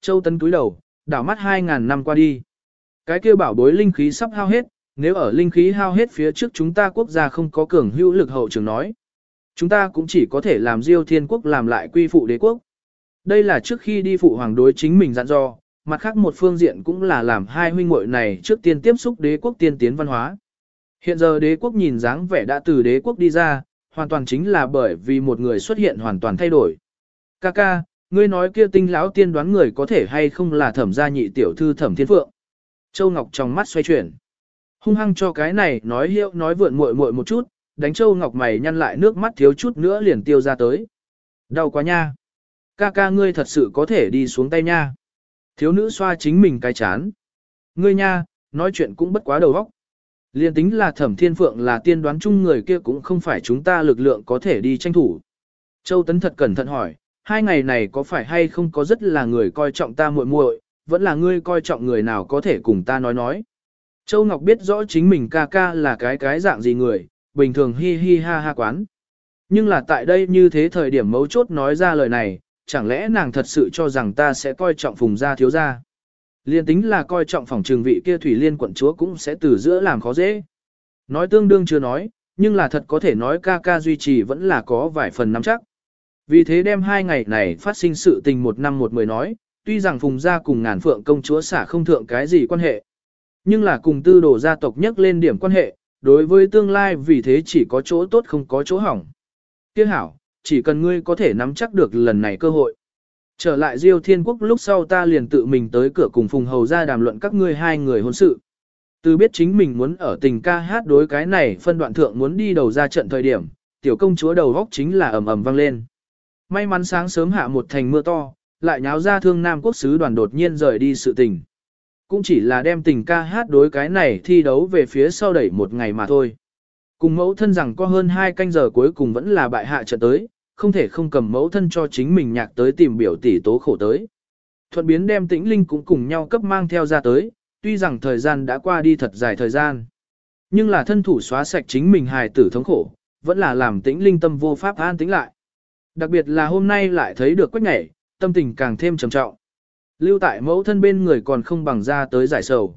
Châu Tấn cúi đầu, đảo mắt 2.000 năm qua đi. Cái kia bảo bối linh khí sắp hao hết, nếu ở linh khí hao hết phía trước chúng ta quốc gia không có cường hữu lực hậu trường nói. Chúng ta cũng chỉ có thể làm diêu thiên quốc làm lại quy phụ đế quốc. Đây là trước khi đi phụ hoàng đối chính mình dặn dò, mặt khác một phương diện cũng là làm hai huynh muội này trước tiên tiếp xúc đế quốc tiên tiến văn hóa. Hiện giờ đế quốc nhìn dáng vẻ đã từ đế quốc đi ra, hoàn toàn chính là bởi vì một người xuất hiện hoàn toàn thay đổi. Kaka, ngươi nói kia tinh lão tiên đoán người có thể hay không là thẩm gia nhị tiểu thư thẩm thiên phượng. Châu Ngọc trong mắt xoay chuyển. Hung hăng cho cái này nói hiệu nói vượn muội muội một chút, đánh Châu Ngọc mày nhăn lại nước mắt thiếu chút nữa liền tiêu ra tới. Đau quá nha. Ca ca ngươi thật sự có thể đi xuống tay nha. Thiếu nữ xoa chính mình cái chán. Ngươi nha, nói chuyện cũng bất quá đầu óc. Liên tính là thẩm thiên phượng là tiên đoán chung người kia cũng không phải chúng ta lực lượng có thể đi tranh thủ. Châu Tấn thật cẩn thận hỏi, hai ngày này có phải hay không có rất là người coi trọng ta muội muội, vẫn là ngươi coi trọng người nào có thể cùng ta nói nói. Châu Ngọc biết rõ chính mình ca ca là cái cái dạng gì người, bình thường hi hi ha ha quán. Nhưng là tại đây như thế thời điểm mấu chốt nói ra lời này, chẳng lẽ nàng thật sự cho rằng ta sẽ coi trọng phùng gia thiếu gia. Liên tính là coi trọng phòng trường vị kia thủy liên quận chúa cũng sẽ từ giữa làm khó dễ. Nói tương đương chưa nói, nhưng là thật có thể nói ca ca duy trì vẫn là có vài phần nắm chắc. Vì thế đem hai ngày này phát sinh sự tình một năm một mười nói, tuy rằng phùng gia cùng ngàn phượng công chúa xả không thượng cái gì quan hệ. Nhưng là cùng tư đồ gia tộc nhắc lên điểm quan hệ, đối với tương lai vì thế chỉ có chỗ tốt không có chỗ hỏng. Tiếc hảo, chỉ cần ngươi có thể nắm chắc được lần này cơ hội. Trở lại Diêu Thiên Quốc lúc sau ta liền tự mình tới cửa cùng Phùng Hầu ra đàm luận các ngươi hai người hôn sự. Từ biết chính mình muốn ở tình ca hát đối cái này phân đoạn thượng muốn đi đầu ra trận thời điểm, tiểu công chúa đầu góc chính là ầm ầm vang lên. May mắn sáng sớm hạ một thành mưa to, lại nháo ra thương Nam Quốc sứ đoàn đột nhiên rời đi sự tình. Cũng chỉ là đem tình ca hát đối cái này thi đấu về phía sau đẩy một ngày mà thôi. Cùng mẫu thân rằng có hơn hai canh giờ cuối cùng vẫn là bại hạ trận tới, không thể không cầm mẫu thân cho chính mình nhạc tới tìm biểu tỷ tố khổ tới. Thuận biến đem tĩnh linh cũng cùng nhau cấp mang theo ra tới, tuy rằng thời gian đã qua đi thật dài thời gian. Nhưng là thân thủ xóa sạch chính mình hài tử thống khổ, vẫn là làm tĩnh linh tâm vô pháp an tĩnh lại. Đặc biệt là hôm nay lại thấy được quách nhảy, tâm tình càng thêm trầm trọng. Lưu tại mẫu thân bên người còn không bằng ra tới giải sầu.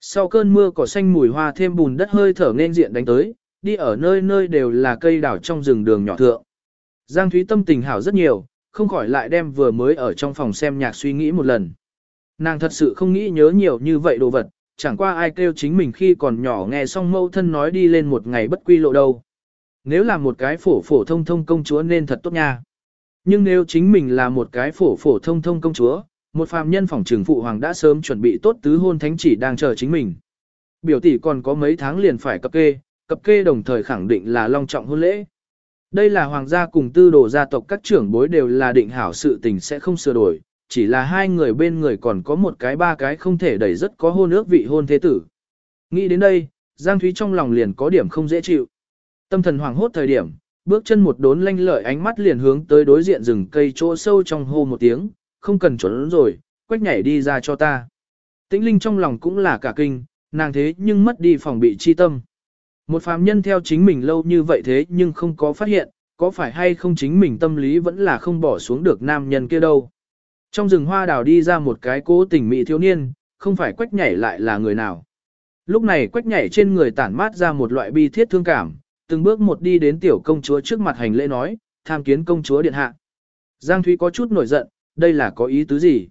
Sau cơn mưa cỏ xanh mùi hoa thêm bùn đất hơi thở nên diện đánh tới, đi ở nơi nơi đều là cây đảo trong rừng đường nhỏ thượng. Giang Thúy tâm tình hảo rất nhiều, không khỏi lại đem vừa mới ở trong phòng xem nhạc suy nghĩ một lần. Nàng thật sự không nghĩ nhớ nhiều như vậy đồ vật, chẳng qua ai kêu chính mình khi còn nhỏ nghe xong mâu thân nói đi lên một ngày bất quy lộ đâu. Nếu là một cái phổ phổ thông thông công chúa nên thật tốt nha. Nhưng nếu chính mình là một cái phổ phổ thông thông công chúa, một phàm nhân phòng trường phụ hoàng đã sớm chuẩn bị tốt tứ hôn thánh chỉ đang chờ chính mình. Biểu tỷ còn có mấy tháng liền phải cập kê, cập kê đồng thời khẳng định là long trọng hôn lễ. Đây là hoàng gia cùng tư đồ gia tộc các trưởng bối đều là định hảo sự tình sẽ không sửa đổi, chỉ là hai người bên người còn có một cái ba cái không thể đẩy rất có hôn ước vị hôn thế tử. Nghĩ đến đây, Giang Thúy trong lòng liền có điểm không dễ chịu. Tâm thần hoảng hốt thời điểm, bước chân một đốn lanh lợi ánh mắt liền hướng tới đối diện rừng cây chỗ sâu trong hô một tiếng, không cần trốn rồi, quách nhảy đi ra cho ta. Tĩnh linh trong lòng cũng là cả kinh, nàng thế nhưng mất đi phòng bị chi tâm. Một phàm nhân theo chính mình lâu như vậy thế nhưng không có phát hiện, có phải hay không chính mình tâm lý vẫn là không bỏ xuống được nam nhân kia đâu. Trong rừng hoa đào đi ra một cái cố tình mỹ thiếu niên, không phải quách nhảy lại là người nào. Lúc này quách nhảy trên người tản mát ra một loại bi thiết thương cảm, từng bước một đi đến tiểu công chúa trước mặt hành lễ nói, tham kiến công chúa điện hạ. Giang Thúy có chút nổi giận, đây là có ý tứ gì?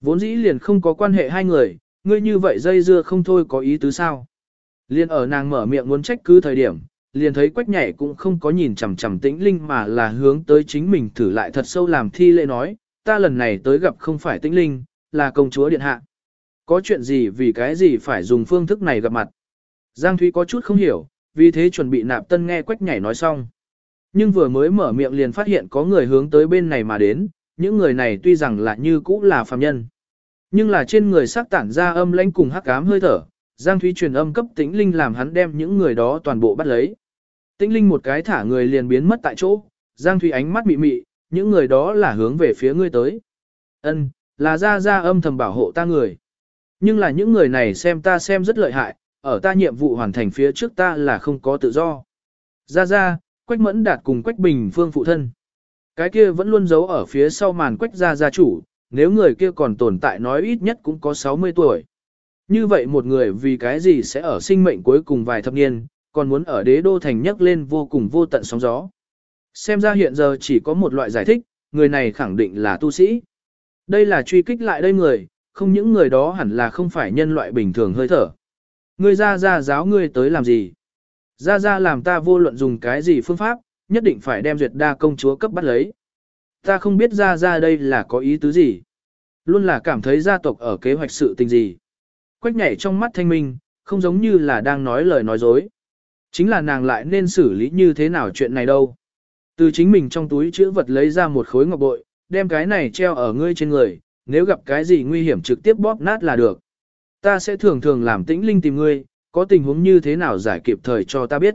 Vốn dĩ liền không có quan hệ hai người, ngươi như vậy dây dưa không thôi có ý tứ sao? Liên ở nàng mở miệng muốn trách cứ thời điểm, liền thấy quách nhảy cũng không có nhìn chằm chằm tĩnh linh mà là hướng tới chính mình thử lại thật sâu làm thi lễ nói, ta lần này tới gặp không phải tĩnh linh, là công chúa điện hạ. Có chuyện gì vì cái gì phải dùng phương thức này gặp mặt? Giang Thúy có chút không hiểu, vì thế chuẩn bị nạp tân nghe quách nhảy nói xong. Nhưng vừa mới mở miệng liền phát hiện có người hướng tới bên này mà đến, những người này tuy rằng là như cũ là phàm nhân. Nhưng là trên người sắc tản ra âm lãnh cùng hắc ám hơi thở, Giang Thúy truyền âm cấp tĩnh linh làm hắn đem những người đó toàn bộ bắt lấy. Tĩnh linh một cái thả người liền biến mất tại chỗ, Giang Thúy ánh mắt mị mị, những người đó là hướng về phía ngươi tới. Ân, là ra ra âm thầm bảo hộ ta người. Nhưng là những người này xem ta xem rất lợi hại, ở ta nhiệm vụ hoàn thành phía trước ta là không có tự do. Ra ra, Quách Mẫn Đạt cùng Quách Bình Phương phụ thân. Cái kia vẫn luôn giấu ở phía sau màn Quách gia gia chủ, nếu người kia còn tồn tại nói ít nhất cũng có 60 tuổi. Như vậy một người vì cái gì sẽ ở sinh mệnh cuối cùng vài thập niên, còn muốn ở đế đô thành nhấc lên vô cùng vô tận sóng gió. Xem ra hiện giờ chỉ có một loại giải thích, người này khẳng định là tu sĩ. Đây là truy kích lại đây người, không những người đó hẳn là không phải nhân loại bình thường hơi thở. Ngươi ra ra giáo ngươi tới làm gì? Ra ra làm ta vô luận dùng cái gì phương pháp, nhất định phải đem duyệt đa công chúa cấp bắt lấy. Ta không biết ra ra đây là có ý tứ gì. Luôn là cảm thấy gia tộc ở kế hoạch sự tình gì. Quách nhảy trong mắt thanh minh, không giống như là đang nói lời nói dối. Chính là nàng lại nên xử lý như thế nào chuyện này đâu. Từ chính mình trong túi chữ vật lấy ra một khối ngọc bội, đem cái này treo ở ngươi trên người, nếu gặp cái gì nguy hiểm trực tiếp bóp nát là được. Ta sẽ thường thường làm tĩnh linh tìm ngươi, có tình huống như thế nào giải kịp thời cho ta biết.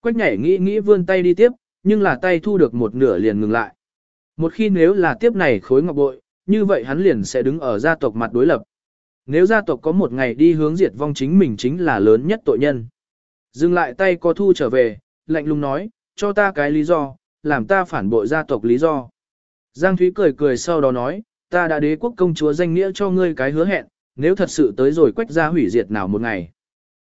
Quách nhảy nghĩ nghĩ vươn tay đi tiếp, nhưng là tay thu được một nửa liền ngừng lại. Một khi nếu là tiếp này khối ngọc bội, như vậy hắn liền sẽ đứng ở gia tộc mặt đối lập. Nếu gia tộc có một ngày đi hướng diệt vong chính mình chính là lớn nhất tội nhân. Dừng lại tay có thu trở về, lạnh lùng nói, cho ta cái lý do, làm ta phản bội gia tộc lý do. Giang Thúy cười cười sau đó nói, ta đã đế quốc công chúa danh nghĩa cho ngươi cái hứa hẹn, nếu thật sự tới rồi quách gia hủy diệt nào một ngày.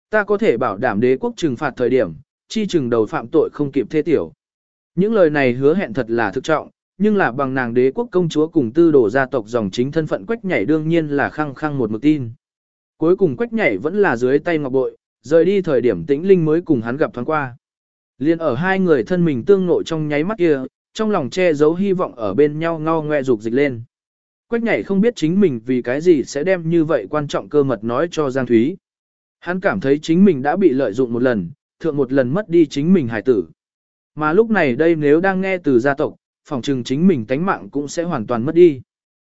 Ta có thể bảo đảm đế quốc trừng phạt thời điểm, chi trừng đầu phạm tội không kịp thê tiểu. Những lời này hứa hẹn thật là thực trọng, nhưng là bằng nàng đế quốc công chúa cùng tư đổ gia tộc dòng chính thân phận quách nhảy đương nhiên là khăng khăng một mực tin. Cuối cùng quách nhảy vẫn là dưới tay ngọc bội, rời đi thời điểm tĩnh linh mới cùng hắn gặp thoáng qua. Liên ở hai người thân mình tương nội trong nháy mắt kia, trong lòng che giấu hy vọng ở bên nhau ngao ngoe dục dịch lên. Quách nhảy không biết chính mình vì cái gì sẽ đem như vậy quan trọng cơ mật nói cho Giang Thúy. Hắn cảm thấy chính mình đã bị lợi dụng một lần, thượng một lần mất đi chính mình hải tử. Mà lúc này đây nếu đang nghe từ gia tộc, phòng trừng chính mình tánh mạng cũng sẽ hoàn toàn mất đi.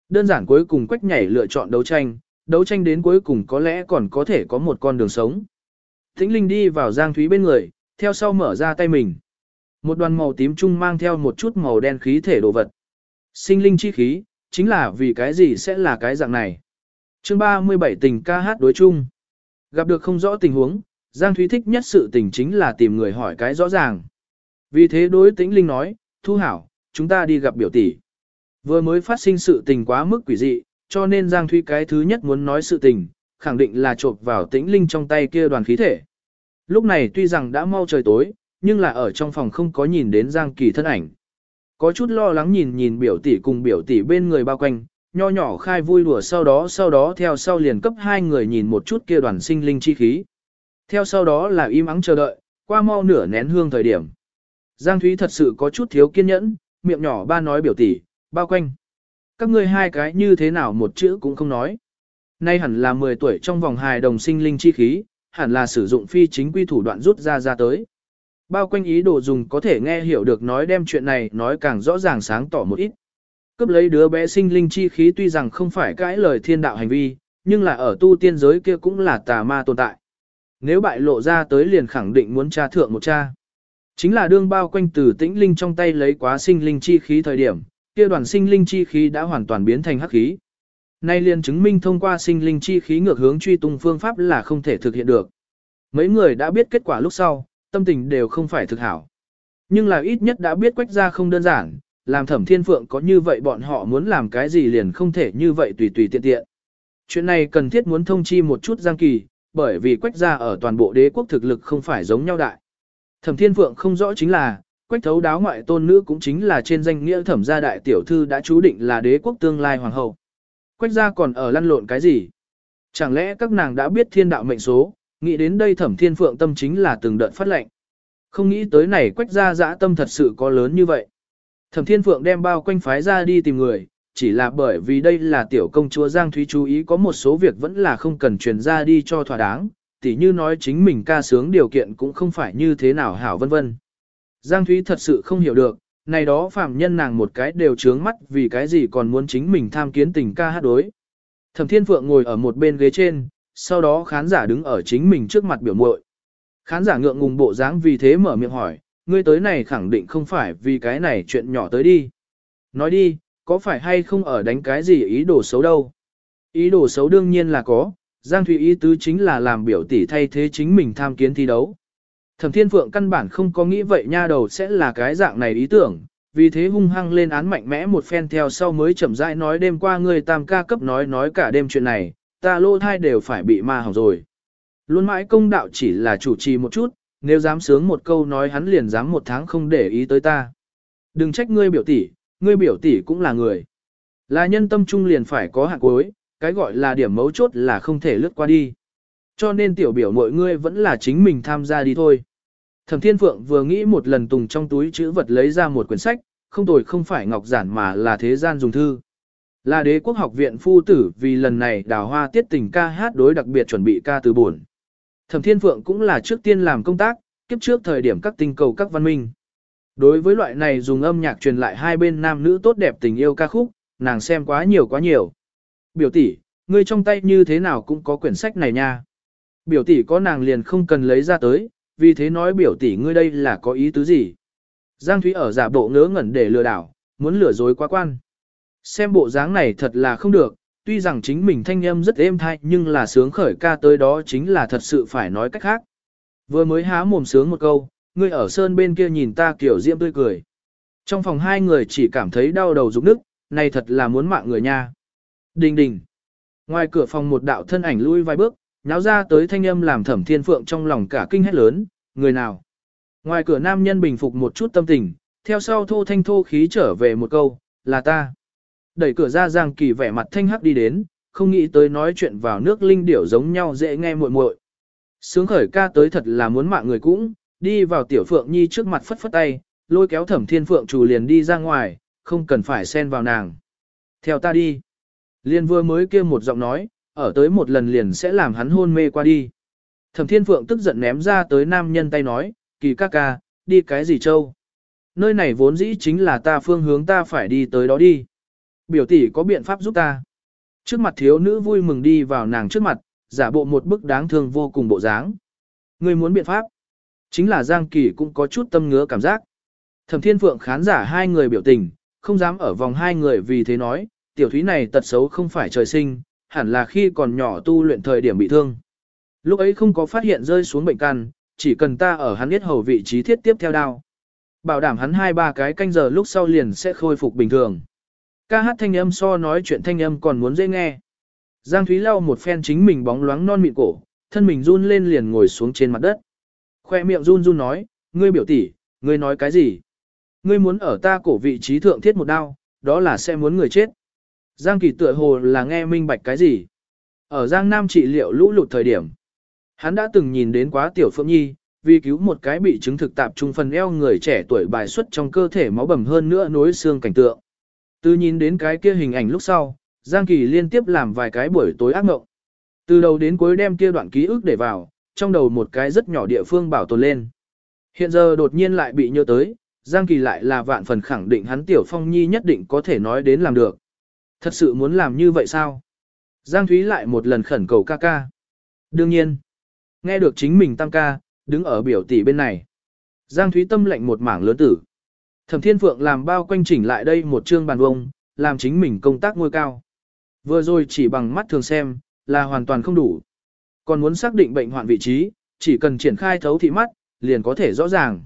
Đơn giản cuối cùng quách nhảy lựa chọn đấu tranh, đấu tranh đến cuối cùng có lẽ còn có thể có một con đường sống. Thính Linh đi vào Giang Thúy bên người, theo sau mở ra tay mình. Một đoàn màu tím trung mang theo một chút màu đen khí thể đồ vật. Sinh linh chi khí, chính là vì cái gì sẽ là cái dạng này. Chương 37 tình ca hát đối chung. Gặp được không rõ tình huống, Giang Thúy thích nhất sự tình chính là tìm người hỏi cái rõ ràng. Vì thế đối tĩnh Linh nói, Thu Hảo, chúng ta đi gặp biểu tỷ. Vừa mới phát sinh sự tình quá mức quỷ dị, cho nên Giang Thúy cái thứ nhất muốn nói sự tình, khẳng định là trộp vào tĩnh Linh trong tay kia đoàn khí thể. Lúc này tuy rằng đã mau trời tối, nhưng là ở trong phòng không có nhìn đến Giang Kỳ thân ảnh. Có chút lo lắng nhìn nhìn biểu tỷ cùng biểu tỷ bên người bao quanh, nho nhỏ khai vui đùa sau đó sau đó theo sau liền cấp hai người nhìn một chút kia đoàn sinh linh chi khí. Theo sau đó là im ắng chờ đợi, qua mau nửa nén hương thời điểm. Giang Thúy thật sự có chút thiếu kiên nhẫn, miệng nhỏ ba nói biểu tỷ, bao quanh. Các ngươi hai cái như thế nào một chữ cũng không nói. Nay hẳn là 10 tuổi trong vòng hài đồng sinh linh chi khí, hẳn là sử dụng phi chính quy thủ đoạn rút ra ra tới. Bao quanh ý đồ dùng có thể nghe hiểu được nói đem chuyện này nói càng rõ ràng sáng tỏ một ít. Cướp lấy đứa bé sinh linh chi khí tuy rằng không phải cãi lời thiên đạo hành vi, nhưng là ở tu tiên giới kia cũng là tà ma tồn tại. Nếu bại lộ ra tới liền khẳng định muốn tra thượng một cha. Chính là đương bao quanh từ tĩnh linh trong tay lấy quá sinh linh chi khí thời điểm, kia đoàn sinh linh chi khí đã hoàn toàn biến thành hắc khí. Nay liền chứng minh thông qua sinh linh chi khí ngược hướng truy tung phương pháp là không thể thực hiện được. Mấy người đã biết kết quả lúc sau, tâm tình đều không phải thực hảo. Nhưng là ít nhất đã biết quách ra không đơn giản, làm thẩm thiên phượng có như vậy bọn họ muốn làm cái gì liền không thể như vậy tùy tùy tiện tiện. Chuyện này cần thiết muốn thông chi một chút giang kỳ, bởi vì quách ra ở toàn bộ đế quốc thực lực không phải giống nhau đại. Thẩm thiên phượng không rõ chính là, quách thấu đáo ngoại tôn nữ cũng chính là trên danh nghĩa thẩm gia đại tiểu thư đã chú định là đế quốc tương lai hoàng hậu. Quách gia còn ở lăn lộn cái gì? Chẳng lẽ các nàng đã biết thiên đạo mệnh số, nghĩ đến đây thẩm thiên phượng tâm chính là từng đợt phát lệnh. Không nghĩ tới này quách gia dã tâm thật sự có lớn như vậy. Thẩm thiên phượng đem bao quanh phái ra đi tìm người, chỉ là bởi vì đây là tiểu công chúa Giang Thúy chú ý có một số việc vẫn là không cần truyền ra đi cho thỏa đáng, tỉ như nói chính mình ca sướng điều kiện cũng không phải như thế nào hảo vân vân. Giang Thúy thật sự không hiểu được, này đó phạm nhân nàng một cái đều trướng mắt vì cái gì còn muốn chính mình tham kiến tình ca hát đối. Thẩm Thiên Phượng ngồi ở một bên ghế trên, sau đó khán giả đứng ở chính mình trước mặt biểu muội. Khán giả ngượng ngùng bộ dáng vì thế mở miệng hỏi, ngươi tới này khẳng định không phải vì cái này chuyện nhỏ tới đi. Nói đi, có phải hay không ở đánh cái gì ý đồ xấu đâu? Ý đồ xấu đương nhiên là có, Giang Thụy ý tứ chính là làm biểu tỷ thay thế chính mình tham kiến thi đấu. Thẩm Thiên Phượng căn bản không có nghĩ vậy nha đầu sẽ là cái dạng này ý tưởng, vì thế hung hăng lên án mạnh mẽ một phen theo sau mới chậm rãi nói đêm qua người tam ca cấp nói nói cả đêm chuyện này, ta lô thai đều phải bị ma hỏng rồi. Luôn mãi công đạo chỉ là chủ trì một chút, nếu dám sướng một câu nói hắn liền dám một tháng không để ý tới ta. Đừng trách ngươi biểu tỷ, ngươi biểu tỷ cũng là người. Là nhân tâm trung liền phải có hạn cuối, cái gọi là điểm mấu chốt là không thể lướt qua đi. Cho nên tiểu biểu mọi ngươi vẫn là chính mình tham gia đi thôi. Thẩm Thiên Phượng vừa nghĩ một lần tùng trong túi chữ vật lấy ra một quyển sách, không tồi không phải ngọc giản mà là thế gian dùng thư. Là đế quốc học viện phu tử vì lần này đào hoa tiết tình ca hát đối đặc biệt chuẩn bị ca từ buồn. Thẩm Thiên Phượng cũng là trước tiên làm công tác, kiếp trước thời điểm các tinh cầu các văn minh. Đối với loại này dùng âm nhạc truyền lại hai bên nam nữ tốt đẹp tình yêu ca khúc, nàng xem quá nhiều quá nhiều. Biểu tỷ, ngươi trong tay như thế nào cũng có quyển sách này nha. Biểu tỷ có nàng liền không cần lấy ra tới, vì thế nói biểu tỷ ngươi đây là có ý tứ gì. Giang Thúy ở giả bộ ngớ ngẩn để lừa đảo, muốn lừa dối quá quan. Xem bộ dáng này thật là không được, tuy rằng chính mình thanh âm rất êm thai nhưng là sướng khởi ca tới đó chính là thật sự phải nói cách khác. Vừa mới há mồm sướng một câu, ngươi ở sơn bên kia nhìn ta kiểu diễm tươi cười. Trong phòng hai người chỉ cảm thấy đau đầu rụng nức, này thật là muốn mạng người nha. Đình đình. Ngoài cửa phòng một đạo thân ảnh lui vài bước, nháo ra tới thanh âm làm thẩm thiên phượng trong lòng cả kinh hét lớn, người nào. Ngoài cửa nam nhân bình phục một chút tâm tình, theo sau thô thanh thô khí trở về một câu, là ta. Đẩy cửa ra Giang Kỳ vẻ mặt thanh hắc đi đến, không nghĩ tới nói chuyện vào nước linh điểu giống nhau dễ nghe muội muội. Sướng khởi ca tới thật là muốn mạng người cũng, đi vào tiểu phượng nhi trước mặt phất phất tay, lôi kéo thẩm thiên phượng chủ liền đi ra ngoài, không cần phải xen vào nàng. Theo ta đi. Liên vừa mới kia một giọng nói, ở tới một lần liền sẽ làm hắn hôn mê qua đi. Thẩm thiên phượng tức giận ném ra tới nam nhân tay nói, kỳ ca ca, đi cái gì châu? Nơi này vốn dĩ chính là ta phương hướng ta phải đi tới đó đi. Biểu tỷ có biện pháp giúp ta. Trước mặt thiếu nữ vui mừng đi vào nàng trước mặt, giả bộ một bức đáng thương vô cùng bộ dáng. Người muốn biện pháp. Chính là Giang Kỳ cũng có chút tâm ngứa cảm giác. Thẩm Thiên Phượng khán giả hai người biểu tình, không dám ở vòng hai người vì thế nói, tiểu thúy này tật xấu không phải trời sinh, hẳn là khi còn nhỏ tu luyện thời điểm bị thương. Lúc ấy không có phát hiện rơi xuống bệnh căn, chỉ cần ta ở hắn biết hầu vị trí thiết tiếp theo đao. Bảo đảm hắn hai ba cái canh giờ lúc sau liền sẽ khôi phục bình thường. Ca hát thanh âm so nói chuyện thanh âm còn muốn dễ nghe. Giang Thúy lau một phen chính mình bóng loáng non mịn cổ, thân mình run lên liền ngồi xuống trên mặt đất. Khoe miệng run run nói, ngươi biểu tỷ, ngươi nói cái gì? Ngươi muốn ở ta cổ vị trí thượng thiết một đao, đó là sẽ muốn người chết. Giang Kỳ tựa hồ là nghe minh bạch cái gì? Ở Giang Nam trị liệu lũ lụt thời điểm. Hắn đã từng nhìn đến quá tiểu phượng nhi, vì cứu một cái bị chứng thực tạp trung phần eo người trẻ tuổi bài xuất trong cơ thể máu bầm hơn nữa nối xương cảnh tượng. Từ nhìn đến cái kia hình ảnh lúc sau, Giang Kỳ liên tiếp làm vài cái buổi tối ác mộng. Từ đầu đến cuối đem kia đoạn ký ức để vào, trong đầu một cái rất nhỏ địa phương bảo tồn lên. Hiện giờ đột nhiên lại bị nhớ tới, Giang Kỳ lại là vạn phần khẳng định hắn Tiểu Phong Nhi nhất định có thể nói đến làm được. Thật sự muốn làm như vậy sao? Giang Thúy lại một lần khẩn cầu ca ca. Đương nhiên, nghe được chính mình tăng ca, đứng ở biểu tỷ bên này. Giang Thúy tâm lệnh một mảng lớn tử. Thẩm Thiên Phượng làm bao quanh chỉnh lại đây một chương bàn vông, làm chính mình công tác ngôi cao. Vừa rồi chỉ bằng mắt thường xem, là hoàn toàn không đủ. Còn muốn xác định bệnh hoạn vị trí, chỉ cần triển khai thấu thị mắt, liền có thể rõ ràng.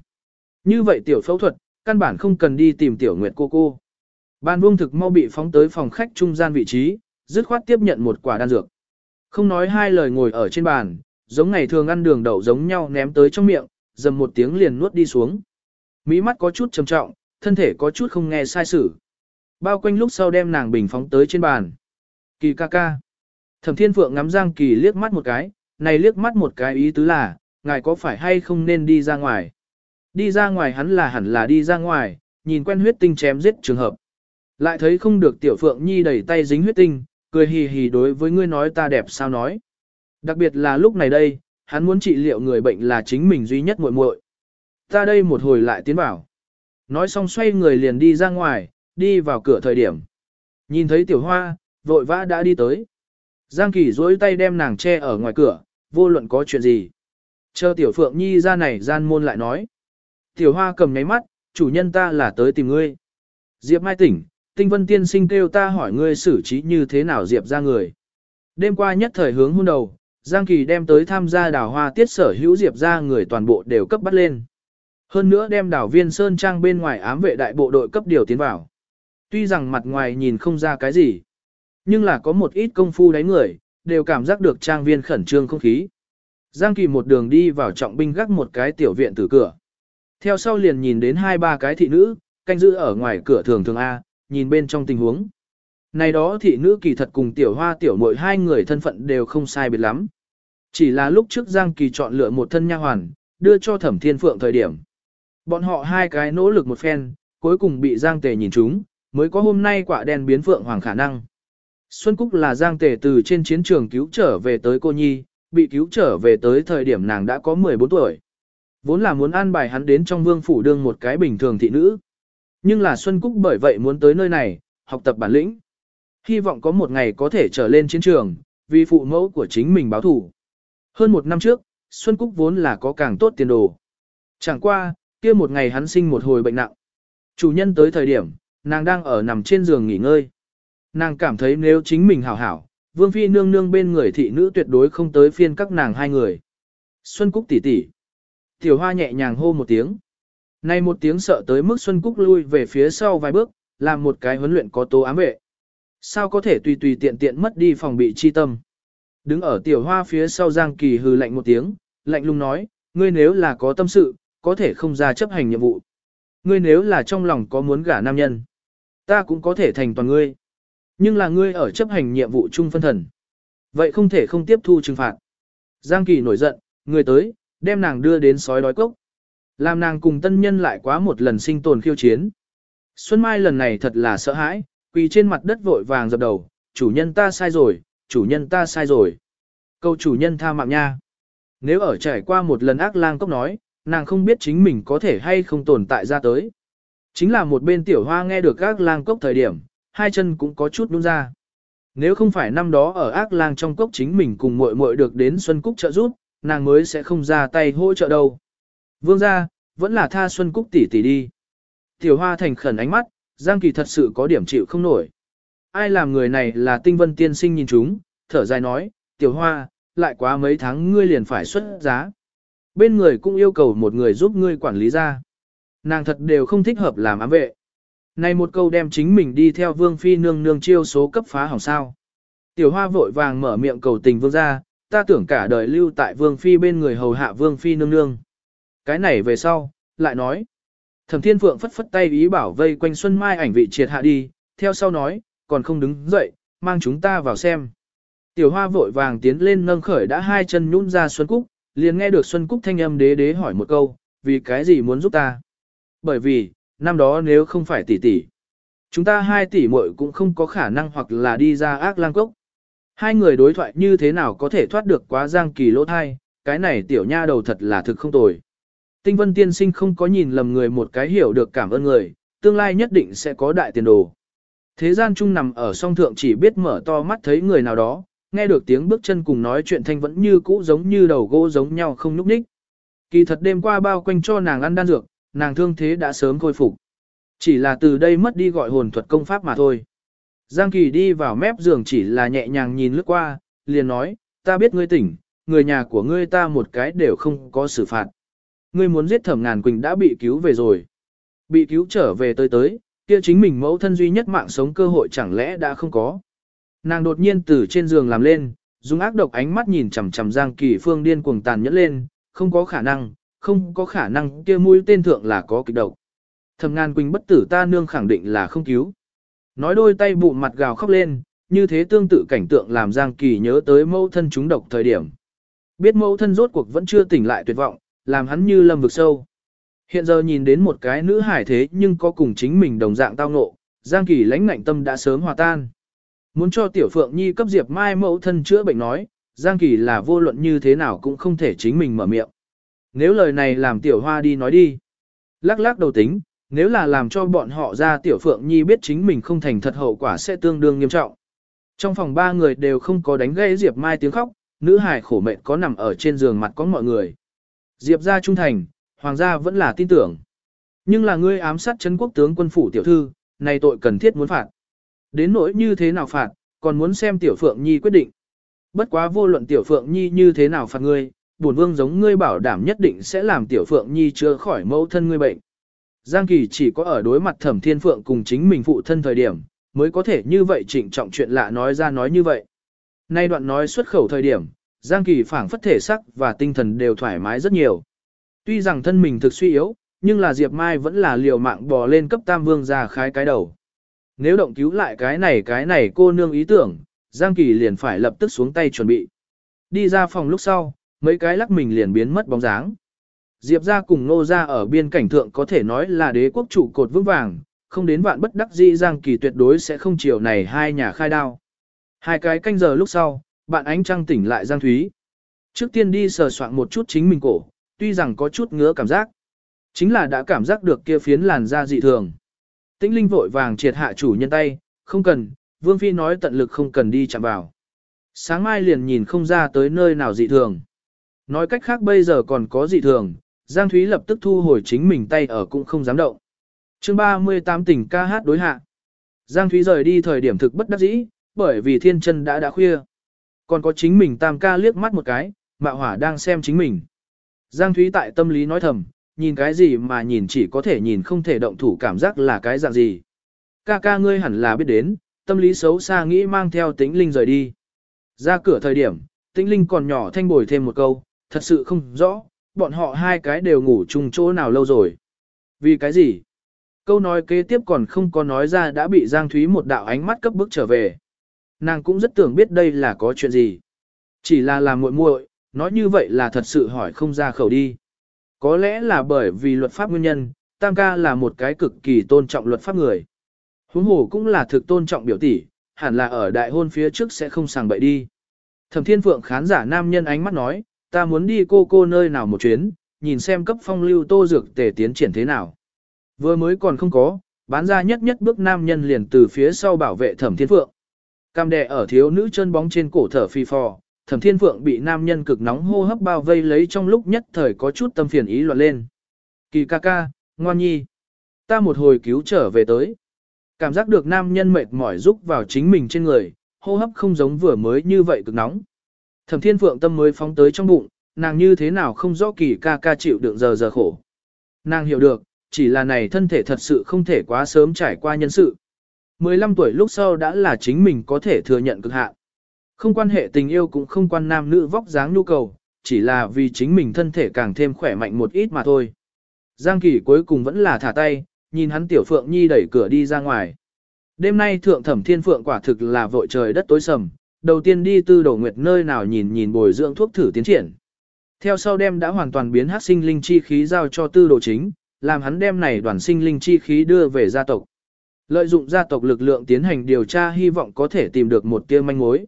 Như vậy tiểu phẫu thuật, căn bản không cần đi tìm tiểu nguyệt cô cô. Ban vuông thực mau bị phóng tới phòng khách trung gian vị trí, dứt khoát tiếp nhận một quả đan dược. Không nói hai lời ngồi ở trên bàn, giống ngày thường ăn đường đậu giống nhau ném tới trong miệng, dầm một tiếng liền nuốt đi xuống. Mỹ mắt có chút trầm trọng, thân thể có chút không nghe sai sử. Bao quanh lúc sau đem nàng bình phóng tới trên bàn. Kỳ ca ca. Thẩm Thiên Phượng ngắm Giang Kỳ liếc mắt một cái, này liếc mắt một cái ý tứ là, ngài có phải hay không nên đi ra ngoài. Đi ra ngoài hắn là hẳn là đi ra ngoài, nhìn quen huyết tinh chém giết trường hợp. Lại thấy không được tiểu phượng nhi đẩy tay dính huyết tinh, cười hì hì đối với ngươi nói ta đẹp sao nói. Đặc biệt là lúc này đây, hắn muốn trị liệu người bệnh là chính mình duy nhất muội muội. Ta đây một hồi lại tiến vào. Nói xong xoay người liền đi ra ngoài, đi vào cửa thời điểm. Nhìn thấy tiểu hoa, vội vã đã đi tới. Giang Kỳ dối tay đem nàng che ở ngoài cửa, vô luận có chuyện gì. Chờ tiểu phượng nhi ra này gian môn lại nói. Tiểu hoa cầm nháy mắt, chủ nhân ta là tới tìm ngươi. Diệp Mai tỉnh, tinh vân tiên sinh kêu ta hỏi ngươi xử trí như thế nào Diệp ra người. Đêm qua nhất thời hướng hôn đầu, Giang Kỳ đem tới tham gia đào hoa tiết sở hữu Diệp ra người toàn bộ đều cấp bắt lên. Hơn nữa đem đảo viên Sơn Trang bên ngoài ám vệ đại bộ đội cấp điều tiến vào. Tuy rằng mặt ngoài nhìn không ra cái gì, nhưng là có một ít công phu đáy người, đều cảm giác được trang viên khẩn trương không khí. Giang Kỳ một đường đi vào trọng binh gác một cái tiểu viện từ cửa. Theo sau liền nhìn đến hai ba cái thị nữ, canh giữ ở ngoài cửa thường thường A, nhìn bên trong tình huống. Này đó thị nữ kỳ thật cùng tiểu hoa tiểu muội hai người thân phận đều không sai biệt lắm. Chỉ là lúc trước Giang Kỳ chọn lựa một thân nha hoàn, đưa cho thẩm thiên phượng thời điểm. Bọn họ hai cái nỗ lực một phen, cuối cùng bị Giang Tề nhìn trúng, mới có hôm nay quả đen biến phượng hoàng khả năng. Xuân Cúc là Giang Tề từ trên chiến trường cứu trở về tới cô Nhi, bị cứu trở về tới thời điểm nàng đã có 14 tuổi. Vốn là muốn an bài hắn đến trong vương phủ đương một cái bình thường thị nữ. Nhưng là Xuân Cúc bởi vậy muốn tới nơi này, học tập bản lĩnh. Hy vọng có một ngày có thể trở lên chiến trường, vì phụ mẫu của chính mình báo thủ. Hơn một năm trước, Xuân Cúc vốn là có càng tốt tiền đồ. Chẳng qua, kia một ngày hắn sinh một hồi bệnh nặng. Chủ nhân tới thời điểm, nàng đang ở nằm trên giường nghỉ ngơi. Nàng cảm thấy nếu chính mình hảo hảo, Vương Phi nương nương bên người thị nữ tuyệt đối không tới phiên các nàng hai người. Xuân Cúc tỷ tỷ. Tiểu Hoa nhẹ nhàng hô một tiếng. Nay một tiếng sợ tới mức Xuân Cúc lui về phía sau vài bước, làm một cái huấn luyện có tố ám vệ. Sao có thể tùy tùy tiện tiện mất đi phòng bị chi tâm. Đứng ở tiểu hoa phía sau Giang Kỳ hừ lạnh một tiếng, lạnh lùng nói, ngươi nếu là có tâm sự, có thể không ra chấp hành nhiệm vụ. Ngươi nếu là trong lòng có muốn gả nam nhân, ta cũng có thể thành toàn ngươi. Nhưng là ngươi ở chấp hành nhiệm vụ chung phân thần. Vậy không thể không tiếp thu trừng phạt. Giang Kỳ nổi giận, người tới, đem nàng đưa đến sói đói cốc. Làm nàng cùng tân nhân lại quá một lần sinh tồn khiêu chiến. Xuân Mai lần này thật là sợ hãi, quỳ trên mặt đất vội vàng dập đầu, chủ nhân ta sai rồi, chủ nhân ta sai rồi. Câu chủ nhân tha mạng nha. Nếu ở trải qua một lần ác lang cốc nói, nàng không biết chính mình có thể hay không tồn tại ra tới. Chính là một bên tiểu hoa nghe được ác lang cốc thời điểm, hai chân cũng có chút nhún ra. Nếu không phải năm đó ở ác lang trong cốc chính mình cùng muội muội được đến Xuân Cúc trợ giúp, nàng mới sẽ không ra tay hỗ trợ đâu. Vương gia, vẫn là tha Xuân Cúc tỷ tỷ đi. Tiểu Hoa thành khẩn ánh mắt, Giang Kỳ thật sự có điểm chịu không nổi. Ai làm người này là tinh vân tiên sinh nhìn chúng, thở dài nói, Tiểu Hoa, lại quá mấy tháng ngươi liền phải xuất giá. Bên người cũng yêu cầu một người giúp ngươi quản lý ra. Nàng thật đều không thích hợp làm ám vệ. Này một câu đem chính mình đi theo vương phi nương nương chiêu số cấp phá hỏng sao. Tiểu hoa vội vàng mở miệng cầu tình vương ra, ta tưởng cả đời lưu tại vương phi bên người hầu hạ vương phi nương nương. Cái này về sau, lại nói. Thẩm thiên phượng phất phất tay ý bảo vây quanh xuân mai ảnh vị triệt hạ đi, theo sau nói, còn không đứng dậy, mang chúng ta vào xem. Tiểu hoa vội vàng tiến lên nâng khởi đã hai chân nhún ra Xuân Cúc, liền nghe được Xuân Cúc thanh âm đế đế hỏi một câu, vì cái gì muốn giúp ta? Bởi vì, năm đó nếu không phải tỷ tỷ, chúng ta hai tỷ muội cũng không có khả năng hoặc là đi ra ác lang cốc. Hai người đối thoại như thế nào có thể thoát được quá giang kỳ lỗ thai, cái này tiểu nha đầu thật là thực không tồi. Tinh vân tiên sinh không có nhìn lầm người một cái hiểu được cảm ơn người, tương lai nhất định sẽ có đại tiền đồ. Thế gian chung nằm ở song thượng chỉ biết mở to mắt thấy người nào đó, nghe được tiếng bước chân cùng nói chuyện thanh vẫn như cũ giống như đầu gỗ giống nhau không nhúc nhích. Kỳ thật đêm qua bao quanh cho nàng ăn đan dược, nàng thương thế đã sớm khôi phục. Chỉ là từ đây mất đi gọi hồn thuật công pháp mà thôi. Giang Kỳ đi vào mép giường chỉ là nhẹ nhàng nhìn lướt qua, liền nói, ta biết ngươi tỉnh, người nhà của ngươi ta một cái đều không có xử phạt. Ngươi muốn giết thẩm ngàn quỳnh đã bị cứu về rồi. Bị cứu trở về tới tới, kia chính mình mẫu thân duy nhất mạng sống cơ hội chẳng lẽ đã không có. Nàng đột nhiên từ trên giường làm lên, dùng ác độc ánh mắt nhìn chằm chằm Giang Kỳ Phương điên cuồng tàn nhẫn lên, không có khả năng, không có khả năng kia mũi tên thượng là có kịch độc. Thẩm Ngàn Quỳnh bất tử ta nương khẳng định là không cứu. Nói đôi tay bụng mặt gào khóc lên, như thế tương tự cảnh tượng làm Giang Kỳ nhớ tới mẫu thân chúng độc thời điểm. Biết mẫu thân rốt cuộc vẫn chưa tỉnh lại tuyệt vọng, làm hắn như lâm vực sâu. Hiện giờ nhìn đến một cái nữ hải thế nhưng có cùng chính mình đồng dạng tao ngộ, Giang Kỳ lãnh ngạnh tâm đã sớm hòa tan. Muốn cho Tiểu Phượng Nhi cấp Diệp Mai mẫu thân chữa bệnh nói, Giang Kỳ là vô luận như thế nào cũng không thể chính mình mở miệng. Nếu lời này làm Tiểu Hoa đi nói đi. Lắc lắc đầu tính, nếu là làm cho bọn họ ra Tiểu Phượng Nhi biết chính mình không thành thật hậu quả sẽ tương đương nghiêm trọng. Trong phòng ba người đều không có đánh gây Diệp Mai tiếng khóc, nữ hài khổ mệnh có nằm ở trên giường mặt có mọi người. Diệp gia trung thành, hoàng gia vẫn là tin tưởng. Nhưng là ngươi ám sát chân quốc tướng quân phủ tiểu thư, này tội cần thiết muốn phạt. Đến nỗi như thế nào phạt, còn muốn xem Tiểu Phượng Nhi quyết định. Bất quá vô luận Tiểu Phượng Nhi như thế nào phạt ngươi, bổn vương giống ngươi bảo đảm nhất định sẽ làm tiểu phượng nhi chữa khỏi mẫu thân ngươi bệnh. Giang Kỳ chỉ có ở đối mặt thẩm thiên phượng cùng chính mình phụ thân thời điểm, mới có thể như vậy trịnh trọng chuyện lạ nói ra nói như vậy. Nay đoạn nói xuất khẩu thời điểm, Giang Kỳ phảng phất thể sắc và tinh thần đều thoải mái rất nhiều. Tuy rằng thân mình thực suy yếu, nhưng là Diệp Mai vẫn là liều mạng bò lên cấp tam vương ra khái cái đầu. Nếu động cứu lại cái này cái này cô nương ý tưởng, Giang Kỳ liền phải lập tức xuống tay chuẩn bị. Đi ra phòng lúc sau, mấy cái lắc mình liền biến mất bóng dáng. Diệp ra cùng nô ra ở biên cảnh thượng có thể nói là đế quốc trụ cột vững vàng, không đến vạn bất đắc dĩ Giang Kỳ tuyệt đối sẽ không chiều này hai nhà khai đao. Hai cái canh giờ lúc sau, bạn ánh trăng tỉnh lại Giang Thúy. Trước tiên đi sờ soạn một chút chính mình cổ, tuy rằng có chút ngứa cảm giác. Chính là đã cảm giác được kia phiến làn da dị thường. Tĩnh Linh vội vàng triệt hạ chủ nhân tay, không cần, Vương Phi nói tận lực không cần đi chạm vào. Sáng mai liền nhìn không ra tới nơi nào dị thường. Nói cách khác bây giờ còn có dị thường, Giang Thúy lập tức thu hồi chính mình tay ở cũng không dám động. chương 38 tỉnh ca hát đối hạ. Giang Thúy rời đi thời điểm thực bất đắc dĩ, bởi vì thiên chân đã đã khuya. Còn có chính mình tam ca liếc mắt một cái, mạo hỏa đang xem chính mình. Giang Thúy tại tâm lý nói thầm, nhìn cái gì mà nhìn chỉ có thể nhìn không thể động thủ cảm giác là cái dạng gì. Ca ca ngươi hẳn là biết đến, tâm lý xấu xa nghĩ mang theo tĩnh linh rời đi. Ra cửa thời điểm, tĩnh linh còn nhỏ thanh bồi thêm một câu, thật sự không rõ, bọn họ hai cái đều ngủ chung chỗ nào lâu rồi. Vì cái gì? Câu nói kế tiếp còn không có nói ra đã bị Giang Thúy một đạo ánh mắt cấp bức trở về. Nàng cũng rất tưởng biết đây là có chuyện gì. Chỉ là làm muội muội, nói như vậy là thật sự hỏi không ra khẩu đi. Có lẽ là bởi vì luật pháp nguyên nhân, Tam ca là một cái cực kỳ tôn trọng luật pháp người. Huống hồ cũng là thực tôn trọng biểu tỷ, hẳn là ở đại hôn phía trước sẽ không sàng bậy đi. Thẩm Thiên Phượng khán giả nam nhân ánh mắt nói, ta muốn đi cô cô nơi nào một chuyến, nhìn xem cấp phong lưu tô dược tề tiến triển thế nào. Vừa mới còn không có, bán ra nhất nhất bước nam nhân liền từ phía sau bảo vệ Thẩm Thiên Phượng. Cam đè ở thiếu nữ chân bóng trên cổ thở phi phò, Thẩm Thiên Phượng bị nam nhân cực nóng hô hấp bao vây lấy trong lúc nhất thời có chút tâm phiền ý loạn lên. Kỳ ca ca, ngoan nhi. Ta một hồi cứu trở về tới. Cảm giác được nam nhân mệt mỏi rúc vào chính mình trên người, hô hấp không giống vừa mới như vậy cực nóng. Thẩm Thiên Phượng tâm mới phóng tới trong bụng, nàng như thế nào không rõ kỳ ca ca chịu đựng giờ giờ khổ. Nàng hiểu được, chỉ là này thân thể thật sự không thể quá sớm trải qua nhân sự. 15 tuổi lúc sau đã là chính mình có thể thừa nhận cực hạn. Không quan hệ tình yêu cũng không quan nam nữ vóc dáng nhu cầu, chỉ là vì chính mình thân thể càng thêm khỏe mạnh một ít mà thôi. Giang Kỳ cuối cùng vẫn là thả tay, nhìn hắn tiểu phượng nhi đẩy cửa đi ra ngoài. Đêm nay thượng thẩm thiên phượng quả thực là vội trời đất tối sầm, đầu tiên đi tư đổ nguyệt nơi nào nhìn nhìn bồi dưỡng thuốc thử tiến triển. Theo sau đem đã hoàn toàn biến hát sinh linh chi khí giao cho tư đồ chính, làm hắn đem này đoàn sinh linh chi khí đưa về gia tộc. Lợi dụng gia tộc lực lượng tiến hành điều tra hy vọng có thể tìm được một tia manh mối.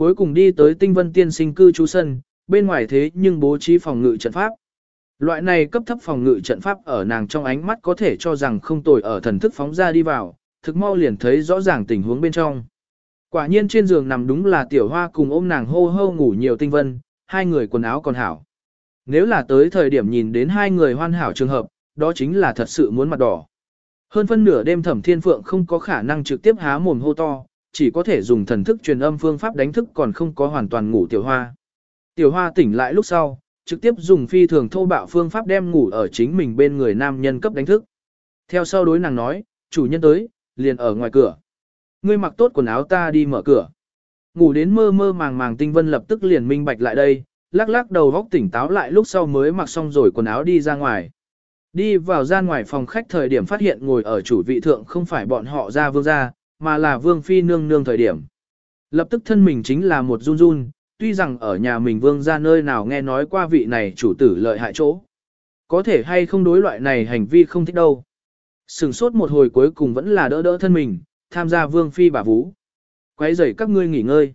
Cuối cùng đi tới tinh vân tiên sinh cư trú sân, bên ngoài thế nhưng bố trí phòng ngự trận pháp. Loại này cấp thấp phòng ngự trận pháp ở nàng trong ánh mắt có thể cho rằng không tồi ở thần thức phóng ra đi vào, thực mau liền thấy rõ ràng tình huống bên trong. Quả nhiên trên giường nằm đúng là tiểu hoa cùng ôm nàng hô hô ngủ nhiều tinh vân, hai người quần áo còn hảo. Nếu là tới thời điểm nhìn đến hai người hoàn hảo trường hợp, đó chính là thật sự muốn mặt đỏ. Hơn phân nửa đêm thẩm thiên phượng không có khả năng trực tiếp há mồm hô to, chỉ có thể dùng thần thức truyền âm phương pháp đánh thức còn không có hoàn toàn ngủ tiểu hoa. Tiểu hoa tỉnh lại lúc sau, trực tiếp dùng phi thường thô bạo phương pháp đem ngủ ở chính mình bên người nam nhân cấp đánh thức. Theo sau đối nàng nói, chủ nhân tới, liền ở ngoài cửa. Ngươi mặc tốt quần áo ta đi mở cửa. Ngủ đến mơ mơ màng màng tinh vân lập tức liền minh bạch lại đây, lắc lắc đầu vóc tỉnh táo lại lúc sau mới mặc xong rồi quần áo đi ra ngoài. Đi vào ra ngoài phòng khách thời điểm phát hiện ngồi ở chủ vị thượng không phải bọn họ ra vương gia, mà là vương phi nương nương thời điểm. Lập tức thân mình chính là một run run, tuy rằng ở nhà mình vương ra nơi nào nghe nói qua vị này chủ tử lợi hại chỗ. Có thể hay không đối loại này hành vi không thích đâu. Sừng sốt một hồi cuối cùng vẫn là đỡ đỡ thân mình, tham gia vương phi bà vũ. Quấy rầy các ngươi nghỉ ngơi.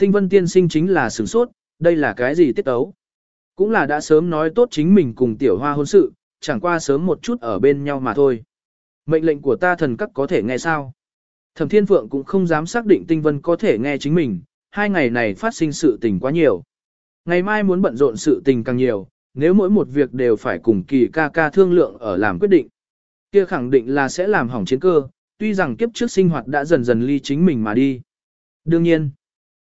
Tinh vân tiên sinh chính là sừng sốt, đây là cái gì tiết tấu. Cũng là đã sớm nói tốt chính mình cùng tiểu hoa hôn sự, chẳng qua sớm một chút ở bên nhau mà thôi. Mệnh lệnh của ta thần các có thể nghe sao. Thẩm Thiên Phượng cũng không dám xác định Tinh Vân có thể nghe chính mình, hai ngày này phát sinh sự tình quá nhiều. Ngày mai muốn bận rộn sự tình càng nhiều, nếu mỗi một việc đều phải cùng kỳ ca ca thương lượng ở làm quyết định. Kia khẳng định là sẽ làm hỏng chiến cơ, tuy rằng kiếp trước sinh hoạt đã dần dần ly chính mình mà đi. Đương nhiên,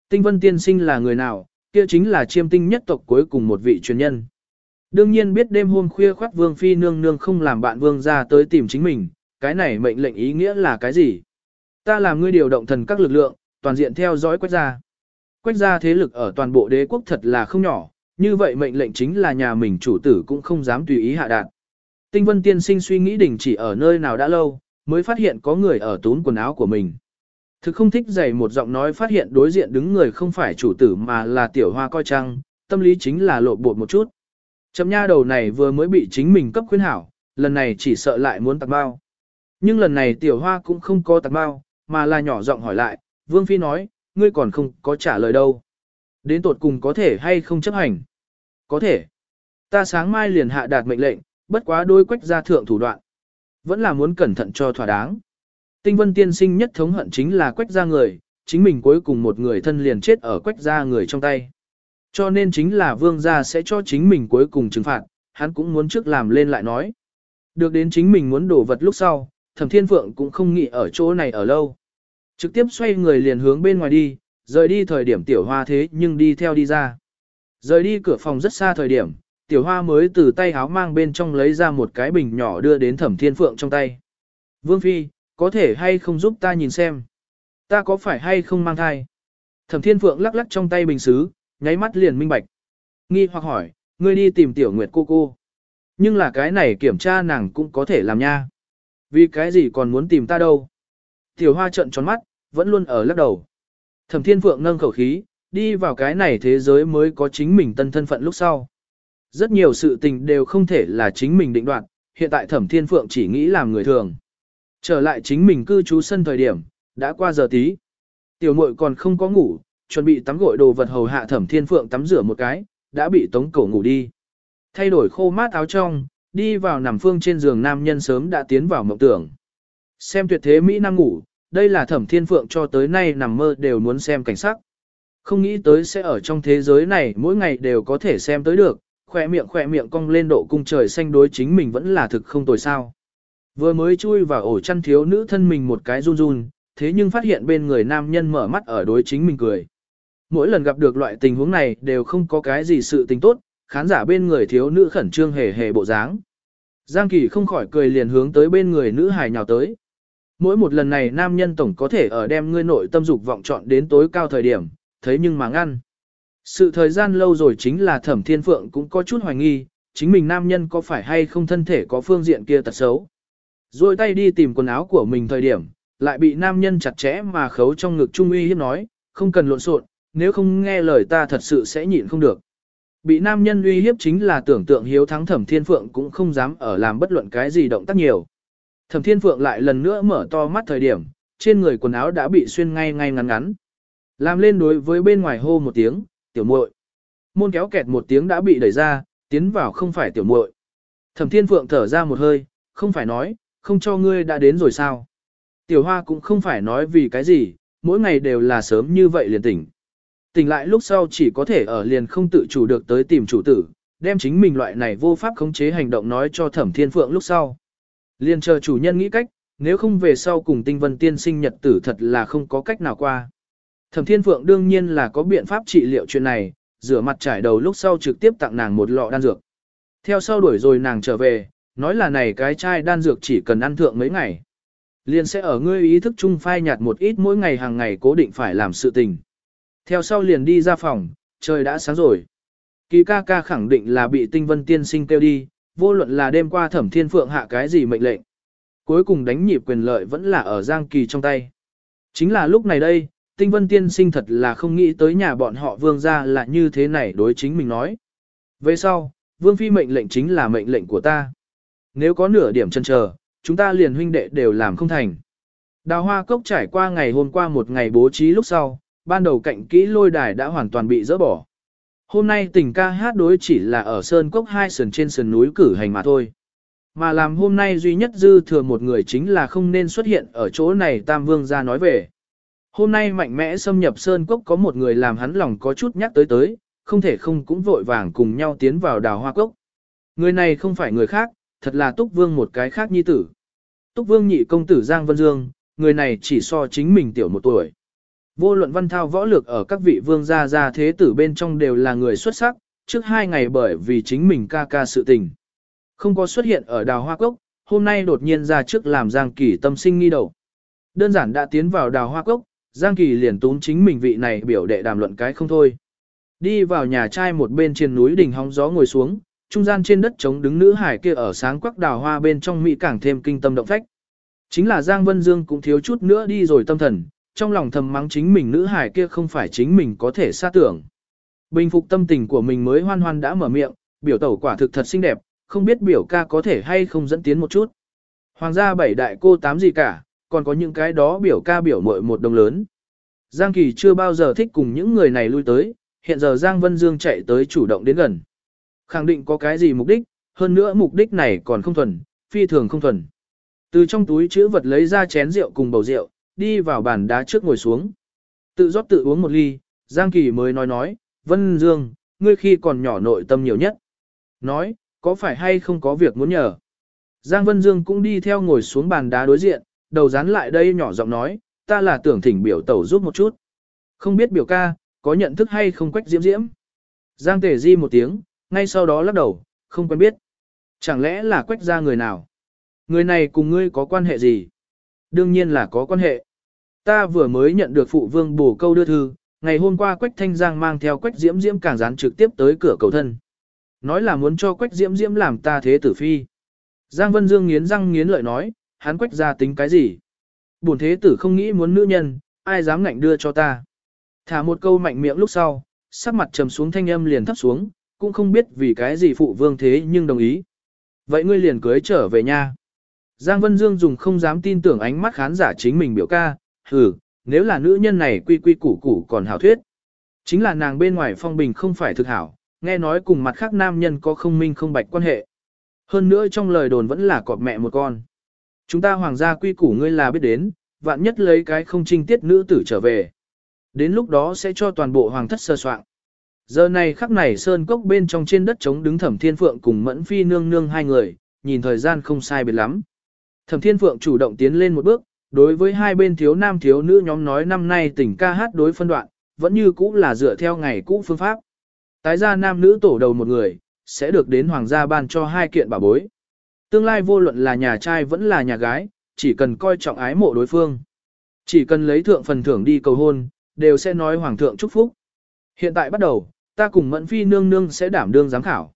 Tinh Vân tiên sinh là người nào, kia chính là chiêm tinh nhất tộc cuối cùng một vị truyền nhân. Đương nhiên biết đêm hôm khuya khoát vương phi nương nương không làm bạn vương ra tới tìm chính mình, cái này mệnh lệnh ý nghĩa là cái gì? Ta làm ngươi điều động thần các lực lượng, toàn diện theo dõi quách gia. Quách gia thế lực ở toàn bộ đế quốc thật là không nhỏ, như vậy mệnh lệnh chính là nhà mình chủ tử cũng không dám tùy ý hạ đạt. Tinh vân tiên sinh suy nghĩ đình chỉ ở nơi nào đã lâu, mới phát hiện có người ở tún quần áo của mình. Thực không thích dày một giọng nói phát hiện đối diện đứng người không phải chủ tử mà là tiểu hoa coi trăng, tâm lý chính là lộ bột một chút. Chậm nha đầu này vừa mới bị chính mình cấp khuyên hảo, lần này chỉ sợ lại muốn tạc bao. Nhưng lần này tiểu hoa cũng không có tạc bao, mà là nhỏ giọng hỏi lại, Vương Phi nói, ngươi còn không có trả lời đâu. Đến tột cùng có thể hay không chấp hành? Có thể. Ta sáng mai liền hạ đạt mệnh lệnh, bất quá đôi quách ra thượng thủ đoạn. Vẫn là muốn cẩn thận cho thỏa đáng. Tinh vân tiên sinh nhất thống hận chính là quách ra người, chính mình cuối cùng một người thân liền chết ở quách ra người trong tay. Cho nên chính là vương gia sẽ cho chính mình cuối cùng trừng phạt, hắn cũng muốn trước làm lên lại nói. Được đến chính mình muốn đổ vật lúc sau, thẩm thiên phượng cũng không nghĩ ở chỗ này ở lâu. Trực tiếp xoay người liền hướng bên ngoài đi, rời đi thời điểm tiểu hoa thế nhưng đi theo đi ra. Rời đi cửa phòng rất xa thời điểm, tiểu hoa mới từ tay háo mang bên trong lấy ra một cái bình nhỏ đưa đến thẩm thiên phượng trong tay. Vương Phi, có thể hay không giúp ta nhìn xem? Ta có phải hay không mang thai? Thẩm thiên phượng lắc lắc trong tay bình xứ, nháy mắt liền minh bạch. Nghi hoặc hỏi, ngươi đi tìm tiểu nguyệt cô cô. Nhưng là cái này kiểm tra nàng cũng có thể làm nha. Vì cái gì còn muốn tìm ta đâu? Tiểu hoa trận tròn mắt, vẫn luôn ở lắc đầu. Thẩm thiên phượng nâng khẩu khí, đi vào cái này thế giới mới có chính mình tân thân phận lúc sau. Rất nhiều sự tình đều không thể là chính mình định đoạt, hiện tại thẩm thiên phượng chỉ nghĩ làm người thường. Trở lại chính mình cư trú sân thời điểm, đã qua giờ tí. Tiểu mội còn không có ngủ, chuẩn bị tắm gội đồ vật hầu hạ thẩm thiên phượng tắm rửa một cái, đã bị tống cổ ngủ đi. Thay đổi khô mát áo trong, đi vào nằm phương trên giường nam nhân sớm đã tiến vào mộng tưởng. Xem tuyệt thế Mỹ Nam ngủ, đây là thẩm thiên phượng cho tới nay nằm mơ đều muốn xem cảnh sắc. Không nghĩ tới sẽ ở trong thế giới này mỗi ngày đều có thể xem tới được, khỏe miệng khỏe miệng cong lên độ cung trời xanh đối chính mình vẫn là thực không tồi sao. Vừa mới chui vào ổ chăn thiếu nữ thân mình một cái run run, thế nhưng phát hiện bên người nam nhân mở mắt ở đối chính mình cười. Mỗi lần gặp được loại tình huống này đều không có cái gì sự tình tốt, khán giả bên người thiếu nữ khẩn trương hề hề bộ dáng. Giang Kỳ không khỏi cười liền hướng tới bên người nữ hài nhào tới. Mỗi một lần này nam nhân tổng có thể ở đem ngươi nội tâm dục vọng chọn đến tối cao thời điểm, thấy nhưng mà ngăn. Sự thời gian lâu rồi chính là thẩm thiên phượng cũng có chút hoài nghi, chính mình nam nhân có phải hay không thân thể có phương diện kia tật xấu. Rồi tay đi tìm quần áo của mình thời điểm, lại bị nam nhân chặt chẽ mà khấu trong ngực trung uy hiếp nói, không cần lộn xộn, nếu không nghe lời ta thật sự sẽ nhịn không được. Bị nam nhân uy hiếp chính là tưởng tượng hiếu thắng thẩm thiên phượng cũng không dám ở làm bất luận cái gì động tác nhiều. Thẩm thiên phượng lại lần nữa mở to mắt thời điểm, trên người quần áo đã bị xuyên ngay ngay ngắn ngắn. Làm lên đối với bên ngoài hô một tiếng, tiểu muội. Môn kéo kẹt một tiếng đã bị đẩy ra, tiến vào không phải tiểu muội. Thẩm thiên phượng thở ra một hơi, không phải nói, không cho ngươi đã đến rồi sao. Tiểu hoa cũng không phải nói vì cái gì, mỗi ngày đều là sớm như vậy liền tỉnh. Tỉnh lại lúc sau chỉ có thể ở liền không tự chủ được tới tìm chủ tử, đem chính mình loại này vô pháp khống chế hành động nói cho thẩm thiên phượng lúc sau. Liền chờ chủ nhân nghĩ cách, nếu không về sau cùng tinh vân tiên sinh nhật tử thật là không có cách nào qua. Thẩm thiên phượng đương nhiên là có biện pháp trị liệu chuyện này, rửa mặt trải đầu lúc sau trực tiếp tặng nàng một lọ đan dược. Theo sau đuổi rồi nàng trở về, nói là này cái chai đan dược chỉ cần ăn thượng mấy ngày. Liền sẽ ở ngươi ý thức chung phai nhạt một ít mỗi ngày hàng ngày cố định phải làm sự tình. Theo sau liền đi ra phòng, trời đã sáng rồi. Kỳ ca ca khẳng định là bị tinh vân tiên sinh kêu đi, vô luận là đêm qua thẩm thiên phượng hạ cái gì mệnh lệnh. Cuối cùng đánh nhịp quyền lợi vẫn là ở Giang Kỳ trong tay. Chính là lúc này đây, tinh vân tiên sinh thật là không nghĩ tới nhà bọn họ vương ra là như thế này đối chính mình nói. Về sau, vương phi mệnh lệnh chính là mệnh lệnh của ta. Nếu có nửa điểm chân chờ, chúng ta liền huynh đệ đều làm không thành. Đào hoa cốc trải qua ngày hôm qua một ngày bố trí lúc sau, ban đầu cạnh kỹ lôi đài đã hoàn toàn bị dỡ bỏ. Hôm nay tình ca hát đối chỉ là ở Sơn Cốc hai sườn trên sườn núi cử hành mà thôi. Mà làm hôm nay duy nhất dư thừa một người chính là không nên xuất hiện ở chỗ này Tam Vương ra nói về. Hôm nay mạnh mẽ xâm nhập Sơn Cốc có một người làm hắn lòng có chút nhắc tới tới, không thể không cũng vội vàng cùng nhau tiến vào đào hoa cốc. Người này không phải người khác, thật là Túc Vương một cái khác nhi tử. Túc Vương nhị công tử Giang Vân Dương, người này chỉ so chính mình tiểu một tuổi. Vô luận văn thao võ lược ở các vị vương gia gia thế tử bên trong đều là người xuất sắc, trước hai ngày bởi vì chính mình ca ca sự tình. Không có xuất hiện ở đào hoa cốc, hôm nay đột nhiên ra trước làm Giang Kỳ tâm sinh nghi đầu. Đơn giản đã tiến vào đào hoa cốc, Giang Kỳ liền tún chính mình vị này biểu đệ đàm luận cái không thôi. Đi vào nhà trai một bên trên núi đỉnh hóng gió ngồi xuống, trung gian trên đất trống đứng nữ hải kia ở sáng quắc đào hoa bên trong mỹ càng thêm kinh tâm động phách. Chính là Giang Vân Dương cũng thiếu chút nữa đi rồi tâm thần, trong lòng thầm mắng chính mình nữ hải kia không phải chính mình có thể xa tưởng. Bình phục tâm tình của mình mới hoan hoan đã mở miệng, biểu tẩu quả thực thật xinh đẹp, không biết biểu ca có thể hay không dẫn tiến một chút. Hoàng gia bảy đại cô tám gì cả, còn có những cái đó biểu ca biểu muội một đồng lớn. Giang Kỳ chưa bao giờ thích cùng những người này lui tới, hiện giờ Giang Vân Dương chạy tới chủ động đến gần. Khẳng định có cái gì mục đích, hơn nữa mục đích này còn không thuần, phi thường không thuần. Từ trong túi chữ vật lấy ra chén rượu cùng bầu rượu, đi vào bàn đá trước ngồi xuống. Tự rót tự uống một ly, Giang Kỳ mới nói nói, Vân Dương, ngươi khi còn nhỏ nội tâm nhiều nhất. Nói, có phải hay không có việc muốn nhờ? Giang Vân Dương cũng đi theo ngồi xuống bàn đá đối diện, đầu dán lại đây nhỏ giọng nói, ta là tưởng thỉnh biểu tẩu giúp một chút. Không biết biểu ca, có nhận thức hay không quách diễm diễm? Giang Tề Di một tiếng, ngay sau đó lắc đầu, không quen biết. Chẳng lẽ là quách ra người nào? Người này cùng ngươi có quan hệ gì? Đương nhiên là có quan hệ. Ta vừa mới nhận được phụ vương bổ câu đưa thư, ngày hôm qua Quách Thanh Giang mang theo Quách Diễm Diễm càng dán trực tiếp tới cửa cầu thân. Nói là muốn cho Quách Diễm Diễm làm ta thế tử phi. Giang Vân Dương nghiến răng nghiến lợi nói, hắn Quách ra tính cái gì? Bổn thế tử không nghĩ muốn nữ nhân, ai dám ngạnh đưa cho ta. Thả một câu mạnh miệng lúc sau, sắc mặt trầm xuống thanh âm liền thấp xuống, cũng không biết vì cái gì phụ vương thế nhưng đồng ý. Vậy ngươi liền cưới trở về nha. Giang Vân Dương dùng không dám tin tưởng ánh mắt khán giả chính mình biểu ca, hừ, nếu là nữ nhân này quy quy củ củ còn hảo thuyết. Chính là nàng bên ngoài phong bình không phải thực hảo, nghe nói cùng mặt khác nam nhân có không minh không bạch quan hệ. Hơn nữa trong lời đồn vẫn là cọp mẹ một con. Chúng ta hoàng gia quy củ ngươi là biết đến, vạn nhất lấy cái không trinh tiết nữ tử trở về. Đến lúc đó sẽ cho toàn bộ hoàng thất sơ soạn. Giờ này khắc này sơn cốc bên trong trên đất trống đứng thẩm thiên phượng cùng mẫn phi nương nương hai người, nhìn thời gian không sai biệt lắm. Thẩm thiên phượng chủ động tiến lên một bước, đối với hai bên thiếu nam thiếu nữ nhóm nói năm nay tỉnh ca hát đối phân đoạn, vẫn như cũ là dựa theo ngày cũ phương pháp. Tái ra nam nữ tổ đầu một người, sẽ được đến hoàng gia ban cho hai kiện bảo bối. Tương lai vô luận là nhà trai vẫn là nhà gái, chỉ cần coi trọng ái mộ đối phương. Chỉ cần lấy thượng phần thưởng đi cầu hôn, đều sẽ nói hoàng thượng chúc phúc. Hiện tại bắt đầu, ta cùng mẫn phi nương nương sẽ đảm đương giám khảo.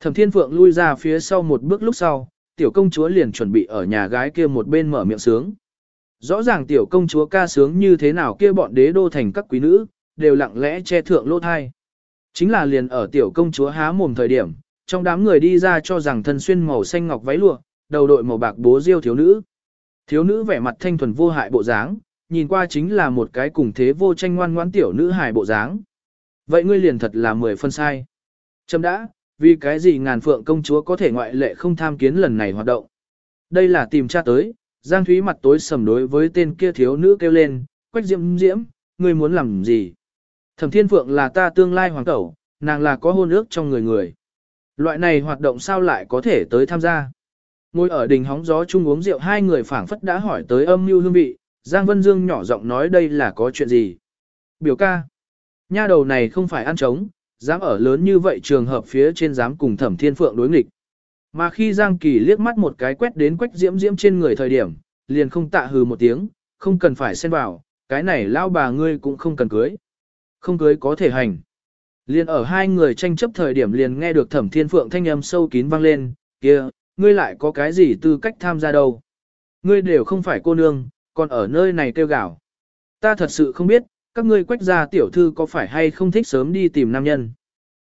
Thẩm thiên phượng lui ra phía sau một bước lúc sau, tiểu công chúa liền chuẩn bị ở nhà gái kia một bên mở miệng sướng. Rõ ràng tiểu công chúa ca sướng như thế nào kia bọn đế đô thành các quý nữ, đều lặng lẽ che thượng lỗ thai. Chính là liền ở tiểu công chúa há mồm thời điểm, trong đám người đi ra cho rằng thân xuyên màu xanh ngọc váy lụa, đầu đội màu bạc bố diêu thiếu nữ. Thiếu nữ vẻ mặt thanh thuần vô hại bộ dáng, nhìn qua chính là một cái cùng thế vô tranh ngoan ngoãn tiểu nữ hài bộ dáng. Vậy ngươi liền thật là mười phân sai. Chấm đã, vì cái gì ngàn phượng công chúa có thể ngoại lệ không tham kiến lần này hoạt động. Đây là tìm tra tới, Giang Thúy mặt tối sầm đối với tên kia thiếu nữ kêu lên, quách diễm diễm, ngươi muốn làm gì? Thẩm Thiên Phượng là ta tương lai hoàng tẩu, nàng là có hôn ước trong người người. Loại này hoạt động sao lại có thể tới tham gia? Ngồi ở đỉnh hóng gió chung uống rượu hai người phảng phất đã hỏi tới âm mưu hương vị, Giang Vân Dương nhỏ giọng nói đây là có chuyện gì? Biểu ca, nha đầu này không phải ăn trống, dám ở lớn như vậy trường hợp phía trên dám cùng Thẩm Thiên Phượng đối nghịch. Mà khi Giang Kỳ liếc mắt một cái quét đến quách diễm diễm trên người thời điểm, liền không tạ hừ một tiếng, không cần phải xen vào, cái này lao bà ngươi cũng không cần cưới. Không cưới có thể hành. Liền ở hai người tranh chấp thời điểm liền nghe được thẩm thiên phượng thanh âm sâu kín vang lên, kia, ngươi lại có cái gì tư cách tham gia đâu. Ngươi đều không phải cô nương, còn ở nơi này kêu gào. Ta thật sự không biết, các ngươi quách gia tiểu thư có phải hay không thích sớm đi tìm nam nhân.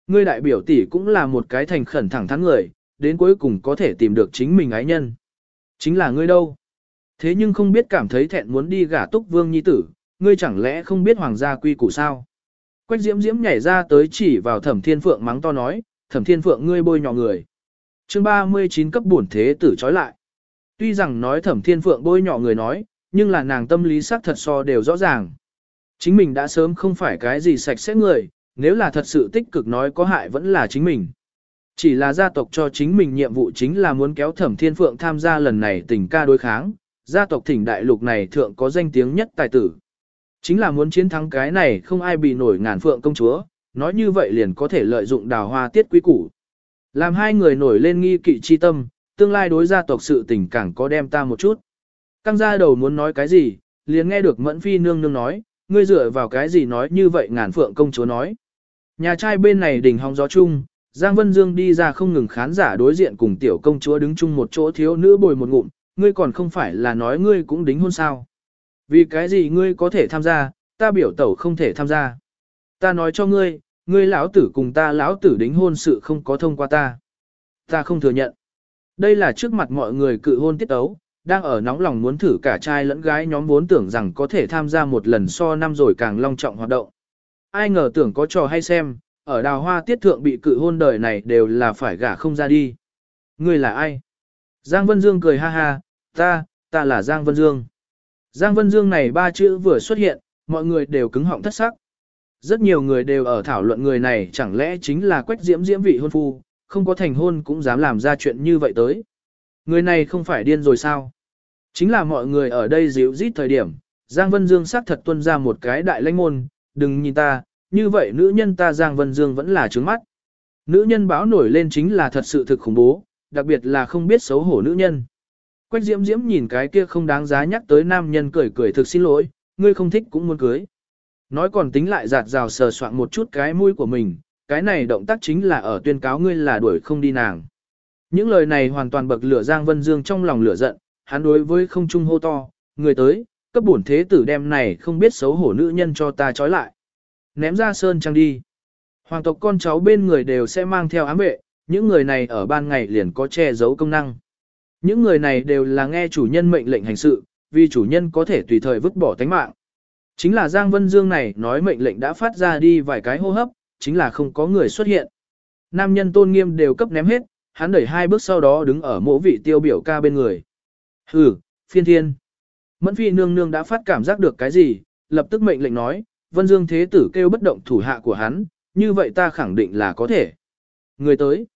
Ngươi đại biểu tỷ cũng là một cái thành khẩn thẳng thắn người, đến cuối cùng có thể tìm được chính mình ái nhân. Chính là ngươi đâu. Thế nhưng không biết cảm thấy thẹn muốn đi gả túc vương nhi tử, ngươi chẳng lẽ không biết hoàng gia quy củ sao? Quách diễm diễm nhảy ra tới chỉ vào thẩm thiên phượng mắng to nói, thẩm thiên phượng ngươi bôi nhọ người. chương 39 cấp bổn thế tử trói lại. Tuy rằng nói thẩm thiên phượng bôi nhọ người nói, nhưng là nàng tâm lý sắc thật so đều rõ ràng. Chính mình đã sớm không phải cái gì sạch sẽ người, nếu là thật sự tích cực nói có hại vẫn là chính mình. Chỉ là gia tộc cho chính mình nhiệm vụ chính là muốn kéo thẩm thiên phượng tham gia lần này tình ca đối kháng, gia tộc thỉnh đại lục này thượng có danh tiếng nhất tài tử. Chính là muốn chiến thắng cái này không ai bị nổi ngàn phượng công chúa, nói như vậy liền có thể lợi dụng đào hoa tiết quý củ. Làm hai người nổi lên nghi kỵ chi tâm, tương lai đối gia tộc sự tình càng có đem ta một chút. Căng ra đầu muốn nói cái gì, liền nghe được mẫn phi nương nương nói, ngươi dựa vào cái gì nói như vậy ngàn phượng công chúa nói. Nhà trai bên này đỉnh hóng gió chung, Giang Vân Dương đi ra không ngừng khán giả đối diện cùng tiểu công chúa đứng chung một chỗ thiếu nữ bồi một ngụm, ngươi còn không phải là nói ngươi cũng đính hôn sao. Vì cái gì ngươi có thể tham gia, ta biểu tẩu không thể tham gia. Ta nói cho ngươi, ngươi lão tử cùng ta lão tử đính hôn sự không có thông qua ta. Ta không thừa nhận. Đây là trước mặt mọi người cự hôn tiết ấu, đang ở nóng lòng muốn thử cả trai lẫn gái nhóm vốn tưởng rằng có thể tham gia một lần so năm rồi càng long trọng hoạt động. Ai ngờ tưởng có trò hay xem, ở đào hoa tiết thượng bị cự hôn đời này đều là phải gả không ra đi. Ngươi là ai? Giang Vân Dương cười ha ha, ta, ta là Giang Vân Dương. Giang Vân Dương này ba chữ vừa xuất hiện, mọi người đều cứng họng thất sắc. Rất nhiều người đều ở thảo luận người này chẳng lẽ chính là quách diễm diễm vị hôn phu, không có thành hôn cũng dám làm ra chuyện như vậy tới. Người này không phải điên rồi sao? Chính là mọi người ở đây dịu rít thời điểm, Giang Vân Dương xác thật tuân ra một cái đại lãnh môn, đừng nhìn ta, như vậy nữ nhân ta Giang Vân Dương vẫn là trướng mắt. Nữ nhân báo nổi lên chính là thật sự thực khủng bố, đặc biệt là không biết xấu hổ nữ nhân. Quách diễm diễm nhìn cái kia không đáng giá nhắc tới nam nhân cười cười thực xin lỗi, ngươi không thích cũng muốn cưới. Nói còn tính lại giạt rào sờ soạn một chút cái mũi của mình, cái này động tác chính là ở tuyên cáo ngươi là đuổi không đi nàng. Những lời này hoàn toàn bậc lửa Giang Vân Dương trong lòng lửa giận, hắn đối với không trung hô to, người tới, cấp bổn thế tử đem này không biết xấu hổ nữ nhân cho ta trói lại. Ném ra sơn trang đi. Hoàng tộc con cháu bên người đều sẽ mang theo ám vệ, những người này ở ban ngày liền có che giấu công năng. Những người này đều là nghe chủ nhân mệnh lệnh hành sự, vì chủ nhân có thể tùy thời vứt bỏ tánh mạng. Chính là Giang Vân Dương này nói mệnh lệnh đã phát ra đi vài cái hô hấp, chính là không có người xuất hiện. Nam nhân tôn nghiêm đều cấp ném hết, hắn đẩy hai bước sau đó đứng ở mỗ vị tiêu biểu ca bên người. Hừ, phiên thiên. Mẫn phi nương nương đã phát cảm giác được cái gì, lập tức mệnh lệnh nói, Vân Dương Thế Tử kêu bất động thủ hạ của hắn, như vậy ta khẳng định là có thể. Người tới.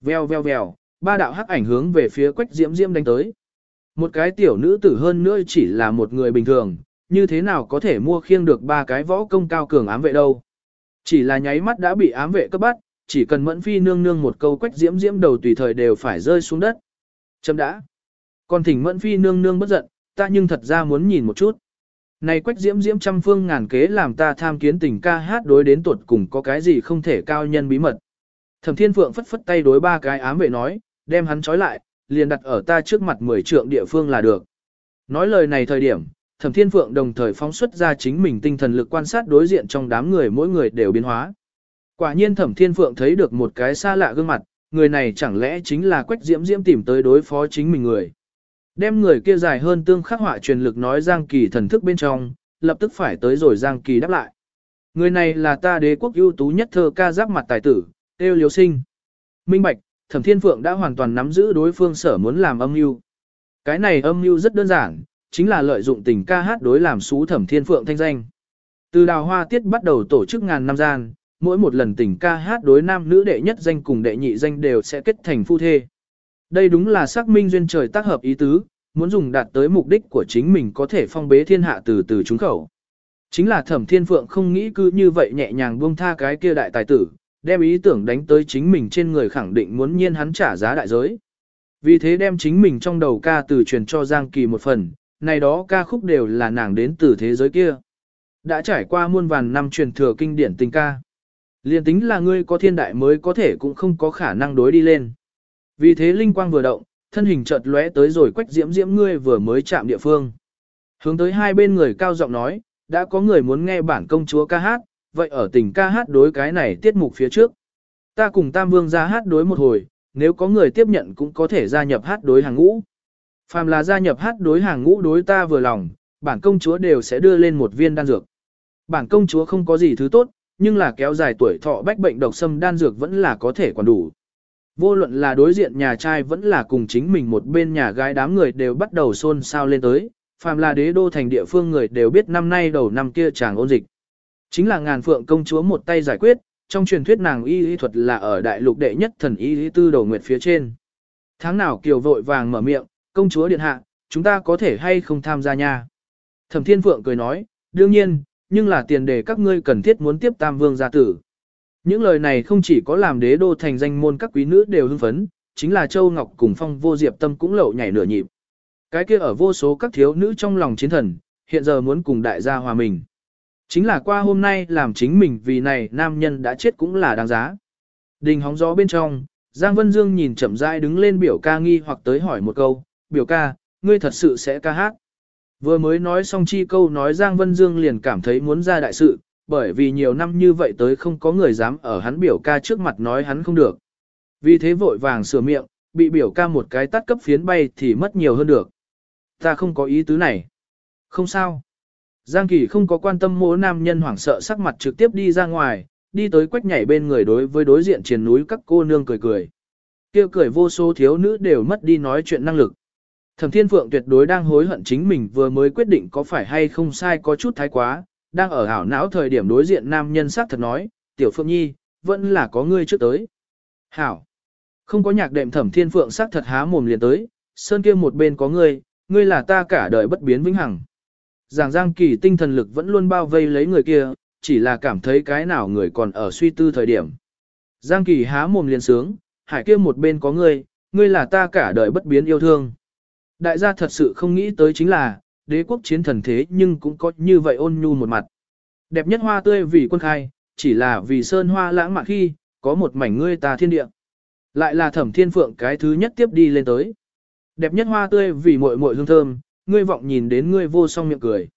Vèo vèo vèo, ba đạo hắc ảnh hướng về phía quách diễm diễm đánh tới. Một cái tiểu nữ tử hơn nữa chỉ là một người bình thường, như thế nào có thể mua khiêng được ba cái võ công cao cường ám vệ đâu. Chỉ là nháy mắt đã bị ám vệ cấp bắt, chỉ cần mẫn phi nương nương một câu quách diễm diễm đầu tùy thời đều phải rơi xuống đất. Chấm đã. Còn thỉnh mẫn phi nương nương bất giận, ta nhưng thật ra muốn nhìn một chút. Này quách diễm diễm trăm phương ngàn kế làm ta tham kiến tình ca hát đối đến tuột cùng có cái gì không thể cao nhân bí mật. Thẩm thiên phượng phất phất tay đối ba cái ám vệ nói, đem hắn trói lại, liền đặt ở ta trước mặt mười trượng địa phương là được. Nói lời này thời điểm, thẩm thiên phượng đồng thời phóng xuất ra chính mình tinh thần lực quan sát đối diện trong đám người mỗi người đều biến hóa. Quả nhiên thẩm thiên phượng thấy được một cái xa lạ gương mặt, người này chẳng lẽ chính là quách diễm diễm tìm tới đối phó chính mình người. Đem người kia dài hơn tương khắc họa truyền lực nói Giang Kỳ thần thức bên trong, lập tức phải tới rồi Giang Kỳ đáp lại. Người này là ta đế quốc ưu tú nhất thơ ca giáp mặt tài tử, Têu Liếu Sinh. Minh Bạch, Thẩm Thiên Phượng đã hoàn toàn nắm giữ đối phương sở muốn làm âm mưu. Cái này âm mưu rất đơn giản, chính là lợi dụng tình ca hát đối làm xú Thẩm Thiên Phượng thanh danh. Từ đào hoa tiết bắt đầu tổ chức ngàn năm gian, mỗi một lần tình ca hát đối nam nữ đệ nhất danh cùng đệ nhị danh đều sẽ kết thành phu thê. Đây đúng là xác minh duyên trời tác hợp ý tứ, muốn dùng đạt tới mục đích của chính mình có thể phong bế thiên hạ từ từ trúng khẩu. Chính là thẩm thiên phượng không nghĩ cứ như vậy nhẹ nhàng buông tha cái kia đại tài tử, đem ý tưởng đánh tới chính mình trên người khẳng định muốn nhiên hắn trả giá đại giới. Vì thế đem chính mình trong đầu ca từ truyền cho Giang Kỳ một phần, này đó ca khúc đều là nàng đến từ thế giới kia. Đã trải qua muôn vàn năm truyền thừa kinh điển tình ca. Liên tính là ngươi có thiên đại mới có thể cũng không có khả năng đối đi lên. Vì thế linh quang vừa động, thân hình chợt lóe tới rồi quách diễm diễm ngươi vừa mới chạm địa phương. Hướng tới hai bên người cao giọng nói, đã có người muốn nghe bản công chúa ca hát, vậy ở tỉnh ca hát đối cái này tiết mục phía trước. Ta cùng Tam Vương ra hát đối một hồi, nếu có người tiếp nhận cũng có thể gia nhập hát đối hàng ngũ. Phàm là gia nhập hát đối hàng ngũ đối ta vừa lòng, bản công chúa đều sẽ đưa lên một viên đan dược. Bản công chúa không có gì thứ tốt, nhưng là kéo dài tuổi thọ bách bệnh độc xâm đan dược vẫn là có thể quản đủ. Vô luận là đối diện nhà trai vẫn là cùng chính mình một bên nhà gái đám người đều bắt đầu xôn xao lên tới, phàm là đế đô thành địa phương người đều biết năm nay đầu năm kia chàng ôn dịch. Chính là ngàn phượng công chúa một tay giải quyết, trong truyền thuyết nàng y y thuật là ở đại lục đệ nhất thần y y tư đầu nguyệt phía trên. Tháng nào kiều vội vàng mở miệng, công chúa điện hạ, chúng ta có thể hay không tham gia nha. Thẩm thiên phượng cười nói, đương nhiên, nhưng là tiền đề các ngươi cần thiết muốn tiếp tam vương gia tử. Những lời này không chỉ có làm đế đô thành danh môn các quý nữ đều hưng phấn, chính là Châu Ngọc cùng Phong vô diệp tâm cũng lậu nhảy nửa nhịp. Cái kia ở vô số các thiếu nữ trong lòng chiến thần, hiện giờ muốn cùng đại gia hòa mình. Chính là qua hôm nay làm chính mình vì này nam nhân đã chết cũng là đáng giá. Đình hóng gió bên trong, Giang Vân Dương nhìn chậm rãi đứng lên biểu ca nghi hoặc tới hỏi một câu, biểu ca, ngươi thật sự sẽ ca hát. Vừa mới nói xong chi câu nói Giang Vân Dương liền cảm thấy muốn ra đại sự, bởi vì nhiều năm như vậy tới không có người dám ở hắn biểu ca trước mặt nói hắn không được. Vì thế vội vàng sửa miệng, bị biểu ca một cái tắt cấp phiến bay thì mất nhiều hơn được. Ta không có ý tứ này. Không sao. Giang Kỳ không có quan tâm mỗ nam nhân hoảng sợ sắc mặt trực tiếp đi ra ngoài, đi tới quách nhảy bên người đối với đối diện trên núi các cô nương cười cười. Kêu cười vô số thiếu nữ đều mất đi nói chuyện năng lực. Thẩm Thiên Phượng tuyệt đối đang hối hận chính mình vừa mới quyết định có phải hay không sai có chút thái quá, đang ở hảo não thời điểm đối diện nam nhân sắc thật nói, Tiểu Phượng Nhi, vẫn là có ngươi trước tới. Hảo. Không có nhạc đệm Thẩm Thiên Phượng sắc thật há mồm liền tới, sơn kia một bên có ngươi, ngươi là ta cả đời bất biến vĩnh hằng. Giảng Giang Kỳ tinh thần lực vẫn luôn bao vây lấy người kia, chỉ là cảm thấy cái nào người còn ở suy tư thời điểm. Giang Kỳ há mồm liền sướng, hải kia một bên có ngươi, ngươi là ta cả đời bất biến yêu thương. Đại gia thật sự không nghĩ tới chính là, đế quốc chiến thần thế nhưng cũng có như vậy ôn nhu một mặt. Đẹp nhất hoa tươi vì quân khai, chỉ là vì sơn hoa lãng mạn khi, có một mảnh ngươi ta thiên địa. Lại là thẩm thiên phượng cái thứ nhất tiếp đi lên tới. Đẹp nhất hoa tươi vì muội muội hương thơm, ngươi vọng nhìn đến ngươi vô song miệng cười.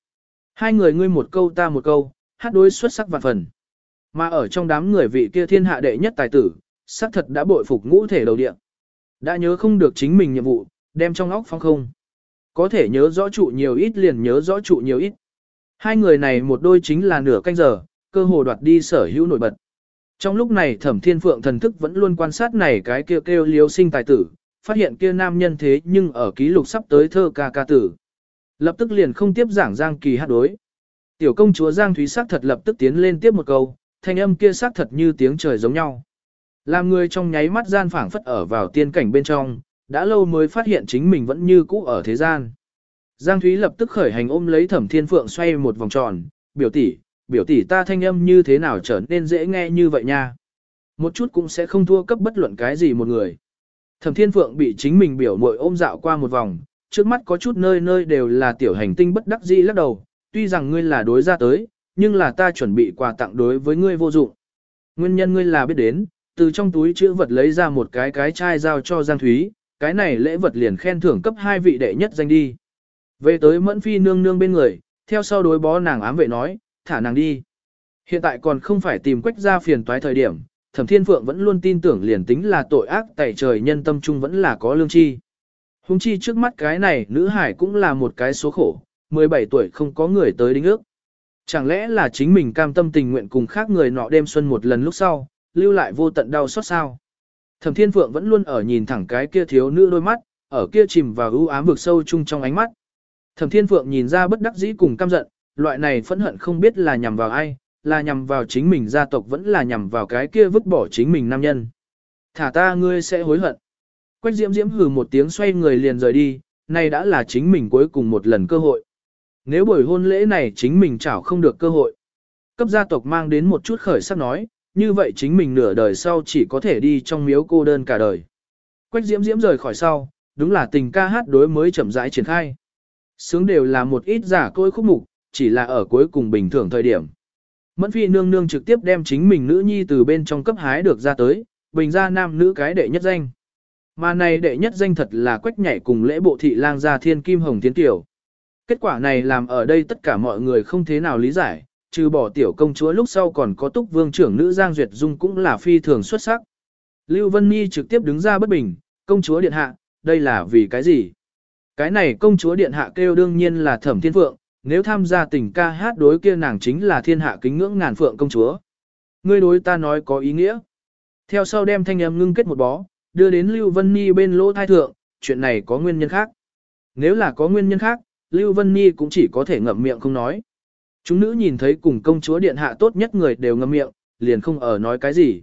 Hai người ngươi một câu ta một câu, hát đối xuất sắc vạn phần. Mà ở trong đám người vị kia thiên hạ đệ nhất tài tử, sắc thật đã bội phục ngũ thể đầu địa. Đã nhớ không được chính mình nhiệm vụ, đem trong óc phong không. Có thể nhớ rõ trụ nhiều ít liền nhớ rõ trụ nhiều ít. Hai người này một đôi chính là nửa canh giờ, cơ hồ đoạt đi sở hữu nổi bật. Trong lúc này thẩm thiên phượng thần thức vẫn luôn quan sát này cái kêu kêu liếu sinh tài tử, phát hiện kia nam nhân thế nhưng ở ký lục sắp tới thơ ca ca tử. Lập tức liền không tiếp giảng Giang Kỳ hát đối. Tiểu công chúa Giang Thúy sắc thật lập tức tiến lên tiếp một câu, thanh âm kia sắc thật như tiếng trời giống nhau. Làm người trong nháy mắt gian phảng phất ở vào tiên cảnh bên trong, đã lâu mới phát hiện chính mình vẫn như cũ ở thế gian. Giang Thúy lập tức khởi hành ôm lấy Thẩm Thiên Phượng xoay một vòng tròn, biểu tỷ, biểu tỷ ta thanh âm như thế nào trở nên dễ nghe như vậy nha. Một chút cũng sẽ không thua cấp bất luận cái gì một người. Thẩm Thiên Phượng bị chính mình biểu muội ôm dạo qua một vòng, trước mắt có chút nơi nơi đều là tiểu hành tinh bất đắc dĩ lắc đầu, tuy rằng ngươi là đối ra tới, nhưng là ta chuẩn bị quà tặng đối với ngươi vô dụng. Nguyên nhân ngươi là biết đến, từ trong túi chữ vật lấy ra một cái cái chai giao cho Giang Thúy, cái này lễ vật liền khen thưởng cấp hai vị đệ nhất danh đi. Về tới mẫn phi nương nương bên người, theo sau đối bó nàng ám vệ nói, thả nàng đi. Hiện tại còn không phải tìm quách ra phiền toái thời điểm, thẩm thiên phượng vẫn luôn tin tưởng liền tính là tội ác tại trời nhân tâm trung vẫn là có lương chi. Hùng chi trước mắt cái này nữ hải cũng là một cái số khổ, 17 tuổi không có người tới đính ước. Chẳng lẽ là chính mình cam tâm tình nguyện cùng khác người nọ đêm xuân một lần lúc sau, lưu lại vô tận đau xót sao? Thẩm Thiên Phượng vẫn luôn ở nhìn thẳng cái kia thiếu nữ đôi mắt, ở kia chìm vào ưu ám vực sâu chung trong ánh mắt. Thẩm Thiên Phượng nhìn ra bất đắc dĩ cùng căm giận, loại này phẫn hận không biết là nhằm vào ai, là nhằm vào chính mình gia tộc vẫn là nhằm vào cái kia vứt bỏ chính mình nam nhân. Thả ta ngươi sẽ hối hận. Quách Diễm Diễm hừ một tiếng xoay người liền rời đi, này đã là chính mình cuối cùng một lần cơ hội. Nếu buổi hôn lễ này chính mình chảo không được cơ hội. Cấp gia tộc mang đến một chút khởi sắc nói, như vậy chính mình nửa đời sau chỉ có thể đi trong miếu cô đơn cả đời. Quách diễm diễm rời khỏi sau, đúng là tình ca hát đối mới chậm rãi triển khai. Sướng đều là một ít giả côi khúc mục, chỉ là ở cuối cùng bình thường thời điểm. Mẫn phi nương nương trực tiếp đem chính mình nữ nhi từ bên trong cấp hái được ra tới, bình ra nam nữ cái đệ nhất danh. Mà này đệ nhất danh thật là quách nhảy cùng lễ bộ thị lang gia thiên kim hồng tiến tiểu. Kết quả này làm ở đây tất cả mọi người không thế nào lý giải, trừ bỏ tiểu công chúa lúc sau còn có túc vương trưởng nữ Giang Duyệt Dung cũng là phi thường xuất sắc. Lưu Vân Nhi trực tiếp đứng ra bất bình, công chúa điện hạ, đây là vì cái gì? Cái này công chúa điện hạ kêu đương nhiên là thẩm thiên phượng, nếu tham gia tình ca hát đối kia nàng chính là thiên hạ kính ngưỡng ngàn phượng công chúa. Ngươi đối ta nói có ý nghĩa. Theo sau đem thanh âm ngưng kết một bó, đưa đến Lưu Vân Nhi bên lỗ thai thượng, chuyện này có nguyên nhân khác. Nếu là có nguyên nhân khác, Lưu Vân Nhi cũng chỉ có thể ngậm miệng không nói. Chúng nữ nhìn thấy cùng công chúa điện hạ tốt nhất người đều ngậm miệng, liền không ở nói cái gì.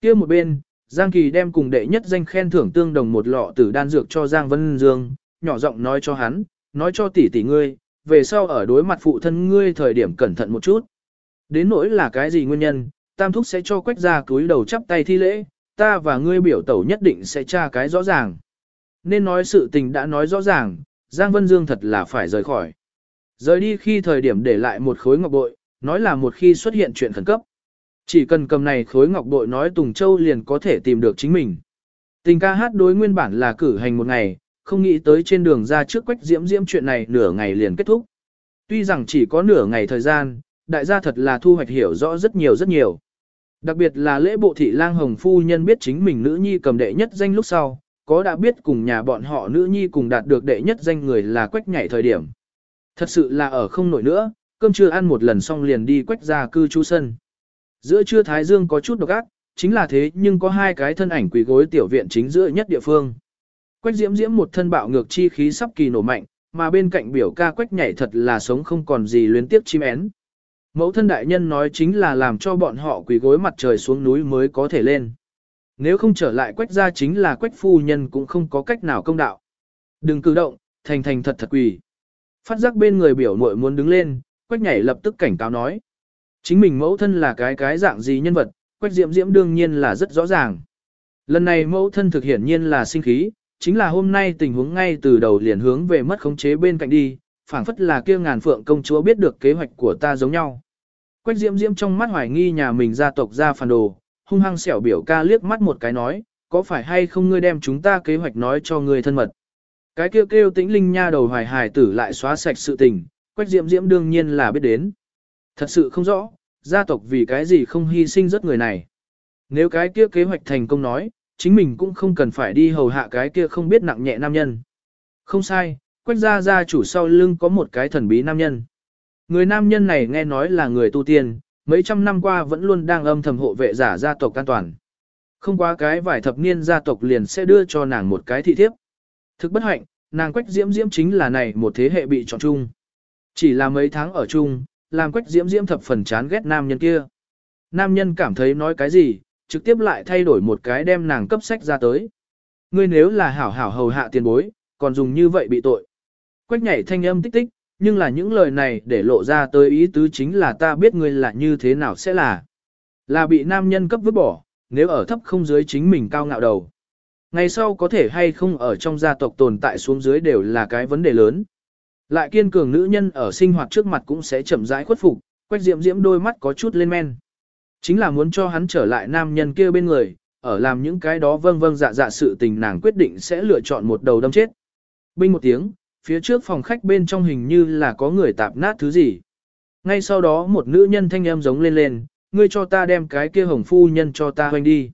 kia một bên, Giang Kỳ đem cùng đệ nhất danh khen thưởng tương đồng một lọ tử đan dược cho Giang Vân Dương, nhỏ giọng nói cho hắn, nói cho tỷ tỷ ngươi, về sau ở đối mặt phụ thân ngươi thời điểm cẩn thận một chút. Đến nỗi là cái gì nguyên nhân, tam thúc sẽ cho quách ra túi đầu chắp tay thi lễ, ta và ngươi biểu tẩu nhất định sẽ tra cái rõ ràng. Nên nói sự tình đã nói rõ ràng, Giang Vân Dương thật là phải rời khỏi. Rời đi khi thời điểm để lại một khối ngọc bội, nói là một khi xuất hiện chuyện khẩn cấp. Chỉ cần cầm này khối ngọc bội nói Tùng Châu liền có thể tìm được chính mình. Tình ca hát đối nguyên bản là cử hành một ngày, không nghĩ tới trên đường ra trước quách diễm diễm chuyện này nửa ngày liền kết thúc. Tuy rằng chỉ có nửa ngày thời gian, đại gia thật là thu hoạch hiểu rõ rất nhiều rất nhiều. Đặc biệt là lễ bộ thị lang hồng phu nhân biết chính mình nữ nhi cầm đệ nhất danh lúc sau, có đã biết cùng nhà bọn họ nữ nhi cùng đạt được đệ nhất danh người là quách nhảy thời điểm. Thật sự là ở không nổi nữa, cơm chưa ăn một lần xong liền đi quách ra cư trú sân. Giữa trưa Thái Dương có chút độc ác, chính là thế nhưng có hai cái thân ảnh quỷ gối tiểu viện chính giữa nhất địa phương. Quách diễm diễm một thân bạo ngược chi khí sắp kỳ nổ mạnh, mà bên cạnh biểu ca quách nhảy thật là sống không còn gì luyến tiếp chim én. Mẫu thân đại nhân nói chính là làm cho bọn họ quỳ gối mặt trời xuống núi mới có thể lên. Nếu không trở lại quách gia chính là quách phu nhân cũng không có cách nào công đạo. Đừng cử động, thành thành thật thật quỳ. Phát giác bên người biểu muội muốn đứng lên, quách nhảy lập tức cảnh cáo nói. Chính mình mẫu thân là cái cái dạng gì nhân vật, quách diễm diễm đương nhiên là rất rõ ràng. Lần này mẫu thân thực hiển nhiên là sinh khí, chính là hôm nay tình huống ngay từ đầu liền hướng về mất khống chế bên cạnh đi, phảng phất là kia ngàn phượng công chúa biết được kế hoạch của ta giống nhau. Quách diễm diễm trong mắt hoài nghi nhà mình gia tộc ra phản đồ, hung hăng xẻo biểu ca liếc mắt một cái nói, có phải hay không ngươi đem chúng ta kế hoạch nói cho ngươi thân mật. Cái kêu kêu tĩnh linh nha đầu hoài hài tử lại xóa sạch sự tình, quách diễm diễm đương nhiên là biết đến. Thật sự không rõ, gia tộc vì cái gì không hy sinh rất người này. Nếu cái kia kế hoạch thành công nói, chính mình cũng không cần phải đi hầu hạ cái kia không biết nặng nhẹ nam nhân. Không sai, quách gia gia chủ sau lưng có một cái thần bí nam nhân. Người nam nhân này nghe nói là người tu tiên, mấy trăm năm qua vẫn luôn đang âm thầm hộ vệ giả gia tộc an toàn. Không qua cái vài thập niên gia tộc liền sẽ đưa cho nàng một cái thị thiếp. Thực bất hạnh, nàng quách diễm diễm chính là này một thế hệ bị chọn chung. Chỉ là mấy tháng ở chung, làm quách diễm diễm thập phần chán ghét nam nhân kia. Nam nhân cảm thấy nói cái gì, trực tiếp lại thay đổi một cái đem nàng cấp sách ra tới. Ngươi nếu là hảo hảo hầu hạ tiền bối, còn dùng như vậy bị tội. Quách nhảy thanh âm tích tích, nhưng là những lời này để lộ ra tới ý tứ chính là ta biết ngươi là như thế nào sẽ là. Là bị nam nhân cấp vứt bỏ, nếu ở thấp không dưới chính mình cao ngạo đầu. Ngày sau có thể hay không ở trong gia tộc tồn tại xuống dưới đều là cái vấn đề lớn. Lại kiên cường nữ nhân ở sinh hoạt trước mặt cũng sẽ chậm rãi khuất phục, quách diễm diễm đôi mắt có chút lên men. Chính là muốn cho hắn trở lại nam nhân kia bên người, ở làm những cái đó vâng vâng dạ dạ sự tình nàng quyết định sẽ lựa chọn một đầu đâm chết. Binh một tiếng, phía trước phòng khách bên trong hình như là có người tạp nát thứ gì. Ngay sau đó một nữ nhân thanh âm giống lên lên, ngươi cho ta đem cái kia hồng phu nhân cho ta hoành đi.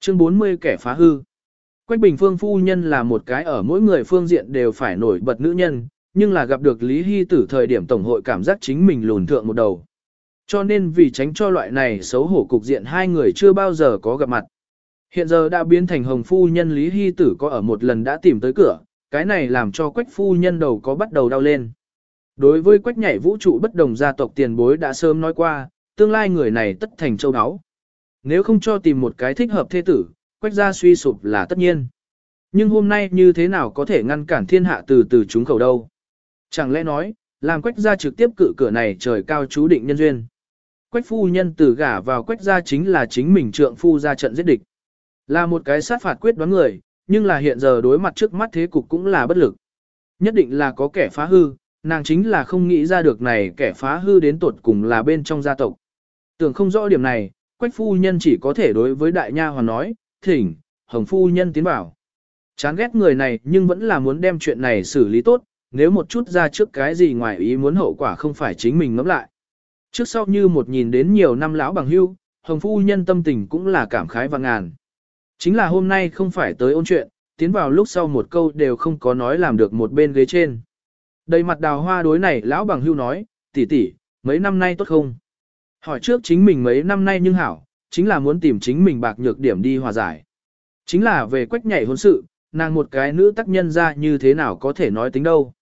Chương 40 kẻ phá hư. Quách Bình Phương phu nhân là một cái ở mỗi người phương diện đều phải nổi bật nữ nhân, nhưng là gặp được Lý Hy tử thời điểm Tổng hội cảm giác chính mình lùn thượng một đầu. Cho nên vì tránh cho loại này xấu hổ cục diện hai người chưa bao giờ có gặp mặt. Hiện giờ đã biến thành hồng phu nhân Lý Hy tử có ở một lần đã tìm tới cửa, cái này làm cho quách phu nhân đầu có bắt đầu đau lên. Đối với quách nhảy vũ trụ bất đồng gia tộc tiền bối đã sớm nói qua, tương lai người này tất thành châu áo. Nếu không cho tìm một cái thích hợp thế tử, quách gia suy sụp là tất nhiên. Nhưng hôm nay như thế nào có thể ngăn cản thiên hạ từ từ chúng khẩu đâu? Chẳng lẽ nói, làm quách gia trực tiếp cự cửa này trời cao chú định nhân duyên. Quách phu nhân từ gả vào quách gia chính là chính mình trượng phu ra trận giết địch. Là một cái sát phạt quyết đoán người, nhưng là hiện giờ đối mặt trước mắt thế cục cũng là bất lực. Nhất định là có kẻ phá hư, nàng chính là không nghĩ ra được này kẻ phá hư đến tột cùng là bên trong gia tộc. Tưởng không rõ điểm này, quách phu nhân chỉ có thể đối với đại nha hoàn nói, thỉnh, hồng phu nhân tiến bảo. Chán ghét người này nhưng vẫn là muốn đem chuyện này xử lý tốt, nếu một chút ra trước cái gì ngoài ý muốn hậu quả không phải chính mình ngẫm lại. Trước sau như một nhìn đến nhiều năm lão bằng hưu, hồng phu nhân tâm tình cũng là cảm khái và ngàn. Chính là hôm nay không phải tới ôn chuyện, tiến vào lúc sau một câu đều không có nói làm được một bên ghế trên. Đầy mặt đào hoa đối này lão bằng hưu nói, tỷ tỷ, mấy năm nay tốt không? Hỏi trước chính mình mấy năm nay nhưng hảo, chính là muốn tìm chính mình bạc nhược điểm đi hòa giải. Chính là về quách nhảy hôn sự, nàng một cái nữ tác nhân ra như thế nào có thể nói tính đâu.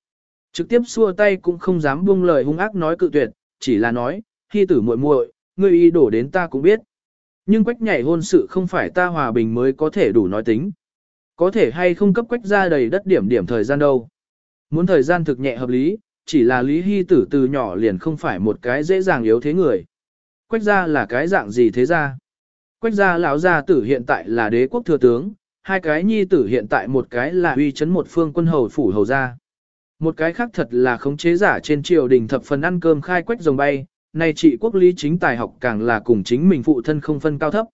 Trực tiếp xua tay cũng không dám buông lời hung ác nói cự tuyệt, chỉ là nói, khi tử muội muội, ngươi ý đổ đến ta cũng biết. Nhưng quách nhảy hôn sự không phải ta hòa bình mới có thể đủ nói tính. Có thể hay không cấp quách ra đầy đất điểm điểm thời gian đâu. Muốn thời gian thực nhẹ hợp lý, chỉ là Lý Hy tử từ nhỏ liền không phải một cái dễ dàng yếu thế người. Quách gia là cái dạng gì thế ra? Quách gia lão gia tử hiện tại là đế quốc thừa tướng, hai cái nhi tử hiện tại một cái là uy chấn một phương quân hầu phủ hầu gia. Một cái khác thật là khống chế giả trên triều đình thập phần ăn cơm khai quách rồng bay, nay trị quốc lý chính tài học càng là cùng chính mình phụ thân không phân cao thấp.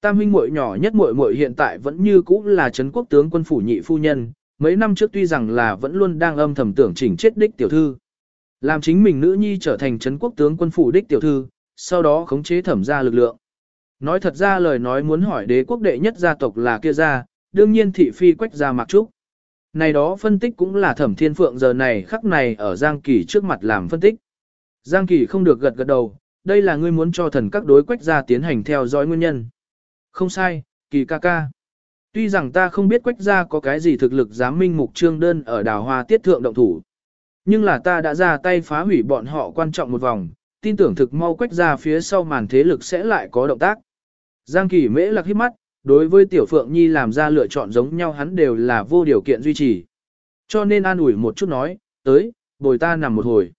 Tam huynh muội nhỏ nhất muội muội hiện tại vẫn như cũ là trấn quốc tướng quân phủ nhị phu nhân, mấy năm trước tuy rằng là vẫn luôn đang âm thầm tưởng chỉnh chết đích tiểu thư. Làm chính mình nữ nhi trở thành trấn quốc tướng quân phủ đích tiểu thư, sau đó khống chế thẩm ra lực lượng. Nói thật ra lời nói muốn hỏi đế quốc đệ nhất gia tộc là kia gia, đương nhiên thị phi quách gia mặc trúc. Này đó phân tích cũng là thẩm thiên phượng giờ này khắc này ở Giang Kỳ trước mặt làm phân tích. Giang Kỳ không được gật gật đầu, đây là ngươi muốn cho thần các đối quách gia tiến hành theo dõi nguyên nhân. Không sai, Kỳ ca ca. Tuy rằng ta không biết quách gia có cái gì thực lực dám minh mục trương đơn ở đào hoa tiết thượng động thủ. Nhưng là ta đã ra tay phá hủy bọn họ quan trọng một vòng, tin tưởng thực mau quách ra phía sau màn thế lực sẽ lại có động tác. Giang Kỳ mễ lạc hít mắt, đối với Tiểu Phượng Nhi làm ra lựa chọn giống nhau hắn đều là vô điều kiện duy trì. Cho nên an ủi một chút nói, tới, bồi ta nằm một hồi.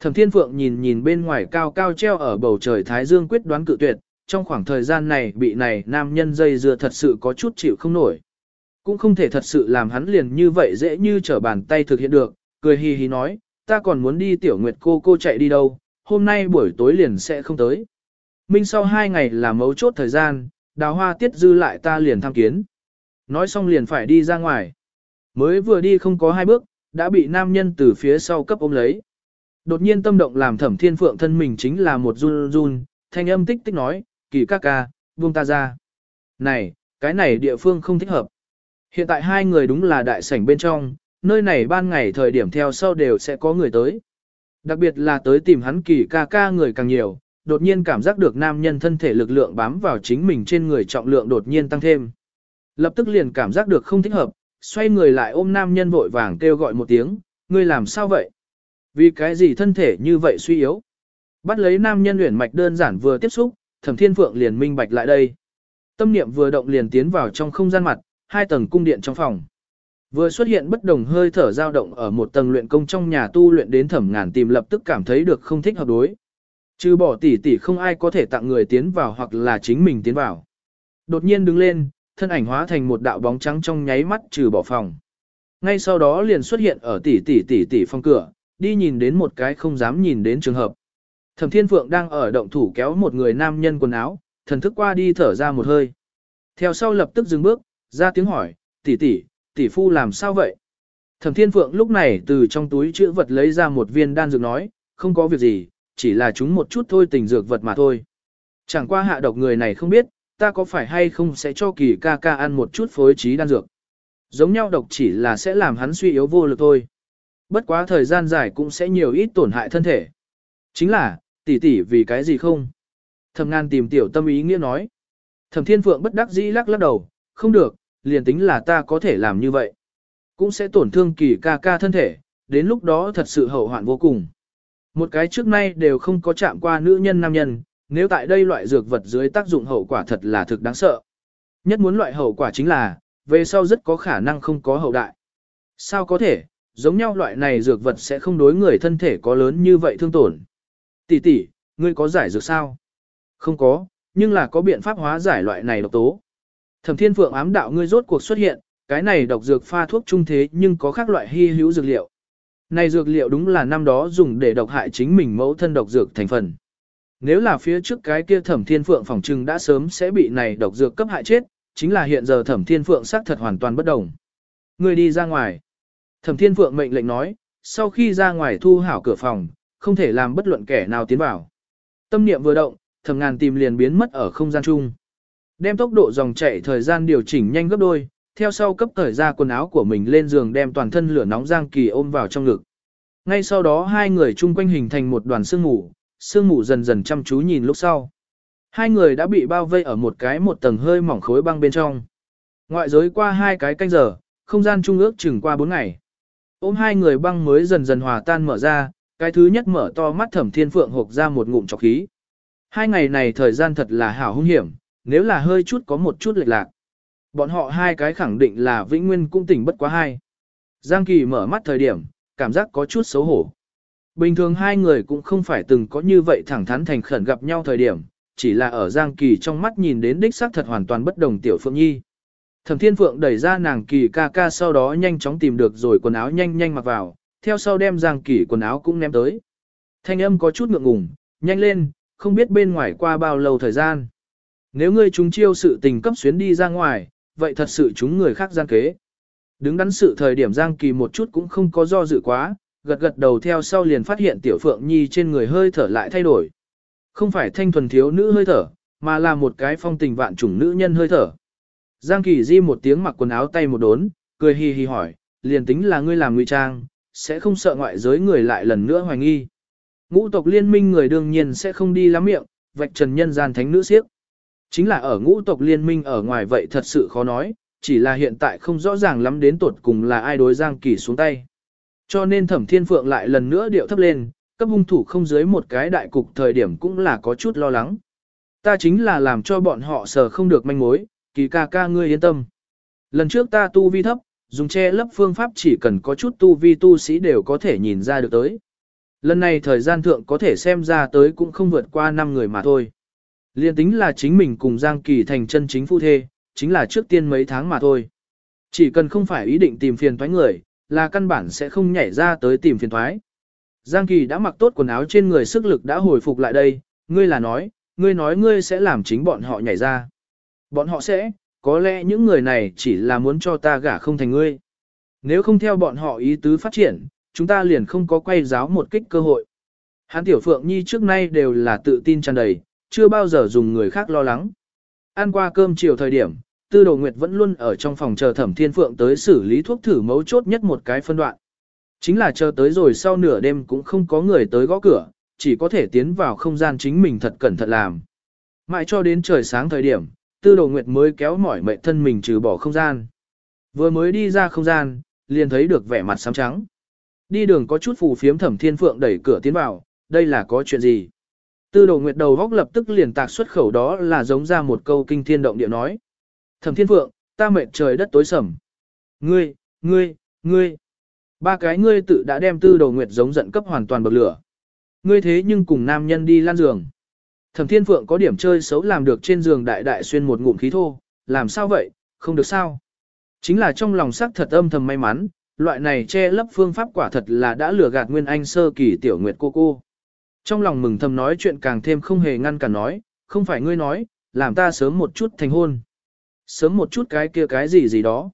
Thẩm Thiên Phượng nhìn nhìn bên ngoài cao cao treo ở bầu trời Thái Dương quyết đoán cự tuyệt, trong khoảng thời gian này bị này nam nhân dây dưa thật sự có chút chịu không nổi. Cũng không thể thật sự làm hắn liền như vậy dễ như trở bàn tay thực hiện được, cười hì hì nói, ta còn muốn đi tiểu nguyệt cô cô chạy đi đâu, hôm nay buổi tối liền sẽ không tới. Minh sau hai ngày là mấu chốt thời gian, đào hoa tiết dư lại ta liền tham kiến. Nói xong liền phải đi ra ngoài. Mới vừa đi không có hai bước, đã bị nam nhân từ phía sau cấp ôm lấy. Đột nhiên tâm động làm thẩm thiên phượng thân mình chính là một run run, thanh âm tích tích nói, kỳ ca ca, buông ta ra. Này, cái này địa phương không thích hợp. Hiện tại hai người đúng là đại sảnh bên trong, nơi này ban ngày thời điểm theo sau đều sẽ có người tới. Đặc biệt là tới tìm hắn kỳ ca ca người càng nhiều, đột nhiên cảm giác được nam nhân thân thể lực lượng bám vào chính mình trên người trọng lượng đột nhiên tăng thêm. Lập tức liền cảm giác được không thích hợp, xoay người lại ôm nam nhân vội vàng kêu gọi một tiếng, ngươi làm sao vậy? Vì cái gì thân thể như vậy suy yếu? Bắt lấy nam nhân luyện mạch đơn giản vừa tiếp xúc, thẩm thiên phượng liền minh bạch lại đây. Tâm niệm vừa động liền tiến vào trong không gian mặt, hai tầng cung điện trong phòng. Vừa xuất hiện bất đồng hơi thở dao động ở một tầng luyện công trong nhà tu luyện đến thẩm ngàn tìm lập tức cảm thấy được không thích hợp đối. Trừ bỏ tỷ tỷ không ai có thể tặng người tiến vào hoặc là chính mình tiến vào. Đột nhiên đứng lên, thân ảnh hóa thành một đạo bóng trắng trong nháy mắt trừ bỏ phòng. Ngay sau đó liền xuất hiện ở tỷ tỷ tỷ tỷ phòng cửa, đi nhìn đến một cái không dám nhìn đến trường hợp. Thẩm Thiên Phượng đang ở động thủ kéo một người nam nhân quần áo, thần thức qua đi thở ra một hơi. Theo sau lập tức dừng bước, ra tiếng hỏi, tỷ tỷ, tỷ phu làm sao vậy? Thẩm Thiên Phượng lúc này từ trong túi chữ vật lấy ra một viên đan dược nói, không có việc gì, chỉ là chúng một chút thôi tình dược vật mà thôi. Chẳng qua hạ độc người này không biết, ta có phải hay không sẽ cho kỳ ca ca ăn một chút phối trí đan dược. Giống nhau độc chỉ là sẽ làm hắn suy yếu vô lực thôi. Bất quá thời gian dài cũng sẽ nhiều ít tổn hại thân thể. Chính là, tỷ tỷ vì cái gì không? Thẩm ngàn tìm tiểu tâm ý nghĩa nói. Thẩm thiên phượng bất đắc dĩ lắc lắc đầu, không được, liền tính là ta có thể làm như vậy. Cũng sẽ tổn thương kỳ ca ca thân thể, đến lúc đó thật sự hậu hoạn vô cùng. Một cái trước nay đều không có chạm qua nữ nhân nam nhân, nếu tại đây loại dược vật dưới tác dụng hậu quả thật là thực đáng sợ. Nhất muốn loại hậu quả chính là, về sau rất có khả năng không có hậu đại. Sao có thể, giống nhau loại này dược vật sẽ không đối người thân thể có lớn như vậy thương tổn. Tỷ tỷ, ngươi có giải dược sao? Không có, nhưng là có biện pháp hóa giải loại này độc tố. Thẩm Thiên Phượng ám đạo ngươi rốt cuộc xuất hiện, cái này độc dược pha thuốc trung thế nhưng có khác loại hy hữu dược liệu. Này dược liệu đúng là năm đó dùng để độc hại chính mình mẫu thân độc dược thành phần. Nếu là phía trước cái kia thẩm thiên phượng phòng trừng đã sớm sẽ bị này độc dược cấp hại chết, chính là hiện giờ thẩm thiên phượng xác thật hoàn toàn bất đồng. Ngươi đi ra ngoài. Thẩm thiên phượng mệnh lệnh nói, sau khi ra ngoài thu hảo cửa phòng, không thể làm bất luận kẻ nào tiến vào. Tâm niệm vừa động, thẩm ngàn tìm liền biến mất ở không gian chung. Đem tốc độ dòng chảy thời gian điều chỉnh nhanh gấp đôi, theo sau cấp thời ra quần áo của mình lên giường đem toàn thân lửa nóng Giang Kỳ ôm vào trong ngực. Ngay sau đó hai người chung quanh hình thành một đoàn sương mù, sương mù dần dần chăm chú nhìn lúc sau. Hai người đã bị bao vây ở một cái một tầng hơi mỏng khối băng bên trong. Ngoại giới qua hai cái canh giờ, không gian trung ước chừng qua bốn ngày. Ôm hai người băng mới dần dần hòa tan mở ra, cái thứ nhất mở to mắt thẩm thiên phượng hộp ra một ngụm trọc khí. Hai ngày này thời gian thật là hảo hung hiểm, nếu là hơi chút có một chút lệch lạc. Bọn họ hai cái khẳng định là vĩnh nguyên cũng tỉnh bất quá hai. Giang Kỳ mở mắt thời điểm, cảm giác có chút xấu hổ. Bình thường hai người cũng không phải từng có như vậy thẳng thắn thành khẩn gặp nhau thời điểm, chỉ là ở Giang Kỳ trong mắt nhìn đến đích xác thật hoàn toàn bất đồng Tiểu Phượng Nhi. Thẩm Thiên Phượng đẩy ra nàng Kỳ ca ca sau đó nhanh chóng tìm được rồi quần áo nhanh nhanh mặc vào, theo sau đem Giang Kỳ quần áo cũng ném tới. Thanh âm có chút ngượng ngùng, nhanh lên, không biết bên ngoài qua bao lâu thời gian. Nếu ngươi chúng chiêu sự tình cấp xuyến đi ra ngoài, vậy thật sự chúng người khác gian kế. Đứng đắn sự thời điểm Giang Kỳ một chút cũng không có do dự quá, gật gật đầu theo sau liền phát hiện Tiểu Phượng Nhi trên người hơi thở lại thay đổi. Không phải thanh thuần thiếu nữ hơi thở, mà là một cái phong tình vạn chủng nữ nhân hơi thở. Giang Kỳ di một tiếng mặc quần áo tay một đốn, cười hì hì hỏi, liền tính là ngươi làm ngụy trang, sẽ không sợ ngoại giới người lại lần nữa hoài nghi. Ngũ tộc liên minh người đương nhiên sẽ không đi lắm miệng, vạch trần nhân gian thánh nữ siếc. Chính là ở ngũ tộc liên minh ở ngoài vậy thật sự khó nói, chỉ là hiện tại không rõ ràng lắm đến tột cùng là ai đối Giang Kỳ xuống tay. Cho nên thẩm thiên phượng lại lần nữa điệu thấp lên, cấp hung thủ không dưới một cái đại cục thời điểm cũng là có chút lo lắng. Ta chính là làm cho bọn họ sờ không được manh mối, kỳ ca ca ngươi yên tâm. Lần trước ta tu vi thấp, dùng che lấp phương pháp chỉ cần có chút tu vi tu sĩ đều có thể nhìn ra được tới. Lần này thời gian thượng có thể xem ra tới cũng không vượt qua 5 người mà thôi. Liên tính là chính mình cùng Giang Kỳ thành chân chính phu thê, chính là trước tiên mấy tháng mà thôi. Chỉ cần không phải ý định tìm phiền thoái người, là căn bản sẽ không nhảy ra tới tìm phiền thoái. Giang Kỳ đã mặc tốt quần áo trên người sức lực đã hồi phục lại đây, ngươi là nói, ngươi nói ngươi sẽ làm chính bọn họ nhảy ra. Bọn họ sẽ, có lẽ những người này chỉ là muốn cho ta gả không thành ngươi. Nếu không theo bọn họ ý tứ phát triển, chúng ta liền không có quay giáo một kích cơ hội. Hán Tiểu Phượng Nhi trước nay đều là tự tin tràn đầy, chưa bao giờ dùng người khác lo lắng. Ăn qua cơm chiều thời điểm, Tư Đồ Nguyệt vẫn luôn ở trong phòng chờ Thẩm Thiên Phượng tới xử lý thuốc thử mấu chốt nhất một cái phân đoạn. Chính là chờ tới rồi sau nửa đêm cũng không có người tới gõ cửa, chỉ có thể tiến vào không gian chính mình thật cẩn thận làm. Mãi cho đến trời sáng thời điểm, Tư Đồ Nguyệt mới kéo mỏi mệt thân mình trừ bỏ không gian. Vừa mới đi ra không gian, liền thấy được vẻ mặt xám trắng. Đi đường có chút phù phiếm Thẩm Thiên Phượng đẩy cửa tiến vào, đây là có chuyện gì? Tư Đồ Nguyệt đầu góc lập tức liền tạc xuất khẩu đó là giống ra một câu kinh thiên động địa nói. Thẩm Thiên Phượng, ta mệt trời đất tối sầm. Ngươi, ngươi, ngươi. Ba cái ngươi tự đã đem Tư Đồ Nguyệt giống giận cấp hoàn toàn bậc lửa. Ngươi thế nhưng cùng nam nhân đi lan giường. Thẩm Thiên Phượng có điểm chơi xấu làm được trên giường đại đại xuyên một ngụm khí thô, làm sao vậy, không được sao. Chính là trong lòng sắc thật âm thầm may mắn, loại này che lấp phương pháp quả thật là đã lừa gạt Nguyên Anh sơ kỳ tiểu nguyệt cô cô. Trong lòng mừng thầm nói chuyện càng thêm không hề ngăn cản nói, không phải ngươi nói, làm ta sớm một chút thành hôn. Sớm một chút cái kia cái gì gì đó.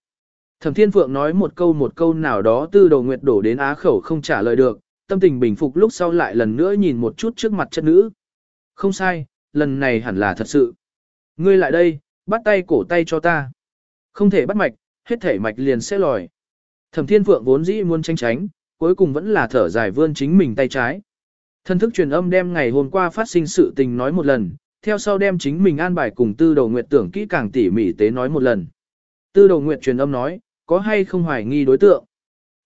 Thẩm Thiên Phượng nói một câu một câu nào đó tư đầu nguyệt đổ đến á khẩu không trả lời được, tâm tình bình phục lúc sau lại lần nữa nhìn một chút trước mặt chất nữ. Không sai, lần này hẳn là thật sự. Ngươi lại đây, bắt tay cổ tay cho ta. Không thể bắt mạch, hết thể mạch liền sẽ lòi. Thẩm Thiên Phượng vốn dĩ muốn tranh tránh, cuối cùng vẫn là thở dài vươn chính mình tay trái. Thần thức truyền âm đem ngày hôm qua phát sinh sự tình nói một lần, theo sau đem chính mình an bài cùng tư đầu nguyệt tưởng kỹ càng tỉ mỉ tế nói một lần. Tư đầu nguyệt truyền âm nói, có hay không hoài nghi đối tượng?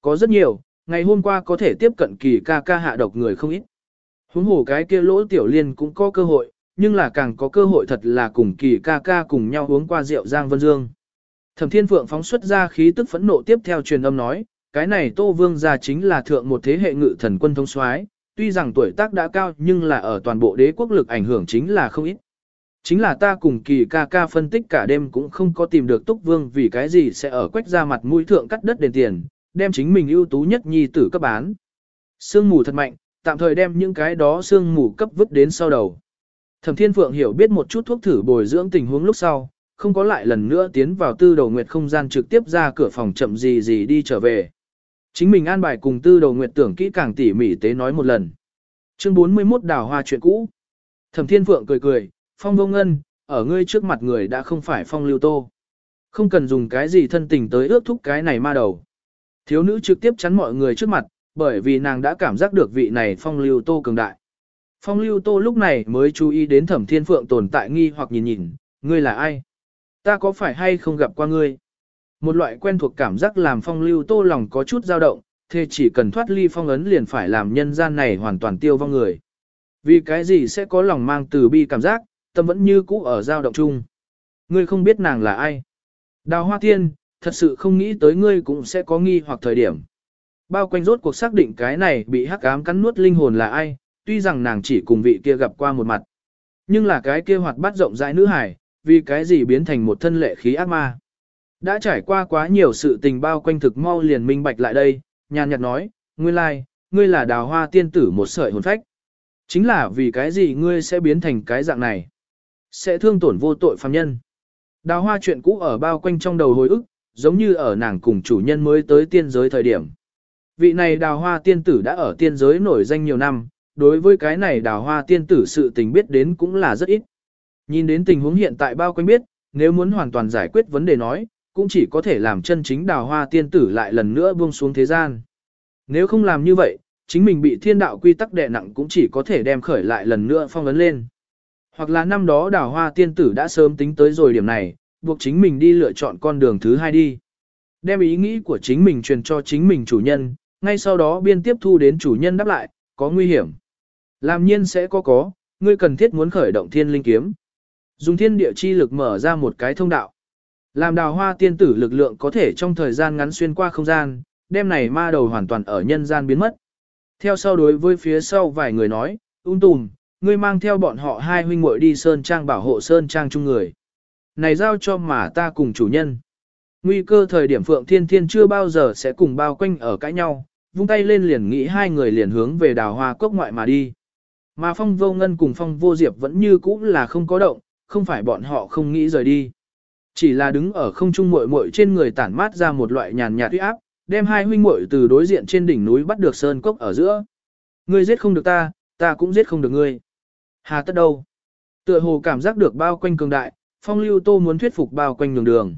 Có rất nhiều, ngày hôm qua có thể tiếp cận kỳ ca ca hạ độc người không ít. Huống hồ cái kia lỗ tiểu liên cũng có cơ hội, nhưng là càng có cơ hội thật là cùng kỳ ca ca cùng nhau uống qua rượu Giang Vân Dương. Thẩm Thiên Phượng phóng xuất ra khí tức phẫn nộ tiếp theo truyền âm nói, cái này Tô Vương gia chính là thượng một thế hệ ngự thần quân thông soái, tuy rằng tuổi tác đã cao nhưng là ở toàn bộ đế quốc lực ảnh hưởng chính là không ít. Chính là ta cùng kỳ ca ca phân tích cả đêm cũng không có tìm được Túc Vương vì cái gì sẽ ở quách ra mặt mũi thượng cắt đất đền tiền, đem chính mình ưu tú nhất nhi tử cấp bán. Sương mù thật mạnh, tạm thời đem những cái đó sương mù cấp vứt đến sau đầu. Thẩm Thiên Phượng hiểu biết một chút thuốc thử bồi dưỡng tình huống lúc sau, không có lại lần nữa tiến vào tư đầu nguyệt không gian trực tiếp ra cửa phòng chậm gì gì đi trở về. Chính mình an bài cùng tư đầu nguyệt tưởng kỹ càng tỉ mỉ tế nói một lần. Chương 41 đào hoa chuyện cũ. Thẩm Thiên Phượng cười cười, phong vô ngân, ở ngươi trước mặt người đã không phải phong lưu tô. Không cần dùng cái gì thân tình tới ước thúc cái này ma đầu. Thiếu nữ trực tiếp chắn mọi người trước mặt, bởi vì nàng đã cảm giác được vị này phong lưu tô cường đại. Phong lưu tô lúc này mới chú ý đến thẩm thiên phượng tồn tại nghi hoặc nhìn nhìn, ngươi là ai? Ta có phải hay không gặp qua ngươi? Một loại quen thuộc cảm giác làm phong lưu tô lòng có chút dao động, thế chỉ cần thoát ly phong ấn liền phải làm nhân gian này hoàn toàn tiêu vong người. Vì cái gì sẽ có lòng mang từ bi cảm giác, tâm vẫn như cũ ở dao động chung. Ngươi không biết nàng là ai. Đào hoa tiên, thật sự không nghĩ tới ngươi cũng sẽ có nghi hoặc thời điểm. bao quanh rốt cuộc xác định cái này bị hắc ám cắn nuốt linh hồn là ai, tuy rằng nàng chỉ cùng vị kia gặp qua một mặt. Nhưng là cái kia hoạt bát rộng rãi nữ hải, vì cái gì biến thành một thân lệ khí ác ma. Đã trải qua quá nhiều sự tình bao quanh thực mau liền minh bạch lại đây, nhàn nhạt nói, nguyên lai, like, ngươi là đào hoa tiên tử một sợi hồn phách. Chính là vì cái gì ngươi sẽ biến thành cái dạng này? Sẽ thương tổn vô tội phàm nhân. Đào hoa chuyện cũ ở bao quanh trong đầu hồi ức, giống như ở nàng cùng chủ nhân mới tới tiên giới thời điểm. Vị này đào hoa tiên tử đã ở tiên giới nổi danh nhiều năm, đối với cái này đào hoa tiên tử sự tình biết đến cũng là rất ít. Nhìn đến tình huống hiện tại bao quanh biết, nếu muốn hoàn toàn giải quyết vấn đề nói, cũng chỉ có thể làm chân chính đào hoa tiên tử lại lần nữa buông xuống thế gian. Nếu không làm như vậy, chính mình bị thiên đạo quy tắc đè nặng cũng chỉ có thể đem khởi lại lần nữa phong ấn lên. Hoặc là năm đó đào hoa tiên tử đã sớm tính tới rồi điểm này, buộc chính mình đi lựa chọn con đường thứ hai đi. Đem ý nghĩ của chính mình truyền cho chính mình chủ nhân, ngay sau đó biên tiếp thu đến chủ nhân đáp lại, có nguy hiểm. Làm nhiên sẽ có có, ngươi cần thiết muốn khởi động thiên linh kiếm. Dùng thiên địa chi lực mở ra một cái thông đạo. Làm đào hoa tiên tử lực lượng có thể trong thời gian ngắn xuyên qua không gian, đêm này ma đầu hoàn toàn ở nhân gian biến mất. Theo sau đối với phía sau vài người nói, ung tùm, ngươi mang theo bọn họ hai huynh muội đi Sơn Trang bảo hộ Sơn Trang chung người. Này giao cho mà ta cùng chủ nhân. Nguy cơ thời điểm Phượng Thiên Thiên chưa bao giờ sẽ cùng bao quanh ở cãi nhau, vung tay lên liền nghĩ hai người liền hướng về đào hoa cốc ngoại mà đi. Mà phong vô ngân cùng phong vô diệp vẫn như cũ là không có động, không phải bọn họ không nghĩ rời đi. Chỉ là đứng ở không trung muội muội trên người tản mát ra một loại nhàn nhạt uy áp, đem hai huynh muội từ đối diện trên đỉnh núi bắt được sơn cốc ở giữa. Ngươi giết không được ta, ta cũng giết không được ngươi. Hà tất đâu? Tựa hồ cảm giác được bao quanh cường đại, phong lưu tô muốn thuyết phục bao quanh đường đường.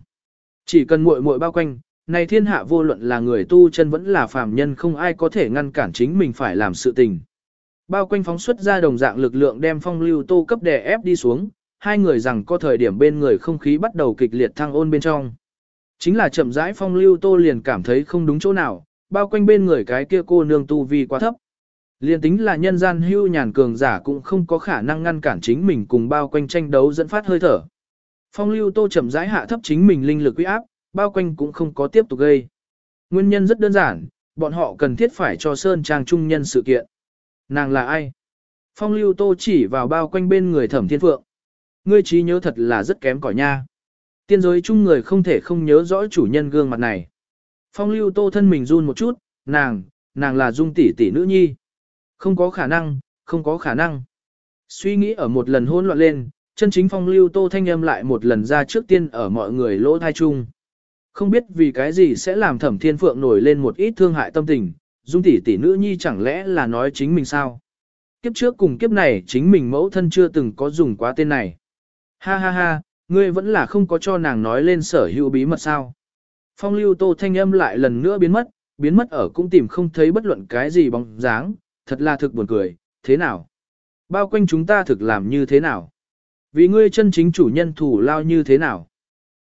Chỉ cần muội muội bao quanh, này thiên hạ vô luận là người tu chân vẫn là phàm nhân không ai có thể ngăn cản chính mình phải làm sự tình. Bao quanh phóng xuất ra đồng dạng lực lượng đem phong lưu tô cấp đè ép đi xuống, hai người rằng có thời điểm bên người không khí bắt đầu kịch liệt thăng ôn bên trong. Chính là chậm rãi phong lưu tô liền cảm thấy không đúng chỗ nào, bao quanh bên người cái kia cô nương tu vi quá thấp. Liên tính là nhân gian hưu nhàn cường giả cũng không có khả năng ngăn cản chính mình cùng bao quanh tranh đấu dẫn phát hơi thở. Phong lưu tô chậm rãi hạ thấp chính mình linh lực uy áp, bao quanh cũng không có tiếp tục gây. Nguyên nhân rất đơn giản, bọn họ cần thiết phải cho Sơn Trang trung nhân sự kiện. Nàng là ai? Phong lưu tô chỉ vào bao quanh bên người thẩm thiên phượng. Ngươi trí nhớ thật là rất kém cỏi nha. Tiên giới chung người không thể không nhớ rõ chủ nhân gương mặt này. Phong lưu tô thân mình run một chút, nàng, nàng là dung tỷ tỷ nữ nhi. Không có khả năng, không có khả năng. Suy nghĩ ở một lần hôn loạn lên, chân chính phong lưu tô thanh âm lại một lần ra trước tiên ở mọi người lỗ thai chung. Không biết vì cái gì sẽ làm thẩm thiên phượng nổi lên một ít thương hại tâm tình, dung tỷ tỷ nữ nhi chẳng lẽ là nói chính mình sao? Kiếp trước cùng kiếp này chính mình mẫu thân chưa từng có dùng quá tên này. Ha ha ha, ngươi vẫn là không có cho nàng nói lên sở hữu bí mật sao. Phong lưu tô thanh âm lại lần nữa biến mất, biến mất ở cũng tìm không thấy bất luận cái gì bóng dáng, thật là thực buồn cười, thế nào? Bao quanh chúng ta thực làm như thế nào? Vì ngươi chân chính chủ nhân thủ lao như thế nào?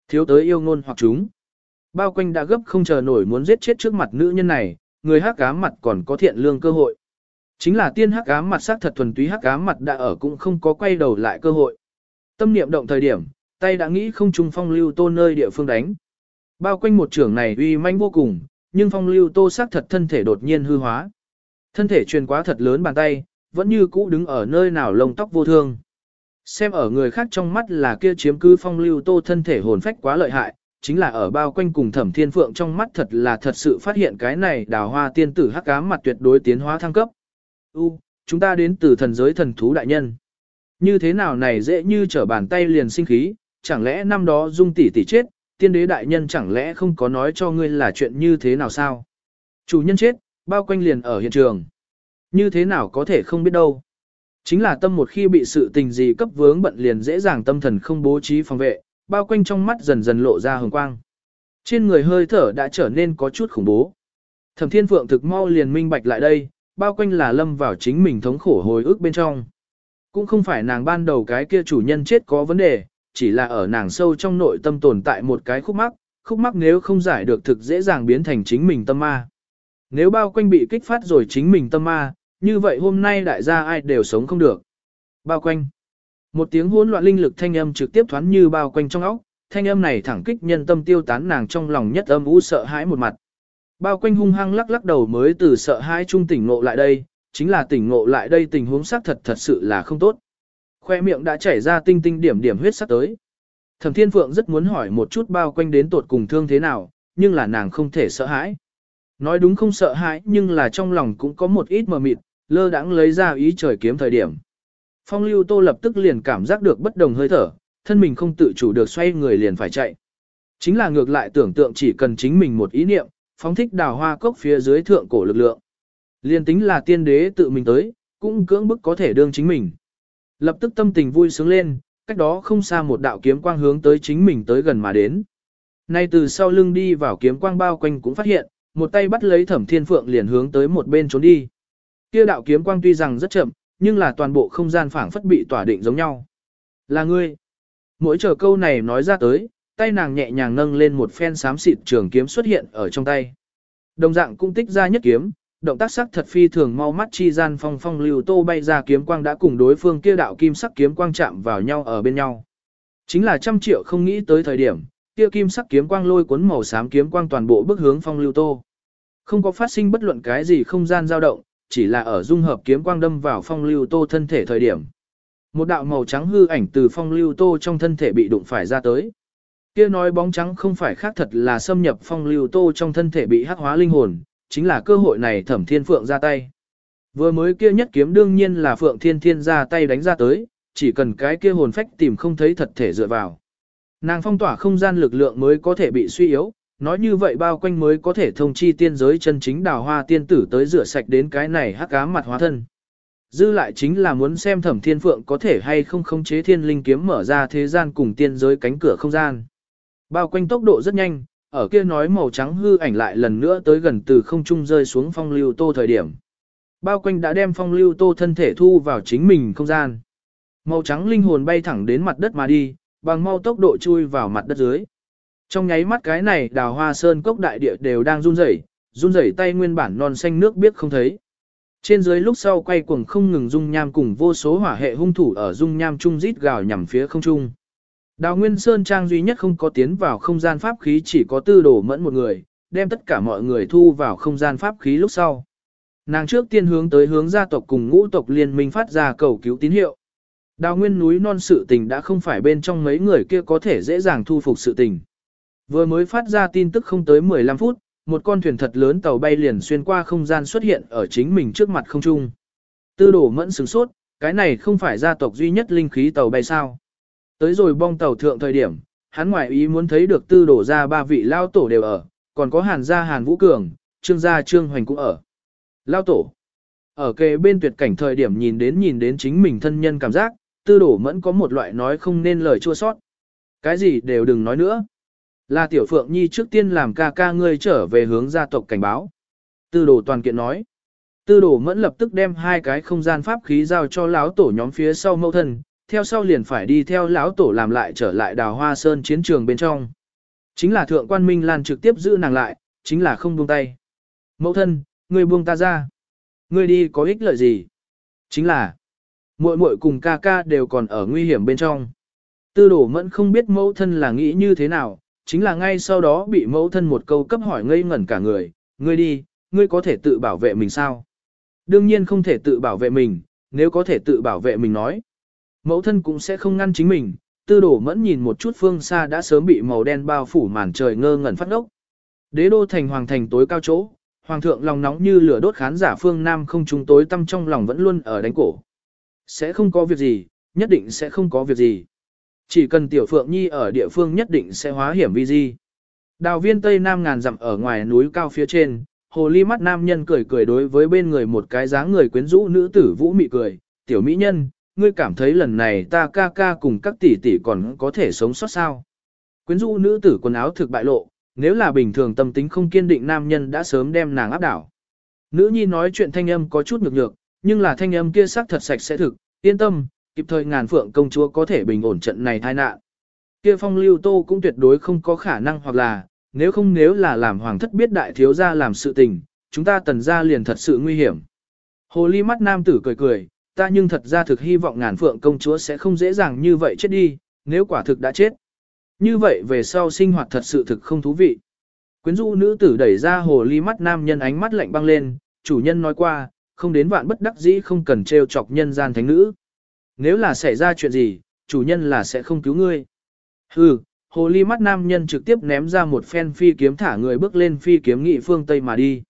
Thiếu tới yêu ngôn hoặc chúng. Bao quanh đã gấp không chờ nổi muốn giết chết trước mặt nữ nhân này, người hắc ám mặt còn có thiện lương cơ hội. Chính là tiên hắc ám mặt sắc thật thuần túy hắc ám mặt đã ở cũng không có quay đầu lại cơ hội. Tâm niệm động thời điểm, tay đã nghĩ không trùng phong lưu tô nơi địa phương đánh. Bao quanh một trường này uy manh vô cùng, nhưng phong lưu tô xác thật thân thể đột nhiên hư hóa. Thân thể truyền quá thật lớn bàn tay, vẫn như cũ đứng ở nơi nào lông tóc vô thương. Xem ở người khác trong mắt là kia chiếm cứ phong lưu tô thân thể hồn phách quá lợi hại, chính là ở bao quanh cùng thẩm thiên phượng trong mắt thật là thật sự phát hiện cái này đào hoa tiên tử hắc ám mặt tuyệt đối tiến hóa thăng cấp. U, chúng ta đến từ thần giới thần thú đại nhân. Như thế nào này dễ như trở bàn tay liền sinh khí, chẳng lẽ năm đó dung tỷ tỷ chết, tiên đế đại nhân chẳng lẽ không có nói cho ngươi là chuyện như thế nào sao? Chủ nhân chết, bao quanh liền ở hiện trường. Như thế nào có thể không biết đâu. Chính là tâm một khi bị sự tình gì cấp vướng bận liền dễ dàng tâm thần không bố trí phòng vệ, bao quanh trong mắt dần dần lộ ra hồng quang. Trên người hơi thở đã trở nên có chút khủng bố. Thẩm Thiên Phượng thực mau liền minh bạch lại đây, bao quanh là lâm vào chính mình thống khổ hồi ức bên trong. Cũng không phải nàng ban đầu cái kia chủ nhân chết có vấn đề, chỉ là ở nàng sâu trong nội tâm tồn tại một cái khúc mắc, khúc mắc nếu không giải được thực dễ dàng biến thành chính mình tâm ma. Nếu bao quanh bị kích phát rồi chính mình tâm ma, như vậy hôm nay đại gia ai đều sống không được. Bao quanh. Một tiếng hỗn loạn linh lực thanh âm trực tiếp thoáng như bao quanh trong óc, thanh âm này thẳng kích nhân tâm tiêu tán nàng trong lòng nhất âm u sợ hãi một mặt. bao quanh hung hăng lắc lắc đầu mới từ sợ hãi trung tỉnh ngộ lại đây, chính là tỉnh ngộ lại đây tình huống xác thật thật sự là không tốt. Khoe miệng đã chảy ra tinh tinh điểm điểm huyết sắc tới. Thẩm Thiên Phượng rất muốn hỏi một chút bao quanh đến tột cùng thương thế nào, nhưng là nàng không thể sợ hãi. Nói đúng không sợ hãi nhưng là trong lòng cũng có một ít mờ mịt, lơ đãng lấy ra ý trời kiếm thời điểm. Phong lưu tô lập tức liền cảm giác được bất đồng hơi thở, thân mình không tự chủ được xoay người liền phải chạy. Chính là ngược lại tưởng tượng chỉ cần chính mình một ý niệm, phóng thích đào hoa cốc phía dưới thượng cổ lực lượng. Liên tính là tiên đế tự mình tới, cũng cưỡng bức có thể đương chính mình. Lập tức tâm tình vui sướng lên, cách đó không xa một đạo kiếm quang hướng tới chính mình tới gần mà đến. Nay từ sau lưng đi vào kiếm quang bao quanh cũng phát hiện, một tay bắt lấy thẩm thiên phượng liền hướng tới một bên trốn đi. Kia đạo kiếm quang tuy rằng rất chậm, nhưng là toàn bộ không gian phảng phất bị tỏa định giống nhau. Là ngươi. Mỗi chờ câu này nói ra tới, tay nàng nhẹ nhàng nâng lên một phen xám xịt trường kiếm xuất hiện ở trong tay. Đồng dạng cũng tích ra nhất kiếm, động tác sắc thật phi thường mau mắt chi gian phong phong lưu tô bay ra kiếm quang đã cùng đối phương kia đạo kim sắc kiếm quang chạm vào nhau ở bên nhau. Chính là trăm triệu không nghĩ tới thời điểm, kia kim sắc kiếm quang lôi cuốn màu xám kiếm quang toàn bộ bước hướng phong lưu tô. Không có phát sinh bất luận cái gì không gian dao động, chỉ là ở dung hợp kiếm quang đâm vào phong lưu tô thân thể thời điểm. Một đạo màu trắng hư ảnh từ phong lưu tô trong thân thể bị đụng phải ra tới. Kia nói bóng trắng không phải khác thật là xâm nhập phong lưu tô trong thân thể bị hắc hóa linh hồn, chính là cơ hội này thẩm thiên phượng ra tay. Vừa mới kia nhất kiếm đương nhiên là phượng thiên thiên ra tay đánh ra tới, chỉ cần cái kia hồn phách tìm không thấy thật thể dựa vào. Nàng phong tỏa không gian lực lượng mới có thể bị suy yếu, nói như vậy bao quanh mới có thể thông chi tiên giới chân chính đào hoa tiên tử tới rửa sạch đến cái này hắc cá mặt hóa thân. Dư lại chính là muốn xem thẩm thiên phượng có thể hay không khống chế thiên linh kiếm mở ra thế gian cùng tiên giới cánh cửa không gian. Bao quanh tốc độ rất nhanh, ở kia nói màu trắng hư ảnh lại lần nữa tới gần từ không trung rơi xuống phong lưu tô thời điểm. Bao quanh đã đem phong lưu tô thân thể thu vào chính mình không gian. Màu trắng linh hồn bay thẳng đến mặt đất mà đi, bằng mau tốc độ chui vào mặt đất dưới. Trong nháy mắt cái này đào hoa sơn cốc đại địa đều đang run rẩy, run rẩy tay nguyên bản non xanh nước biết không thấy. Trên dưới lúc sau quay cuồng không ngừng dung nham cùng vô số hỏa hệ hung thủ ở dung nham trung rít gào nhằm phía không trung. Đào Nguyên Sơn Trang duy nhất không có tiến vào không gian pháp khí chỉ có tư đổ mẫn một người, đem tất cả mọi người thu vào không gian pháp khí lúc sau. Nàng trước tiên hướng tới hướng gia tộc cùng ngũ tộc liên minh phát ra cầu cứu tín hiệu. Đào Nguyên núi non sự tình đã không phải bên trong mấy người kia có thể dễ dàng thu phục sự tình. Vừa mới phát ra tin tức không tới 15 phút, một con thuyền thật lớn tàu bay liền xuyên qua không gian xuất hiện ở chính mình trước mặt không trung. Tư đổ mẫn sửng sốt, cái này không phải gia tộc duy nhất linh khí tàu bay sao. Tới rồi bong tàu thượng thời điểm, hắn ngoại ý muốn thấy được tư đổ ra ba vị lao tổ đều ở, còn có hàn gia hàn vũ cường, trương gia trương hoành cũng ở. Lao tổ. Ở kề bên tuyệt cảnh thời điểm nhìn đến nhìn đến chính mình thân nhân cảm giác, tư đổ mẫn có một loại nói không nên lời chua sót. Cái gì đều đừng nói nữa. Là tiểu phượng nhi trước tiên làm ca ca ngươi trở về hướng gia tộc cảnh báo. Tư đồ toàn kiện nói. Tư đồ mẫn lập tức đem hai cái không gian pháp khí giao cho lão tổ nhóm phía sau mâu thân, theo sau liền phải đi theo lão tổ làm lại trở lại đào hoa sơn chiến trường bên trong. Chính là thượng quan Minh Lan trực tiếp giữ nàng lại, chính là không buông tay. Mẫu thân, ngươi buông ta ra. Ngươi đi có ích lợi gì? Chính là, muội muội cùng ca ca đều còn ở nguy hiểm bên trong. Tư đổ mẫn không biết mẫu thân là nghĩ như thế nào, chính là ngay sau đó bị mẫu thân một câu cấp hỏi ngây ngẩn cả người, ngươi đi, ngươi có thể tự bảo vệ mình sao? Đương nhiên không thể tự bảo vệ mình, nếu có thể tự bảo vệ mình nói. Mẫu thân cũng sẽ không ngăn chính mình, tư đổ mẫn nhìn một chút phương xa đã sớm bị màu đen bao phủ màn trời ngơ ngẩn phát ốc. Đế đô thành hoàng thành tối cao chỗ, hoàng thượng lòng nóng như lửa đốt khán giả phương Nam không trung tối tâm trong lòng vẫn luôn ở đánh cổ. Sẽ không có việc gì, nhất định sẽ không có việc gì. Chỉ cần tiểu phượng nhi ở địa phương nhất định sẽ hóa hiểm vi di. Đào viên Tây Nam ngàn dặm ở ngoài núi cao phía trên, hồ ly mắt nam nhân cười cười đối với bên người một cái dáng người quyến rũ nữ tử vũ mị cười, tiểu mỹ nhân, ngươi cảm thấy lần này ta ca ca cùng các tỷ tỷ còn có thể sống sót sao. Quyến rũ nữ tử quần áo thực bại lộ, nếu là bình thường tâm tính không kiên định nam nhân đã sớm đem nàng áp đảo. Nữ nhi nói chuyện thanh âm có chút ngược nhược, nhưng là thanh âm kia sắc thật sạch sẽ thực, yên tâm, kịp thời ngàn phượng công chúa có thể bình ổn trận này tai nạn. Kia phong lưu tô cũng tuyệt đối không có khả năng hoặc là, nếu không nếu là làm hoàng thất biết đại thiếu gia làm sự tình, chúng ta tần ra liền thật sự nguy hiểm. Hồ ly mắt nam tử cười cười, ta nhưng thật ra thực hy vọng ngàn phượng công chúa sẽ không dễ dàng như vậy chết đi, nếu quả thực đã chết. Như vậy về sau sinh hoạt thật sự thực không thú vị. Quyến rũ nữ tử đẩy ra hồ ly mắt nam nhân ánh mắt lạnh băng lên, chủ nhân nói qua, không đến vạn bất đắc dĩ không cần trêu chọc nhân gian thánh nữ. Nếu là xảy ra chuyện gì, chủ nhân là sẽ không cứu ngươi. Hừ, hồ ly mắt nam nhân trực tiếp ném ra một phen phi kiếm thả người bước lên phi kiếm nghị phương Tây mà đi.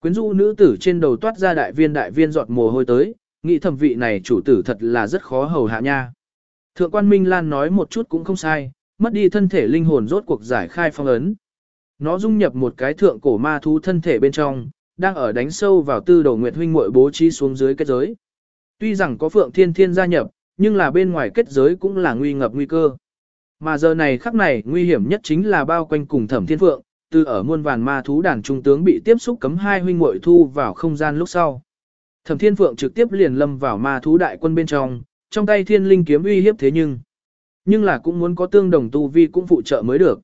Quyến rũ nữ tử trên đầu toát ra đại viên đại viên giọt mồ hôi tới, nghĩ thẩm vị này chủ tử thật là rất khó hầu hạ nha. Thượng quan Minh Lan nói một chút cũng không sai, mất đi thân thể linh hồn rốt cuộc giải khai phong ấn. Nó dung nhập một cái thượng cổ ma thú thân thể bên trong, đang ở đánh sâu vào tư đầu nguyệt huynh muội bố trí xuống dưới kết giới. Tuy rằng có Phượng Thiên Thiên gia nhập, nhưng là bên ngoài kết giới cũng là nguy ngập nguy cơ. Mà giờ này khắc này nguy hiểm nhất chính là bao quanh cùng Thẩm Thiên Phượng, từ ở muôn vàn ma thú đàn trung tướng bị tiếp xúc cấm hai huynh muội thu vào không gian lúc sau. Thẩm Thiên Phượng trực tiếp liền lâm vào ma thú đại quân bên trong, trong tay thiên linh kiếm uy hiếp thế nhưng. Nhưng là cũng muốn có tương đồng tu vi cũng phụ trợ mới được.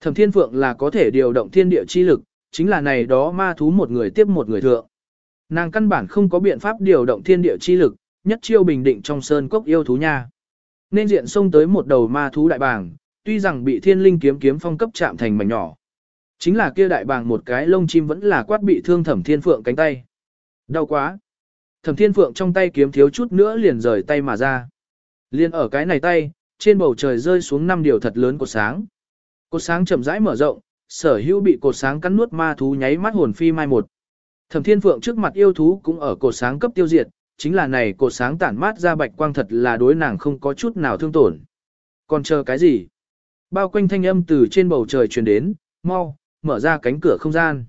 Thẩm Thiên Phượng là có thể điều động thiên địa chi lực, chính là này đó ma thú một người tiếp một người thượng. Nàng căn bản không có biện pháp điều động thiên địa chi lực, nhất chiêu bình định trong sơn cốc yêu thú nha. Nên diện xông tới một đầu ma thú đại bàng, tuy rằng bị thiên linh kiếm kiếm phong cấp chạm thành mảnh nhỏ. Chính là kia đại bàng một cái lông chim vẫn là quát bị thương thẩm thiên phượng cánh tay. Đau quá. Thẩm thiên phượng trong tay kiếm thiếu chút nữa liền rời tay mà ra. Liên ở cái này tay, trên bầu trời rơi xuống năm điều thật lớn của sáng. Cột sáng chậm rãi mở rộng, sở hữu bị cột sáng cắn nuốt ma thú nháy mắt hồn phi mai một. Thẩm Thiên Phượng trước mặt yêu thú cũng ở cột sáng cấp tiêu diệt, chính là này cột sáng tản mát ra bạch quang thật là đối nàng không có chút nào thương tổn. Còn chờ cái gì? Bao quanh thanh âm từ trên bầu trời truyền đến, mau, mở ra cánh cửa không gian.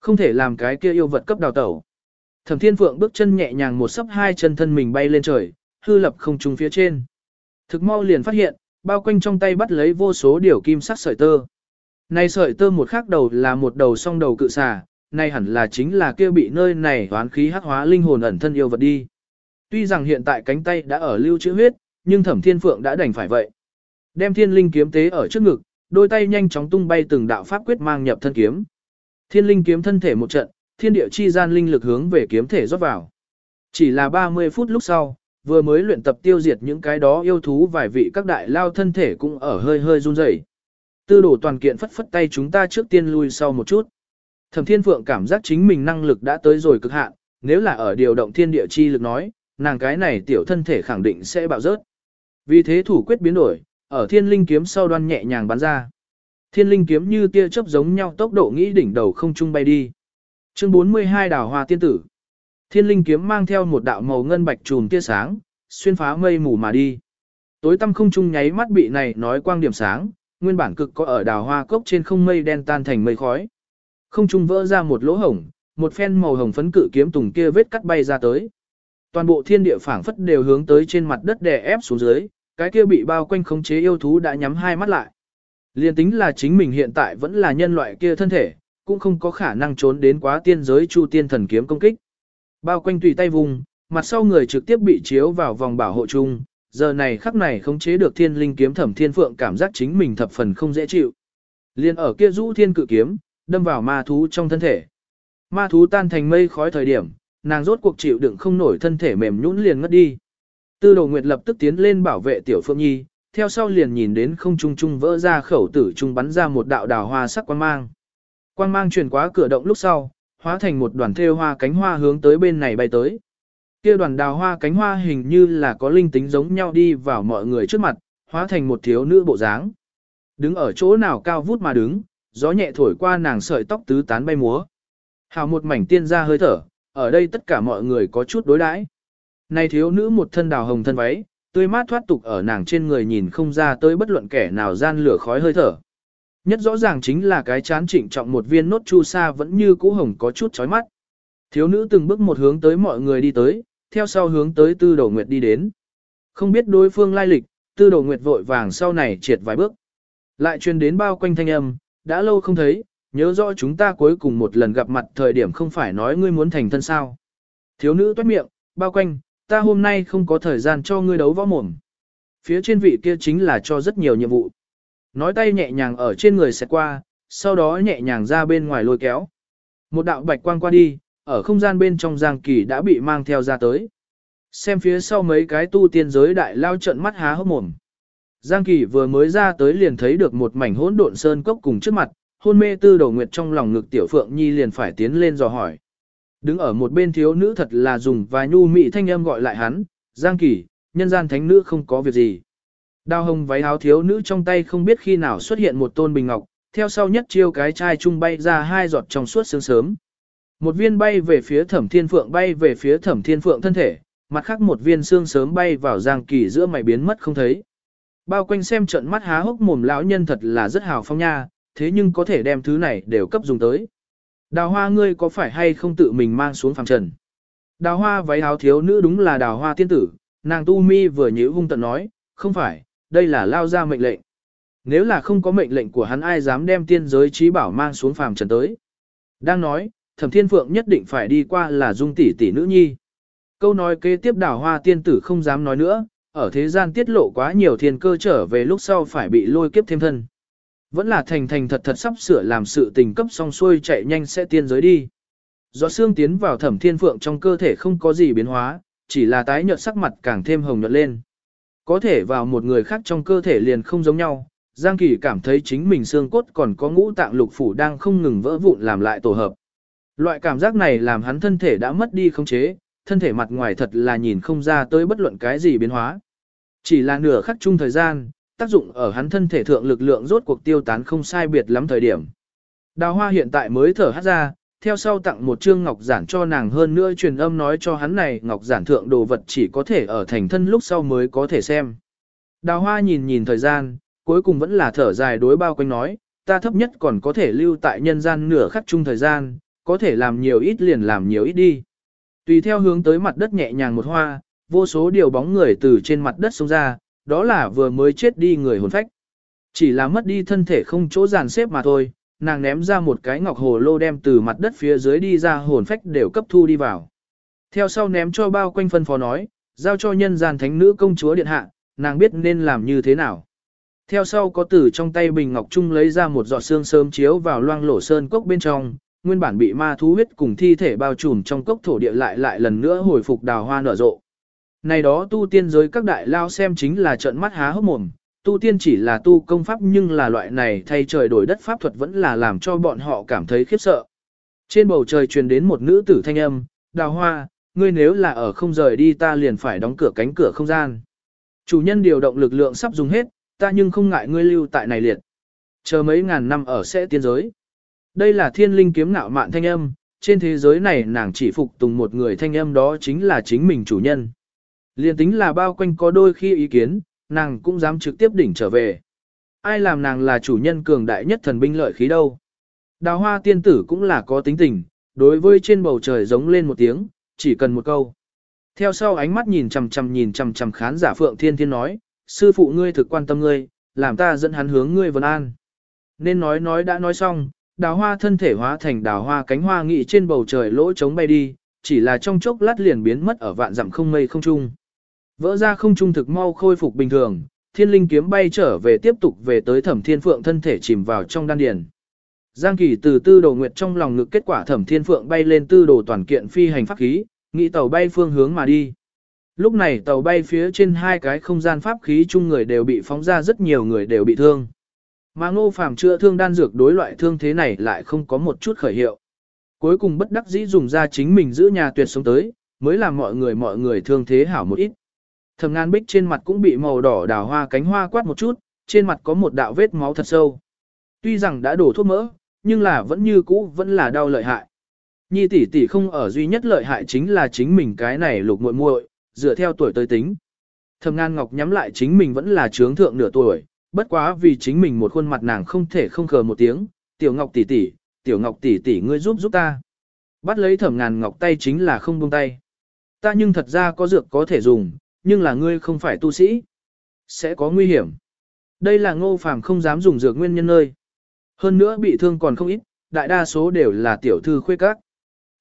Không thể làm cái kia yêu vật cấp đào tẩu. Thẩm Thiên Phượng bước chân nhẹ nhàng một sấp hai chân thân mình bay lên trời, hư lập không trung phía trên. Thực mau liền phát hiện, bao quanh trong tay bắt lấy vô số điều kim sắc sợi tơ. Này sợi tơ một khác đầu là một đầu song đầu cự xà, này hẳn là chính là kia bị nơi này toán khí hắc hóa linh hồn ẩn thân yêu vật đi. Tuy rằng hiện tại cánh tay đã ở lưu trữ huyết, nhưng thẩm thiên phượng đã đành phải vậy. Đem thiên linh kiếm tế ở trước ngực, đôi tay nhanh chóng tung bay từng đạo pháp quyết mang nhập thân kiếm. Thiên linh kiếm thân thể một trận, thiên địa chi gian linh lực hướng về kiếm thể rót vào. Chỉ là 30 phút lúc sau, vừa mới luyện tập tiêu diệt những cái đó yêu thú vài vị các đại lao thân thể cũng ở hơi hơi run rẩy. Tư đổ toàn kiện phất phất tay chúng ta trước tiên lui sau một chút. Thẩm Thiên Phượng cảm giác chính mình năng lực đã tới rồi cực hạn, nếu là ở điều động thiên địa chi lực nói, nàng cái này tiểu thân thể khẳng định sẽ bạo rớt. Vì thế thủ quyết biến đổi, ở thiên linh kiếm sau đoan nhẹ nhàng bắn ra. Thiên linh kiếm như tia chớp giống nhau tốc độ nghĩ đỉnh đầu không trung bay đi. Chương 42 đào hoa tiên tử. Thiên linh kiếm mang theo một đạo màu ngân bạch trùm tia sáng, xuyên phá mây mù mà đi. Tối tăm không trung nháy mắt bị này nói quang điểm sáng, nguyên bản cực có ở đào hoa cốc trên không mây đen tan thành mây khói. Không trung vỡ ra một lỗ hổng, một phen màu hồng phấn cự kiếm tùng kia vết cắt bay ra tới. Toàn bộ thiên địa phảng phất đều hướng tới trên mặt đất đè ép xuống dưới, cái kia bị bao quanh khống chế yêu thú đã nhắm hai mắt lại. Liên tính là chính mình hiện tại vẫn là nhân loại kia thân thể, cũng không có khả năng trốn đến quá tiên giới chu tiên thần kiếm công kích. Bao quanh tùy tay vùng, mặt sau người trực tiếp bị chiếu vào vòng bảo hộ chung, giờ này khắc này khống chế được thiên linh kiếm thẩm thiên phượng cảm giác chính mình thập phần không dễ chịu. Liên ở kia rũ thiên cự kiếm, đâm vào ma thú trong thân thể. Ma thú tan thành mây khói thời điểm, nàng rốt cuộc chịu đựng không nổi thân thể mềm nhũn liền ngất đi. Tư đồ nguyệt lập tức tiến lên bảo vệ tiểu phượng nhi, theo sau liền nhìn đến không trung trung vỡ ra khẩu tử trung bắn ra một đạo đào hoa sắc quan mang. Quang mang chuyển qua cửa động lúc sau, hóa thành một đoàn thêu hoa cánh hoa hướng tới bên này bay tới. Kia đoàn đào hoa cánh hoa hình như là có linh tính giống nhau đi vào mọi người trước mặt, hóa thành một thiếu nữ bộ dáng. Đứng ở chỗ nào cao vút mà đứng, gió nhẹ thổi qua nàng sợi tóc tứ tán bay múa. Hào một mảnh tiên ra hơi thở, ở đây tất cả mọi người có chút đối đãi. Này thiếu nữ một thân đào hồng thân váy, tươi mát thoát tục ở nàng trên người nhìn không ra tới bất luận kẻ nào gian lửa khói hơi thở. Nhất rõ ràng chính là cái chán chỉnh trọng một viên nốt chu sa vẫn như cũ hồng có chút chói mắt. Thiếu nữ từng bước một hướng tới mọi người đi tới, theo sau hướng tới tư đầu nguyệt đi đến. Không biết đối phương lai lịch, tư đầu nguyệt vội vàng sau này triệt vài bước. Lại truyền đến bao quanh thanh âm, đã lâu không thấy, nhớ rõ chúng ta cuối cùng một lần gặp mặt thời điểm không phải nói ngươi muốn thành thân sao. Thiếu nữ toát miệng, bao quanh, ta hôm nay không có thời gian cho ngươi đấu võ mồm. Phía trên vị kia chính là cho rất nhiều nhiệm vụ. Nói tay nhẹ nhàng ở trên người xẹt qua, sau đó nhẹ nhàng ra bên ngoài lôi kéo. Một đạo bạch quang qua đi, ở không gian bên trong giang kỳ đã bị mang theo ra tới. Xem phía sau mấy cái tu tiên giới đại lao trận mắt há hốc mồm. Giang kỳ vừa mới ra tới liền thấy được một mảnh hỗn độn sơn cốc cùng trước mặt, hôn mê tư đầu nguyệt trong lòng ngực tiểu phượng nhi liền phải tiến lên dò hỏi. Đứng ở một bên thiếu nữ thật là dùng vài nhu mị thanh âm gọi lại hắn, Giang Kỳ, nhân gian thánh nữ không có việc gì. Đao hồng váy áo thiếu nữ trong tay không biết khi nào xuất hiện một tôn bình ngọc, theo sau nhất chiêu cái chai trung bay ra hai giọt trong suốt sương sớm. Một viên bay về phía thẩm thiên phượng bay về phía thẩm thiên phượng thân thể, mặt khác một viên xương sớm bay vào giang kỳ giữa mày biến mất không thấy. Bao quanh xem trận mắt há hốc mồm lão nhân thật là rất hào phong nha, thế nhưng có thể đem thứ này đều cấp dùng tới. Đào hoa ngươi có phải hay không tự mình mang xuống phàm trần? Đào hoa váy áo thiếu nữ đúng là đào hoa tiên tử, nàng tu mi vừa nhíu hung tận nói, không phải, đây là lao ra mệnh lệnh. Nếu là không có mệnh lệnh của hắn ai dám đem tiên giới trí bảo mang xuống phàm trần tới. Đang nói, thẩm thiên phượng nhất định phải đi qua là dung tỷ tỷ nữ nhi. Câu nói kế tiếp đào hoa tiên tử không dám nói nữa, ở thế gian tiết lộ quá nhiều thiên cơ trở về lúc sau phải bị lôi kiếp thêm thân. Vẫn là thành thành thật thật sắp sửa làm sự tình cấp xong xuôi chạy nhanh sẽ tiên giới đi. Do xương tiến vào thẩm thiên phượng trong cơ thể không có gì biến hóa, chỉ là tái nhợt sắc mặt càng thêm hồng nhuận lên. Có thể vào một người khác trong cơ thể liền không giống nhau, Giang Kỳ cảm thấy chính mình xương cốt còn có ngũ tạng lục phủ đang không ngừng vỡ vụn làm lại tổ hợp. Loại cảm giác này làm hắn thân thể đã mất đi khống chế, thân thể mặt ngoài thật là nhìn không ra tới bất luận cái gì biến hóa. Chỉ là nửa khắc chung thời gian, tác dụng ở hắn thân thể thượng lực lượng rốt cuộc tiêu tán không sai biệt lắm thời điểm. Đào hoa hiện tại mới thở hát ra, theo sau tặng một chương ngọc giản cho nàng hơn nữa truyền âm nói cho hắn này ngọc giản thượng đồ vật chỉ có thể ở thành thân lúc sau mới có thể xem. Đào hoa nhìn nhìn thời gian, cuối cùng vẫn là thở dài đối bao quanh nói, ta thấp nhất còn có thể lưu tại nhân gian nửa khắc chung thời gian, có thể làm nhiều ít liền làm nhiều ít đi. Tùy theo hướng tới mặt đất nhẹ nhàng một hoa, vô số điều bóng người từ trên mặt đất xông ra, đó là vừa mới chết đi người hồn phách. Chỉ là mất đi thân thể không chỗ dàn xếp mà thôi, nàng ném ra một cái ngọc hồ lô đem từ mặt đất phía dưới đi ra hồn phách đều cấp thu đi vào. Theo sau ném cho bao quanh phân phó nói, giao cho nhân gian thánh nữ công chúa điện hạ, nàng biết nên làm như thế nào. Theo sau có tử trong tay bình ngọc trung lấy ra một giọt xương sớm chiếu vào loang lổ sơn cốc bên trong, nguyên bản bị ma thú huyết cùng thi thể bao trùm trong cốc thổ địa lại lại lần nữa hồi phục đào hoa nở rộ. Này đó tu tiên giới các đại lao xem chính là trận mắt há hốc mồm, tu tiên chỉ là tu công pháp nhưng là loại này thay trời đổi đất pháp thuật vẫn là làm cho bọn họ cảm thấy khiếp sợ. Trên bầu trời truyền đến một nữ tử thanh âm, đào hoa, ngươi nếu là ở không rời đi ta liền phải đóng cửa cánh cửa không gian. Chủ nhân điều động lực lượng sắp dùng hết, ta nhưng không ngại ngươi lưu tại này liệt. Chờ mấy ngàn năm ở sẽ tiên giới. Đây là thiên linh kiếm ngạo mạn thanh âm, trên thế giới này nàng chỉ phục tùng một người thanh âm đó chính là chính mình chủ nhân. Liên tính là bao quanh có đôi khi ý kiến, nàng cũng dám trực tiếp đỉnh trở về. Ai làm nàng là chủ nhân cường đại nhất thần binh lợi khí đâu. Đào hoa tiên tử cũng là có tính tình, đối với trên bầu trời giống lên một tiếng, chỉ cần một câu. Theo sau ánh mắt nhìn chằm chằm nhìn chằm chằm khán giả Phượng Thiên Thiên nói, sư phụ ngươi thực quan tâm ngươi, làm ta dẫn hắn hướng ngươi vân an. Nên nói nói đã nói xong, đào hoa thân thể hóa thành đào hoa cánh hoa nghị trên bầu trời lỗ trống bay đi, chỉ là trong chốc lát liền biến mất ở vạn dặm không mây không trung. Vỡ ra không trung thực mau khôi phục bình thường, thiên linh kiếm bay trở về tiếp tục về tới thẩm thiên phượng thân thể chìm vào trong đan điền. Giang kỳ từ tư đồ nguyệt trong lòng ngực kết quả thẩm thiên phượng bay lên tư đồ toàn kiện phi hành pháp khí, nghĩ tàu bay phương hướng mà đi. Lúc này tàu bay phía trên hai cái không gian pháp khí chung người đều bị phóng ra rất nhiều người đều bị thương. Mà ngô phàm chữa thương đan dược đối loại thương thế này lại không có một chút khởi hiệu. Cuối cùng bất đắc dĩ dùng ra chính mình giữ nhà tuyệt sống tới, mới làm mọi người mọi người thương thế hảo một ít. Thẩm ngàn bích trên mặt cũng bị màu đỏ đào hoa cánh hoa quát một chút, trên mặt có một đạo vết máu thật sâu. Tuy rằng đã đổ thuốc mỡ, nhưng là vẫn như cũ vẫn là đau lợi hại. Nhi tỷ tỷ không ở duy nhất lợi hại chính là chính mình cái này lục muội muội, dựa theo tuổi tới tính. Thẩm Ngan Ngọc nhắm lại chính mình vẫn là trướng thượng nửa tuổi, bất quá vì chính mình một khuôn mặt nàng không thể không khờ một tiếng, "Tiểu Ngọc tỷ tỷ, Tiểu Ngọc tỷ tỷ ngươi giúp giúp ta." Bắt lấy Thẩm Ngàn Ngọc tay chính là không buông tay. "Ta nhưng thật ra có dược có thể dùng, nhưng là ngươi không phải tu sĩ, sẽ có nguy hiểm." Đây là Ngô Phàm không dám dùng dược nguyên nhân nơi. Hơn nữa bị thương còn không ít, đại đa số đều là tiểu thư khuê các.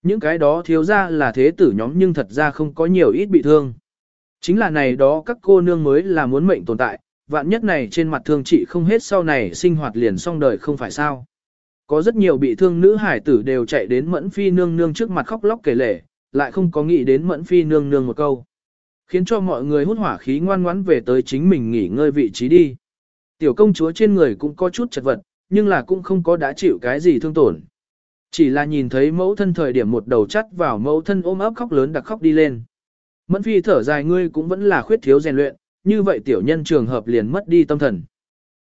Những cái đó thiếu ra là thế tử nhóm nhưng thật ra không có nhiều ít bị thương. Chính là này đó các cô nương mới là muốn mệnh tồn tại, vạn nhất này trên mặt thương trị không hết sau này sinh hoạt liền xong đời không phải sao. Có rất nhiều bị thương nữ hải tử đều chạy đến mẫn phi nương nương trước mặt khóc lóc kể lể, lại không có nghĩ đến mẫn phi nương nương một câu. Khiến cho mọi người hút hỏa khí ngoan ngoãn về tới chính mình nghỉ ngơi vị trí đi. Tiểu công chúa trên người cũng có chút chật vật, nhưng là cũng không có đã chịu cái gì thương tổn. Chỉ là nhìn thấy mẫu thân thời điểm một đầu chắt vào mẫu thân ôm ấp khóc lớn đặc khóc đi lên. Mẫn phi thở dài ngươi cũng vẫn là khuyết thiếu rèn luyện, như vậy tiểu nhân trường hợp liền mất đi tâm thần.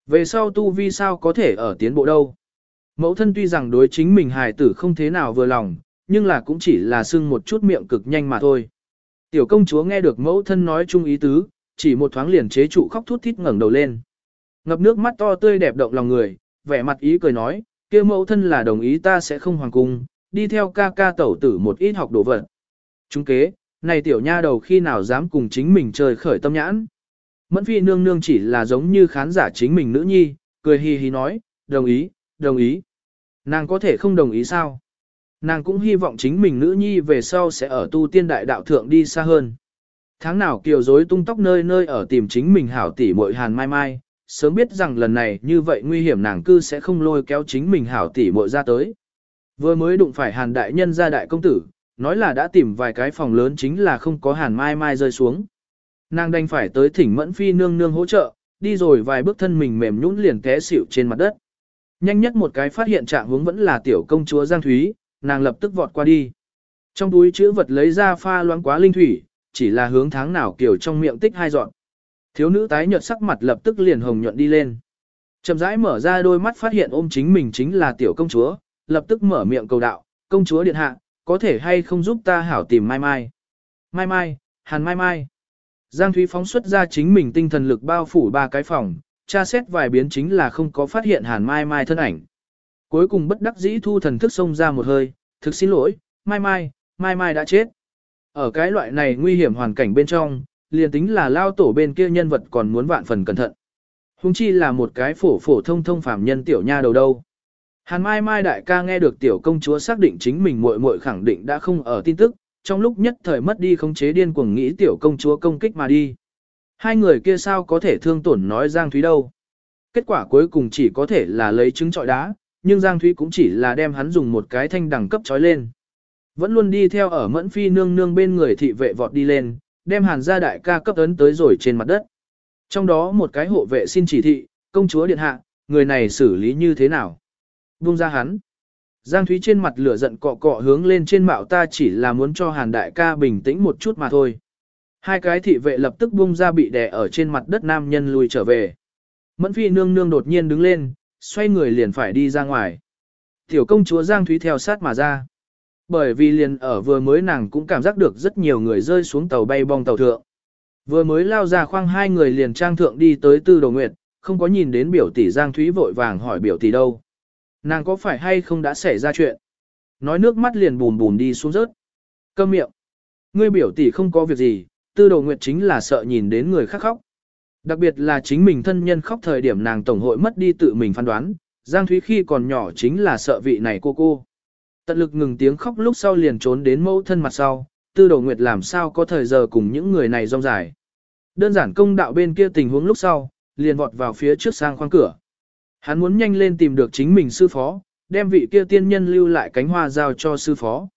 Về sau tu vi sao có thể ở tiến bộ đâu. Mẫu thân tuy rằng đối chính mình hài tử không thế nào vừa lòng, nhưng là cũng chỉ là sưng một chút miệng cực nhanh mà thôi. Tiểu công chúa nghe được mẫu thân nói chung ý tứ, chỉ một thoáng liền chế trụ khóc thút thít ngẩng đầu lên. Ngập nước mắt to tươi đẹp động lòng người, vẻ mặt ý cười nói, kia mẫu thân là đồng ý ta sẽ không hoàng cung, đi theo ca ca tẩu tử một ít học đồ vật. Chúng kế, này tiểu nha đầu khi nào dám cùng chính mình trời khởi tâm nhãn. Mẫn phi nương nương chỉ là giống như khán giả chính mình nữ nhi, cười hi hi nói, đồng ý, đồng ý. Nàng có thể không đồng ý sao? Nàng cũng hy vọng chính mình nữ nhi về sau sẽ ở tu tiên đại đạo thượng đi xa hơn. Tháng nào kiều dối tung tóc nơi nơi ở tìm chính mình hảo tỷ muội hàn mai mai, sớm biết rằng lần này như vậy nguy hiểm nàng cư sẽ không lôi kéo chính mình hảo tỷ muội ra tới. Vừa mới đụng phải hàn đại nhân ra đại công tử, nói là đã tìm vài cái phòng lớn chính là không có hàn mai mai rơi xuống. Nàng đành phải tới thỉnh mẫn phi nương nương hỗ trợ, đi rồi vài bước thân mình mềm nhũn liền té xỉu trên mặt đất. Nhanh nhất một cái phát hiện trạng hướng vẫn là tiểu công chúa Giang Thúy, nàng lập tức vọt qua đi. Trong túi chữ vật lấy ra pha loãng quá linh thủy, chỉ là hướng tháng nào kiểu trong miệng tích hai dọn. Thiếu nữ tái nhợt sắc mặt lập tức liền hồng nhuận đi lên. Chậm rãi mở ra đôi mắt phát hiện ôm chính mình chính là tiểu công chúa, lập tức mở miệng cầu đạo, công chúa điện hạ, có thể hay không giúp ta hảo tìm mai mai. Mai mai, hàn mai mai. Giang Thúy phóng xuất ra chính mình tinh thần lực bao phủ ba cái phòng, tra xét vài biến chính là không có phát hiện hàn mai mai thân ảnh. Cuối cùng bất đắc dĩ thu thần thức xông ra một hơi, thực xin lỗi, mai mai, mai mai đã chết. Ở cái loại này nguy hiểm hoàn cảnh bên trong, liền tính là lao tổ bên kia nhân vật còn muốn vạn phần cẩn thận. Hùng chi là một cái phổ phổ thông thông phạm nhân tiểu nha đầu đâu. Hàn Mai Mai đại ca nghe được tiểu công chúa xác định chính mình muội muội khẳng định đã không ở tin tức, trong lúc nhất thời mất đi khống chế điên cuồng nghĩ tiểu công chúa công kích mà đi. Hai người kia sao có thể thương tổn nói Giang Thúy đâu. Kết quả cuối cùng chỉ có thể là lấy trứng trọi đá, nhưng Giang Thúy cũng chỉ là đem hắn dùng một cái thanh đẳng cấp trói lên. Vẫn luôn đi theo ở mẫn phi nương nương bên người thị vệ vọt đi lên, đem hàn gia đại ca cấp ấn tới rồi trên mặt đất. Trong đó một cái hộ vệ xin chỉ thị, công chúa điện hạ, người này xử lý như thế nào? Buông ra hắn. Giang Thúy trên mặt lửa giận cọ cọ hướng lên trên mạo ta chỉ là muốn cho hàn đại ca bình tĩnh một chút mà thôi. Hai cái thị vệ lập tức buông ra bị đè ở trên mặt đất nam nhân lùi trở về. Mẫn phi nương nương đột nhiên đứng lên, xoay người liền phải đi ra ngoài. Tiểu công chúa Giang Thúy theo sát mà ra. Bởi vì liền ở vừa mới nàng cũng cảm giác được rất nhiều người rơi xuống tàu bay bong tàu thượng. Vừa mới lao ra khoang hai người liền trang thượng đi tới tư đồ nguyệt, không có nhìn đến biểu tỷ Giang Thúy vội vàng hỏi biểu tỷ đâu. Nàng có phải hay không đã xảy ra chuyện? Nói nước mắt liền bùn bùn đi xuống rớt. Câm miệng. Ngươi biểu tỷ không có việc gì, tư đồ nguyệt chính là sợ nhìn đến người khác khóc. Đặc biệt là chính mình thân nhân khóc thời điểm nàng tổng hội mất đi tự mình phán đoán, Giang Thúy khi còn nhỏ chính là sợ vị này cô cô. Tận lực ngừng tiếng khóc lúc sau liền trốn đến mẫu thân mặt sau, tư đồ nguyệt làm sao có thời giờ cùng những người này rong dài. Đơn giản công đạo bên kia tình huống lúc sau, liền vọt vào phía trước sang khoang cửa. Hắn muốn nhanh lên tìm được chính mình sư phó, đem vị kia tiên nhân lưu lại cánh hoa giao cho sư phó.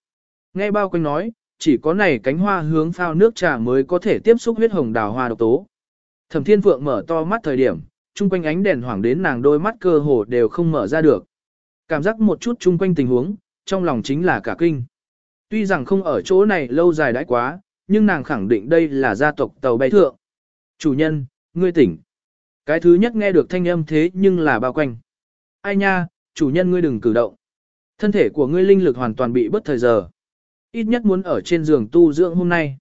Nghe bao quanh nói, chỉ có này cánh hoa hướng phao nước trà mới có thể tiếp xúc huyết hồng đào hoa độc tố. Thẩm Thiên Phượng mở to mắt thời điểm, chung quanh ánh đèn hoảng đến nàng đôi mắt cơ hồ đều không mở ra được. Cảm giác một chút chung quanh tình huống, trong lòng chính là cả kinh. Tuy rằng không ở chỗ này lâu dài đãi quá, nhưng nàng khẳng định đây là gia tộc tàu bay thượng. Chủ nhân, ngươi tỉnh. Cái thứ nhất nghe được thanh âm thế nhưng là bao quanh. Ai nha, chủ nhân ngươi đừng cử động. Thân thể của ngươi linh lực hoàn toàn bị bất thời giờ. Ít nhất muốn ở trên giường tu dưỡng hôm nay.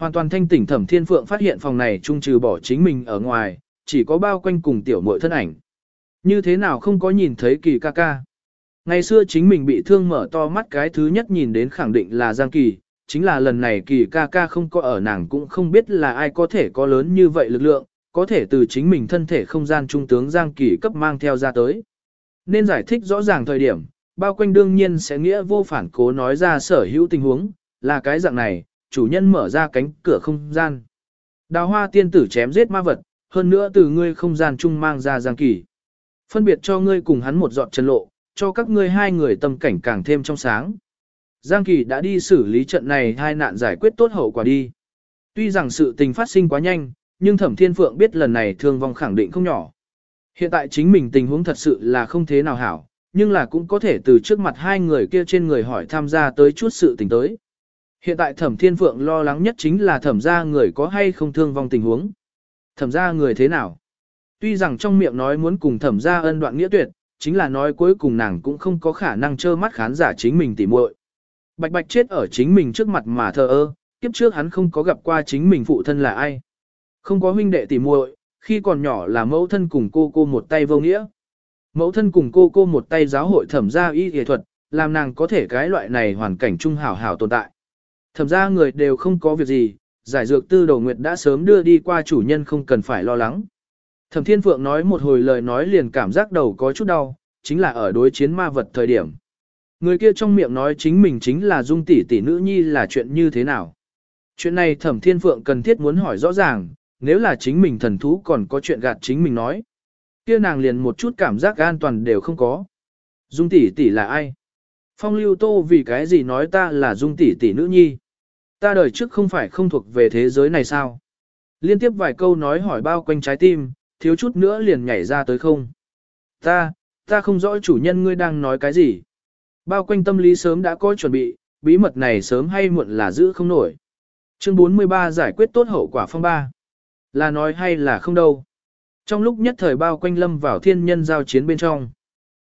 Hoàn toàn thanh tỉnh thẩm thiên phượng phát hiện phòng này trung trừ bỏ chính mình ở ngoài, chỉ có bao quanh cùng tiểu muội thân ảnh. Như thế nào không có nhìn thấy kỳ ca ca. Ngày xưa chính mình bị thương mở to mắt cái thứ nhất nhìn đến khẳng định là Giang Kỳ, chính là lần này kỳ ca ca không có ở nàng cũng không biết là ai có thể có lớn như vậy lực lượng, có thể từ chính mình thân thể không gian trung tướng Giang Kỳ cấp mang theo ra tới. Nên giải thích rõ ràng thời điểm, bao quanh đương nhiên sẽ nghĩa vô phản cố nói ra sở hữu tình huống, là cái dạng này, chủ nhân mở ra cánh cửa không gian. Đào hoa tiên tử chém giết ma vật, hơn nữa từ ngươi không gian chung mang ra Giang Kỳ. Phân biệt cho ngươi cùng hắn một dọn chân lộ, cho các ngươi hai người tâm cảnh càng thêm trong sáng. Giang Kỳ đã đi xử lý trận này hai nạn giải quyết tốt hậu quả đi. Tuy rằng sự tình phát sinh quá nhanh, nhưng Thẩm Thiên Phượng biết lần này thương vong khẳng định không nhỏ. Hiện tại chính mình tình huống thật sự là không thế nào hảo, nhưng là cũng có thể từ trước mặt hai người kia trên người hỏi tham gia tới chút sự tình tới. Hiện tại thẩm thiên phượng lo lắng nhất chính là thẩm ra người có hay không thương vong tình huống. Thẩm ra người thế nào? Tuy rằng trong miệng nói muốn cùng thẩm ra ân đoạn nghĩa tuyệt, chính là nói cuối cùng nàng cũng không có khả năng trơ mắt khán giả chính mình tỉ muội. Bạch bạch chết ở chính mình trước mặt mà thờ ơ, kiếp trước hắn không có gặp qua chính mình phụ thân là ai. Không có huynh đệ tỉ muội, khi còn nhỏ là mẫu thân cùng cô cô một tay vô nghĩa. Mẫu thân cùng cô cô một tay giáo hội thẩm gia y nghệ thuật, làm nàng có thể cái loại này hoàn cảnh trung hảo hảo tồn tại. Thẩm gia người đều không có việc gì, giải dược tư đầu nguyệt đã sớm đưa đi qua chủ nhân không cần phải lo lắng. Thẩm Thiên Phượng nói một hồi lời nói liền cảm giác đầu có chút đau, chính là ở đối chiến ma vật thời điểm. Người kia trong miệng nói chính mình chính là dung tỷ tỷ nữ nhi là chuyện như thế nào. Chuyện này Thẩm Thiên Phượng cần thiết muốn hỏi rõ ràng, nếu là chính mình thần thú còn có chuyện gạt chính mình nói. kia nàng liền một chút cảm giác an toàn đều không có. Dung tỷ tỷ là ai? Phong lưu tô vì cái gì nói ta là dung tỷ tỷ nữ nhi? Ta đời trước không phải không thuộc về thế giới này sao? Liên tiếp vài câu nói hỏi bao quanh trái tim, thiếu chút nữa liền nhảy ra tới không. Ta, ta không rõ chủ nhân ngươi đang nói cái gì. Bao quanh tâm lý sớm đã có chuẩn bị, bí mật này sớm hay muộn là giữ không nổi. Chương 43 giải quyết tốt hậu quả phong ba. Là nói hay là không đâu. Trong lúc nhất thời bao quanh lâm vào thiên nhân giao chiến bên trong.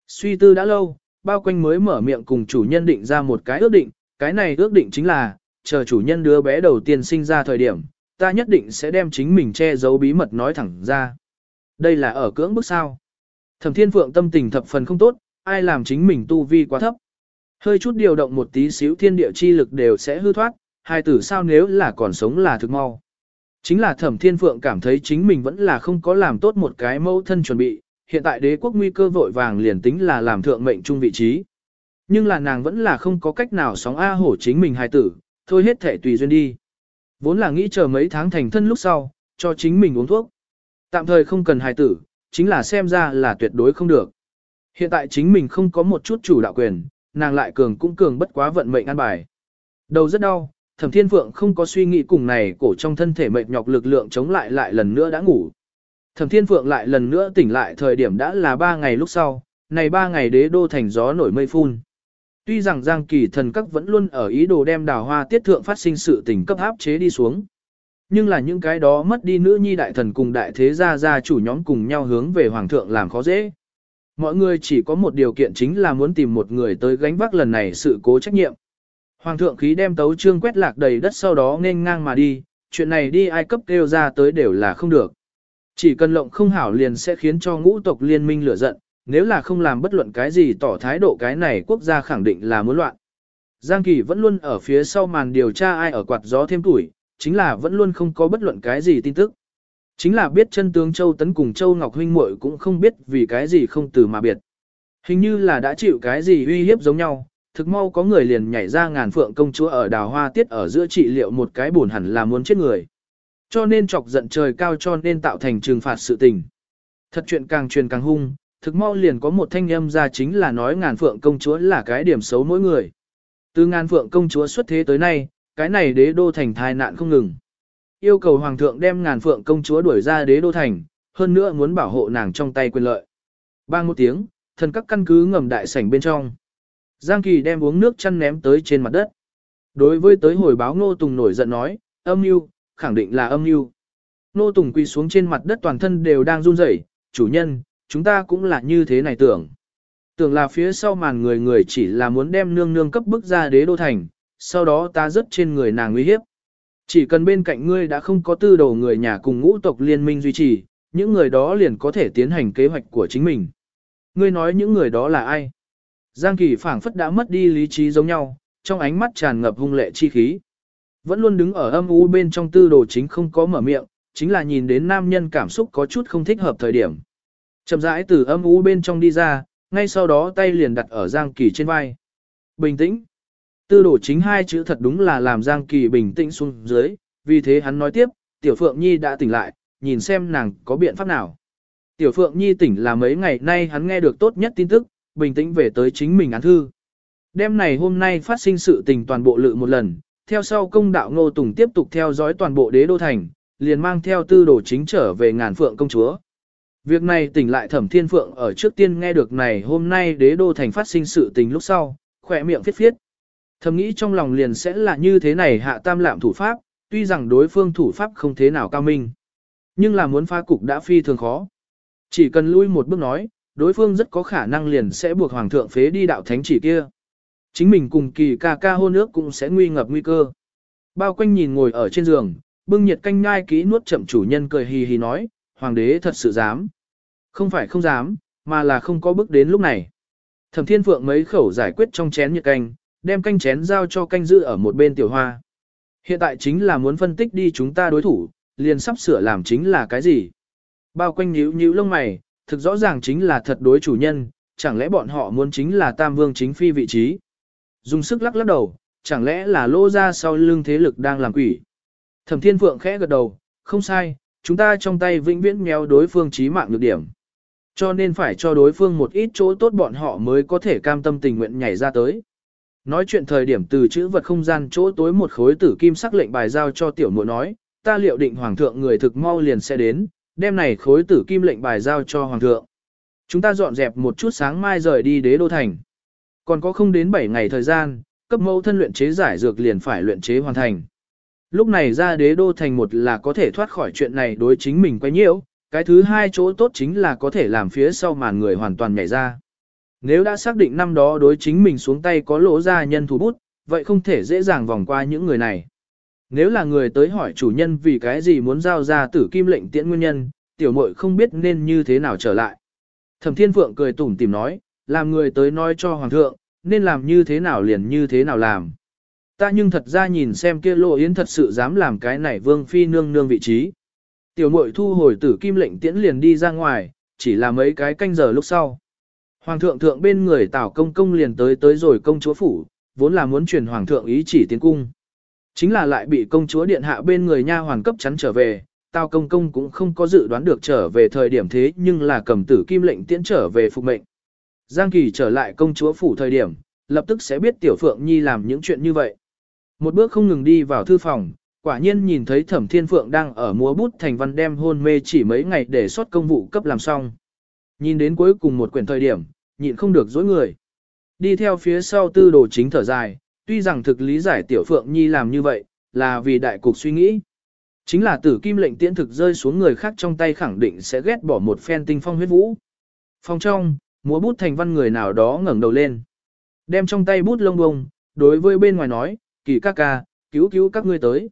Suy tư đã lâu, bao quanh mới mở miệng cùng chủ nhân định ra một cái ước định, cái này ước định chính là, chờ chủ nhân đứa bé đầu tiên sinh ra thời điểm, ta nhất định sẽ đem chính mình che giấu bí mật nói thẳng ra. Đây là ở cưỡng bức sao. Thẩm thiên phượng tâm tình thập phần không tốt, ai làm chính mình tu vi quá thấp. Hơi chút điều động một tí xíu thiên địa chi lực đều sẽ hư thoát, hai tử sao nếu là còn sống là thực mau. Chính là thẩm thiên phượng cảm thấy chính mình vẫn là không có làm tốt một cái mẫu thân chuẩn bị, hiện tại đế quốc nguy cơ vội vàng liền tính là làm thượng mệnh trung vị trí. Nhưng là nàng vẫn là không có cách nào sóng A hổ chính mình hài tử, thôi hết thể tùy duyên đi. Vốn là nghĩ chờ mấy tháng thành thân lúc sau, cho chính mình uống thuốc. Tạm thời không cần hài tử, chính là xem ra là tuyệt đối không được. Hiện tại chính mình không có một chút chủ đạo quyền, nàng lại cường cũng cường bất quá vận mệnh an bài. Đầu rất đau, thẩm thiên phượng không có suy nghĩ cùng này cổ trong thân thể mệt nhọc lực lượng chống lại lại lần nữa đã ngủ. Thẩm thiên phượng lại lần nữa tỉnh lại thời điểm đã là ba ngày lúc sau, này ba ngày đế đô thành gió nổi mây phun. Tuy rằng Giang Kỳ thần các vẫn luôn ở ý đồ đem đào hoa tiết thượng phát sinh sự tình cấp áp chế đi xuống. Nhưng là những cái đó mất đi nữ nhi đại thần cùng đại thế gia gia chủ nhóm cùng nhau hướng về hoàng thượng làm khó dễ. Mọi người chỉ có một điều kiện chính là muốn tìm một người tới gánh vác lần này sự cố trách nhiệm. Hoàng thượng khí đem tấu trương quét lạc đầy đất sau đó nên ngang mà đi, chuyện này đi ai cấp kêu ra tới đều là không được. Chỉ cần lộng không hảo liền sẽ khiến cho ngũ tộc liên minh lửa giận, nếu là không làm bất luận cái gì tỏ thái độ cái này quốc gia khẳng định là muốn loạn. Giang Kỳ vẫn luôn ở phía sau màn điều tra ai ở quạt gió thêm tuổi, chính là vẫn luôn không có bất luận cái gì tin tức. Chính là biết chân tướng Châu Tấn cùng Châu Ngọc Huynh muội cũng không biết vì cái gì không từ mà biệt. Hình như là đã chịu cái gì uy hiếp giống nhau, thực mau có người liền nhảy ra ngàn phượng công chúa ở đào hoa tiết ở giữa trị liệu một cái buồn hẳn là muốn chết người. Cho nên chọc giận trời cao cho nên tạo thành trừng phạt sự tình. Thật chuyện càng truyền càng hung, thực mau liền có một thanh âm ra chính là nói ngàn phượng công chúa là cái điểm xấu mỗi người. Từ ngàn phượng công chúa xuất thế tới nay, cái này đế đô thành thai nạn không ngừng. Yêu cầu hoàng thượng đem ngàn phượng công chúa đuổi ra đế đô thành, hơn nữa muốn bảo hộ nàng trong tay quyền lợi. Bang một tiếng, thần các căn cứ ngầm đại sảnh bên trong. Giang Kỳ đem uống nước chăn ném tới trên mặt đất. Đối với tới hồi báo Ngô Tùng nổi giận nói, âm mưu, khẳng định là âm mưu. Nô Tùng quỳ xuống trên mặt đất toàn thân đều đang run rẩy, chủ nhân, chúng ta cũng là như thế này tưởng. Tưởng là phía sau màn người người chỉ là muốn đem nương nương cấp bức ra đế đô thành, sau đó ta rớt trên người nàng nguy hiếp. Chỉ cần bên cạnh ngươi đã không có tư đồ người nhà cùng ngũ tộc liên minh duy trì, những người đó liền có thể tiến hành kế hoạch của chính mình. Ngươi nói những người đó là ai? Giang Kỳ phảng phất đã mất đi lý trí giống nhau, trong ánh mắt tràn ngập hung lệ chi khí. Vẫn luôn đứng ở âm u bên trong tư đồ chính không có mở miệng, chính là nhìn đến nam nhân cảm xúc có chút không thích hợp thời điểm. Chậm rãi từ âm u bên trong đi ra, ngay sau đó tay liền đặt ở Giang Kỳ trên vai. Bình tĩnh. Tư đồ chính hai chữ thật đúng là làm Giang Kỳ bình tĩnh xuống dưới, vì thế hắn nói tiếp, Tiểu Phượng Nhi đã tỉnh lại, nhìn xem nàng có biện pháp nào. Tiểu Phượng Nhi tỉnh là mấy ngày nay hắn nghe được tốt nhất tin tức, bình tĩnh về tới chính mình án thư. Đêm này hôm nay phát sinh sự tình toàn bộ lự một lần, theo sau công đạo Ngô Tùng tiếp tục theo dõi toàn bộ đế đô thành, liền mang theo tư đồ chính trở về ngàn phượng công chúa. Việc này tỉnh lại thẩm thiên phượng ở trước tiên nghe được này hôm nay đế đô thành phát sinh sự tình lúc sau, khỏe miệng phiết phiết. Thầm nghĩ trong lòng liền sẽ là như thế này hạ tam lạm thủ pháp, tuy rằng đối phương thủ pháp không thế nào cao minh. Nhưng là muốn phá cục đã phi thường khó. Chỉ cần lui một bước nói, đối phương rất có khả năng liền sẽ buộc hoàng thượng phế đi đạo thánh chỉ kia. Chính mình cùng kỳ ca ca hôn ước cũng sẽ nguy ngập nguy cơ. Bao quanh nhìn ngồi ở trên giường, bưng nhiệt canh ngai kỹ nuốt chậm chủ nhân cười hì hì nói, hoàng đế thật sự dám. Không phải không dám, mà là không có bước đến lúc này. Thẩm thiên phượng mấy khẩu giải quyết trong chén nhiệt canh, đem canh chén giao cho canh giữ ở một bên tiểu hoa. Hiện tại chính là muốn phân tích đi chúng ta đối thủ, liền sắp sửa làm chính là cái gì. Bao quanh nhíu nhíu lông mày, thực rõ ràng chính là thật đối chủ nhân, chẳng lẽ bọn họ muốn chính là tam vương chính phi vị trí. Dùng sức lắc lắc đầu, chẳng lẽ là lô ra sau lưng thế lực đang làm quỷ. Thẩm thiên phượng khẽ gật đầu, không sai, chúng ta trong tay vĩnh viễn méo đối phương trí mạng nhược điểm. Cho nên phải cho đối phương một ít chỗ tốt bọn họ mới có thể cam tâm tình nguyện nhảy ra tới. Nói chuyện thời điểm từ chữ vật không gian chỗ tối một khối tử kim sắc lệnh bài giao cho tiểu muội nói, ta liệu định hoàng thượng người thực mau liền sẽ đến, đem này khối tử kim lệnh bài giao cho hoàng thượng. Chúng ta dọn dẹp một chút sáng mai rời đi đế đô thành. Còn có không đến 7 ngày thời gian, cấp mẫu thân luyện chế giải dược liền phải luyện chế hoàn thành. Lúc này ra đế đô thành một là có thể thoát khỏi chuyện này đối chính mình quay nhiễu, cái thứ hai chỗ tốt chính là có thể làm phía sau màn người hoàn toàn nhảy ra. Nếu đã xác định năm đó đối chính mình xuống tay có lỗ ra nhân thủ bút, vậy không thể dễ dàng vòng qua những người này. Nếu là người tới hỏi chủ nhân vì cái gì muốn giao ra tử kim lệnh tiễn nguyên nhân, tiểu muội không biết nên như thế nào trở lại. Thẩm Thiên Phượng cười tủm tìm nói, làm người tới nói cho Hoàng thượng, nên làm như thế nào liền như thế nào làm. Ta nhưng thật ra nhìn xem kia lộ yến thật sự dám làm cái này vương phi nương nương vị trí. Tiểu mội thu hồi tử kim lệnh tiễn liền đi ra ngoài, chỉ là mấy cái canh giờ lúc sau. Hoàng thượng thượng bên người tảo công công liền tới tới rồi công chúa phủ, vốn là muốn truyền hoàng thượng ý chỉ tiến cung. Chính là lại bị công chúa điện hạ bên người nha hoàng cấp chắn trở về, tao công công cũng không có dự đoán được trở về thời điểm thế nhưng là cầm tử kim lệnh tiễn trở về phục mệnh. Giang Kỳ trở lại công chúa phủ thời điểm, lập tức sẽ biết Tiểu Phượng Nhi làm những chuyện như vậy. Một bước không ngừng đi vào thư phòng, quả nhiên nhìn thấy Thẩm Thiên Phượng đang ở múa bút thành văn đem hôn mê chỉ mấy ngày để xuất công vụ cấp làm xong. Nhìn đến cuối cùng một quyển thời điểm, nhịn không được dối người. Đi theo phía sau tư đồ chính thở dài, tuy rằng thực lý giải Tiểu Phượng Nhi làm như vậy, là vì đại cục suy nghĩ. Chính là tử kim lệnh tiễn thực rơi xuống người khác trong tay khẳng định sẽ ghét bỏ một phen tinh phong huyết vũ. Phòng trong, múa bút thành văn người nào đó ngẩng đầu lên. Đem trong tay bút lông bông, đối với bên ngoài nói, kỳ ca ca, cứu cứu các ngươi tới.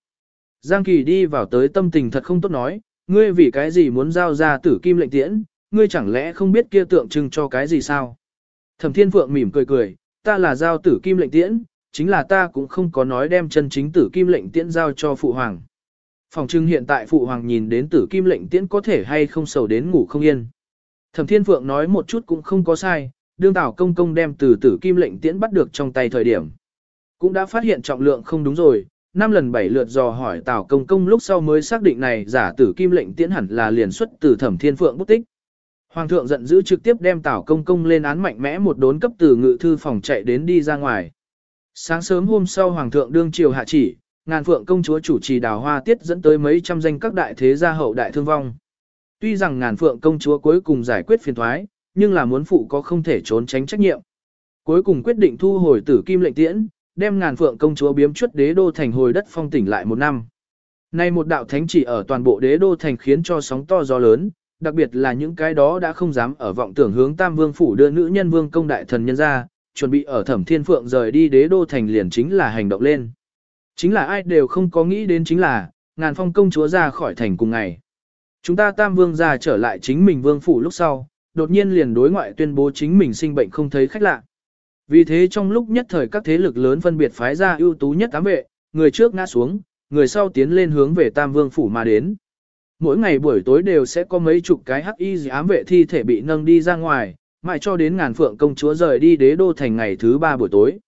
Giang kỳ đi vào tới tâm tình thật không tốt nói, ngươi vì cái gì muốn giao ra tử kim lệnh tiễn, ngươi chẳng lẽ không biết kia tượng trưng cho cái gì sao? Thẩm thiên phượng mỉm cười cười, ta là giao tử kim lệnh tiễn, chính là ta cũng không có nói đem chân chính tử kim lệnh tiễn giao cho phụ hoàng. Phòng trưng hiện tại phụ hoàng nhìn đến tử kim lệnh tiễn có thể hay không sầu đến ngủ không yên. Thẩm Thiên Phượng nói một chút cũng không có sai, đương Tào Công Công đem từ tử kim lệnh tiễn bắt được trong tay thời điểm. Cũng đã phát hiện trọng lượng không đúng rồi, năm lần bảy lượt dò hỏi Tào Công Công lúc sau mới xác định này giả tử kim lệnh tiễn hẳn là liền xuất từ Thẩm Thiên Phượng bút tích. Hoàng thượng giận dữ trực tiếp đem Tào Công Công lên án mạnh mẽ một đốn cấp từ ngự thư phòng chạy đến đi ra ngoài. Sáng sớm hôm sau Hoàng thượng đương triều hạ chỉ, ngàn phượng công chúa chủ trì đào hoa tiết dẫn tới mấy trăm danh các đại thế gia hậu đại thương vong. Tuy rằng ngàn phượng công chúa cuối cùng giải quyết phiền thoái, nhưng là muốn phụ có không thể trốn tránh trách nhiệm. Cuối cùng quyết định thu hồi tử kim lệnh tiễn, đem ngàn phượng công chúa biếm chuất đế đô thành hồi đất phong tỉnh lại một năm. Nay một đạo thánh chỉ ở toàn bộ đế đô thành khiến cho sóng to gió lớn, đặc biệt là những cái đó đã không dám ở vọng tưởng hướng tam vương phủ đưa nữ nhân vương công đại thần nhân ra, chuẩn bị ở thẩm thiên phượng rời đi đế đô thành liền chính là hành động lên. Chính là ai đều không có nghĩ đến chính là, ngàn phong công chúa ra khỏi thành cùng ngày. Chúng ta tam vương gia trở lại chính mình vương phủ lúc sau, đột nhiên liền đối ngoại tuyên bố chính mình sinh bệnh không thấy khách lạ. Vì thế trong lúc nhất thời các thế lực lớn phân biệt phái ra ưu tú nhất tám vệ, người trước ngã xuống, người sau tiến lên hướng về tam vương phủ mà đến. Mỗi ngày buổi tối đều sẽ có mấy chục cái hắc y ám vệ thi thể bị nâng đi ra ngoài, mãi cho đến ngàn phượng công chúa rời đi đế đô thành ngày thứ ba buổi tối.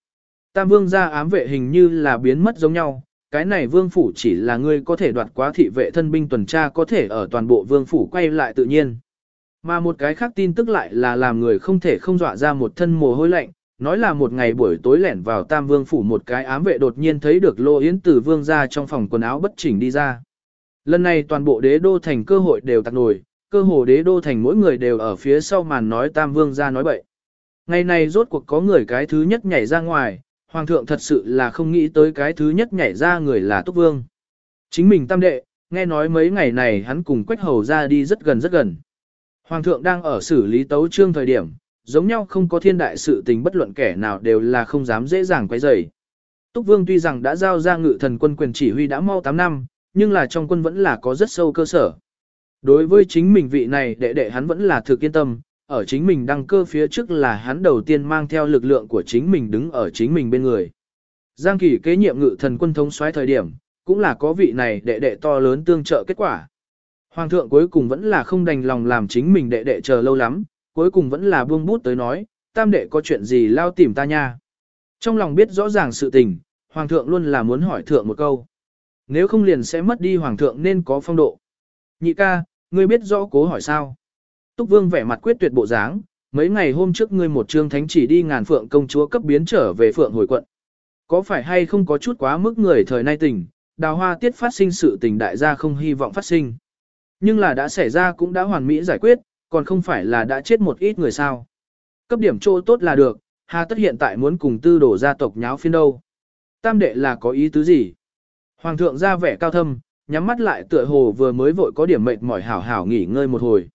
Tam vương gia ám vệ hình như là biến mất giống nhau, cái này vương phủ chỉ là ngươi có thể đoạt quá thị vệ thân binh tuần tra có thể ở toàn bộ vương phủ quay lại tự nhiên. Mà một cái khác tin tức lại là làm người không thể không dọa ra một thân mồ hôi lạnh, nói là một ngày buổi tối lẻn vào tam vương phủ một cái ám vệ đột nhiên thấy được lô yến tử vương ra trong phòng quần áo bất chỉnh đi ra. Lần này toàn bộ đế đô thành cơ hội đều tạc nổi, cơ hồ đế đô thành mỗi người đều ở phía sau màn nói tam vương ra nói bậy. Ngày này rốt cuộc có người cái thứ nhất nhảy ra ngoài, hoàng thượng thật sự là không nghĩ tới cái thứ nhất nhảy ra người là túc vương. Chính mình tam đệ, nghe nói mấy ngày này hắn cùng quách hầu ra đi rất gần rất gần. Hoàng thượng đang ở xử lý tấu trương thời điểm, giống nhau không có thiên đại sự tình bất luận kẻ nào đều là không dám dễ dàng quay rầy. Túc Vương tuy rằng đã giao ra ngự thần quân quyền chỉ huy đã mau 8 năm, nhưng là trong quân vẫn là có rất sâu cơ sở. Đối với chính mình vị này đệ đệ hắn vẫn là thực yên tâm, ở chính mình đăng cơ phía trước là hắn đầu tiên mang theo lực lượng của chính mình đứng ở chính mình bên người. Giang Kỳ kế nhiệm ngự thần quân thống soái thời điểm, cũng là có vị này đệ đệ to lớn tương trợ kết quả. Hoàng thượng cuối cùng vẫn là không đành lòng làm chính mình đệ đệ chờ lâu lắm, cuối cùng vẫn là buông bút tới nói, tam đệ có chuyện gì lao tìm ta nha. Trong lòng biết rõ ràng sự tình, hoàng thượng luôn là muốn hỏi thượng một câu. Nếu không liền sẽ mất đi hoàng thượng nên có phong độ. Nhị ca, ngươi biết rõ cố hỏi sao? Túc Vương vẻ mặt quyết tuyệt bộ dáng, mấy ngày hôm trước ngươi một trương thánh chỉ đi ngàn phượng công chúa cấp biến trở về phượng hồi quận. Có phải hay không có chút quá mức người thời nay tình, đào hoa tiết phát sinh sự tình đại gia không hy vọng phát sinh. Nhưng là đã xảy ra cũng đã hoàn mỹ giải quyết, còn không phải là đã chết một ít người sao. Cấp điểm chỗ tốt là được, hà tất hiện tại muốn cùng tư đổ gia tộc nháo phiên đâu. Tam đệ là có ý tứ gì? Hoàng thượng ra vẻ cao thâm, nhắm mắt lại tựa hồ vừa mới vội có điểm mệt mỏi hảo hảo nghỉ ngơi một hồi.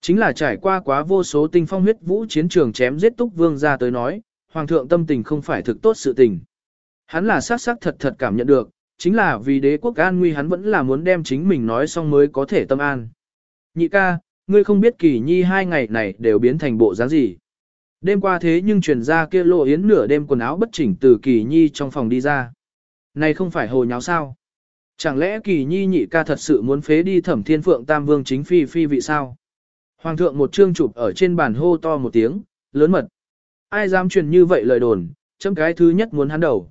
Chính là trải qua quá vô số tinh phong huyết vũ chiến trường chém giết túc vương ra tới nói, hoàng thượng tâm tình không phải thực tốt sự tình. Hắn là xác xác thật thật cảm nhận được, chính là vì đế quốc an nguy hắn vẫn là muốn đem chính mình nói xong mới có thể tâm an. Nhị ca, ngươi không biết kỳ nhi hai ngày này đều biến thành bộ dáng gì. Đêm qua thế nhưng truyền ra kia lộ yến nửa đêm quần áo bất chỉnh từ kỳ nhi trong phòng đi ra. Này không phải hồ nháo sao? Chẳng lẽ kỳ nhi nhị ca thật sự muốn phế đi thẩm thiên phượng tam vương chính phi phi vị sao? Hoàng thượng một chương chụp ở trên bàn hô to một tiếng, lớn mật. Ai dám truyền như vậy lời đồn, chấm cái thứ nhất muốn hắn đầu.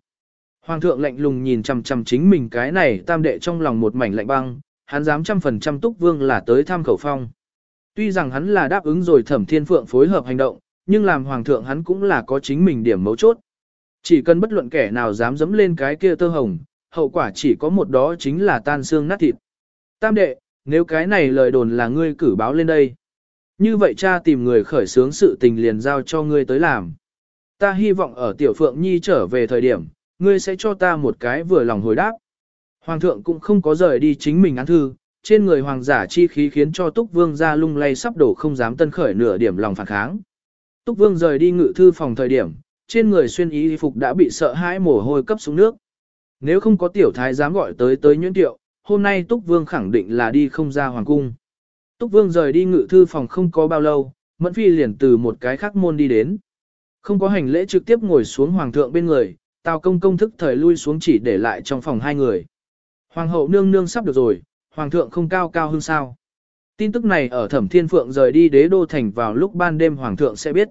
Hoàng thượng lạnh lùng nhìn chằm chằm chính mình cái này tam đệ trong lòng một mảnh lạnh băng, hắn dám trăm phần trăm túc vương là tới tham khẩu phong. Tuy rằng hắn là đáp ứng rồi thẩm thiên phượng phối hợp hành động, nhưng làm hoàng thượng hắn cũng là có chính mình điểm mấu chốt. Chỉ cần bất luận kẻ nào dám dẫm lên cái kia tơ hồng, hậu quả chỉ có một đó chính là tan xương nát thịt. Tam đệ, nếu cái này lời đồn là ngươi cử báo lên đây. Như vậy cha tìm người khởi xướng sự tình liền giao cho ngươi tới làm. Ta hy vọng ở tiểu phượng nhi trở về thời điểm, ngươi sẽ cho ta một cái vừa lòng hồi đáp. Hoàng thượng cũng không có rời đi chính mình án thư, trên người hoàng giả chi khí khiến cho Túc Vương ra lung lay sắp đổ không dám tân khởi nửa điểm lòng phản kháng. Túc Vương rời đi ngự thư phòng thời điểm, trên người xuyên ý phục đã bị sợ hãi mồ hôi cấp xuống nước. Nếu không có tiểu thái dám gọi tới tới nhuyễn tiệu, hôm nay Túc Vương khẳng định là đi không ra hoàng cung. Túc Vương rời đi ngự thư phòng không có bao lâu, Mẫn Phi liền từ một cái khác môn đi đến. Không có hành lễ trực tiếp ngồi xuống hoàng thượng bên người, Tào công công thức thời lui xuống chỉ để lại trong phòng hai người. Hoàng hậu nương nương sắp được rồi, hoàng thượng không cao cao hơn sao. Tin tức này ở thẩm thiên phượng rời đi đế đô thành vào lúc ban đêm hoàng thượng sẽ biết.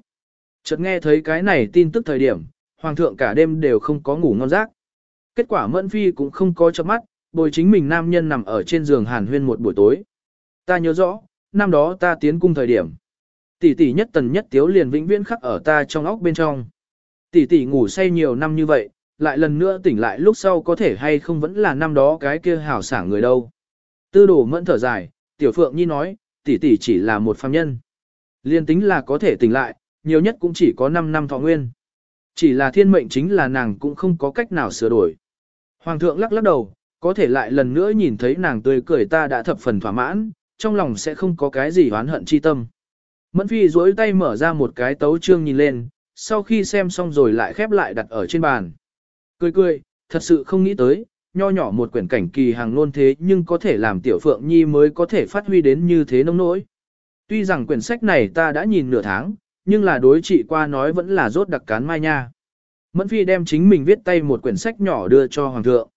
Chợt nghe thấy cái này tin tức thời điểm, hoàng thượng cả đêm đều không có ngủ ngon giấc. Kết quả mẫn phi cũng không có chớp mắt, bồi chính mình nam nhân nằm ở trên giường hàn huyên một buổi tối. Ta nhớ rõ, năm đó ta tiến cung thời điểm. Tỷ tỷ nhất tần nhất tiếu liền vĩnh viễn khắc ở ta trong óc bên trong. Tỷ tỷ ngủ say nhiều năm như vậy, lại lần nữa tỉnh lại lúc sau có thể hay không vẫn là năm đó cái kia hảo sảng người đâu. Tư đồ mẫn thở dài, tiểu phượng nhi nói, tỷ tỷ chỉ là một phàm nhân. Liên tính là có thể tỉnh lại, nhiều nhất cũng chỉ có 5 năm thọ nguyên. Chỉ là thiên mệnh chính là nàng cũng không có cách nào sửa đổi. Hoàng thượng lắc lắc đầu, có thể lại lần nữa nhìn thấy nàng tươi cười ta đã thập phần thỏa mãn, trong lòng sẽ không có cái gì oán hận chi tâm. Mẫn phi duỗi tay mở ra một cái tấu chương nhìn lên, sau khi xem xong rồi lại khép lại đặt ở trên bàn. Cười cười, thật sự không nghĩ tới, nho nhỏ một quyển cảnh kỳ hàng luôn thế nhưng có thể làm tiểu phượng nhi mới có thể phát huy đến như thế nông nỗi. Tuy rằng quyển sách này ta đã nhìn nửa tháng, nhưng là đối trị qua nói vẫn là rốt đặc cán mai nha. Mẫn phi đem chính mình viết tay một quyển sách nhỏ đưa cho hoàng thượng.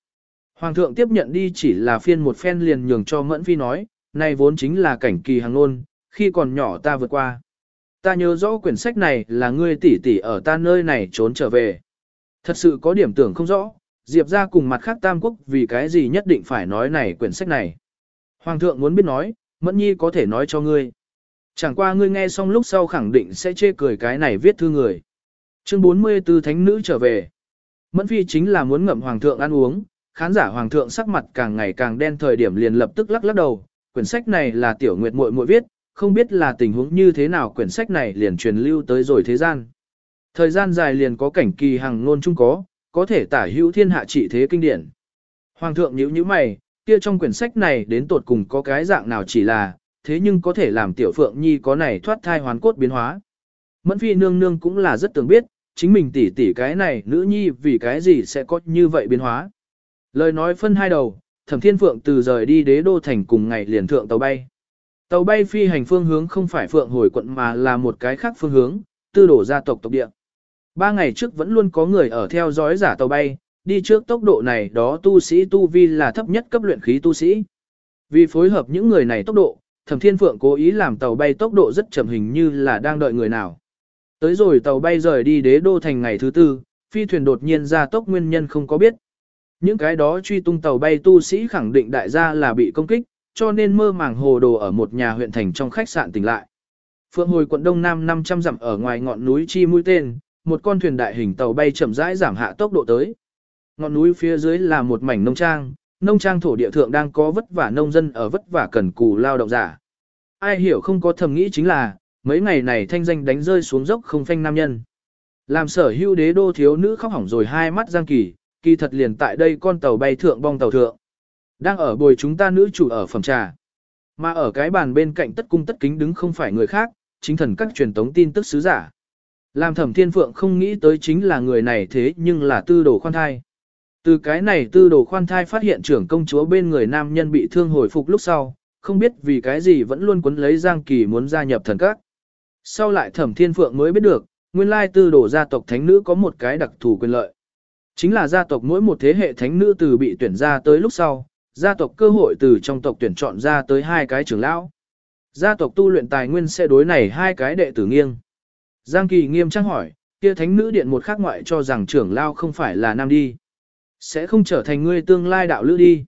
Hoàng thượng tiếp nhận đi chỉ là phiên một phen liền nhường cho Mẫn phi nói, này vốn chính là cảnh kỳ hàng luôn, khi còn nhỏ ta vượt qua. Ta nhớ rõ quyển sách này là ngươi tỷ tỷ ở ta nơi này trốn trở về. Thật sự có điểm tưởng không rõ, Diệp ra cùng mặt khác Tam Quốc vì cái gì nhất định phải nói này quyển sách này. Hoàng thượng muốn biết nói, Mẫn Nhi có thể nói cho ngươi. Chẳng qua ngươi nghe xong lúc sau khẳng định sẽ chê cười cái này viết thư người. Chương 44 Thánh Nữ trở về. Mẫn Phi chính là muốn ngậm Hoàng thượng ăn uống, khán giả Hoàng thượng sắc mặt càng ngày càng đen thời điểm liền lập tức lắc lắc đầu, quyển sách này là tiểu nguyệt muội muội viết, không biết là tình huống như thế nào quyển sách này liền truyền lưu tới rồi thế gian. Thời gian dài liền có cảnh kỳ hàng ngôn chung có, có thể tả hữu thiên hạ trị thế kinh điển. Hoàng thượng nhíu nhíu mày, kia trong quyển sách này đến tột cùng có cái dạng nào chỉ là, thế nhưng có thể làm tiểu phượng nhi có này thoát thai hoàn cốt biến hóa. Mẫn phi nương nương cũng là rất tưởng biết, chính mình tỉ tỉ cái này nữ nhi vì cái gì sẽ có như vậy biến hóa. Lời nói phân hai đầu, thẩm thiên phượng từ rời đi đế đô thành cùng ngày liền thượng tàu bay. Tàu bay phi hành phương hướng không phải phượng hồi quận mà là một cái khác phương hướng, tư đổ gia tộc tộc địa. Ba ngày trước vẫn luôn có người ở theo dõi giả tàu bay, đi trước tốc độ này đó tu sĩ tu vi là thấp nhất cấp luyện khí tu sĩ. Vì phối hợp những người này tốc độ, Thẩm Thiên Phượng cố ý làm tàu bay tốc độ rất chậm hình như là đang đợi người nào. Tới rồi tàu bay rời đi đế đô thành ngày thứ tư, phi thuyền đột nhiên ra tốc nguyên nhân không có biết. Những cái đó truy tung tàu bay tu sĩ khẳng định đại gia là bị công kích, cho nên mơ màng hồ đồ ở một nhà huyện thành trong khách sạn tỉnh lại. Phượng hồi quận Đông Nam 500 dặm ở ngoài ngọn núi Chi Mũi Tên, một con thuyền đại hình tàu bay chậm rãi giảm hạ tốc độ tới. Ngọn núi phía dưới là một mảnh nông trang, nông trang thổ địa thượng đang có vất vả nông dân ở vất vả cần cù lao động giả. Ai hiểu không có thầm nghĩ chính là, mấy ngày này thanh danh đánh rơi xuống dốc không phanh nam nhân. Làm sở hưu đế đô thiếu nữ khóc hỏng rồi hai mắt giang kỳ, kỳ thật liền tại đây con tàu bay thượng bong tàu thượng. Đang ở bồi chúng ta nữ chủ ở phòng trà. Mà ở cái bàn bên cạnh tất cung tất kính đứng không phải người khác, chính thần các truyền tống tin tức sứ giả. Làm thẩm thiên phượng không nghĩ tới chính là người này thế nhưng là tư đồ khoan thai. Từ cái này tư đồ khoan thai phát hiện trưởng công chúa bên người nam nhân bị thương hồi phục lúc sau, không biết vì cái gì vẫn luôn quấn lấy Giang Kỳ muốn gia nhập thần các. Sau lại thẩm thiên phượng mới biết được, nguyên lai tư đồ gia tộc thánh nữ có một cái đặc thù quyền lợi. Chính là gia tộc mỗi một thế hệ thánh nữ từ bị tuyển ra tới lúc sau, gia tộc cơ hội từ trong tộc tuyển chọn ra tới hai cái trưởng lão. Gia tộc tu luyện tài nguyên sẽ đối này hai cái đệ tử nghiêng. Giang Kỳ nghiêm trang hỏi, kia thánh nữ điện một khác ngoại cho rằng trưởng lão không phải là nam đi. Sẽ không trở thành ngươi tương lai đạo lữ đi.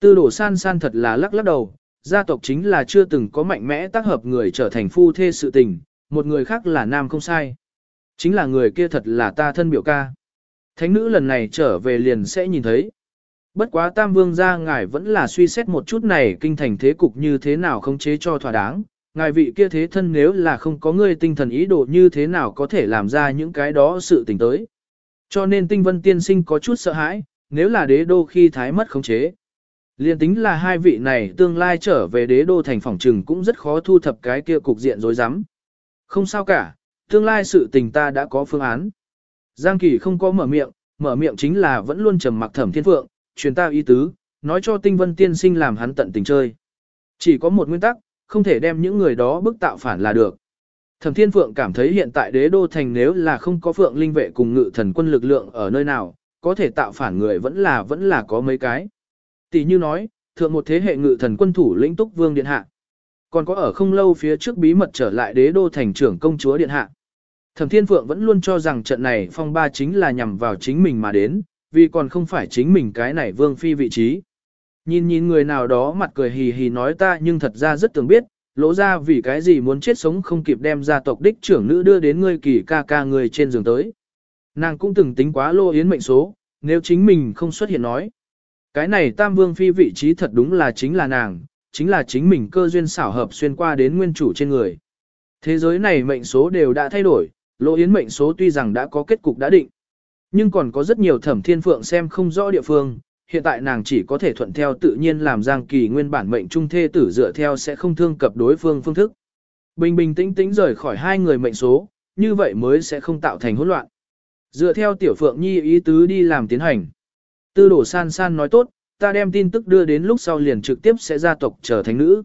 Tư đổ san san thật là lắc lắc đầu, gia tộc chính là chưa từng có mạnh mẽ tác hợp người trở thành phu thê sự tình, một người khác là nam không sai. Chính là người kia thật là ta thân biểu ca. Thánh nữ lần này trở về liền sẽ nhìn thấy. Bất quá Tam Vương gia ngài vẫn là suy xét một chút này kinh thành thế cục như thế nào không chế cho thỏa đáng. Ngài vị kia thế thân nếu là không có ngươi tinh thần ý đồ như thế nào có thể làm ra những cái đó sự tình tới. Cho nên tinh vân tiên sinh có chút sợ hãi, nếu là đế đô khi thái mất khống chế. Liên tính là hai vị này tương lai trở về đế đô thành phòng trừng cũng rất khó thu thập cái kia cục diện rối rắm. Không sao cả, tương lai sự tình ta đã có phương án. Giang Kỳ không có mở miệng, mở miệng chính là vẫn luôn trầm mặc thẩm thiên phượng, truyền ta ý tứ, nói cho tinh vân tiên sinh làm hắn tận tình chơi. Chỉ có một nguyên tắc, không thể đem những người đó bức tạo phản là được. Thẩm Thiên Phượng cảm thấy hiện tại đế đô thành nếu là không có Phượng linh vệ cùng ngự thần quân lực lượng ở nơi nào, có thể tạo phản người vẫn là vẫn là có mấy cái. Tỷ như nói, thượng một thế hệ ngự thần quân thủ lĩnh túc vương điện hạ. Còn có ở không lâu phía trước bí mật trở lại đế đô thành trưởng công chúa điện hạ. Thẩm Thiên Phượng vẫn luôn cho rằng trận này phong ba chính là nhằm vào chính mình mà đến, vì còn không phải chính mình cái này vương phi vị trí. Nhìn nhìn người nào đó mặt cười hì hì nói ta nhưng thật ra rất tưởng biết, lỗ ra vì cái gì muốn chết sống không kịp đem gia tộc đích trưởng nữ đưa đến ngươi kỳ ca ca người trên giường tới. Nàng cũng từng tính quá lô yến mệnh số, nếu chính mình không xuất hiện nói. Cái này tam vương phi vị trí thật đúng là chính là nàng, chính là chính mình cơ duyên xảo hợp xuyên qua đến nguyên chủ trên người. Thế giới này mệnh số đều đã thay đổi, Lỗ yến mệnh số tuy rằng đã có kết cục đã định. Nhưng còn có rất nhiều thẩm thiên phượng xem không rõ địa phương, hiện tại nàng chỉ có thể thuận theo tự nhiên làm Giang Kỳ nguyên bản mệnh trung thê tử dựa theo sẽ không thương cập đối phương phương thức. Bình bình tĩnh tĩnh rời khỏi hai người mệnh số, như vậy mới sẽ không tạo thành hỗn loạn. Dựa theo tiểu phượng nhi ý tứ đi làm tiến hành. Tư đổ san san nói tốt, ta đem tin tức đưa đến lúc sau liền trực tiếp sẽ gia tộc trở thành nữ.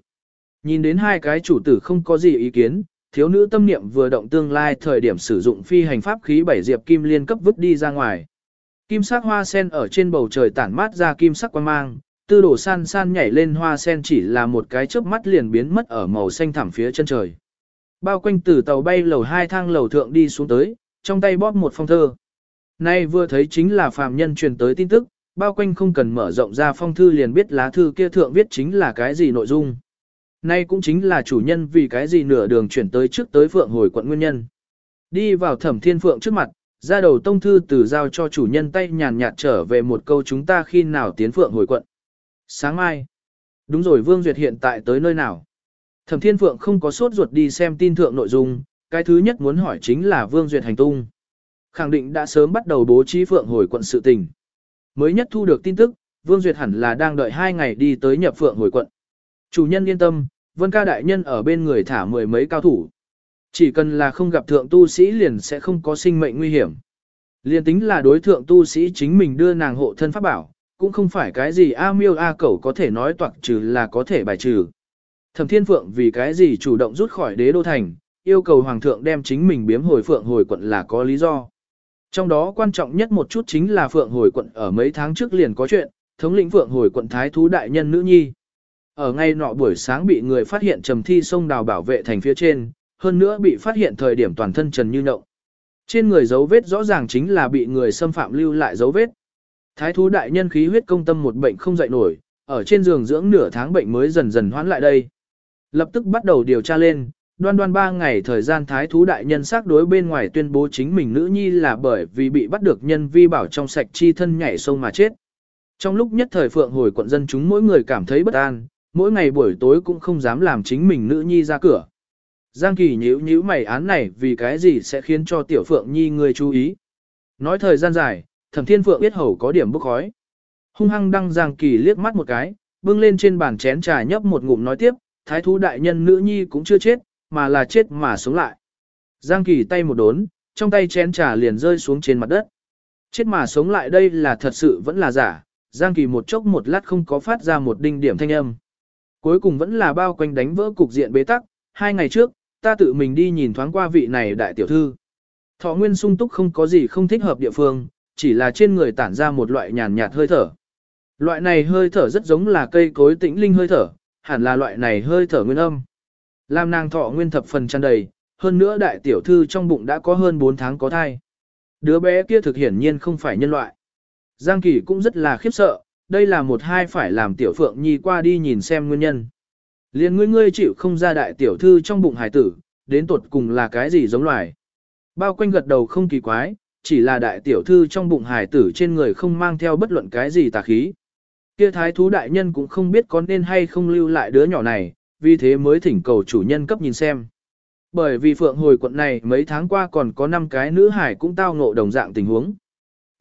Nhìn đến hai cái chủ tử không có gì ý kiến, thiếu nữ tâm niệm vừa động tương lai thời điểm sử dụng phi hành pháp khí bảy diệp kim liên cấp vứt đi ra ngoài. Kim sắc hoa sen ở trên bầu trời tản mát ra kim sắc quang mang, tư đổ san san nhảy lên hoa sen chỉ là một cái chớp mắt liền biến mất ở màu xanh thẳm phía chân trời. Bao quanh từ tàu bay lầu hai thang lầu thượng đi xuống tới, trong tay bóp một phong thơ. Nay vừa thấy chính là phàm nhân truyền tới tin tức, bao quanh không cần mở rộng ra phong thư liền biết lá thư kia thượng viết chính là cái gì nội dung. Nay cũng chính là chủ nhân vì cái gì nửa đường chuyển tới trước tới phượng hồi quận nguyên nhân. Đi vào thẩm thiên phượng trước mặt, ra đầu tông thư từ giao cho chủ nhân tay nhàn nhạt trở về một câu chúng ta khi nào tiến phượng hồi quận. Sáng mai, Đúng rồi Vương Duyệt hiện tại tới nơi nào? Thẩm Thiên Phượng không có sốt ruột đi xem tin thượng nội dung, cái thứ nhất muốn hỏi chính là Vương Duyệt hành tung. Khẳng định đã sớm bắt đầu bố trí Phượng hồi quận sự tình. Mới nhất thu được tin tức, Vương Duyệt hẳn là đang đợi hai ngày đi tới nhập Phượng hồi quận. Chủ nhân yên tâm, Vân ca đại nhân ở bên người thả mười mấy cao thủ. Chỉ cần là không gặp thượng tu sĩ liền sẽ không có sinh mệnh nguy hiểm. Liền tính là đối thượng tu sĩ chính mình đưa nàng hộ thân pháp bảo, cũng không phải cái gì A miêu A cẩu có thể nói toạc trừ là có thể bài trừ. Thẩm Thiên Phượng vì cái gì chủ động rút khỏi đế đô thành, yêu cầu Hoàng thượng đem chính mình biếm hồi Phượng hồi quận là có lý do. Trong đó quan trọng nhất một chút chính là Phượng hồi quận ở mấy tháng trước liền có chuyện, thống lĩnh Phượng hồi quận Thái Thú Đại Nhân Nữ Nhi. Ở ngay nọ buổi sáng bị người phát hiện trầm thi sông đào bảo vệ thành phía trên, hơn nữa bị phát hiện thời điểm toàn thân trần như nhộng. Trên người dấu vết rõ ràng chính là bị người xâm phạm lưu lại dấu vết. Thái thú đại nhân khí huyết công tâm một bệnh không dậy nổi, ở trên giường dưỡng nửa tháng bệnh mới dần dần hoãn lại đây. Lập tức bắt đầu điều tra lên, đoan đoan ba ngày thời gian thái thú đại nhân xác đối bên ngoài tuyên bố chính mình nữ nhi là bởi vì bị bắt được nhân vi bảo trong sạch chi thân nhảy sông mà chết. Trong lúc nhất thời phượng hồi quận dân chúng mỗi người cảm thấy bất an, mỗi ngày buổi tối cũng không dám làm chính mình nữ nhi ra cửa. Giang Kỳ nhíu nhíu mày án này vì cái gì sẽ khiến cho tiểu phượng nhi người chú ý. Nói thời gian dài, thẩm thiên phượng biết hầu có điểm bức khói. Hung hăng đăng Giang Kỳ liếc mắt một cái, bưng lên trên bàn chén trà nhấp một ngụm nói tiếp, thái thú đại nhân nữ nhi cũng chưa chết, mà là chết mà sống lại. Giang Kỳ tay một đốn, trong tay chén trà liền rơi xuống trên mặt đất. Chết mà sống lại đây là thật sự vẫn là giả, Giang Kỳ một chốc một lát không có phát ra một đinh điểm thanh âm. Cuối cùng vẫn là bao quanh đánh vỡ cục diện bế tắc, hai ngày trước, ta tự mình đi nhìn thoáng qua vị này đại tiểu thư. Thọ nguyên sung túc không có gì không thích hợp địa phương, chỉ là trên người tản ra một loại nhàn nhạt hơi thở. Loại này hơi thở rất giống là cây cối tĩnh linh hơi thở, hẳn là loại này hơi thở nguyên âm. Lam nàng thọ nguyên thập phần tràn đầy, hơn nữa đại tiểu thư trong bụng đã có hơn 4 tháng có thai. Đứa bé kia thực hiển nhiên không phải nhân loại. Giang Kỳ cũng rất là khiếp sợ, đây là một hai phải làm tiểu phượng nhi qua đi nhìn xem nguyên nhân. Liên ngươi ngươi chịu không ra đại tiểu thư trong bụng hải tử, đến tuột cùng là cái gì giống loài. Bao quanh gật đầu không kỳ quái, chỉ là đại tiểu thư trong bụng hải tử trên người không mang theo bất luận cái gì tà khí. Kia thái thú đại nhân cũng không biết có nên hay không lưu lại đứa nhỏ này, vì thế mới thỉnh cầu chủ nhân cấp nhìn xem. Bởi vì phượng hồi quận này mấy tháng qua còn có 5 cái nữ hải cũng tao ngộ đồng dạng tình huống.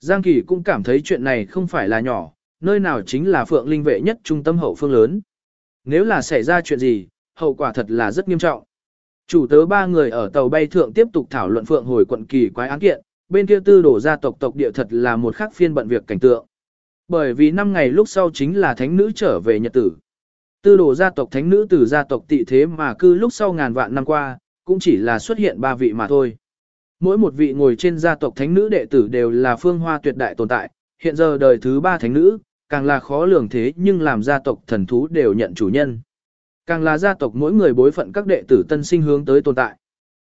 Giang Kỳ cũng cảm thấy chuyện này không phải là nhỏ, nơi nào chính là phượng linh vệ nhất trung tâm hậu phương lớn. Nếu là xảy ra chuyện gì, hậu quả thật là rất nghiêm trọng. Chủ tớ ba người ở tàu bay thượng tiếp tục thảo luận phượng hồi quận kỳ quái án kiện, bên kia tư đổ gia tộc tộc địa thật là một khắc phiên bận việc cảnh tượng. Bởi vì năm ngày lúc sau chính là thánh nữ trở về nhật tử. Tư đồ gia tộc thánh nữ từ gia tộc tị thế mà cư lúc sau ngàn vạn năm qua, cũng chỉ là xuất hiện ba vị mà thôi. Mỗi một vị ngồi trên gia tộc thánh nữ đệ tử đều là phương hoa tuyệt đại tồn tại, hiện giờ đời thứ ba thánh nữ, càng là khó lường thế nhưng làm gia tộc thần thú đều nhận chủ nhân. Càng là gia tộc mỗi người bối phận các đệ tử tân sinh hướng tới tồn tại.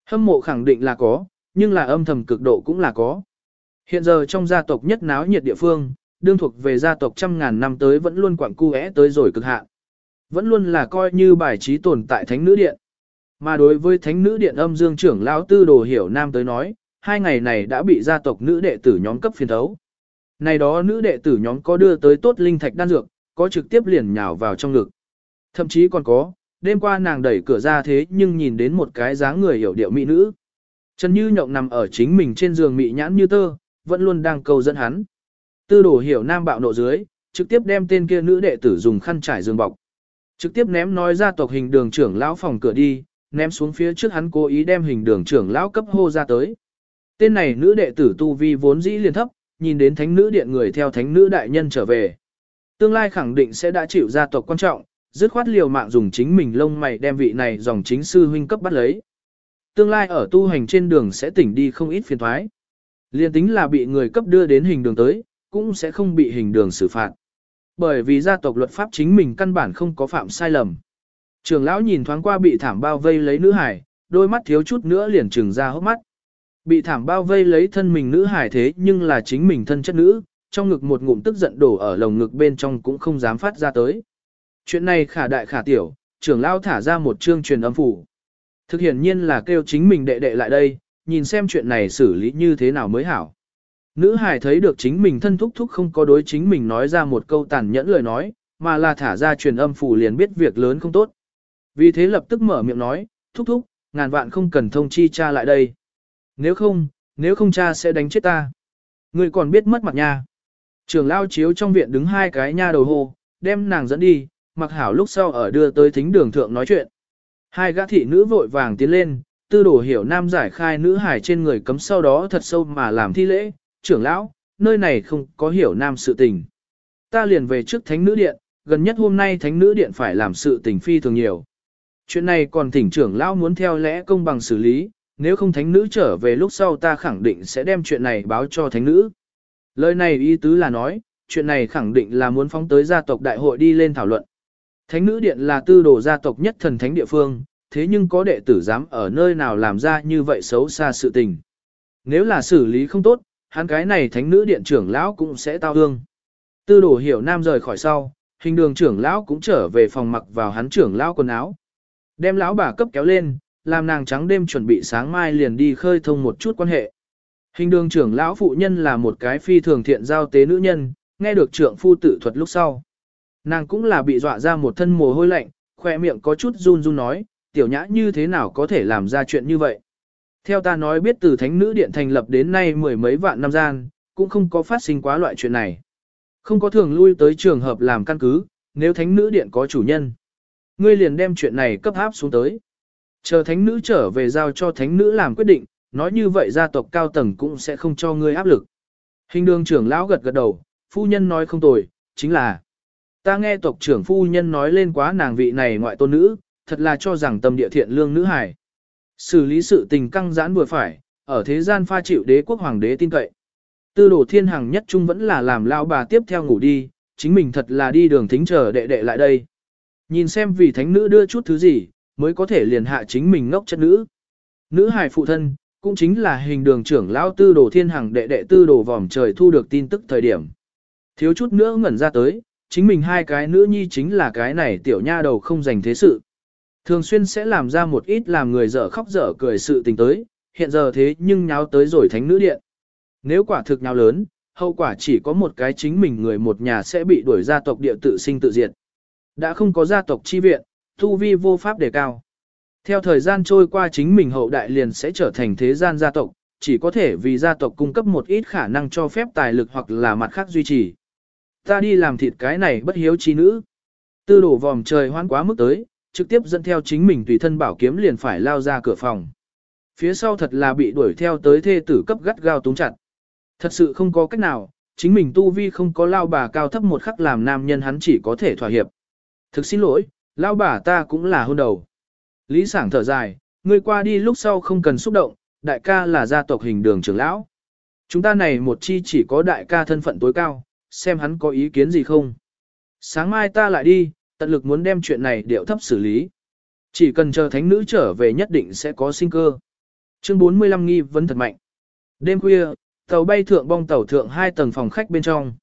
Hâm mộ khẳng định là có, nhưng là âm thầm cực độ cũng là có. Hiện giờ trong gia tộc nhất náo nhiệt địa phương, đương thuộc về gia tộc trăm ngàn năm tới vẫn luôn quặng cu tới rồi cực hạn. Vẫn luôn là coi như bài trí tồn tại thánh nữ điện. Mà đối với thánh nữ điện âm dương trưởng lão tư đồ hiểu nam tới nói, hai ngày này đã bị gia tộc nữ đệ tử nhóm cấp phiền thấu. Này đó nữ đệ tử nhóm có đưa tới tốt linh thạch đan dược, có trực tiếp liền nhào vào trong ngực. Thậm chí còn có, đêm qua nàng đẩy cửa ra thế nhưng nhìn đến một cái dáng người hiểu điệu mỹ nữ. Trần Như Nhộng nằm ở chính mình trên giường mị nhãn như tơ, vẫn luôn đang cầu dẫn hắn. Tư đồ hiểu nam bạo nộ dưới, trực tiếp đem tên kia nữ đệ tử dùng khăn trải giường bọc. Trực tiếp ném nói ra tộc hình đường trưởng lão phòng cửa đi, ném xuống phía trước hắn cố ý đem hình đường trưởng lão cấp hô ra tới. Tên này nữ đệ tử tu vi vốn dĩ liền thấp, nhìn đến thánh nữ điện người theo thánh nữ đại nhân trở về. Tương lai khẳng định sẽ đã chịu gia tộc quan trọng, dứt khoát liều mạng dùng chính mình lông mày đem vị này dòng chính sư huynh cấp bắt lấy. Tương lai ở tu hành trên đường sẽ tỉnh đi không ít phiền thoái. Liên tính là bị người cấp đưa đến hình đường tới, cũng sẽ không bị hình đường xử phạt. Bởi vì gia tộc luật pháp chính mình căn bản không có phạm sai lầm. Trường lão nhìn thoáng qua bị thảm bao vây lấy nữ hải, đôi mắt thiếu chút nữa liền trừng ra hốc mắt. Bị thảm bao vây lấy thân mình nữ hải thế nhưng là chính mình thân chất nữ, trong ngực một ngụm tức giận đổ ở lồng ngực bên trong cũng không dám phát ra tới. Chuyện này khả đại khả tiểu, trưởng lao thả ra một chương truyền âm phủ. Thực hiện nhiên là kêu chính mình đệ đệ lại đây, nhìn xem chuyện này xử lý như thế nào mới hảo. Nữ hải thấy được chính mình thân thúc thúc không có đối chính mình nói ra một câu tàn nhẫn lời nói, mà là thả ra truyền âm phủ liền biết việc lớn không tốt. Vì thế lập tức mở miệng nói, thúc thúc, ngàn vạn không cần thông chi cha lại đây. Nếu không, nếu không cha sẽ đánh chết ta. ngươi còn biết mất mặt nha. Trường lao chiếu trong viện đứng hai cái nha đầu hồ, đem nàng dẫn đi, mặc hảo lúc sau ở đưa tới thính đường thượng nói chuyện. Hai gã thị nữ vội vàng tiến lên, tư đổ hiểu nam giải khai nữ hải trên người cấm sau đó thật sâu mà làm thi lễ, trưởng lão, nơi này không có hiểu nam sự tình. Ta liền về trước thánh nữ điện, gần nhất hôm nay thánh nữ điện phải làm sự tình phi thường nhiều. Chuyện này còn thỉnh trưởng lão muốn theo lẽ công bằng xử lý, nếu không thánh nữ trở về lúc sau ta khẳng định sẽ đem chuyện này báo cho thánh nữ. Lời này ý tứ là nói, chuyện này khẳng định là muốn phóng tới gia tộc đại hội đi lên thảo luận. Thánh nữ điện là tư đồ gia tộc nhất thần thánh địa phương, thế nhưng có đệ tử dám ở nơi nào làm ra như vậy xấu xa sự tình. Nếu là xử lý không tốt, hắn cái này thánh nữ điện trưởng lão cũng sẽ tao hương. Tư đồ hiểu nam rời khỏi sau, hình đường trưởng lão cũng trở về phòng mặc vào hắn trưởng lão quần áo. Đem lão bà cấp kéo lên, làm nàng trắng đêm chuẩn bị sáng mai liền đi khơi thông một chút quan hệ. Hình đường trưởng lão phụ nhân là một cái phi thường thiện giao tế nữ nhân, nghe được trưởng phu tự thuật lúc sau. Nàng cũng là bị dọa ra một thân mồ hôi lạnh, khoe miệng có chút run run nói, tiểu nhã như thế nào có thể làm ra chuyện như vậy. Theo ta nói biết từ thánh nữ điện thành lập đến nay mười mấy vạn năm gian, cũng không có phát sinh quá loại chuyện này. Không có thường lui tới trường hợp làm căn cứ, nếu thánh nữ điện có chủ nhân. Ngươi liền đem chuyện này cấp áp xuống tới. Chờ thánh nữ trở về giao cho thánh nữ làm quyết định, nói như vậy gia tộc cao tầng cũng sẽ không cho ngươi áp lực. Hình đường trưởng lão gật gật đầu, phu nhân nói không tồi, chính là ta nghe tộc trưởng phu nhân nói lên quá nàng vị này ngoại tôn nữ, thật là cho rằng tâm địa thiện lương nữ hài. Xử lý sự tình căng giãn vừa phải, ở thế gian pha chịu đế quốc hoàng đế tin cậy. Tư đồ thiên hằng nhất trung vẫn là làm lao bà tiếp theo ngủ đi, chính mình thật là đi đường thính chờ đệ đệ lại đây. Nhìn xem vì thánh nữ đưa chút thứ gì, mới có thể liền hạ chính mình ngốc chất nữ. Nữ hài phụ thân, cũng chính là hình đường trưởng lão tư đồ thiên hằng đệ đệ tư đồ vòm trời thu được tin tức thời điểm. Thiếu chút nữa ngẩn ra tới, chính mình hai cái nữ nhi chính là cái này tiểu nha đầu không dành thế sự. Thường xuyên sẽ làm ra một ít làm người dở khóc dở cười sự tình tới, hiện giờ thế nhưng nháo tới rồi thánh nữ điện. Nếu quả thực nháo lớn, hậu quả chỉ có một cái chính mình người một nhà sẽ bị đuổi gia tộc địa tự sinh tự diệt. Đã không có gia tộc chi viện, Tu vi vô pháp đề cao. Theo thời gian trôi qua chính mình hậu đại liền sẽ trở thành thế gian gia tộc, chỉ có thể vì gia tộc cung cấp một ít khả năng cho phép tài lực hoặc là mặt khác duy trì. Ta đi làm thịt cái này bất hiếu chi nữ. Tư đổ vòm trời hoan quá mức tới, trực tiếp dẫn theo chính mình tùy thân bảo kiếm liền phải lao ra cửa phòng. Phía sau thật là bị đuổi theo tới thê tử cấp gắt gao túng chặt. Thật sự không có cách nào, chính mình tu vi không có lao bà cao thấp một khắc làm nam nhân hắn chỉ có thể thỏa hiệp. Thực xin lỗi, lao bà ta cũng là hôn đầu. Lý sảng thở dài, ngươi qua đi lúc sau không cần xúc động, đại ca là gia tộc hình đường trưởng lão. Chúng ta này một chi chỉ có đại ca thân phận tối cao, xem hắn có ý kiến gì không. Sáng mai ta lại đi, tận lực muốn đem chuyện này điệu thấp xử lý. Chỉ cần chờ thánh nữ trở về nhất định sẽ có sinh cơ. Chương 45 nghi vấn thật mạnh. Đêm khuya, tàu bay thượng bong tàu thượng hai tầng phòng khách bên trong.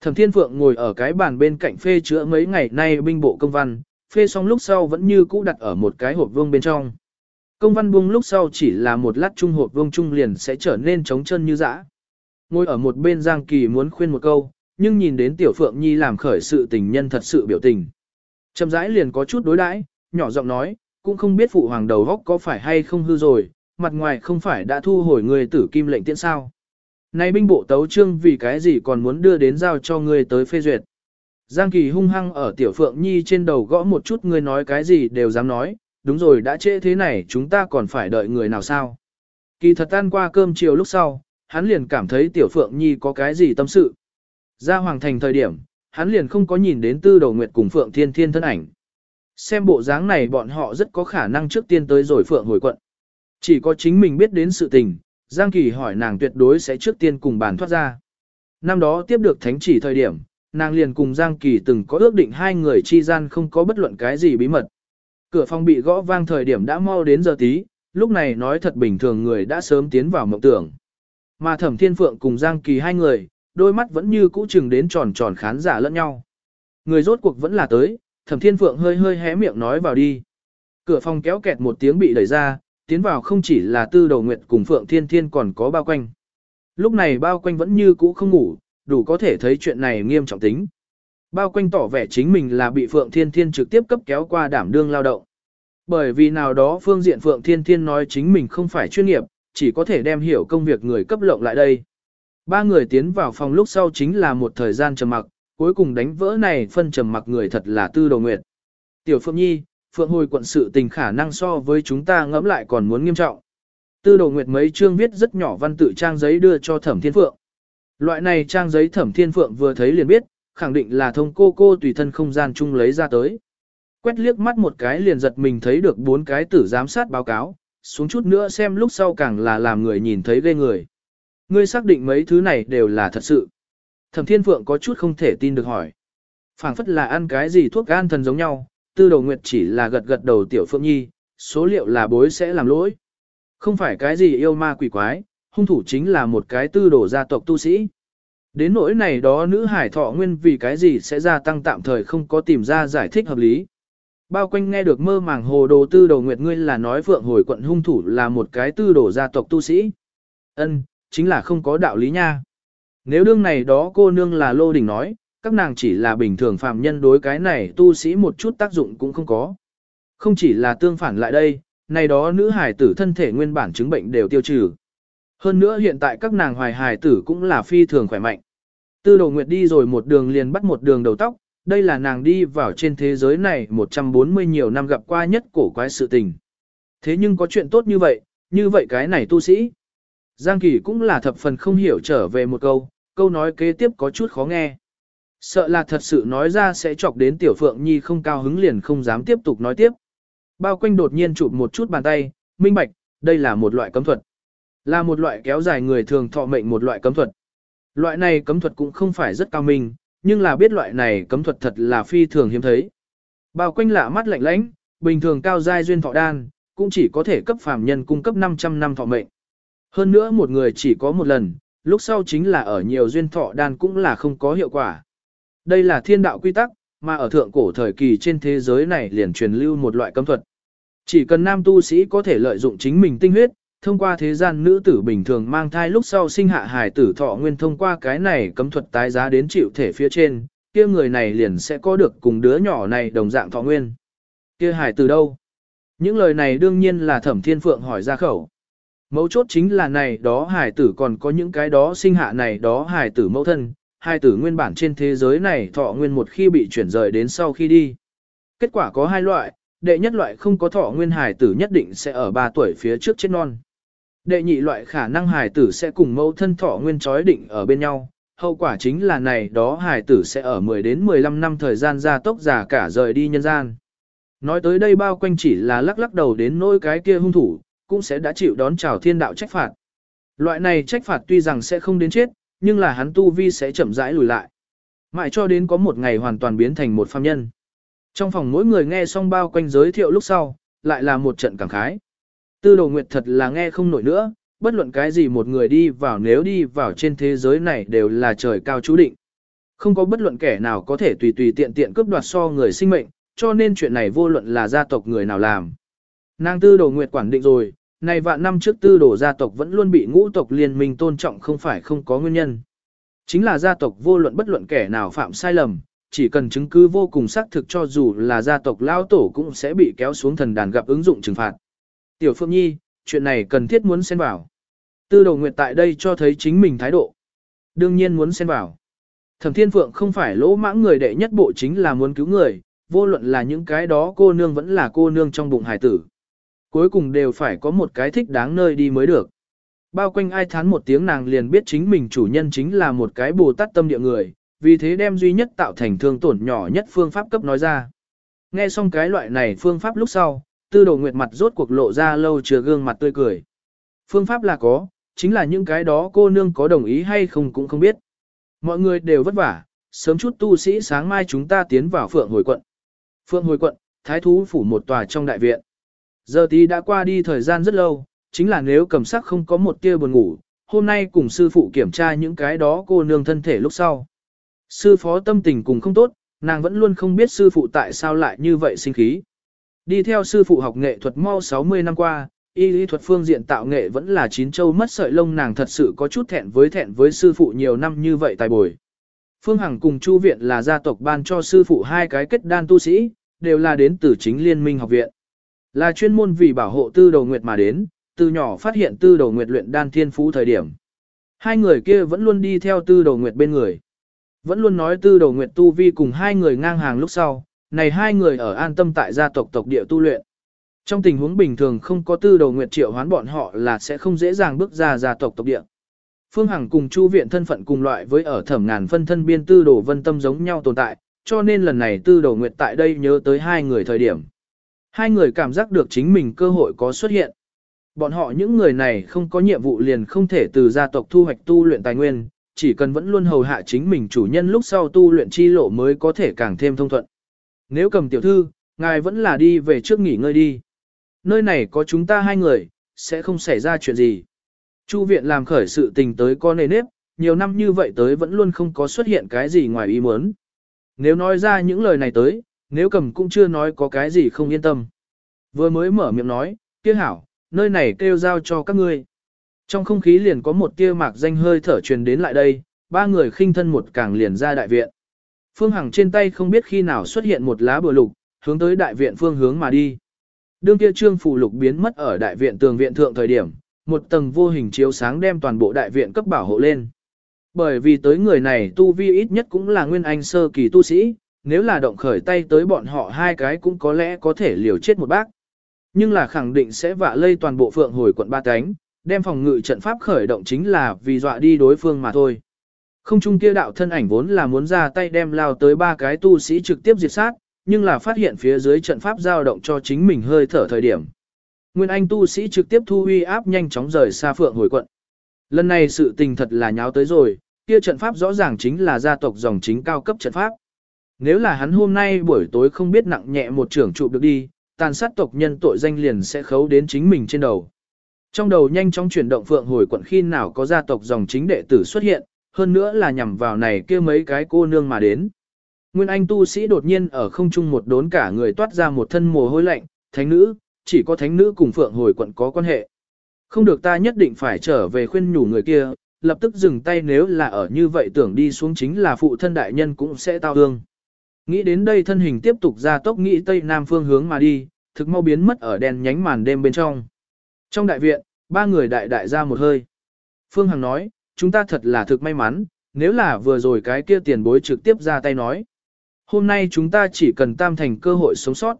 Thẩm Thiên Phượng ngồi ở cái bàn bên cạnh phê chữa mấy ngày nay binh bộ công văn, phê xong lúc sau vẫn như cũ đặt ở một cái hộp vương bên trong. Công văn buông lúc sau chỉ là một lát trung hộp vương trung liền sẽ trở nên trống chân như dã. Ngồi ở một bên Giang Kỳ muốn khuyên một câu, nhưng nhìn đến Tiểu Phượng Nhi làm khởi sự tình nhân thật sự biểu tình. Chậm rãi liền có chút đối đãi, nhỏ giọng nói, cũng không biết phụ hoàng đầu góc có phải hay không hư rồi, mặt ngoài không phải đã thu hồi người tử kim lệnh tiễn sao. Này binh bộ tấu trương vì cái gì còn muốn đưa đến giao cho ngươi tới phê duyệt. Giang Kỳ hung hăng ở Tiểu Phượng Nhi trên đầu gõ một chút ngươi nói cái gì đều dám nói, đúng rồi đã trễ thế này chúng ta còn phải đợi người nào sao. Kỳ thật tan qua cơm chiều lúc sau, hắn liền cảm thấy Tiểu Phượng Nhi có cái gì tâm sự. Ra hoàng thành thời điểm, hắn liền không có nhìn đến tư đầu nguyệt cùng Phượng Thiên Thiên thân ảnh. Xem bộ dáng này bọn họ rất có khả năng trước tiên tới rồi Phượng hồi quận. Chỉ có chính mình biết đến sự tình, Giang Kỳ hỏi nàng tuyệt đối sẽ trước tiên cùng bàn thoát ra. Năm đó tiếp được thánh chỉ thời điểm, nàng liền cùng Giang Kỳ từng có ước định hai người chi gian không có bất luận cái gì bí mật. Cửa phòng bị gõ vang thời điểm đã mau đến giờ tí, lúc này nói thật bình thường người đã sớm tiến vào mộng tưởng. Mà Thẩm Thiên Phượng cùng Giang Kỳ hai người, đôi mắt vẫn như cũ chừng đến tròn tròn khán giả lẫn nhau. Người rốt cuộc vẫn là tới, Thẩm Thiên Phượng hơi hơi hé miệng nói vào đi. Cửa phòng kéo kẹt một tiếng bị đẩy ra, tiến vào không chỉ là Tư Đầu Nguyệt cùng Phượng Thiên Thiên còn có bao quanh. Lúc này bao quanh vẫn như cũ không ngủ, đủ có thể thấy chuyện này nghiêm trọng tính. Bao quanh tỏ vẻ chính mình là bị Phượng Thiên Thiên trực tiếp cấp kéo qua đảm đương lao động. Bởi vì nào đó phương diện Phượng Thiên Thiên nói chính mình không phải chuyên nghiệp, chỉ có thể đem hiểu công việc người cấp lộng lại đây. Ba người tiến vào phòng lúc sau chính là một thời gian trầm mặc, cuối cùng đánh vỡ này phân trầm mặc người thật là tư đồ nguyệt. Tiểu Phượng Nhi, Phượng hồi quận sự tình khả năng so với chúng ta ngẫm lại còn muốn nghiêm trọng. Tư đồ nguyệt mấy chương viết rất nhỏ văn tự trang giấy đưa cho Thẩm Thiên Phượng. Loại này trang giấy Thẩm Thiên Phượng vừa thấy liền biết, khẳng định là thông cô cô tùy thân không gian chung lấy ra tới. Quét liếc mắt một cái liền giật mình thấy được bốn cái tử giám sát báo cáo, xuống chút nữa xem lúc sau càng là làm người nhìn thấy ghê người. Ngươi xác định mấy thứ này đều là thật sự. Thẩm Thiên Phượng có chút không thể tin được hỏi. phảng phất là ăn cái gì thuốc gan thần giống nhau, tư đầu nguyệt chỉ là gật gật đầu tiểu Phượng Nhi, số liệu là bối sẽ làm lỗi. Không phải cái gì yêu ma quỷ quái, hung thủ chính là một cái tư đồ gia tộc tu sĩ. Đến nỗi này đó nữ hải thọ nguyên vì cái gì sẽ gia tăng tạm thời không có tìm ra giải thích hợp lý. Bao quanh nghe được mơ màng hồ đồ tư đồ nguyệt ngươi là nói phượng hồi quận hung thủ là một cái tư đồ gia tộc tu sĩ. Ân, chính là không có đạo lý nha. Nếu đương này đó cô nương là lô đình nói, các nàng chỉ là bình thường phàm nhân đối cái này tu sĩ một chút tác dụng cũng không có. Không chỉ là tương phản lại đây, này đó nữ hải tử thân thể nguyên bản chứng bệnh đều tiêu trừ. Hơn nữa hiện tại các nàng hoài hải tử cũng là phi thường khỏe mạnh. Tư đồ nguyệt đi rồi một đường liền bắt một đường đầu tóc, đây là nàng đi vào trên thế giới này 140 nhiều năm gặp qua nhất cổ quái sự tình. Thế nhưng có chuyện tốt như vậy, như vậy cái này tu sĩ. Giang Kỳ cũng là thập phần không hiểu trở về một câu, câu nói kế tiếp có chút khó nghe. Sợ là thật sự nói ra sẽ chọc đến Tiểu Phượng Nhi không cao hứng liền không dám tiếp tục nói tiếp. Bao quanh đột nhiên chụp một chút bàn tay, minh bạch, đây là một loại cấm thuật. Là một loại kéo dài người thường thọ mệnh một loại cấm thuật. Loại này cấm thuật cũng không phải rất cao minh, nhưng là biết loại này cấm thuật thật là phi thường hiếm thấy. Bao quanh lạ mắt lạnh lãnh, bình thường cao giai duyên thọ đan, cũng chỉ có thể cấp phàm nhân cung cấp 500 năm thọ mệnh. Hơn nữa một người chỉ có một lần, lúc sau chính là ở nhiều duyên thọ đan cũng là không có hiệu quả. Đây là thiên đạo quy tắc, mà ở thượng cổ thời kỳ trên thế giới này liền truyền lưu một loại cấm thuật. Chỉ cần nam tu sĩ có thể lợi dụng chính mình tinh huyết, thông qua thế gian nữ tử bình thường mang thai lúc sau sinh hạ hài tử thọ nguyên thông qua cái này cấm thuật tái giá đến chịu thể phía trên, kia người này liền sẽ có được cùng đứa nhỏ này đồng dạng thọ nguyên. Kia hài tử đâu? Những lời này đương nhiên là thẩm thiên phượng hỏi ra khẩu. Mấu chốt chính là này đó hài tử còn có những cái đó sinh hạ này đó hài tử mẫu thân, hài tử nguyên bản trên thế giới này thọ nguyên một khi bị chuyển rời đến sau khi đi. Kết quả có hai loại, đệ nhất loại không có thọ nguyên hài tử nhất định sẽ ở 3 tuổi phía trước chết non. Đệ nhị loại khả năng hài tử sẽ cùng mẫu thân thọ nguyên chói định ở bên nhau, hậu quả chính là này đó hài tử sẽ ở 10 đến 15 năm thời gian ra tốc già cả rời đi nhân gian. Nói tới đây bao quanh chỉ là lắc lắc đầu đến nỗi cái kia hung thủ, cũng sẽ đã chịu đón chào thiên đạo trách phạt. Loại này trách phạt tuy rằng sẽ không đến chết, nhưng là hắn tu vi sẽ chậm rãi lùi lại. Mãi cho đến có một ngày hoàn toàn biến thành một phàm nhân. Trong phòng mỗi người nghe xong bao quanh giới thiệu lúc sau, lại là một trận cảm khái. Tư đồ nguyệt thật là nghe không nổi nữa, bất luận cái gì một người đi vào nếu đi vào trên thế giới này đều là trời cao chú định. Không có bất luận kẻ nào có thể tùy tùy tiện tiện cướp đoạt so người sinh mệnh, cho nên chuyện này vô luận là gia tộc người nào làm. Nàng tư đồ nguyệt quản định rồi, này vạn năm trước tư đồ gia tộc vẫn luôn bị ngũ tộc liên minh tôn trọng không phải không có nguyên nhân. Chính là gia tộc vô luận bất luận kẻ nào phạm sai lầm, chỉ cần chứng cứ vô cùng xác thực cho dù là gia tộc lao tổ cũng sẽ bị kéo xuống thần đàn gặp ứng dụng trừng phạt. Tiểu Phượng Nhi, chuyện này cần thiết muốn xen vào. Tư đầu nguyệt tại đây cho thấy chính mình thái độ. Đương nhiên muốn xen vào. Thẩm Thiên Phượng không phải lỗ mãng người đệ nhất bộ chính là muốn cứu người, vô luận là những cái đó cô nương vẫn là cô nương trong bụng hải tử. Cuối cùng đều phải có một cái thích đáng nơi đi mới được. Bao quanh ai thán một tiếng nàng liền biết chính mình chủ nhân chính là một cái bồ tát tâm địa người, vì thế đem duy nhất tạo thành thương tổn nhỏ nhất phương pháp cấp nói ra. Nghe xong cái loại này phương pháp lúc sau, tư đồ nguyệt mặt rốt cuộc lộ ra lâu chưa gương mặt tươi cười. Phương pháp là có, chính là những cái đó cô nương có đồng ý hay không cũng không biết. Mọi người đều vất vả, sớm chút tu sĩ sáng mai chúng ta tiến vào phượng hồi quận. Phượng hồi quận, thái thú phủ một tòa trong đại viện. Giờ tí đã qua đi thời gian rất lâu, chính là nếu cầm sắc không có một tia buồn ngủ, hôm nay cùng sư phụ kiểm tra những cái đó cô nương thân thể lúc sau. Sư phó tâm tình cùng không tốt, nàng vẫn luôn không biết sư phụ tại sao lại như vậy sinh khí. Đi theo sư phụ học nghệ thuật mau 60 năm qua, y lý thuật phương diện tạo nghệ vẫn là chín châu mất sợi lông nàng thật sự có chút thẹn với thẹn với sư phụ nhiều năm như vậy tài bồi. Phương Hằng cùng Chu Viện là gia tộc ban cho sư phụ hai cái kết đan tu sĩ, đều là đến từ chính liên minh học viện. Là chuyên môn vì bảo hộ tư đầu nguyệt mà đến, từ nhỏ phát hiện tư đầu nguyệt luyện đan thiên phú thời điểm. Hai người kia vẫn luôn đi theo tư đầu nguyệt bên người. Vẫn luôn nói tư đầu nguyệt tu vi cùng hai người ngang hàng lúc sau, này hai người ở an tâm tại gia tộc tộc địa tu luyện. Trong tình huống bình thường không có tư đầu nguyệt triệu hoán bọn họ là sẽ không dễ dàng bước ra gia tộc tộc địa. Phương Hằng cùng Chu Viện thân phận cùng loại với ở thẩm ngàn phân thân biên tư đồ vân tâm giống nhau tồn tại, cho nên lần này tư đầu nguyệt tại đây nhớ tới hai người thời điểm. Hai người cảm giác được chính mình cơ hội có xuất hiện. Bọn họ những người này không có nhiệm vụ liền không thể từ gia tộc thu hoạch tu luyện tài nguyên, chỉ cần vẫn luôn hầu hạ chính mình chủ nhân lúc sau tu luyện chi lộ mới có thể càng thêm thông thuận. Nếu cầm tiểu thư, ngài vẫn là đi về trước nghỉ ngơi đi. Nơi này có chúng ta hai người, sẽ không xảy ra chuyện gì. Chu viện làm khởi sự tình tới con nề nếp, nhiều năm như vậy tới vẫn luôn không có xuất hiện cái gì ngoài ý muốn. Nếu nói ra những lời này tới, nếu cầm cũng chưa nói có cái gì không yên tâm. Vừa mới mở miệng nói, kia hảo, nơi này kêu giao cho các ngươi. Trong không khí liền có một tia mạc danh hơi thở truyền đến lại đây, ba người khinh thân một càng liền ra đại viện. Phương Hằng trên tay không biết khi nào xuất hiện một lá bừa lục, hướng tới đại viện phương hướng mà đi. Đương kia trương phù lục biến mất ở đại viện tường viện thượng thời điểm, một tầng vô hình chiếu sáng đem toàn bộ đại viện cấp bảo hộ lên. Bởi vì tới người này tu vi ít nhất cũng là nguyên anh sơ kỳ tu sĩ, nếu là động khởi tay tới bọn họ hai cái cũng có lẽ có thể liều chết một bác. Nhưng là khẳng định sẽ vạ lây toàn bộ phượng hồi quận ba cánh, đem phòng ngự trận pháp khởi động chính là vì dọa đi đối phương mà thôi. Không chung kia đạo thân ảnh vốn là muốn ra tay đem lao tới ba cái tu sĩ trực tiếp diệt sát, nhưng là phát hiện phía dưới trận pháp dao động cho chính mình hơi thở thời điểm. Nguyên Anh tu sĩ trực tiếp thu uy áp nhanh chóng rời xa phượng hồi quận. Lần này sự tình thật là nháo tới rồi, kia trận pháp rõ ràng chính là gia tộc dòng chính cao cấp trận pháp. Nếu là hắn hôm nay buổi tối không biết nặng nhẹ một trưởng trụ được đi, tàn sát tộc nhân tội danh liền sẽ khấu đến chính mình trên đầu. Trong đầu nhanh chóng chuyển động phượng hồi quận khi nào có gia tộc dòng chính đệ tử xuất hiện, hơn nữa là nhằm vào này kia mấy cái cô nương mà đến. Nguyên Anh tu sĩ đột nhiên ở không trung một đốn cả người toát ra một thân mồ hôi lạnh, thánh nữ, chỉ có thánh nữ cùng phượng hồi quận có quan hệ. Không được ta nhất định phải trở về khuyên nhủ người kia, lập tức dừng tay nếu là ở như vậy tưởng đi xuống chính là phụ thân đại nhân cũng sẽ tao hương. Nghĩ đến đây thân hình tiếp tục ra tốc nghĩ tây nam phương hướng mà đi, thực mau biến mất ở đèn nhánh màn đêm bên trong. Trong đại viện, ba người đại đại ra một hơi. Phương Hằng nói, chúng ta thật là thực may mắn, nếu là vừa rồi cái kia tiền bối trực tiếp ra tay nói. Hôm nay chúng ta chỉ cần tam thành cơ hội sống sót.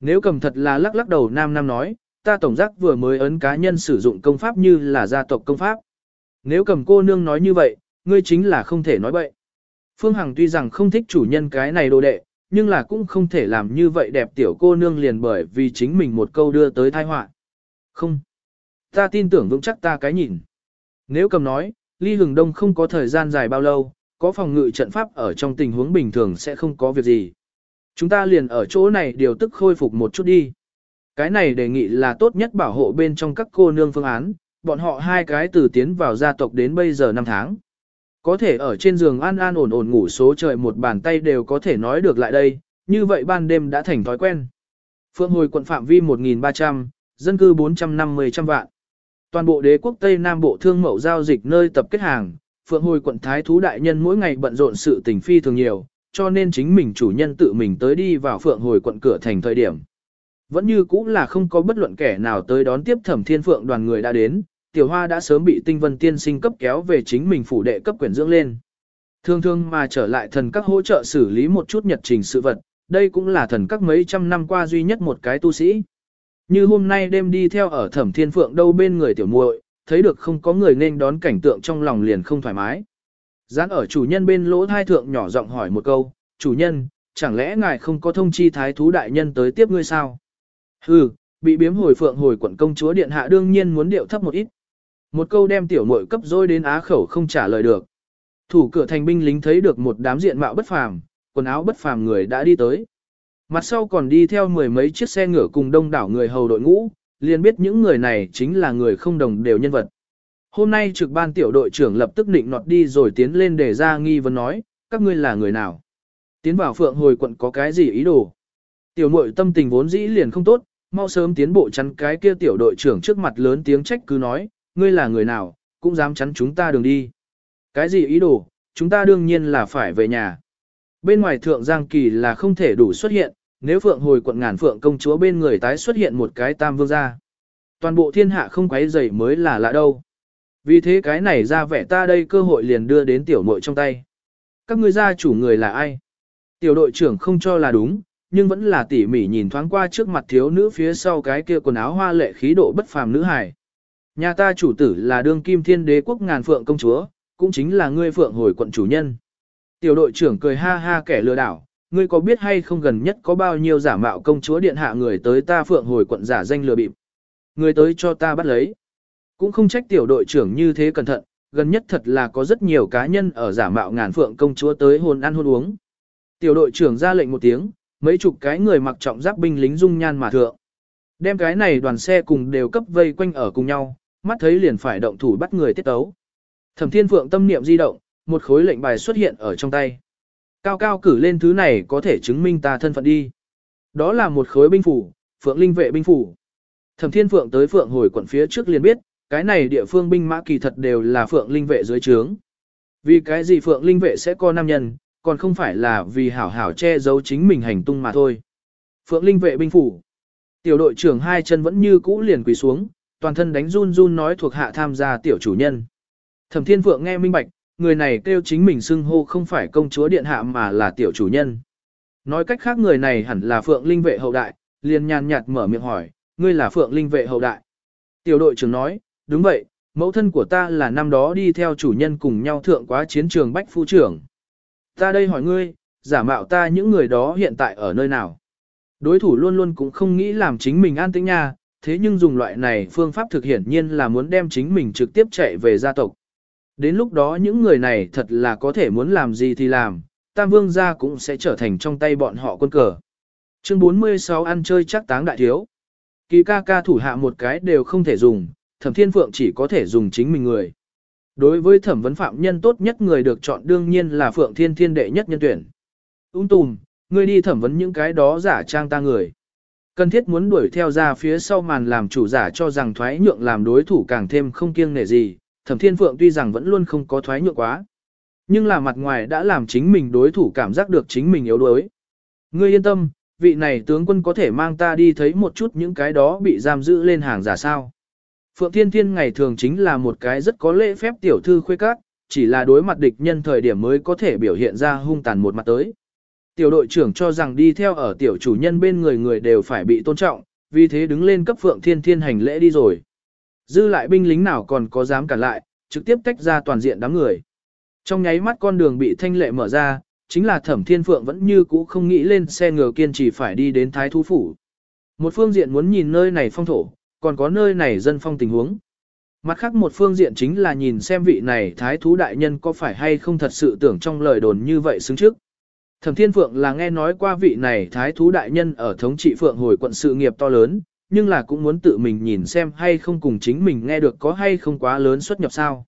Nếu cầm thật là lắc lắc đầu nam nam nói, ta tổng giác vừa mới ấn cá nhân sử dụng công pháp như là gia tộc công pháp. Nếu cầm cô nương nói như vậy, ngươi chính là không thể nói bậy. Phương Hằng tuy rằng không thích chủ nhân cái này đồ đệ, nhưng là cũng không thể làm như vậy đẹp tiểu cô nương liền bởi vì chính mình một câu đưa tới tai họa. Không. Ta tin tưởng vững chắc ta cái nhìn. Nếu cầm nói, Ly Hừng Đông không có thời gian dài bao lâu, có phòng ngự trận pháp ở trong tình huống bình thường sẽ không có việc gì. Chúng ta liền ở chỗ này điều tức khôi phục một chút đi. Cái này đề nghị là tốt nhất bảo hộ bên trong các cô nương phương án, bọn họ hai cái từ tiến vào gia tộc đến bây giờ 5 tháng. Có thể ở trên giường an an ổn ổn ngủ số trời một bàn tay đều có thể nói được lại đây, như vậy ban đêm đã thành thói quen. Phượng hồi quận phạm vi 1.300, dân cư 450 trăm vạn. Toàn bộ đế quốc Tây Nam Bộ thương mậu giao dịch nơi tập kết hàng, Phượng hồi quận Thái Thú Đại Nhân mỗi ngày bận rộn sự tình phi thường nhiều, cho nên chính mình chủ nhân tự mình tới đi vào Phượng hồi quận cửa thành thời điểm. Vẫn như cũ là không có bất luận kẻ nào tới đón tiếp thẩm thiên phượng đoàn người đã đến, tiểu hoa đã sớm bị tinh vân tiên sinh cấp kéo về chính mình phủ đệ cấp quyền dưỡng lên. Thương thương mà trở lại thần các hỗ trợ xử lý một chút nhật trình sự vật, đây cũng là thần các mấy trăm năm qua duy nhất một cái tu sĩ. Như hôm nay đêm đi theo ở thẩm thiên phượng đâu bên người tiểu muội, thấy được không có người nên đón cảnh tượng trong lòng liền không thoải mái. Dán ở chủ nhân bên lỗ thai thượng nhỏ giọng hỏi một câu, chủ nhân, chẳng lẽ ngài không có thông chi thái thú đại nhân tới tiếp ngươi sao? Hừ, bị biếm hồi phượng hồi quận công chúa điện hạ đương nhiên muốn điệu thấp một ít. Một câu đem tiểu muội cấp dối đến á khẩu không trả lời được. Thủ cửa thành binh lính thấy được một đám diện mạo bất phàm, quần áo bất phàm người đã đi tới. Mặt sau còn đi theo mười mấy chiếc xe ngựa cùng đông đảo người hầu đội ngũ, liền biết những người này chính là người không đồng đều nhân vật. Hôm nay trực ban tiểu đội trưởng lập tức định nọt đi rồi tiến lên để ra nghi vấn nói, các ngươi là người nào? Tiến vào phượng hồi quận có cái gì ý đồ? Tiểu muội tâm tình vốn dĩ liền không tốt, mau sớm tiến bộ chắn cái kia tiểu đội trưởng trước mặt lớn tiếng trách cứ nói, ngươi là người nào, cũng dám chắn chúng ta đường đi. Cái gì ý đồ, chúng ta đương nhiên là phải về nhà. Bên ngoài thượng Giang Kỳ là không thể đủ xuất hiện, nếu phượng hồi quận ngàn phượng công chúa bên người tái xuất hiện một cái tam vương gia. Toàn bộ thiên hạ không quấy rầy mới là lạ đâu. Vì thế cái này ra vẻ ta đây cơ hội liền đưa đến tiểu muội trong tay. Các ngươi gia chủ người là ai? Tiểu đội trưởng không cho là đúng, nhưng vẫn là tỉ mỉ nhìn thoáng qua trước mặt thiếu nữ phía sau cái kia quần áo hoa lệ khí độ bất phàm nữ hài. Nhà ta chủ tử là đương kim thiên đế quốc ngàn phượng công chúa, cũng chính là ngươi phượng hồi quận chủ nhân. Tiểu đội trưởng cười ha ha kẻ lừa đảo, ngươi có biết hay không gần nhất có bao nhiêu giả mạo công chúa điện hạ người tới ta phượng hồi quận giả danh lừa bịp. Người tới cho ta bắt lấy. Cũng không trách tiểu đội trưởng như thế cẩn thận, gần nhất thật là có rất nhiều cá nhân ở giả mạo ngàn phượng công chúa tới hôn ăn hôn uống. Tiểu đội trưởng ra lệnh một tiếng, mấy chục cái người mặc trọng giáp binh lính dung nhan mà thượng. Đem cái này đoàn xe cùng đều cấp vây quanh ở cùng nhau, mắt thấy liền phải động thủ bắt người tiết tấu. Thẩm Thiên Phượng tâm niệm di động, một khối lệnh bài xuất hiện ở trong tay. Cao cao cử lên thứ này có thể chứng minh ta thân phận đi. Đó là một khối binh phủ, Phượng Linh vệ binh phủ. Thẩm Thiên Phượng tới Phượng hồi quận phía trước liền biết, cái này địa phương binh mã kỳ thật đều là Phượng Linh vệ dưới trướng. Vì cái gì Phượng Linh vệ sẽ có nam nhân, còn không phải là vì hảo hảo che giấu chính mình hành tung mà thôi. Phượng Linh vệ binh phủ. Tiểu đội trưởng hai chân vẫn như cũ liền quỳ xuống, toàn thân đánh run run nói thuộc hạ tham gia tiểu chủ nhân. Thẩm Thiên Phượng nghe minh bạch, người này kêu chính mình xưng hô không phải công chúa điện hạ mà là tiểu chủ nhân. Nói cách khác người này hẳn là Phượng Linh vệ hậu đại, liền nhàn nhạt mở miệng hỏi, ngươi là Phượng Linh vệ hậu đại. Tiểu đội trưởng nói, đúng vậy, mẫu thân của ta là năm đó đi theo chủ nhân cùng nhau thượng quá chiến trường Bách Phu trưởng. Ta đây hỏi ngươi, giả mạo ta những người đó hiện tại ở nơi nào? Đối thủ luôn luôn cũng không nghĩ làm chính mình an tĩnh nha, thế nhưng dùng loại này phương pháp thực hiện nhiên là muốn đem chính mình trực tiếp chạy về gia tộc. Đến lúc đó những người này thật là có thể muốn làm gì thì làm, Tam Vương gia cũng sẽ trở thành trong tay bọn họ quân cờ. Chương 46 ăn chơi chắc táng đại thiếu. Kỳ ca ca thủ hạ một cái đều không thể dùng, thẩm thiên phượng chỉ có thể dùng chính mình người. Đối với thẩm vấn phạm nhân tốt nhất người được chọn đương nhiên là phượng thiên thiên đệ nhất nhân tuyển. Ung tùm, ngươi đi thẩm vấn những cái đó giả trang ta người. Cần thiết muốn đuổi theo ra phía sau màn làm chủ giả cho rằng thoái nhượng làm đối thủ càng thêm không kiêng nể gì, thẩm thiên phượng tuy rằng vẫn luôn không có thoái nhượng quá. Nhưng là mặt ngoài đã làm chính mình đối thủ cảm giác được chính mình yếu đuối. Ngươi yên tâm, vị này tướng quân có thể mang ta đi thấy một chút những cái đó bị giam giữ lên hàng giả sao. Phượng Thiên Thiên ngày thường chính là một cái rất có lễ phép tiểu thư khuê các, chỉ là đối mặt địch nhân thời điểm mới có thể biểu hiện ra hung tàn một mặt tới. Tiểu đội trưởng cho rằng đi theo ở tiểu chủ nhân bên người người đều phải bị tôn trọng, vì thế đứng lên cấp Phượng Thiên Thiên hành lễ đi rồi. Dư lại binh lính nào còn có dám cản lại, trực tiếp tách ra toàn diện đám người. Trong nháy mắt con đường bị thanh lệ mở ra, chính là Thẩm Thiên Phượng vẫn như cũ không nghĩ lên xe ngựa kiên trì phải đi đến Thái Thú Phủ. Một phương diện muốn nhìn nơi này phong thổ, còn có nơi này dân phong tình huống. Mặt khác một phương diện chính là nhìn xem vị này Thái Thú Đại Nhân có phải hay không thật sự tưởng trong lời đồn như vậy xứng trước. Thẩm Thiên Phượng là nghe nói qua vị này Thái Thú Đại Nhân ở thống trị Phượng hồi quận sự nghiệp to lớn, nhưng là cũng muốn tự mình nhìn xem hay không cùng chính mình nghe được có hay không quá lớn xuất nhập sao.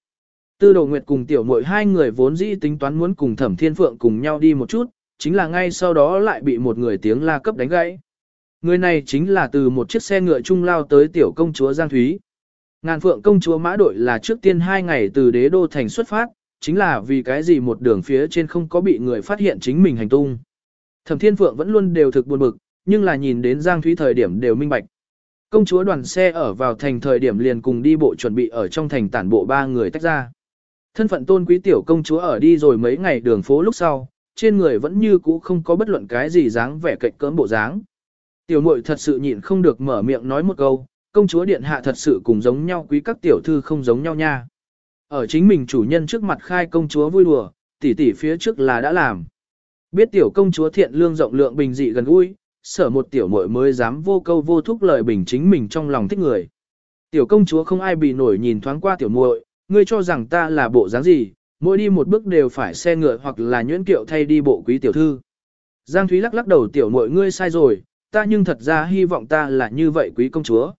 Tư Đồ Nguyệt cùng Tiểu Mội hai người vốn dĩ tính toán muốn cùng Thẩm Thiên Phượng cùng nhau đi một chút, chính là ngay sau đó lại bị một người tiếng la cấp đánh gãy. Người này chính là từ một chiếc xe ngựa trung lao tới tiểu công chúa Giang Thúy. Ngàn Phượng công chúa mã đội là trước tiên hai ngày từ đế đô thành xuất phát, chính là vì cái gì một đường phía trên không có bị người phát hiện chính mình hành tung. Thẩm Thiên Phượng vẫn luôn đều thực buồn bực, nhưng là nhìn đến Giang Thúy thời điểm đều minh bạch. Công chúa đoàn xe ở vào thành thời điểm liền cùng đi bộ chuẩn bị ở trong thành tản bộ ba người tách ra. Thân phận tôn quý tiểu công chúa ở đi rồi mấy ngày đường phố lúc sau, trên người vẫn như cũ không có bất luận cái gì dáng vẻ cạnh cỡm bộ dáng. Tiểu muội thật sự nhịn không được mở miệng nói một câu, công chúa điện hạ thật sự cùng giống nhau quý các tiểu thư không giống nhau nha. Ở chính mình chủ nhân trước mặt khai công chúa vui đùa, tỷ tỷ phía trước là đã làm. Biết tiểu công chúa thiện lương rộng lượng bình dị gần gũi, sở một tiểu muội mới dám vô câu vô thúc lời bình chính mình trong lòng thích người. Tiểu công chúa không ai bị nổi nhìn thoáng qua tiểu muội, ngươi cho rằng ta là bộ dáng gì, mỗi đi một bước đều phải xe ngựa hoặc là nhuyễn kiệu thay đi bộ quý tiểu thư. Giang Thúy lắc lắc đầu tiểu muội ngươi sai rồi, ta nhưng thật ra hy vọng ta là như vậy quý công chúa.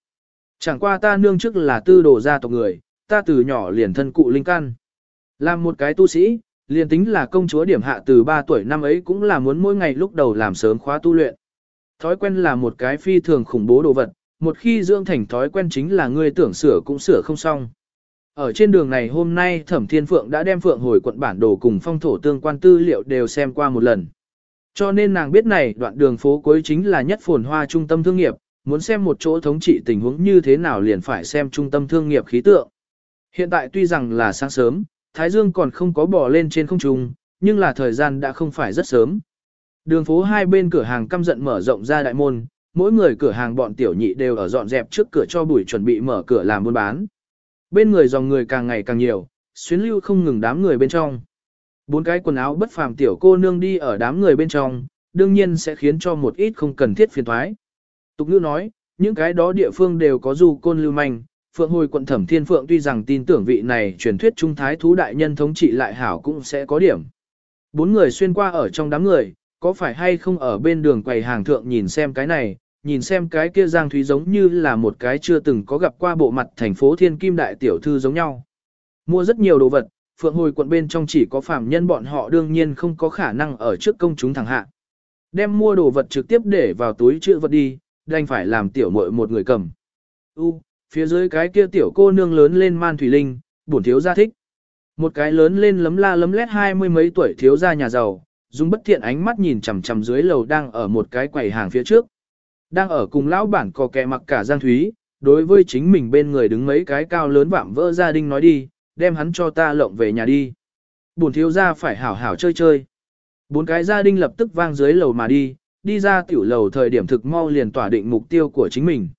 Chẳng qua ta nương trước là tư đồ gia tộc người, ta từ nhỏ liền thân cụ linh căn. Làm một cái tu sĩ, liền tính là công chúa điểm hạ từ 3 tuổi năm ấy cũng là muốn mỗi ngày lúc đầu làm sớm khóa tu luyện. Thói quen là một cái phi thường khủng bố đồ vật, một khi dưỡng thành thói quen chính là ngươi tưởng sửa cũng sửa không xong. Ở trên đường này hôm nay Thẩm Thiên Phượng đã đem Phượng hồi quận bản đồ cùng phong thổ tương quan tư liệu đều xem qua một lần. Cho nên nàng biết này đoạn đường phố cuối chính là nhất phồn hoa trung tâm thương nghiệp, muốn xem một chỗ thống trị tình huống như thế nào liền phải xem trung tâm thương nghiệp khí tượng. Hiện tại tuy rằng là sáng sớm, Thái Dương còn không có bò lên trên không trung, nhưng là thời gian đã không phải rất sớm. Đường phố hai bên cửa hàng căm giận mở rộng ra đại môn, mỗi người cửa hàng bọn tiểu nhị đều ở dọn dẹp trước cửa cho buổi chuẩn bị mở cửa làm buôn bán. Bên người dòng người càng ngày càng nhiều, xuyến lưu không ngừng đám người bên trong. Bốn cái quần áo bất phàm tiểu cô nương đi ở đám người bên trong, đương nhiên sẽ khiến cho một ít không cần thiết phiền thoái. Tục ngữ nói, những cái đó địa phương đều có du côn lưu manh, Phượng hồi quận thẩm thiên phượng tuy rằng tin tưởng vị này truyền thuyết trung thái thú đại nhân thống trị lại hảo cũng sẽ có điểm. Bốn người xuyên qua ở trong đám người, có phải hay không ở bên đường quầy hàng thượng nhìn xem cái này, nhìn xem cái kia Giang Thúy giống như là một cái chưa từng có gặp qua bộ mặt thành phố thiên kim đại tiểu thư giống nhau. Mua rất nhiều đồ vật, phượng hồi quận bên trong chỉ có phạm nhân bọn họ đương nhiên không có khả năng ở trước công chúng thẳng hạ. Đem mua đồ vật trực tiếp để vào túi chữ vật đi, đành phải làm tiểu muội một người cầm. U, phía dưới cái kia tiểu cô nương lớn lên man thủy linh, bổn thiếu gia thích. Một cái lớn lên lấm la lấm lét hai mươi mấy tuổi thiếu gia nhà giàu, dùng bất thiện ánh mắt nhìn chằm chằm dưới lầu đang ở một cái quầy hàng phía trước. Đang ở cùng lão bản có kẻ mặc cả Giang Thúy, đối với chính mình bên người đứng mấy cái cao lớn vạm vỡ gia đình nói đi, đem hắn cho ta lộng về nhà đi. Bổn thiếu gia phải hảo hảo chơi chơi. Bốn cái gia đình lập tức vang dưới lầu mà đi, đi ra tiểu lầu thời điểm thực mau liền tỏa định mục tiêu của chính mình.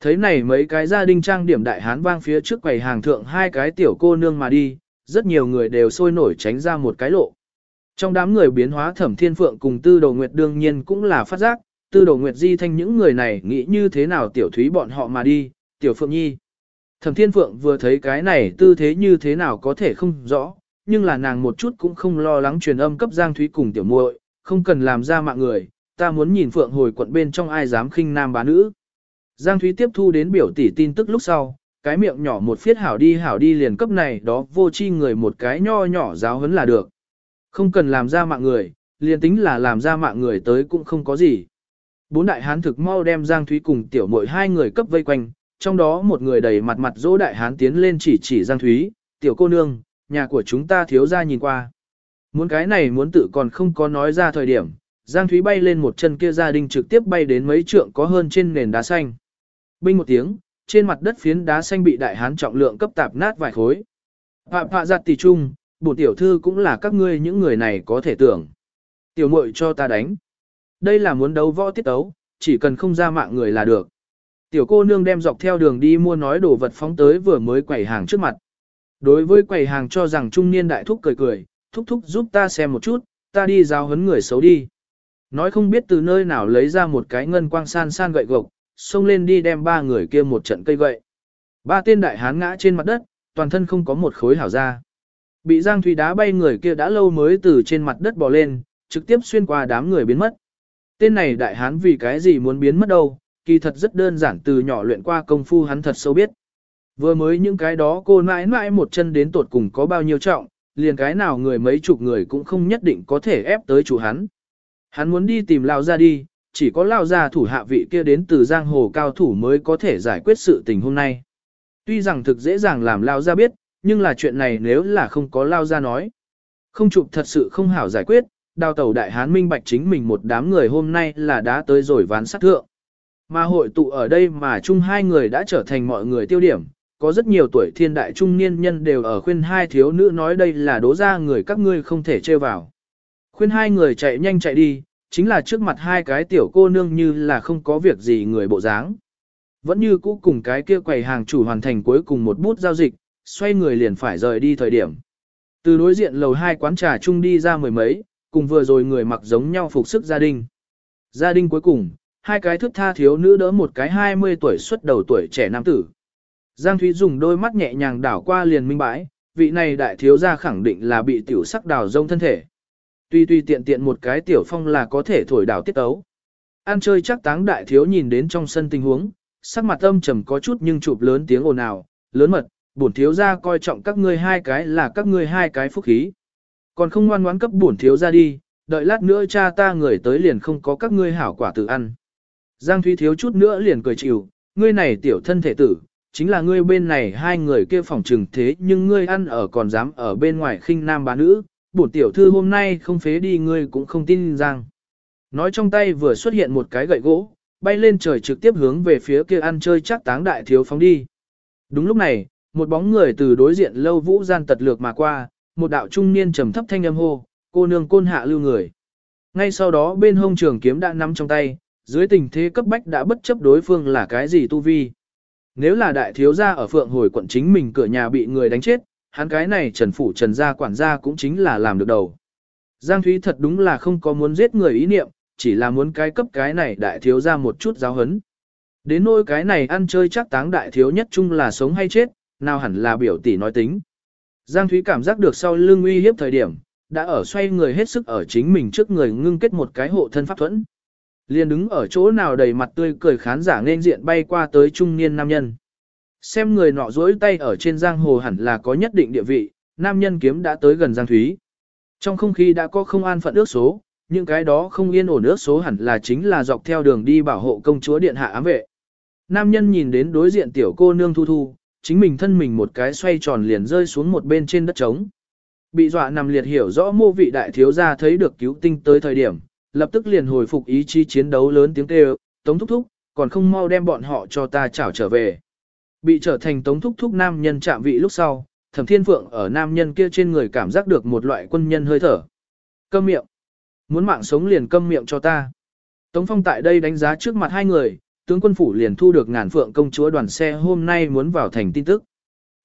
Thấy này mấy cái gia đình trang điểm đại hán vang phía trước quầy hàng thượng hai cái tiểu cô nương mà đi, rất nhiều người đều sôi nổi tránh ra một cái lộ. Trong đám người biến hóa thẩm thiên phượng cùng tư đồ nguyệt đương nhiên cũng là phát giác, tư đồ nguyệt di thanh những người này nghĩ như thế nào tiểu thúy bọn họ mà đi, tiểu phượng nhi. Thẩm thiên phượng vừa thấy cái này tư thế như thế nào có thể không rõ, nhưng là nàng một chút cũng không lo lắng truyền âm cấp giang thúy cùng tiểu muội, không cần làm ra mạng người, ta muốn nhìn phượng hồi quận bên trong ai dám khinh nam bá nữ. Giang thúy tiếp thu đến biểu tỷ tin tức lúc sau, cái miệng nhỏ một phiết hảo đi hảo đi liền cấp này đó vô chi người một cái nho nhỏ giáo huấn là được. Không cần làm ra mạng người, liền tính là làm ra mạng người tới cũng không có gì. Bốn đại hán thực mau đem Giang Thúy cùng tiểu muội hai người cấp vây quanh, trong đó một người đầy mặt mặt dỗ đại hán tiến lên chỉ chỉ Giang Thúy, tiểu cô nương, nhà của chúng ta thiếu ra nhìn qua. Muốn cái này muốn tự còn không có nói ra thời điểm, Giang Thúy bay lên một chân kia gia đình trực tiếp bay đến mấy trượng có hơn trên nền đá xanh. Binh một tiếng, trên mặt đất phiến đá xanh bị đại hán trọng lượng cấp tạp nát vài khối. Phạm phạ giặt tỷ trung, bổn tiểu thư cũng là các ngươi những người này có thể tưởng. Tiểu muội cho ta đánh. Đây là muốn đấu võ tiết tấu, chỉ cần không ra mạng người là được. Tiểu cô nương đem dọc theo đường đi mua nói đồ vật phóng tới vừa mới quầy hàng trước mặt. Đối với quầy hàng cho rằng trung niên đại thúc cười cười, thúc thúc giúp ta xem một chút, ta đi giao hấn người xấu đi. Nói không biết từ nơi nào lấy ra một cái ngân quang san san gậy gộc, xông lên đi đem ba người kia một trận cây gậy. Ba tên đại hán ngã trên mặt đất, toàn thân không có một khối hảo ra. Bị Giang Thủy đá bay người kia đã lâu mới từ trên mặt đất bò lên, trực tiếp xuyên qua đám người biến mất. Tên này đại hán vì cái gì muốn biến mất đâu, kỳ thật rất đơn giản từ nhỏ luyện qua công phu hắn thật sâu biết. Vừa mới những cái đó cô mãi mãi một chân đến tột cùng có bao nhiêu trọng, liền cái nào người mấy chục người cũng không nhất định có thể ép tới chủ hắn. Hắn muốn đi tìm Lao ra đi, chỉ có Lao ra thủ hạ vị kia đến từ giang hồ cao thủ mới có thể giải quyết sự tình hôm nay. Tuy rằng thực dễ dàng làm Lao ra biết, nhưng là chuyện này nếu là không có Lao ra nói. Không chụp thật sự không hảo giải quyết, đào tẩu đại hán minh bạch chính mình một đám người hôm nay là đã tới rồi ván sát thượng. Mà hội tụ ở đây mà chung hai người đã trở thành mọi người tiêu điểm, có rất nhiều tuổi thiên đại trung niên nhân đều ở khuyên hai thiếu nữ nói đây là đố ra người các ngươi không thể trêu vào. Khuyên hai người chạy nhanh chạy đi, chính là trước mặt hai cái tiểu cô nương như là không có việc gì người bộ dáng. Vẫn như cũ cùng cái kia quầy hàng chủ hoàn thành cuối cùng một bút giao dịch, xoay người liền phải rời đi thời điểm. Từ đối diện lầu hai quán trà chung đi ra mười mấy, cùng vừa rồi người mặc giống nhau phục sức gia đình. Gia đình cuối cùng, hai cái thức tha thiếu nữ đỡ một cái 20 tuổi xuất đầu tuổi trẻ nam tử. Giang Thúy dùng đôi mắt nhẹ nhàng đảo qua liền minh bãi, vị này đại thiếu gia khẳng định là bị tiểu sắc đào rông thân thể. Tuy tuy tiện tiện một cái tiểu phong là có thể thổi đảo tiết tấu. an chơi chắc táng đại thiếu nhìn đến trong sân tình huống, sắc mặt âm trầm có chút nhưng chụp lớn tiếng ồn ào, lớn mật, bổn thiếu gia coi trọng các ngươi hai cái là các ngươi hai cái phúc khí. Còn không ngoan ngoãn cấp bổn thiếu gia đi, đợi lát nữa cha ta người tới liền không có các ngươi hảo quả tự ăn. Giang Thúy thiếu chút nữa liền cười chịu, ngươi này tiểu thân thể tử, chính là ngươi bên này hai người kia phòng trừng thế nhưng ngươi ăn ở còn dám ở bên ngoài khinh nam bá nữ, bổn tiểu thư hôm nay không phế đi ngươi cũng không tin rằng. Nói trong tay vừa xuất hiện một cái gậy gỗ, bay lên trời trực tiếp hướng về phía kia ăn chơi chắc táng đại thiếu phóng đi. Đúng lúc này, một bóng người từ đối diện lâu vũ gian tật lược mà qua, một đạo trung niên trầm thấp thanh âm hô, cô nương côn hạ lưu người. Ngay sau đó bên hông trường kiếm đã nắm trong tay, dưới tình thế cấp bách đã bất chấp đối phương là cái gì tu vi. Nếu là đại thiếu gia ở phượng hồi quận chính mình cửa nhà bị người đánh chết, hắn cái này trần phủ trần gia quản gia cũng chính là làm được đầu. Giang Thúy thật đúng là không có muốn giết người ý niệm, chỉ là muốn cái cấp cái này đại thiếu gia một chút giáo hấn. Đến nỗi cái này ăn chơi chắc táng đại thiếu nhất chung là sống hay chết, nào hẳn là biểu tỷ nói tính. Giang Thúy cảm giác được sau lưng uy hiếp thời điểm, đã ở xoay người hết sức ở chính mình trước người ngưng kết một cái hộ thân pháp thuẫn. Liền đứng ở chỗ nào đầy mặt tươi cười khán giả nên diện bay qua tới trung niên nam nhân. Xem người nọ duỗi tay ở trên giang hồ hẳn là có nhất định địa vị, nam nhân kiếm đã tới gần Giang Thúy. Trong không khí đã có không an phận ước số, những cái đó không yên ổn ước số hẳn là chính là dọc theo đường đi bảo hộ công chúa điện hạ ám vệ. Nam nhân nhìn đến đối diện tiểu cô nương thu thu, chính mình thân mình một cái xoay tròn liền rơi xuống một bên trên đất trống. Bị dọa nằm liệt hiểu rõ mô vị đại thiếu gia thấy được cứu tinh tới thời điểm, lập tức liền hồi phục ý chí chiến đấu lớn tiếng kêu, tống thúc thúc, còn không mau đem bọn họ cho ta chảo trở về. Bị trở thành tống thúc thúc nam nhân chạm vị lúc sau, thẩm thiên phượng ở nam nhân kia trên người cảm giác được một loại quân nhân hơi thở. Câm miệng. Muốn mạng sống liền câm miệng cho ta. Tống phong tại đây đánh giá trước mặt hai người, tướng quân phủ liền thu được ngàn phượng công chúa đoàn xe hôm nay muốn vào thành tin tức.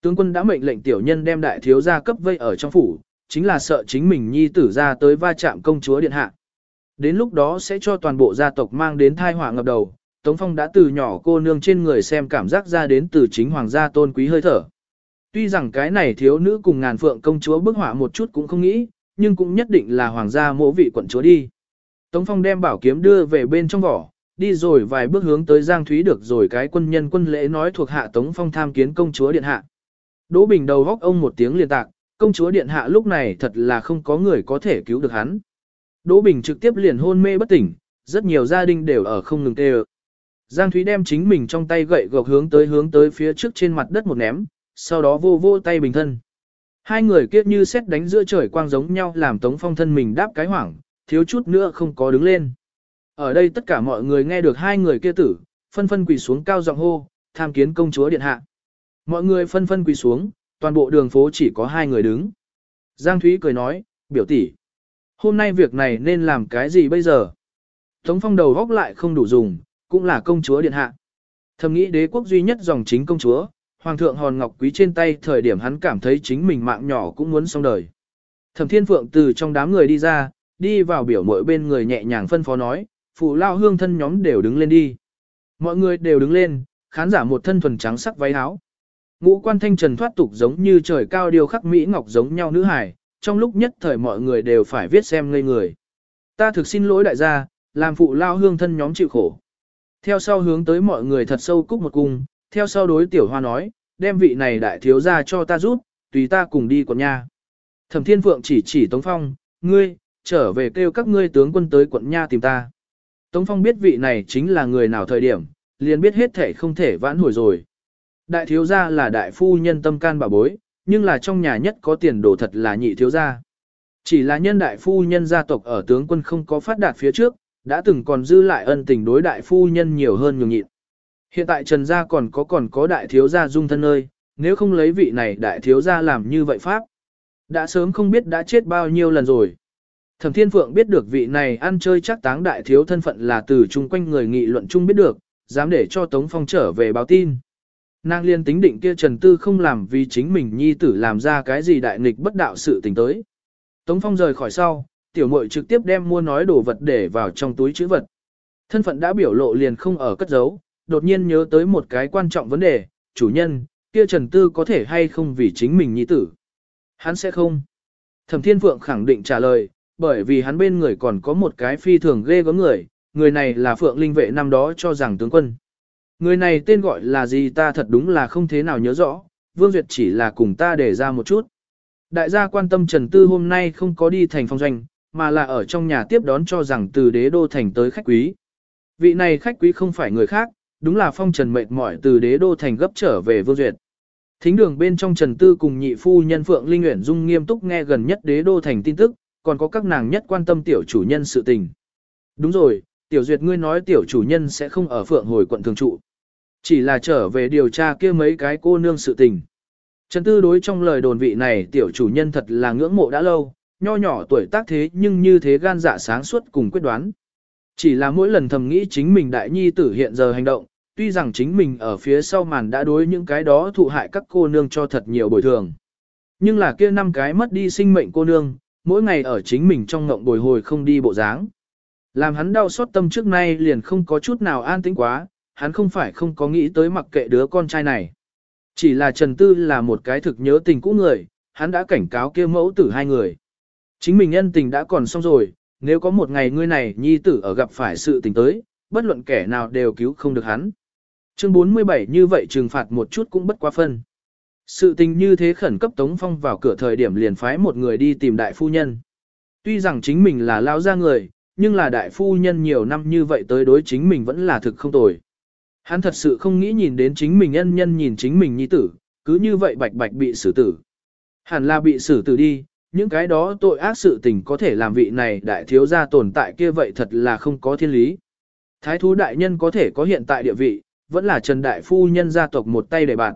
Tướng quân đã mệnh lệnh tiểu nhân đem đại thiếu gia cấp vây ở trong phủ, chính là sợ chính mình nhi tử ra tới va chạm công chúa điện hạ. Đến lúc đó sẽ cho toàn bộ gia tộc mang đến thai họa ngập đầu, Tống Phong đã từ nhỏ cô nương trên người xem cảm giác ra đến từ chính hoàng gia tôn quý hơi thở. Tuy rằng cái này thiếu nữ cùng ngàn phượng công chúa bức họa một chút cũng không nghĩ, nhưng cũng nhất định là hoàng gia mộ vị quận chúa đi. Tống Phong đem bảo kiếm đưa về bên trong vỏ, đi rồi vài bước hướng tới Giang Thúy được rồi cái quân nhân quân lễ nói thuộc hạ Tống Phong tham kiến công chúa điện hạ. Đỗ Bình đầu góc ông một tiếng liền tạc, công chúa điện hạ lúc này thật là không có người có thể cứu được hắn. Đỗ Bình trực tiếp liền hôn mê bất tỉnh, rất nhiều gia đình đều ở không ngừng tê Giang Thúy đem chính mình trong tay gậy gộc hướng tới hướng tới phía trước trên mặt đất một ném, sau đó vô vô tay bình thân. Hai người kiếp như xét đánh giữa trời quang giống nhau làm Tống Phong thân mình đáp cái hoảng, thiếu chút nữa không có đứng lên. Ở đây tất cả mọi người nghe được hai người kia tử, phân phân quỳ xuống cao giọng hô, tham kiến công chúa điện hạ. Mọi người phân phân quỳ xuống, toàn bộ đường phố chỉ có hai người đứng. Giang Thúy cười nói, biểu tỷ, hôm nay việc này nên làm cái gì bây giờ? Tống phong đầu góc lại không đủ dùng, cũng là công chúa điện hạ. Thầm nghĩ đế quốc duy nhất dòng chính công chúa, hoàng thượng hòn ngọc quý trên tay thời điểm hắn cảm thấy chính mình mạng nhỏ cũng muốn xong đời. Thẩm thiên phượng từ trong đám người đi ra, đi vào biểu mội bên người nhẹ nhàng phân phó nói, phụ lao hương thân nhóm đều đứng lên đi. Mọi người đều đứng lên, khán giả một thân thuần trắng sắc váy áo. Ngũ quan thanh trần thoát tục giống như trời cao điều khắc Mỹ ngọc giống nhau nữ hải, trong lúc nhất thời mọi người đều phải viết xem ngây người. Ta thực xin lỗi đại gia, làm phụ lao hương thân nhóm chịu khổ. Theo sau hướng tới mọi người thật sâu cúc một cung, theo sau đối tiểu hoa nói, đem vị này đại thiếu ra cho ta rút, tùy ta cùng đi quận nha. Thẩm thiên phượng chỉ chỉ Tống Phong, ngươi, trở về kêu các ngươi tướng quân tới quận nha tìm ta. Tống Phong biết vị này chính là người nào thời điểm, liền biết hết thể không thể vãn hồi rồi. Đại thiếu gia là đại phu nhân tâm can bà bối, nhưng là trong nhà nhất có tiền đồ thật là nhị thiếu gia. Chỉ là nhân đại phu nhân gia tộc ở tướng quân không có phát đạt phía trước, đã từng còn dư lại ân tình đối đại phu nhân nhiều hơn nhường nhịn. Hiện tại Trần gia còn có còn có đại thiếu gia dung thân ơi, nếu không lấy vị này đại thiếu gia làm như vậy pháp. Đã sớm không biết đã chết bao nhiêu lần rồi. Thẩm Thiên Phượng biết được vị này ăn chơi chắc táng đại thiếu thân phận là từ chung quanh người nghị luận chung biết được, dám để cho Tống Phong trở về báo tin. Nàng liên tính định kia Trần Tư không làm vì chính mình nhi tử làm ra cái gì đại nghịch bất đạo sự tình tới. Tống Phong rời khỏi sau, tiểu muội trực tiếp đem mua nói đồ vật để vào trong túi chữ vật. Thân phận đã biểu lộ liền không ở cất giấu, đột nhiên nhớ tới một cái quan trọng vấn đề, chủ nhân, kia Trần Tư có thể hay không vì chính mình nhi tử. Hắn sẽ không. Thẩm Thiên Phượng khẳng định trả lời, bởi vì hắn bên người còn có một cái phi thường ghê gớm người, người này là Phượng Linh vệ năm đó cho rằng tướng quân. Người này tên gọi là gì ta thật đúng là không thế nào nhớ rõ, Vương Duyệt chỉ là cùng ta để ra một chút. Đại gia quan tâm Trần Tư hôm nay không có đi thành phong doanh, mà là ở trong nhà tiếp đón cho rằng từ đế đô thành tới khách quý. Vị này khách quý không phải người khác, đúng là phong trần mệt mỏi từ đế đô thành gấp trở về Vương Duyệt. Thính đường bên trong Trần Tư cùng nhị phu nhân Phượng Linh Uyển Dung nghiêm túc nghe gần nhất đế đô thành tin tức, còn có các nàng nhất quan tâm tiểu chủ nhân sự tình. Đúng rồi, tiểu duyệt ngươi nói tiểu chủ nhân sẽ không ở Phượng hồi quận thường trụ. Chỉ là trở về điều tra kia mấy cái cô nương sự tình. Trần Tư đối trong lời đồn vị này tiểu chủ nhân thật là ngưỡng mộ đã lâu, nho nhỏ tuổi tác thế nhưng như thế gan dạ sáng suốt cùng quyết đoán. Chỉ là mỗi lần thầm nghĩ chính mình đại nhi tử hiện giờ hành động, tuy rằng chính mình ở phía sau màn đã đối những cái đó thụ hại các cô nương cho thật nhiều bồi thường. Nhưng là kia năm cái mất đi sinh mệnh cô nương, mỗi ngày ở chính mình trong ngộng bồi hồi không đi bộ dáng. Làm hắn đau xót tâm trước nay liền không có chút nào an tĩnh quá, hắn không phải không có nghĩ tới mặc kệ đứa con trai này. Chỉ là Trần Tư là một cái thực nhớ tình cũ người, hắn đã cảnh cáo kia mẫu tử hai người. Chính mình nhân tình đã còn xong rồi, nếu có một ngày ngươi này nhi tử ở gặp phải sự tình tới, bất luận kẻ nào đều cứu không được hắn. Chương 47 như vậy trừng phạt một chút cũng bất quá phân. Sự tình như thế khẩn cấp Tống Phong vào cửa thời điểm liền phái một người đi tìm đại phu nhân. Tuy rằng chính mình là lao ra người, nhưng là đại phu nhân nhiều năm như vậy tới đối chính mình vẫn là thực không tồi. Hắn thật sự không nghĩ nhìn đến chính mình nhân nhân nhìn chính mình nhi tử, cứ như vậy bạch bạch bị xử tử. Hẳn là bị xử tử đi, những cái đó tội ác sự tình có thể làm vị này đại thiếu gia tồn tại kia vậy thật là không có thiên lý. Thái thú đại nhân có thể có hiện tại địa vị, vẫn là Trần Đại Phu nhân gia tộc một tay để bạn.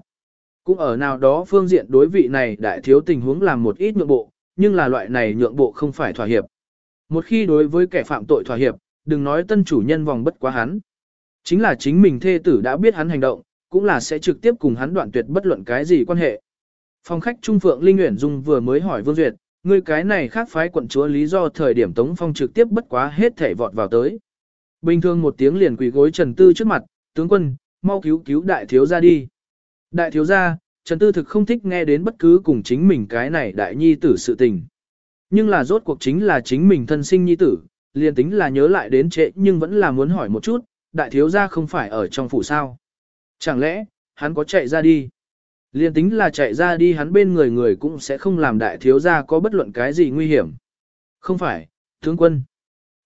Cũng ở nào đó phương diện đối vị này đại thiếu tình huống làm một ít nhượng bộ, nhưng là loại này nhượng bộ không phải thỏa hiệp. Một khi đối với kẻ phạm tội thỏa hiệp, đừng nói tân chủ nhân vòng bất quá hắn. Chính là chính mình thê tử đã biết hắn hành động, cũng là sẽ trực tiếp cùng hắn đoạn tuyệt bất luận cái gì quan hệ. Phòng khách Trung Phượng Linh Uyển Dung vừa mới hỏi Vương Duyệt, ngươi cái này khác phái quận chúa lý do thời điểm Tống Phong trực tiếp bất quá hết thể vọt vào tới. Bình thường một tiếng liền quỳ gối Trần Tư trước mặt, tướng quân, mau cứu cứu đại thiếu gia đi. Đại thiếu gia, Trần Tư thực không thích nghe đến bất cứ cùng chính mình cái này đại nhi tử sự tình. Nhưng là rốt cuộc chính là chính mình thân sinh nhi tử, liền tính là nhớ lại đến trễ nhưng vẫn là muốn hỏi một chút, đại thiếu gia không phải ở trong phủ sao. Chẳng lẽ, hắn có chạy ra đi? Liền tính là chạy ra đi hắn bên người người cũng sẽ không làm đại thiếu gia có bất luận cái gì nguy hiểm. Không phải, tướng quân.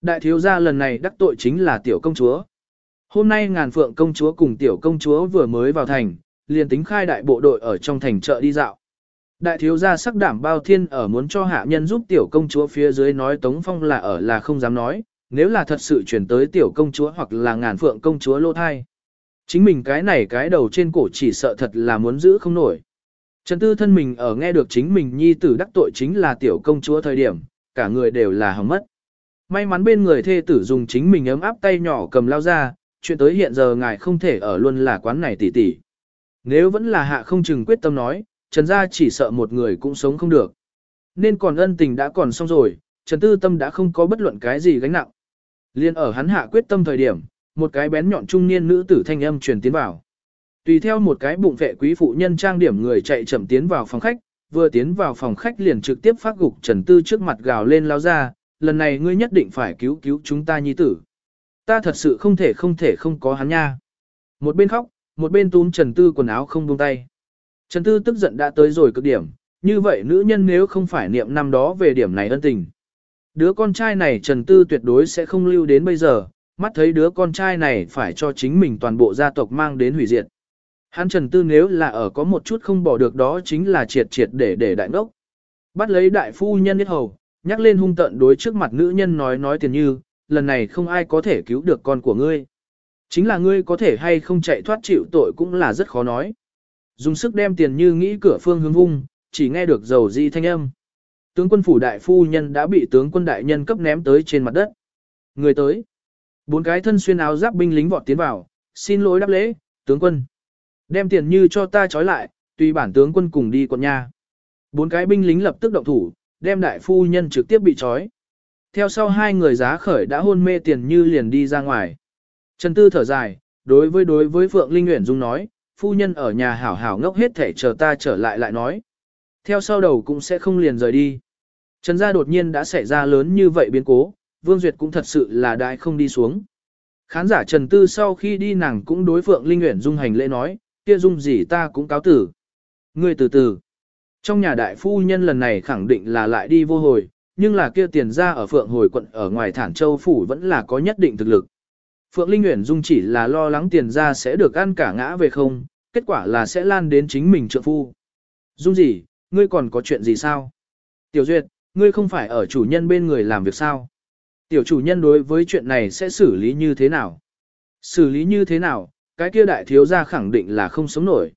Đại thiếu gia lần này đắc tội chính là tiểu công chúa. Hôm nay ngàn phượng công chúa cùng tiểu công chúa vừa mới vào thành, liền tính khai đại bộ đội ở trong thành chợ đi dạo. Đại thiếu gia sắc đảm bao thiên ở muốn cho hạ nhân giúp tiểu công chúa phía dưới nói Tống Phong là ở là không dám nói, nếu là thật sự chuyển tới tiểu công chúa hoặc là ngàn phượng công chúa lô thai. Chính mình cái này cái đầu trên cổ chỉ sợ thật là muốn giữ không nổi. Trần Tư thân mình ở nghe được chính mình nhi tử đắc tội chính là tiểu công chúa thời điểm, cả người đều là hỏng mất. May mắn bên người thê tử dùng chính mình ấm áp tay nhỏ cầm lao ra, chuyện tới hiện giờ ngài không thể ở luôn là quán này tỉ tỉ. Nếu vẫn là hạ không chừng quyết tâm nói, Trần gia chỉ sợ một người cũng sống không được. Nên còn ân tình đã còn xong rồi, Trần Tư Tâm đã không có bất luận cái gì gánh nặng. Liên ở hắn hạ quyết tâm thời điểm, một cái bén nhọn trung niên nữ tử thanh âm truyền tiến vào. Tùy theo một cái bụng vệ quý phụ nhân trang điểm người chạy chậm tiến vào phòng khách, vừa tiến vào phòng khách liền trực tiếp phát gục Trần Tư trước mặt gào lên lao ra, lần này ngươi nhất định phải cứu cứu chúng ta nhi tử. Ta thật sự không thể không thể không có hắn nha. Một bên khóc, một bên túm Trần Tư quần áo không buông tay. Trần Tư tức giận đã tới rồi cực điểm, như vậy nữ nhân nếu không phải niệm năm đó về điểm này ân tình. Đứa con trai này Trần Tư tuyệt đối sẽ không lưu đến bây giờ, mắt thấy đứa con trai này phải cho chính mình toàn bộ gia tộc mang đến hủy diệt. Hắn Trần Tư nếu là ở có một chút không bỏ được đó chính là triệt triệt để để đại ngốc. Bắt lấy đại phu nhân nhất hầu, nhắc lên hung tận đối trước mặt nữ nhân nói nói tiền như, lần này không ai có thể cứu được con của ngươi. Chính là ngươi có thể hay không chạy thoát chịu tội cũng là rất khó nói. Dùng sức đem tiền như nghĩ cửa phương hướng vung, chỉ nghe được dầu di thanh âm. Tướng quân phủ đại phu nhân đã bị tướng quân đại nhân cấp ném tới trên mặt đất. Người tới. Bốn cái thân xuyên áo giáp binh lính vọt tiến vào, xin lỗi đáp lễ, tướng quân. Đem tiền như cho ta trói lại, tùy bản tướng quân cùng đi quận nha. Bốn cái binh lính lập tức động thủ, đem đại phu nhân trực tiếp bị trói. Theo sau hai người giá khởi đã hôn mê tiền như liền đi ra ngoài. Trần Tư thở dài, đối với đối với Phượng Linh Nguyễn Dung nói, phu nhân ở nhà hảo hảo ngốc hết thể chờ ta trở lại lại nói. Theo sau đầu cũng sẽ không liền rời đi. Trần gia đột nhiên đã xảy ra lớn như vậy biến cố, Vương Duyệt cũng thật sự là đại không đi xuống. Khán giả Trần Tư sau khi đi nàng cũng đối Phượng Linh Nguyễn Dung hành lễ nói, kia dung gì ta cũng cáo tử. Ngươi từ từ. Trong nhà đại phu nhân lần này khẳng định là lại đi vô hồi, nhưng là kia tiền ra ở Phượng hồi quận ở ngoài Thản Châu Phủ vẫn là có nhất định thực lực. Phượng Linh Nguyễn Dung chỉ là lo lắng tiền ra sẽ được ăn cả ngã về không, kết quả là sẽ lan đến chính mình trượng phu. Dung gì, ngươi còn có chuyện gì sao? Tiểu Duyệt, ngươi không phải ở chủ nhân bên người làm việc sao? Tiểu chủ nhân đối với chuyện này sẽ xử lý như thế nào? Xử lý như thế nào, cái kia đại thiếu gia khẳng định là không sống nổi.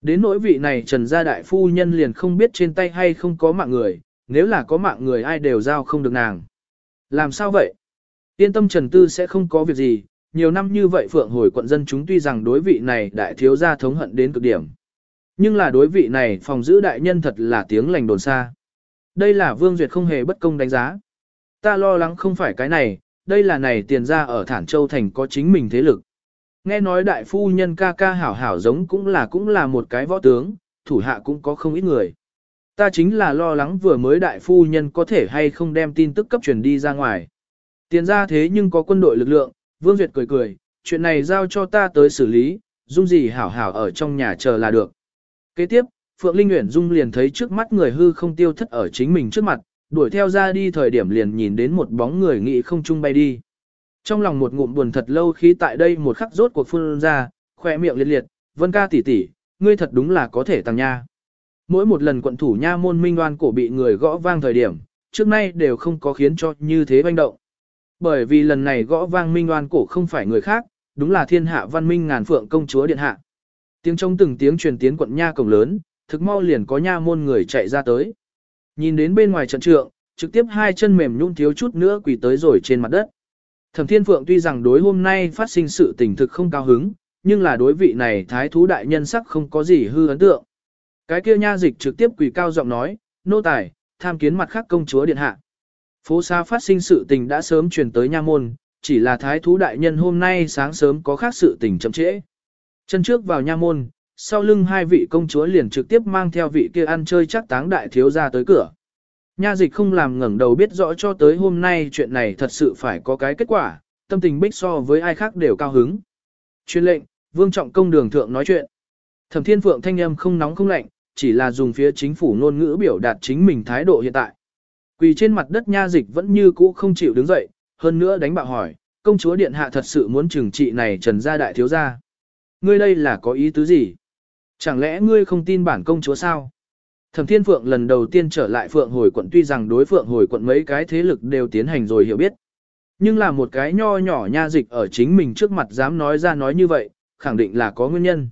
Đến nỗi vị này trần gia đại phu nhân liền không biết trên tay hay không có mạng người, nếu là có mạng người ai đều giao không được nàng. Làm sao vậy? Yên tâm trần tư sẽ không có việc gì, nhiều năm như vậy phượng hồi quận dân chúng tuy rằng đối vị này đại thiếu gia thống hận đến cực điểm. Nhưng là đối vị này phòng giữ đại nhân thật là tiếng lành đồn xa. Đây là Vương Duyệt không hề bất công đánh giá. Ta lo lắng không phải cái này, đây là này tiền ra ở Thản Châu Thành có chính mình thế lực. Nghe nói đại phu nhân ca ca hảo hảo giống cũng là cũng là một cái võ tướng, thủ hạ cũng có không ít người. Ta chính là lo lắng vừa mới đại phu nhân có thể hay không đem tin tức cấp truyền đi ra ngoài. Tiền ra thế nhưng có quân đội lực lượng, Vương Duyệt cười cười, chuyện này giao cho ta tới xử lý, dung gì hảo hảo ở trong nhà chờ là được. Kế tiếp, Phượng Linh Nguyễn Dung liền thấy trước mắt người hư không tiêu thất ở chính mình trước mặt, đuổi theo ra đi thời điểm liền nhìn đến một bóng người nghĩ không chung bay đi. Trong lòng một ngụm buồn thật lâu khi tại đây một khắc rốt cuộc phun ra, khỏe miệng liệt liệt, vân ca tỷ tỷ, ngươi thật đúng là có thể tăng nha. Mỗi một lần quận thủ nha môn minh oan cổ bị người gõ vang thời điểm, trước nay đều không có khiến cho như thế banh động. Bởi vì lần này gõ vang minh oan cổ không phải người khác, đúng là thiên hạ văn minh ngàn phượng công chúa điện hạ. Tiếng trống từng tiếng truyền tiến quận nha cổng lớn, thực mau liền có nha môn người chạy ra tới. Nhìn đến bên ngoài trận trượng, trực tiếp hai chân mềm nhũn thiếu chút nữa quỳ tới rồi trên mặt đất. Thẩm Thiên Phượng tuy rằng đối hôm nay phát sinh sự tình thực không cao hứng, nhưng là đối vị này thái thú đại nhân sắc không có gì hư ấn tượng. Cái kia nha dịch trực tiếp quỳ cao giọng nói, nô tài, tham kiến mặt khác công chúa điện hạ. Phố xa phát sinh sự tình đã sớm truyền tới nha môn, chỉ là thái thú đại nhân hôm nay sáng sớm có khác sự tình chậm trễ. Chân trước vào nha môn, sau lưng hai vị công chúa liền trực tiếp mang theo vị kia ăn chơi chắc táng đại thiếu ra tới cửa. Nha dịch không làm ngẩng đầu biết rõ cho tới hôm nay chuyện này thật sự phải có cái kết quả, tâm tình bích so với ai khác đều cao hứng. Chuyên lệnh, vương trọng công đường thượng nói chuyện. Thẩm thiên phượng thanh âm không nóng không lạnh, chỉ là dùng phía chính phủ ngôn ngữ biểu đạt chính mình thái độ hiện tại. Quỳ trên mặt đất nha dịch vẫn như cũ không chịu đứng dậy, hơn nữa đánh bạo hỏi, công chúa điện hạ thật sự muốn trừng trị này trần gia đại thiếu gia. Ngươi đây là có ý tứ gì? Chẳng lẽ ngươi không tin bản công chúa sao? Thẩm Thiên Phượng lần đầu tiên trở lại Phượng hồi quận tuy rằng đối Phượng hồi quận mấy cái thế lực đều tiến hành rồi hiểu biết. Nhưng là một cái nho nhỏ nha dịch ở chính mình trước mặt dám nói ra nói như vậy, khẳng định là có nguyên nhân.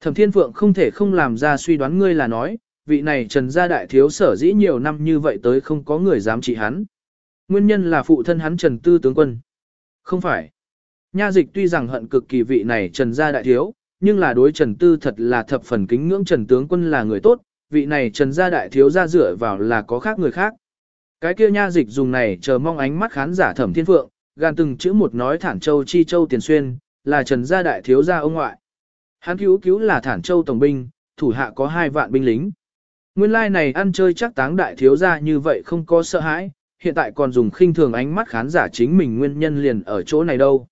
Thẩm Thiên Phượng không thể không làm ra suy đoán ngươi là nói, vị này trần gia đại thiếu sở dĩ nhiều năm như vậy tới không có người dám trị hắn. Nguyên nhân là phụ thân hắn trần tư tướng quân. Không phải. Nha dịch tuy rằng hận cực kỳ vị này trần gia đại thiếu, nhưng là đối trần tư thật là thập phần kính ngưỡng trần tướng quân là người tốt, vị này trần gia đại thiếu gia dựa vào là có khác người khác. Cái kia nha dịch dùng này chờ mong ánh mắt khán giả thẩm thiên phượng, gan từng chữ một nói thản châu chi châu tiền xuyên, là trần gia đại thiếu gia ông ngoại. Hắn cứu cứu là thản châu tổng binh, thủ hạ có hai vạn binh lính. Nguyên lai like này ăn chơi chắc táng đại thiếu gia như vậy không có sợ hãi, hiện tại còn dùng khinh thường ánh mắt khán giả chính mình nguyên nhân liền ở chỗ này đâu.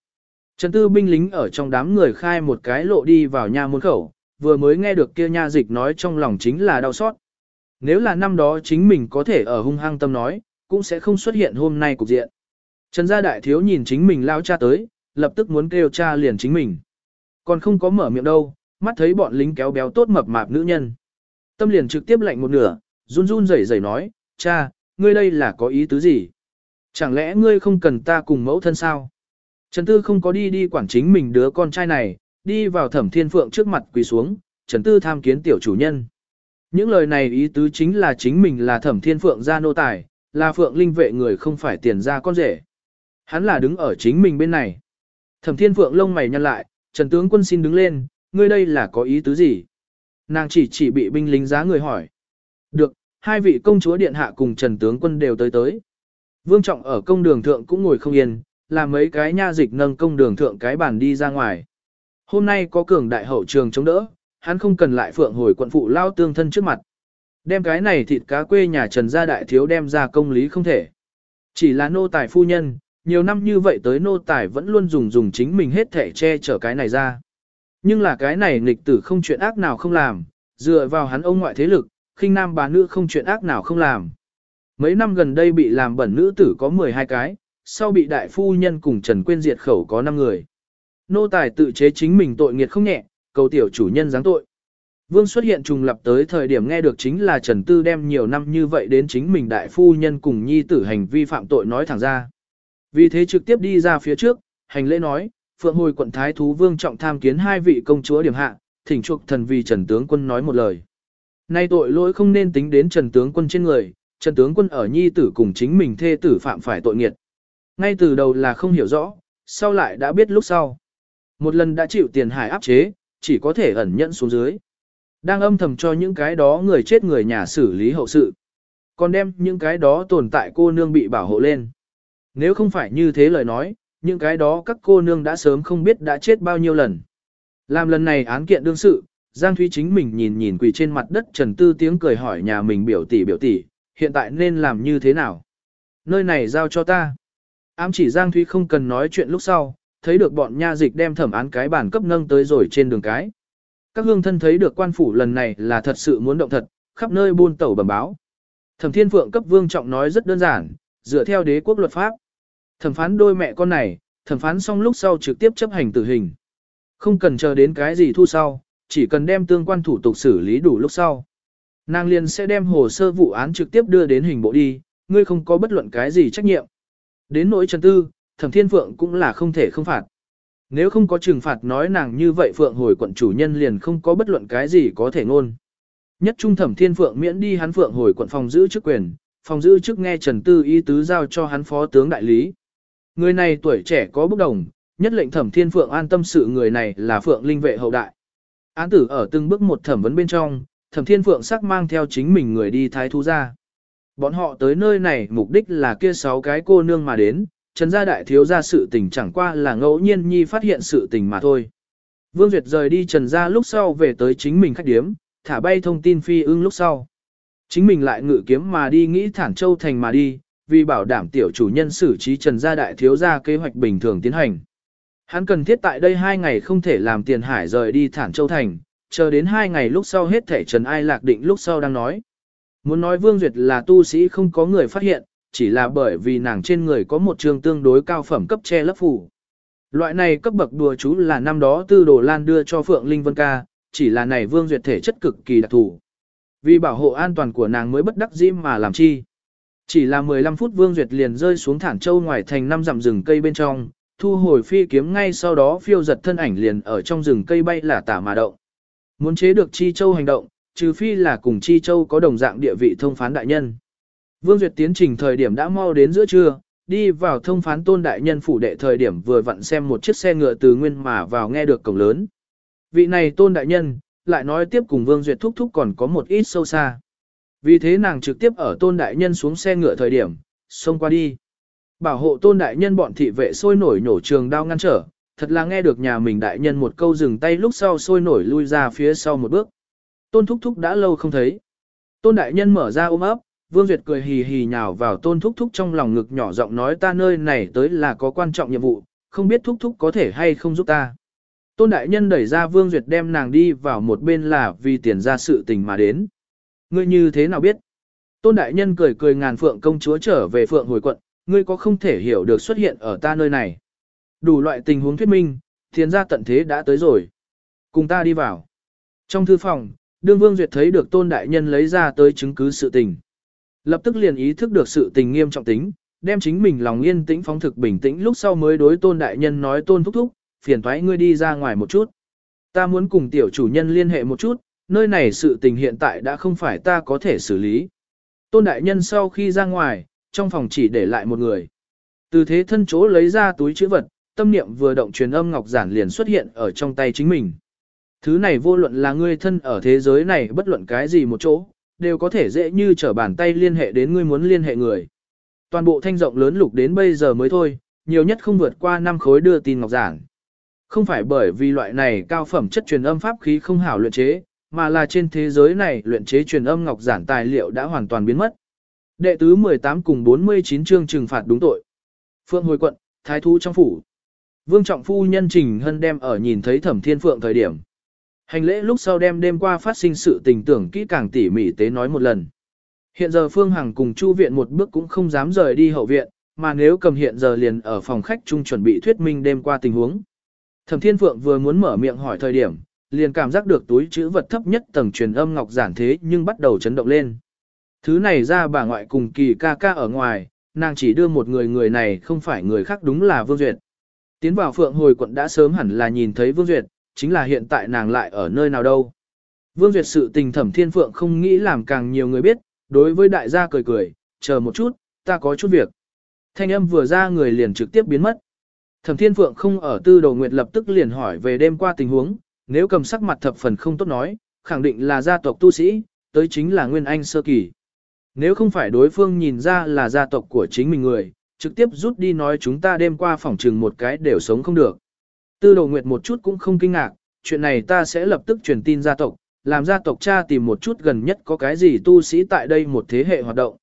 Trần tư binh lính ở trong đám người khai một cái lộ đi vào nha môn khẩu, vừa mới nghe được kia nha dịch nói trong lòng chính là đau xót. Nếu là năm đó chính mình có thể ở hung hăng tâm nói, cũng sẽ không xuất hiện hôm nay cục diện. Trần gia đại thiếu nhìn chính mình lao cha tới, lập tức muốn kêu cha liền chính mình. Còn không có mở miệng đâu, mắt thấy bọn lính kéo béo tốt mập mạp nữ nhân. Tâm liền trực tiếp lạnh một nửa, run run rẩy rẩy nói, cha, ngươi đây là có ý tứ gì? Chẳng lẽ ngươi không cần ta cùng mẫu thân sao? Trần Tư không có đi đi quản chính mình đứa con trai này, đi vào thẩm thiên phượng trước mặt quỳ xuống, Trần Tư tham kiến tiểu chủ nhân. Những lời này ý tứ chính là chính mình là thẩm thiên phượng gia nô tài, là phượng linh vệ người không phải tiền ra con rể. Hắn là đứng ở chính mình bên này. Thẩm thiên phượng lông mày nhăn lại, Trần tướng quân xin đứng lên, ngươi đây là có ý tứ gì? Nàng chỉ chỉ bị binh lính giá người hỏi. Được, hai vị công chúa điện hạ cùng Trần tướng quân đều tới tới. Vương Trọng ở công đường thượng cũng ngồi không yên, làm mấy cái nha dịch nâng công đường thượng cái bàn đi ra ngoài. Hôm nay có cường đại hậu trường chống đỡ, hắn không cần lại phượng hồi quận phụ lao tương thân trước mặt. Đem cái này thịt cá quê nhà Trần gia đại thiếu đem ra công lý không thể. Chỉ là nô tài phu nhân, nhiều năm như vậy tới nô tài vẫn luôn dùng dùng chính mình hết thể che chở cái này ra. Nhưng là cái này nghịch tử không chuyện ác nào không làm, dựa vào hắn ông ngoại thế lực, khinh nam bà nữ không chuyện ác nào không làm. Mấy năm gần đây bị làm bẩn nữ tử có 12 cái, sau bị đại phu nhân cùng Trần Quyên diệt khẩu có 5 người. Nô tài tự chế chính mình tội nghiệt không nhẹ, cầu tiểu chủ nhân giáng tội. Vương xuất hiện trùng lập tới thời điểm nghe được chính là Trần Tư đem nhiều năm như vậy đến chính mình đại phu nhân cùng nhi tử hành vi phạm tội nói thẳng ra. Vì thế trực tiếp đi ra phía trước, hành lễ nói, Phượng hồi quận Thái Thú Vương trọng tham kiến hai vị công chúa điểm hạ, thỉnh chuộc thần vì Trần Tướng Quân nói một lời. Nay tội lỗi không nên tính đến Trần Tướng Quân trên người, Trần Tướng Quân ở nhi tử cùng chính mình thê tử phạm phải tội nghiệt. Ngay từ đầu là không hiểu rõ, sau lại đã biết lúc sau. Một lần đã chịu tiền hải áp chế, chỉ có thể ẩn nhẫn xuống dưới. Đang âm thầm cho những cái đó người chết người nhà xử lý hậu sự. Còn đem những cái đó tồn tại cô nương bị bảo hộ lên. Nếu không phải như thế lời nói, những cái đó các cô nương đã sớm không biết đã chết bao nhiêu lần. Làm lần này án kiện đương sự, Giang Thúy chính mình nhìn nhìn quỳ trên mặt đất Trần Tư tiếng cười hỏi nhà mình biểu tỷ biểu tỷ, hiện tại nên làm như thế nào? Nơi này giao cho ta. Ám chỉ Giang Thúy không cần nói chuyện lúc sau, thấy được bọn nha dịch đem thẩm án cái bản cấp nâng tới rồi trên đường cái. Các hương thân thấy được quan phủ lần này là thật sự muốn động thật, khắp nơi buôn tẩu bẩm báo. Thẩm Thiên Phượng cấp vương trọng nói rất đơn giản, dựa theo đế quốc luật pháp. Thẩm phán đôi mẹ con này, thẩm phán xong lúc sau trực tiếp chấp hành tử hình. Không cần chờ đến cái gì thu sau, chỉ cần đem tương quan thủ tục xử lý đủ lúc sau. Nàng liền sẽ đem hồ sơ vụ án trực tiếp đưa đến hình bộ đi, ngươi không có bất luận cái gì trách nhiệm. Đến nỗi Trần Tư, Thẩm Thiên Phượng cũng là không thể không phạt. Nếu không có trừng phạt nói nàng như vậy Phượng hồi quận chủ nhân liền không có bất luận cái gì có thể ngôn. Nhất trung Thẩm Thiên Phượng miễn đi hắn Phượng hồi quận phòng giữ chức quyền, phòng giữ chức nghe Trần Tư ý tứ giao cho hắn phó tướng đại lý. Người này tuổi trẻ có bức đồng, nhất lệnh Thẩm Thiên Phượng an tâm sự người này là Phượng linh vệ hậu đại. Án tử ở từng bước một thẩm vấn bên trong, Thẩm Thiên Phượng sắc mang theo chính mình người đi thái thú ra. Bọn họ tới nơi này mục đích là kia sáu cái cô nương mà đến, Trần gia đại thiếu gia sự tình chẳng qua là ngẫu nhiên nhi phát hiện sự tình mà thôi. Vương Duyệt rời đi Trần gia lúc sau về tới chính mình khách điếm, thả bay thông tin phi ưng lúc sau. Chính mình lại ngự kiếm mà đi nghĩ Thản Châu thành mà đi, vì bảo đảm tiểu chủ nhân xử trí Trần gia đại thiếu gia kế hoạch bình thường tiến hành. Hắn cần thiết tại đây hai ngày không thể làm tiền hải rời đi Thản Châu thành, chờ đến hai ngày lúc sau hết thể Trần Ai lạc định lúc sau đang nói. Muốn nói Vương Duyệt là tu sĩ không có người phát hiện, chỉ là bởi vì nàng trên người có một trường tương đối cao phẩm cấp che lấp phủ. Loại này cấp bậc đùa chú là năm đó tư đồ lan đưa cho Phượng Linh Vân ca, chỉ là này Vương Duyệt thể chất cực kỳ đặc thù. Vì bảo hộ an toàn của nàng mới bất đắc dĩ mà làm chi. Chỉ là 15 phút Vương Duyệt liền rơi xuống thản châu ngoài thành năm dặm rừng cây bên trong, thu hồi phi kiếm ngay sau đó phiêu giật thân ảnh liền ở trong rừng cây bay là tả mà động. Muốn chế được Chi Châu hành động, trừ phi là cùng Chi Châu có đồng dạng địa vị thông phán đại nhân. Vương Duyệt tiến trình thời điểm đã mau đến giữa trưa, đi vào thông phán tôn đại nhân phủ đệ thời điểm vừa vặn xem một chiếc xe ngựa từ nguyên mà vào nghe được cổng lớn. Vị này tôn đại nhân, lại nói tiếp cùng Vương Duyệt thúc thúc còn có một ít sâu xa. Vì thế nàng trực tiếp ở tôn đại nhân xuống xe ngựa thời điểm, xông qua đi. Bảo hộ tôn đại nhân bọn thị vệ sôi nổi nổ trường đao ngăn trở, thật là nghe được nhà mình đại nhân một câu dừng tay lúc sau sôi nổi lui ra phía sau một bước. Tôn thúc thúc đã lâu không thấy. Tôn đại nhân mở ra ôm ấp, Vương Duyệt cười hì hì nhào vào tôn thúc thúc trong lòng ngực nhỏ giọng nói ta nơi này tới là có quan trọng nhiệm vụ, không biết thúc thúc có thể hay không giúp ta. Tôn đại nhân đẩy ra Vương Duyệt đem nàng đi vào một bên là vì tiền ra sự tình mà đến. Ngươi như thế nào biết? Tôn đại nhân cười cười ngàn phượng công chúa trở về phượng hồi quận, ngươi có không thể hiểu được xuất hiện ở ta nơi này. Đủ loại tình huống thuyết minh, thiên gia tận thế đã tới rồi. Cùng ta đi vào. Trong thư phòng, đương Vương Duyệt thấy được tôn đại nhân lấy ra tới chứng cứ sự tình. Lập tức liền ý thức được sự tình nghiêm trọng tính, đem chính mình lòng yên tĩnh phóng thực bình tĩnh lúc sau mới đối tôn đại nhân nói tôn thúc thúc, phiền thoái ngươi đi ra ngoài một chút. Ta muốn cùng tiểu chủ nhân liên hệ một chút, nơi này sự tình hiện tại đã không phải ta có thể xử lý. Tôn đại nhân sau khi ra ngoài, trong phòng chỉ để lại một người. Từ thế thân chỗ lấy ra túi chữ vật, tâm niệm vừa động truyền âm ngọc giản liền xuất hiện ở trong tay chính mình. Thứ này vô luận là ngươi thân ở thế giới này bất luận cái gì một chỗ, đều có thể dễ như trở bàn tay liên hệ đến ngươi muốn liên hệ người. Toàn bộ thanh rộng lớn lục đến bây giờ mới thôi, nhiều nhất không vượt qua năm khối đưa tin ngọc giản. Không phải bởi vì loại này cao phẩm chất truyền âm pháp khí không hảo luyện chế, mà là trên thế giới này luyện chế truyền âm ngọc giản tài liệu đã hoàn toàn biến mất. Đệ tứ 18 cùng 49 chương trừng phạt đúng tội. Phượng hồi quận, thái thú trong phủ. Vương trọng phu nhân Trình Hân đem ở nhìn thấy thẩm thiên phượng thời điểm. Hành lễ lúc sau đem đêm qua phát sinh sự tình tưởng kỹ càng tỉ mỉ tế nói một lần. Hiện giờ Phương Hằng cùng Chu viện một bước cũng không dám rời đi hậu viện, mà nếu cầm hiện giờ liền ở phòng khách chung chuẩn bị thuyết minh đêm qua tình huống. Thẩm Thiên Phượng vừa muốn mở miệng hỏi thời điểm, liền cảm giác được túi chữ vật thấp nhất tầng truyền âm ngọc giản thế nhưng bắt đầu chấn động lên. Thứ này ra bà ngoại cùng kỳ ca ca ở ngoài, nàng chỉ đưa một người người này không phải người khác đúng là Vương Duyệt. Tiến vào phượng hồi quận đã sớm hẳn là nhìn thấy Vương Duyệt, chính là hiện tại nàng lại ở nơi nào đâu. Vương Duyệt sự tình thẩm thiên phượng không nghĩ làm càng nhiều người biết, đối với đại gia cười cười, chờ một chút, ta có chút việc. Thanh âm vừa ra người liền trực tiếp biến mất. Thẩm thiên phượng không ở tư đầu nguyệt lập tức liền hỏi về đêm qua tình huống, nếu cầm sắc mặt thập phần không tốt nói, khẳng định là gia tộc tu sĩ, tới chính là Nguyên Anh sơ kỳ. Nếu không phải đối phương nhìn ra là gia tộc của chính mình người, trực tiếp rút đi nói chúng ta đêm qua phỏng trừng một cái đều sống không được. Tư đồ nguyệt một chút cũng không kinh ngạc, chuyện này ta sẽ lập tức truyền tin gia tộc, làm gia tộc cha tìm một chút gần nhất có cái gì tu sĩ tại đây một thế hệ hoạt động.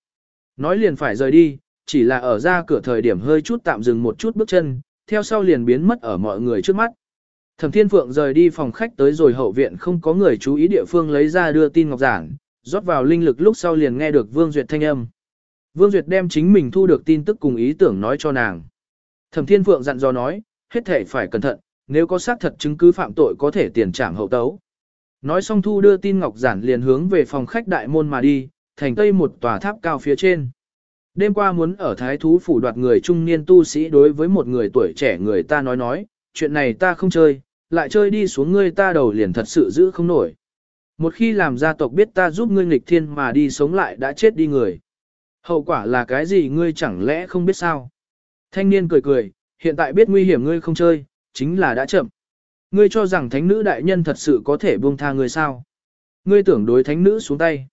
Nói liền phải rời đi, chỉ là ở ra cửa thời điểm hơi chút tạm dừng một chút bước chân, theo sau liền biến mất ở mọi người trước mắt. Thẩm Thiên Phượng rời đi phòng khách tới rồi hậu viện không có người chú ý địa phương lấy ra đưa tin ngọc giản, rót vào linh lực lúc sau liền nghe được Vương Duyệt thanh âm. Vương Duyệt đem chính mình thu được tin tức cùng ý tưởng nói cho nàng. Thẩm Thiên Phượng dặn dò nói, hết thể phải cẩn thận, nếu có xác thật chứng cứ phạm tội có thể tiền trảm hậu tấu. Nói xong thu đưa tin ngọc giản liền hướng về phòng khách đại môn mà đi, thành tây một tòa tháp cao phía trên. Đêm qua muốn ở thái thú phủ đoạt người trung niên tu sĩ đối với một người tuổi trẻ người ta nói nói, chuyện này ta không chơi, lại chơi đi xuống ngươi ta đầu liền thật sự giữ không nổi. Một khi làm gia tộc biết ta giúp ngươi nghịch thiên mà đi sống lại đã chết đi người. Hậu quả là cái gì ngươi chẳng lẽ không biết sao? Thanh niên cười cười, hiện tại biết nguy hiểm ngươi không chơi, chính là đã chậm. Ngươi cho rằng thánh nữ đại nhân thật sự có thể buông tha ngươi sao? Ngươi tưởng đối thánh nữ xuống tay.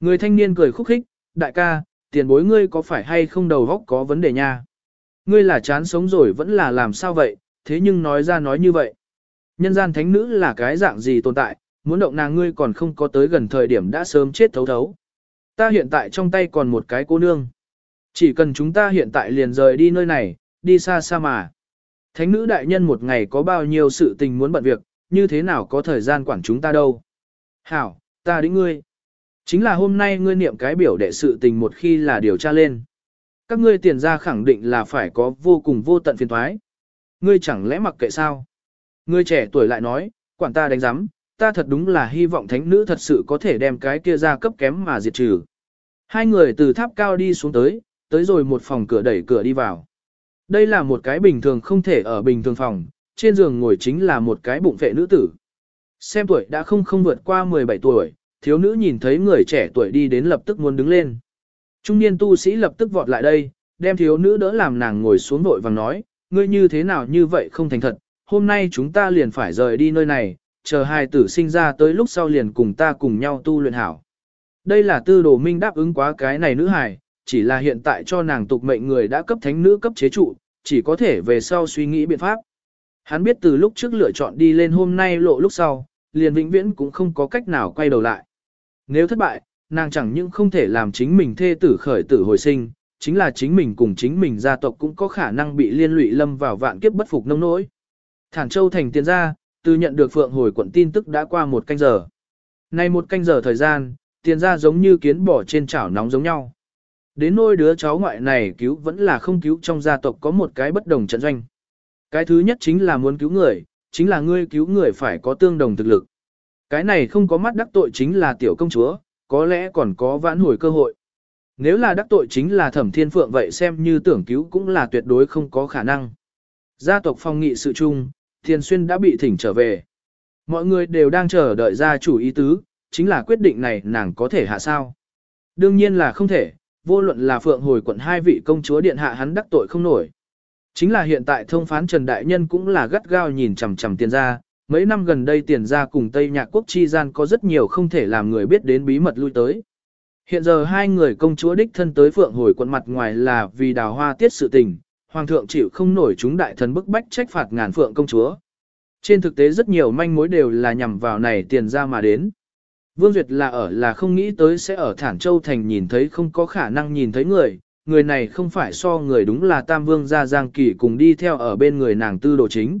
Người thanh niên cười khúc khích, đại ca, tiền bối ngươi có phải hay không đầu góc có vấn đề nha? Ngươi là chán sống rồi vẫn là làm sao vậy, thế nhưng nói ra nói như vậy. Nhân gian thánh nữ là cái dạng gì tồn tại, muốn động nàng ngươi còn không có tới gần thời điểm đã sớm chết thấu thấu. Ta hiện tại trong tay còn một cái cô nương. Chỉ cần chúng ta hiện tại liền rời đi nơi này, đi xa xa mà. Thánh nữ đại nhân một ngày có bao nhiêu sự tình muốn bận việc, như thế nào có thời gian quản chúng ta đâu. Hảo, ta đĩnh ngươi. Chính là hôm nay ngươi niệm cái biểu đệ sự tình một khi là điều tra lên. Các ngươi tiền ra khẳng định là phải có vô cùng vô tận phiền thoái. Ngươi chẳng lẽ mặc kệ sao? Người trẻ tuổi lại nói, quản ta đánh giám, ta thật đúng là hy vọng thánh nữ thật sự có thể đem cái kia ra cấp kém mà diệt trừ. Hai người từ tháp cao đi xuống tới, tới rồi một phòng cửa đẩy cửa đi vào. Đây là một cái bình thường không thể ở bình thường phòng, trên giường ngồi chính là một cái bụng vệ nữ tử. Xem tuổi đã không không vượt qua 17 tuổi, thiếu nữ nhìn thấy người trẻ tuổi đi đến lập tức muốn đứng lên. Trung niên tu sĩ lập tức vọt lại đây, đem thiếu nữ đỡ làm nàng ngồi xuống vội vàng nói, ngươi như thế nào như vậy không thành thật, hôm nay chúng ta liền phải rời đi nơi này, chờ hai tử sinh ra tới lúc sau liền cùng ta cùng nhau tu luyện hảo. Đây là tư đồ minh đáp ứng quá cái này nữ hài, chỉ là hiện tại cho nàng tục mệnh người đã cấp thánh nữ cấp chế trụ, chỉ có thể về sau suy nghĩ biện pháp. Hắn biết từ lúc trước lựa chọn đi lên hôm nay lộ lúc sau, liền vĩnh viễn cũng không có cách nào quay đầu lại. Nếu thất bại, nàng chẳng những không thể làm chính mình thê tử khởi tử hồi sinh, chính là chính mình cùng chính mình gia tộc cũng có khả năng bị liên lụy lâm vào vạn kiếp bất phục nông nỗi. Thản Châu thành tiền gia, từ nhận được phượng hồi quận tin tức đã qua một canh giờ. Nay một canh giờ thời gian, tiền gia giống như kiến bỏ trên chảo nóng giống nhau. Đến nôi đứa cháu ngoại này cứu vẫn là không cứu trong gia tộc có một cái bất đồng trận doanh. Cái thứ nhất chính là muốn cứu người, chính là ngươi cứu người phải có tương đồng thực lực. Cái này không có mắt đắc tội chính là tiểu công chúa, có lẽ còn có vãn hồi cơ hội. Nếu là đắc tội chính là thẩm thiên phượng vậy xem như tưởng cứu cũng là tuyệt đối không có khả năng. Gia tộc phong nghị sự chung, Thiên Xuyên đã bị thỉnh trở về. Mọi người đều đang chờ đợi gia chủ ý tứ, chính là quyết định này nàng có thể hạ sao. Đương nhiên là không thể, vô luận là phượng hồi quận hai vị công chúa điện hạ hắn đắc tội không nổi. Chính là hiện tại thông phán Trần Đại Nhân cũng là gắt gao nhìn chằm chằm tiền ra, mấy năm gần đây tiền ra cùng Tây Nhạc Quốc chi gian có rất nhiều không thể làm người biết đến bí mật lui tới. Hiện giờ hai người công chúa đích thân tới phượng hồi quận mặt ngoài là vì đào hoa tiết sự tình, hoàng thượng chịu không nổi chúng đại thần bức bách trách phạt ngàn phượng công chúa. Trên thực tế rất nhiều manh mối đều là nhằm vào này tiền ra mà đến. Vương Duyệt là ở là không nghĩ tới sẽ ở Thản Châu Thành nhìn thấy không có khả năng nhìn thấy người, người này không phải so người đúng là Tam Vương gia Giang Kỳ cùng đi theo ở bên người nàng tư đồ chính.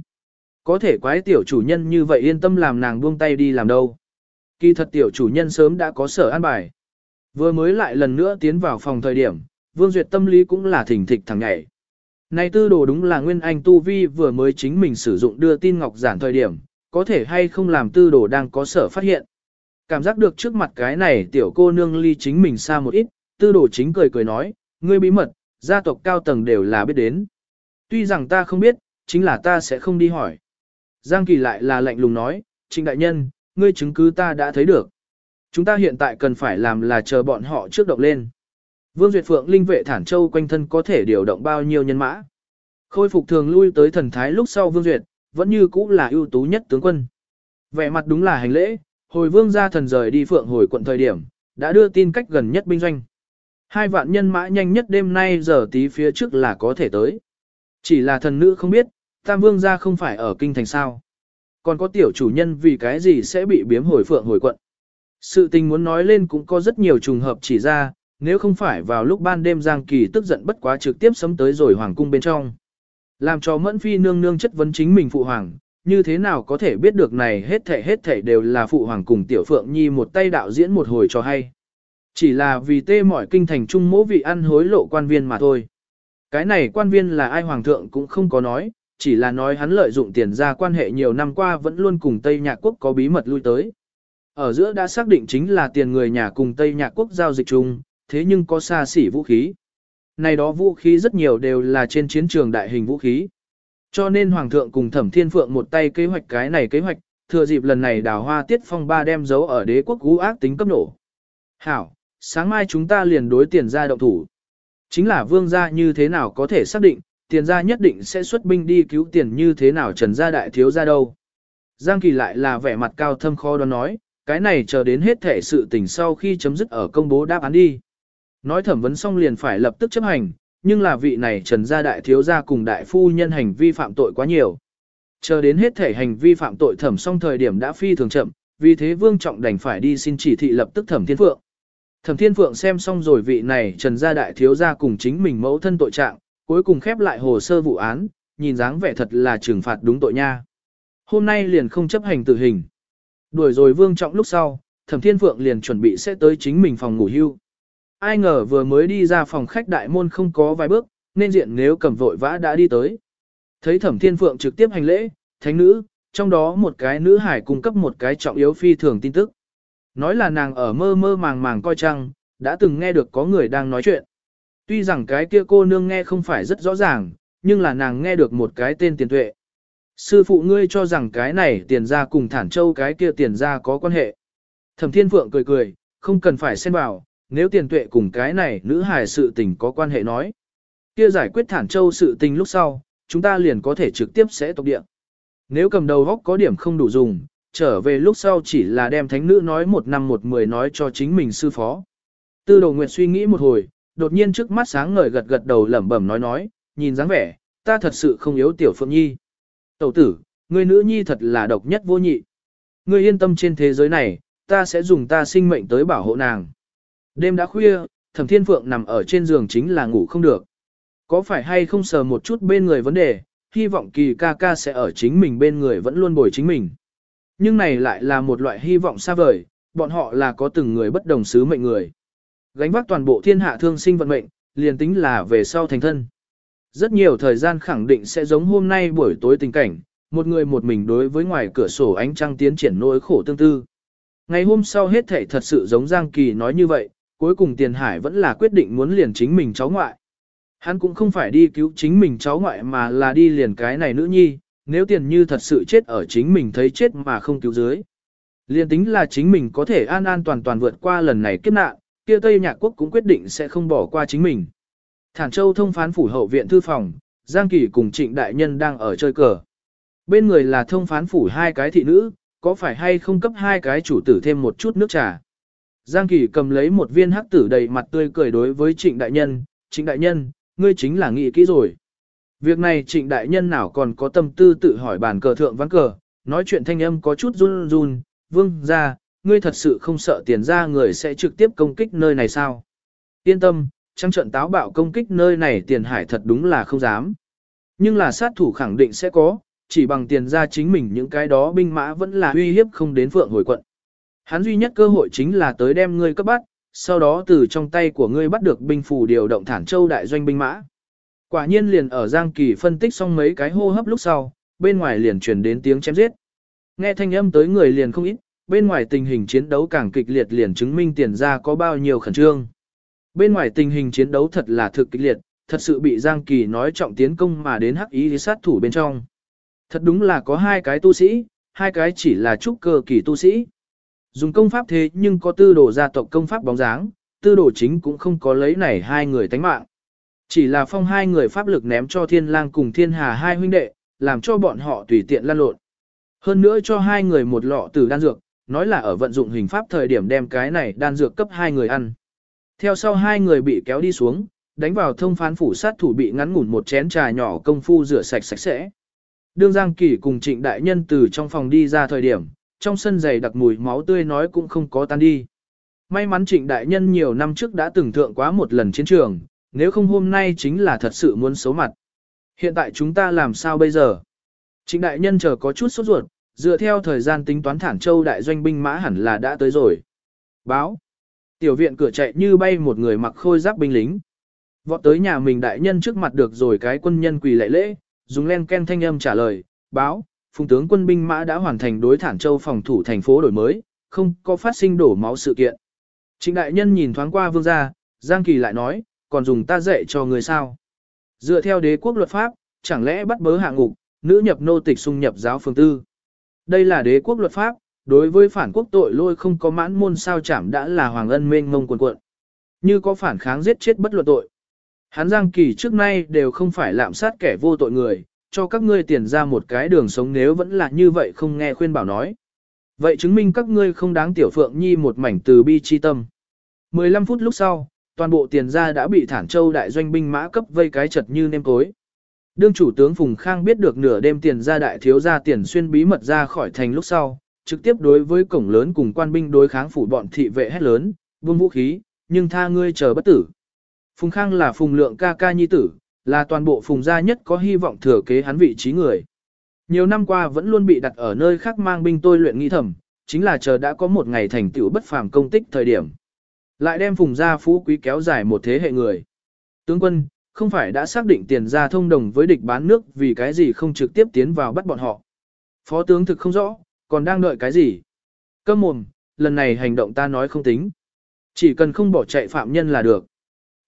Có thể quái tiểu chủ nhân như vậy yên tâm làm nàng buông tay đi làm đâu. Kỳ thật tiểu chủ nhân sớm đã có sở an bài. Vừa mới lại lần nữa tiến vào phòng thời điểm, Vương Duyệt tâm lý cũng là thỉnh thịch thằng nhảy. Này tư đồ đúng là nguyên anh tu vi vừa mới chính mình sử dụng đưa tin ngọc giản thời điểm, có thể hay không làm tư đồ đang có sở phát hiện. Cảm giác được trước mặt cái này tiểu cô nương ly chính mình xa một ít, tư đồ chính cười cười nói, ngươi bí mật, gia tộc cao tầng đều là biết đến. Tuy rằng ta không biết, chính là ta sẽ không đi hỏi. Giang Kỳ lại là lạnh lùng nói, Trịnh đại nhân, ngươi chứng cứ ta đã thấy được. Chúng ta hiện tại cần phải làm là chờ bọn họ trước động lên. Vương Duyệt Phượng linh vệ Thản Châu quanh thân có thể điều động bao nhiêu nhân mã. Khôi phục thường lui tới thần thái lúc sau Vương Duyệt, vẫn như cũ là ưu tú nhất tướng quân. Vẻ mặt đúng là hành lễ, hồi vương gia thần rời đi Phượng hồi quận thời điểm, đã đưa tin cách gần nhất binh doanh. Hai vạn nhân mã nhanh nhất đêm nay giờ tí phía trước là có thể tới. Chỉ là thần nữ không biết, Tam Vương gia không phải ở kinh thành sao. Còn có tiểu chủ nhân vì cái gì sẽ bị biếm hồi Phượng hồi quận. Sự tình muốn nói lên cũng có rất nhiều trùng hợp chỉ ra, nếu không phải vào lúc ban đêm Giang Kỳ tức giận bất quá trực tiếp sấm tới rồi hoàng cung bên trong. Làm cho Mẫn Phi nương nương chất vấn chính mình phụ hoàng, như thế nào có thể biết được này hết thảy hết thảy đều là phụ hoàng cùng tiểu phượng nhi một tay đạo diễn một hồi cho hay. Chỉ là vì tê mỏi kinh thành trung mỗ vị ăn hối lộ quan viên mà thôi. Cái này quan viên là ai hoàng thượng cũng không có nói, chỉ là nói hắn lợi dụng tiền ra quan hệ nhiều năm qua vẫn luôn cùng Tây Nhạc Quốc có bí mật lui tới. Ở giữa đã xác định chính là tiền người nhà cùng Tây Nhạc Quốc giao dịch chung, thế nhưng có xa xỉ vũ khí. Này đó vũ khí rất nhiều đều là trên chiến trường đại hình vũ khí. Cho nên Hoàng thượng cùng Thẩm Thiên Phượng một tay kế hoạch cái này kế hoạch, thừa dịp lần này đào hoa tiết phong ba đem dấu ở đế quốc cú ác tính cấp nổ. Hảo, sáng mai chúng ta liền đối tiền ra động thủ. Chính là vương gia như thế nào có thể xác định, tiền gia nhất định sẽ xuất binh đi cứu tiền như thế nào trần gia đại thiếu gia đâu. Giang Kỳ lại là vẻ mặt cao thâm khó đoán nói, cái này chờ đến hết thể sự tình sau khi chấm dứt ở công bố đáp án đi. Nói thẩm vấn xong liền phải lập tức chấp hành, nhưng là vị này trần gia đại thiếu gia cùng đại phu nhân hành vi phạm tội quá nhiều. Chờ đến hết thể hành vi phạm tội thẩm xong thời điểm đã phi thường chậm, vì thế vương trọng đành phải đi xin chỉ thị lập tức thẩm thiên phượng. Thẩm thiên phượng xem xong rồi vị này trần gia đại thiếu gia cùng chính mình mẫu thân tội trạng, cuối cùng khép lại hồ sơ vụ án, nhìn dáng vẻ thật là trừng phạt đúng tội nha. Hôm nay liền không chấp hành tử hình. Đuổi rồi vương trọng lúc sau, thẩm thiên phượng liền chuẩn bị sẽ tới chính mình phòng ngủ hưu ai ngờ vừa mới đi ra phòng khách đại môn không có vài bước, nên diện nếu cầm vội vã đã đi tới. Thấy thẩm thiên phượng trực tiếp hành lễ, thánh nữ, trong đó một cái nữ hải cung cấp một cái trọng yếu phi thường tin tức. Nói là nàng ở mơ mơ màng màng coi chăng, đã từng nghe được có người đang nói chuyện. Tuy rằng cái kia cô nương nghe không phải rất rõ ràng, nhưng là nàng nghe được một cái tên tiền tuệ. Sư phụ ngươi cho rằng cái này tiền ra cùng thản châu cái kia tiền ra có quan hệ. Thẩm thiên phượng cười cười, không cần phải xen vào, nếu tiền tuệ cùng cái này nữ hài sự tình có quan hệ nói. Kia giải quyết thản châu sự tình lúc sau, chúng ta liền có thể trực tiếp sẽ tộc địa. Nếu cầm đầu góc có điểm không đủ dùng, trở về lúc sau chỉ là đem thánh nữ nói một năm một mười nói cho chính mình sư phó. Tư đồ nguyệt suy nghĩ một hồi, đột nhiên trước mắt sáng ngời gật gật đầu lẩm bẩm nói nói, nhìn dáng vẻ, ta thật sự không yếu tiểu phượng nhi. Tẩu tử, người nữ nhi thật là độc nhất vô nhị. Ngươi yên tâm trên thế giới này, ta sẽ dùng ta sinh mệnh tới bảo hộ nàng. Đêm đã khuya, thẩm thiên phượng nằm ở trên giường chính là ngủ không được. Có phải hay không sờ một chút bên người vấn đề, hy vọng kỳ ca ca sẽ ở chính mình bên người vẫn luôn bồi chính mình. Nhưng này lại là một loại hy vọng xa vời, bọn họ là có từng người bất đồng sứ mệnh người. Gánh vác toàn bộ thiên hạ thương sinh vận mệnh, liền tính là về sau thành thân. Rất nhiều thời gian khẳng định sẽ giống hôm nay buổi tối tình cảnh, một người một mình đối với ngoài cửa sổ ánh trăng tiến triển nỗi khổ tương tư. Ngày hôm sau hết thể thật sự giống Giang Kỳ nói như vậy, cuối cùng Tiền Hải vẫn là quyết định muốn liền chính mình cháu ngoại. Hắn cũng không phải đi cứu chính mình cháu ngoại mà là đi liền cái này nữ nhi, nếu tiền như thật sự chết ở chính mình thấy chết mà không cứu dưới. Liền tính là chính mình có thể an an toàn toàn vượt qua lần này kiếp nạn, kia Tây Nhạc Quốc cũng quyết định sẽ không bỏ qua chính mình. Thản Châu thông phán phủ hậu viện thư phòng, Giang Kỳ cùng Trịnh Đại Nhân đang ở chơi cờ. Bên người là thông phán phủ hai cái thị nữ, có phải hay không cấp hai cái chủ tử thêm một chút nước trà. Giang Kỳ cầm lấy một viên hắc tử đầy mặt tươi cười đối với trịnh đại nhân, trịnh đại nhân, ngươi chính là nghĩ kỹ rồi. Việc này trịnh đại nhân nào còn có tâm tư tự hỏi bàn cờ thượng ván cờ, nói chuyện thanh âm có chút run run, vương ra, ngươi thật sự không sợ tiền ra người sẽ trực tiếp công kích nơi này sao? Yên tâm, trăng trận táo bạo công kích nơi này tiền hải thật đúng là không dám. Nhưng là sát thủ khẳng định sẽ có, chỉ bằng tiền ra chính mình những cái đó binh mã vẫn là uy hiếp không đến phượng hồi quận. Hắn duy nhất cơ hội chính là tới đem ngươi cấp bắt, sau đó từ trong tay của ngươi bắt được binh phủ điều động thản châu đại doanh binh mã. Quả nhiên liền ở Giang Kỳ phân tích xong mấy cái hô hấp lúc sau, bên ngoài liền truyền đến tiếng chém giết. Nghe thanh âm tới người liền không ít, bên ngoài tình hình chiến đấu càng kịch liệt liền chứng minh tiền ra có bao nhiêu khẩn trương. Bên ngoài tình hình chiến đấu thật là thực kịch liệt, thật sự bị Giang Kỳ nói trọng tiến công mà đến hắc ý sát thủ bên trong. Thật đúng là có hai cái tu sĩ, hai cái chỉ là trúc cơ kỳ tu sĩ. Dùng công pháp thế nhưng có tư đồ gia tộc công pháp bóng dáng, tư đồ chính cũng không có lấy này hai người tánh mạng. Chỉ là phong hai người pháp lực ném cho thiên lang cùng thiên hà hai huynh đệ, làm cho bọn họ tùy tiện lan lộn. Hơn nữa cho hai người một lọ tử đan dược, nói là ở vận dụng hình pháp thời điểm đem cái này đan dược cấp hai người ăn. Theo sau hai người bị kéo đi xuống, đánh vào thông phán phủ sát thủ bị ngắn ngủn một chén trà nhỏ công phu rửa sạch sạch sẽ. Đương Giang Kỳ cùng trịnh đại nhân từ trong phòng đi ra thời điểm, trong sân dày đặc mùi máu tươi nói cũng không có tan đi. May mắn trịnh đại nhân nhiều năm trước đã từng thượng quá một lần chiến trường, nếu không hôm nay chính là thật sự muốn xấu mặt. Hiện tại chúng ta làm sao bây giờ? Trịnh đại nhân chờ có chút sốt ruột, dựa theo thời gian tính toán thản châu đại doanh binh mã hẳn là đã tới rồi. Báo. Tiểu viện cửa chạy như bay một người mặc khôi giáp binh lính. Vọt tới nhà mình đại nhân trước mặt được rồi cái quân nhân quỳ lệ lễ, dùng len ken thanh âm trả lời, báo, phùng tướng quân binh mã đã hoàn thành đối thản châu phòng thủ thành phố đổi mới, không có phát sinh đổ máu sự kiện. Trịnh đại nhân nhìn thoáng qua vương gia, Giang Kỳ lại nói, còn dùng ta dạy cho người sao. Dựa theo đế quốc luật pháp, chẳng lẽ bắt bớ hạ ngục, nữ nhập nô tịch xung nhập giáo phương tư. Đây là đế quốc luật pháp, đối với phản quốc tội lôi không có mãn môn sao chảm đã là hoàng ân mênh ngông quần cuộn. Như có phản kháng giết chết bất luận tội. Hắn Giang Kỳ trước nay đều không phải lạm sát kẻ vô tội người, cho các ngươi tiền ra một cái đường sống nếu vẫn là như vậy không nghe khuyên bảo nói. Vậy chứng minh các ngươi không đáng tiểu phượng nhi một mảnh từ bi chi tâm. 15 phút lúc sau, toàn bộ tiền ra đã bị thản châu đại doanh binh mã cấp vây cái chật như nêm cối. Đương chủ tướng Phùng Khang biết được nửa đêm tiền ra đại thiếu gia tiền xuyên bí mật ra khỏi thành lúc sau, trực tiếp đối với cổng lớn cùng quan binh đối kháng phủ bọn thị vệ hét lớn, buông vũ khí, nhưng tha ngươi chờ bất tử. Phùng Khang là Phùng Lượng ca ca nhi tử, là toàn bộ Phùng gia nhất có hy vọng thừa kế hắn vị trí người. Nhiều năm qua vẫn luôn bị đặt ở nơi khác mang binh tôi luyện nghi thẩm, chính là chờ đã có một ngày thành tựu bất phàm công tích thời điểm. Lại đem Phùng gia phú quý kéo dài một thế hệ người. Tướng quân, không phải đã xác định tiền ra thông đồng với địch bán nước vì cái gì không trực tiếp tiến vào bắt bọn họ. Phó tướng thực không rõ, còn đang đợi cái gì? cơm mồm, lần này hành động ta nói không tính. Chỉ cần không bỏ chạy phạm nhân là được.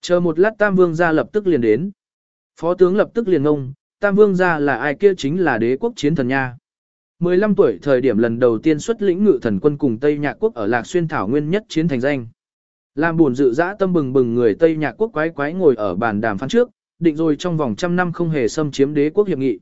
Chờ một lát Tam Vương gia lập tức liền đến. Phó tướng lập tức liền ngông, Tam Vương gia là ai kia chính là đế quốc chiến thần nha. 15 tuổi thời điểm lần đầu tiên xuất lĩnh ngự thần quân cùng Tây Nhạc quốc ở Lạc Xuyên Thảo Nguyên nhất chiến thành danh. Làm buồn dự dã tâm bừng bừng người Tây Nhạc quốc quái quái ngồi ở bàn đàm phán trước, định rồi trong vòng trăm năm không hề xâm chiếm đế quốc hiệp nghị.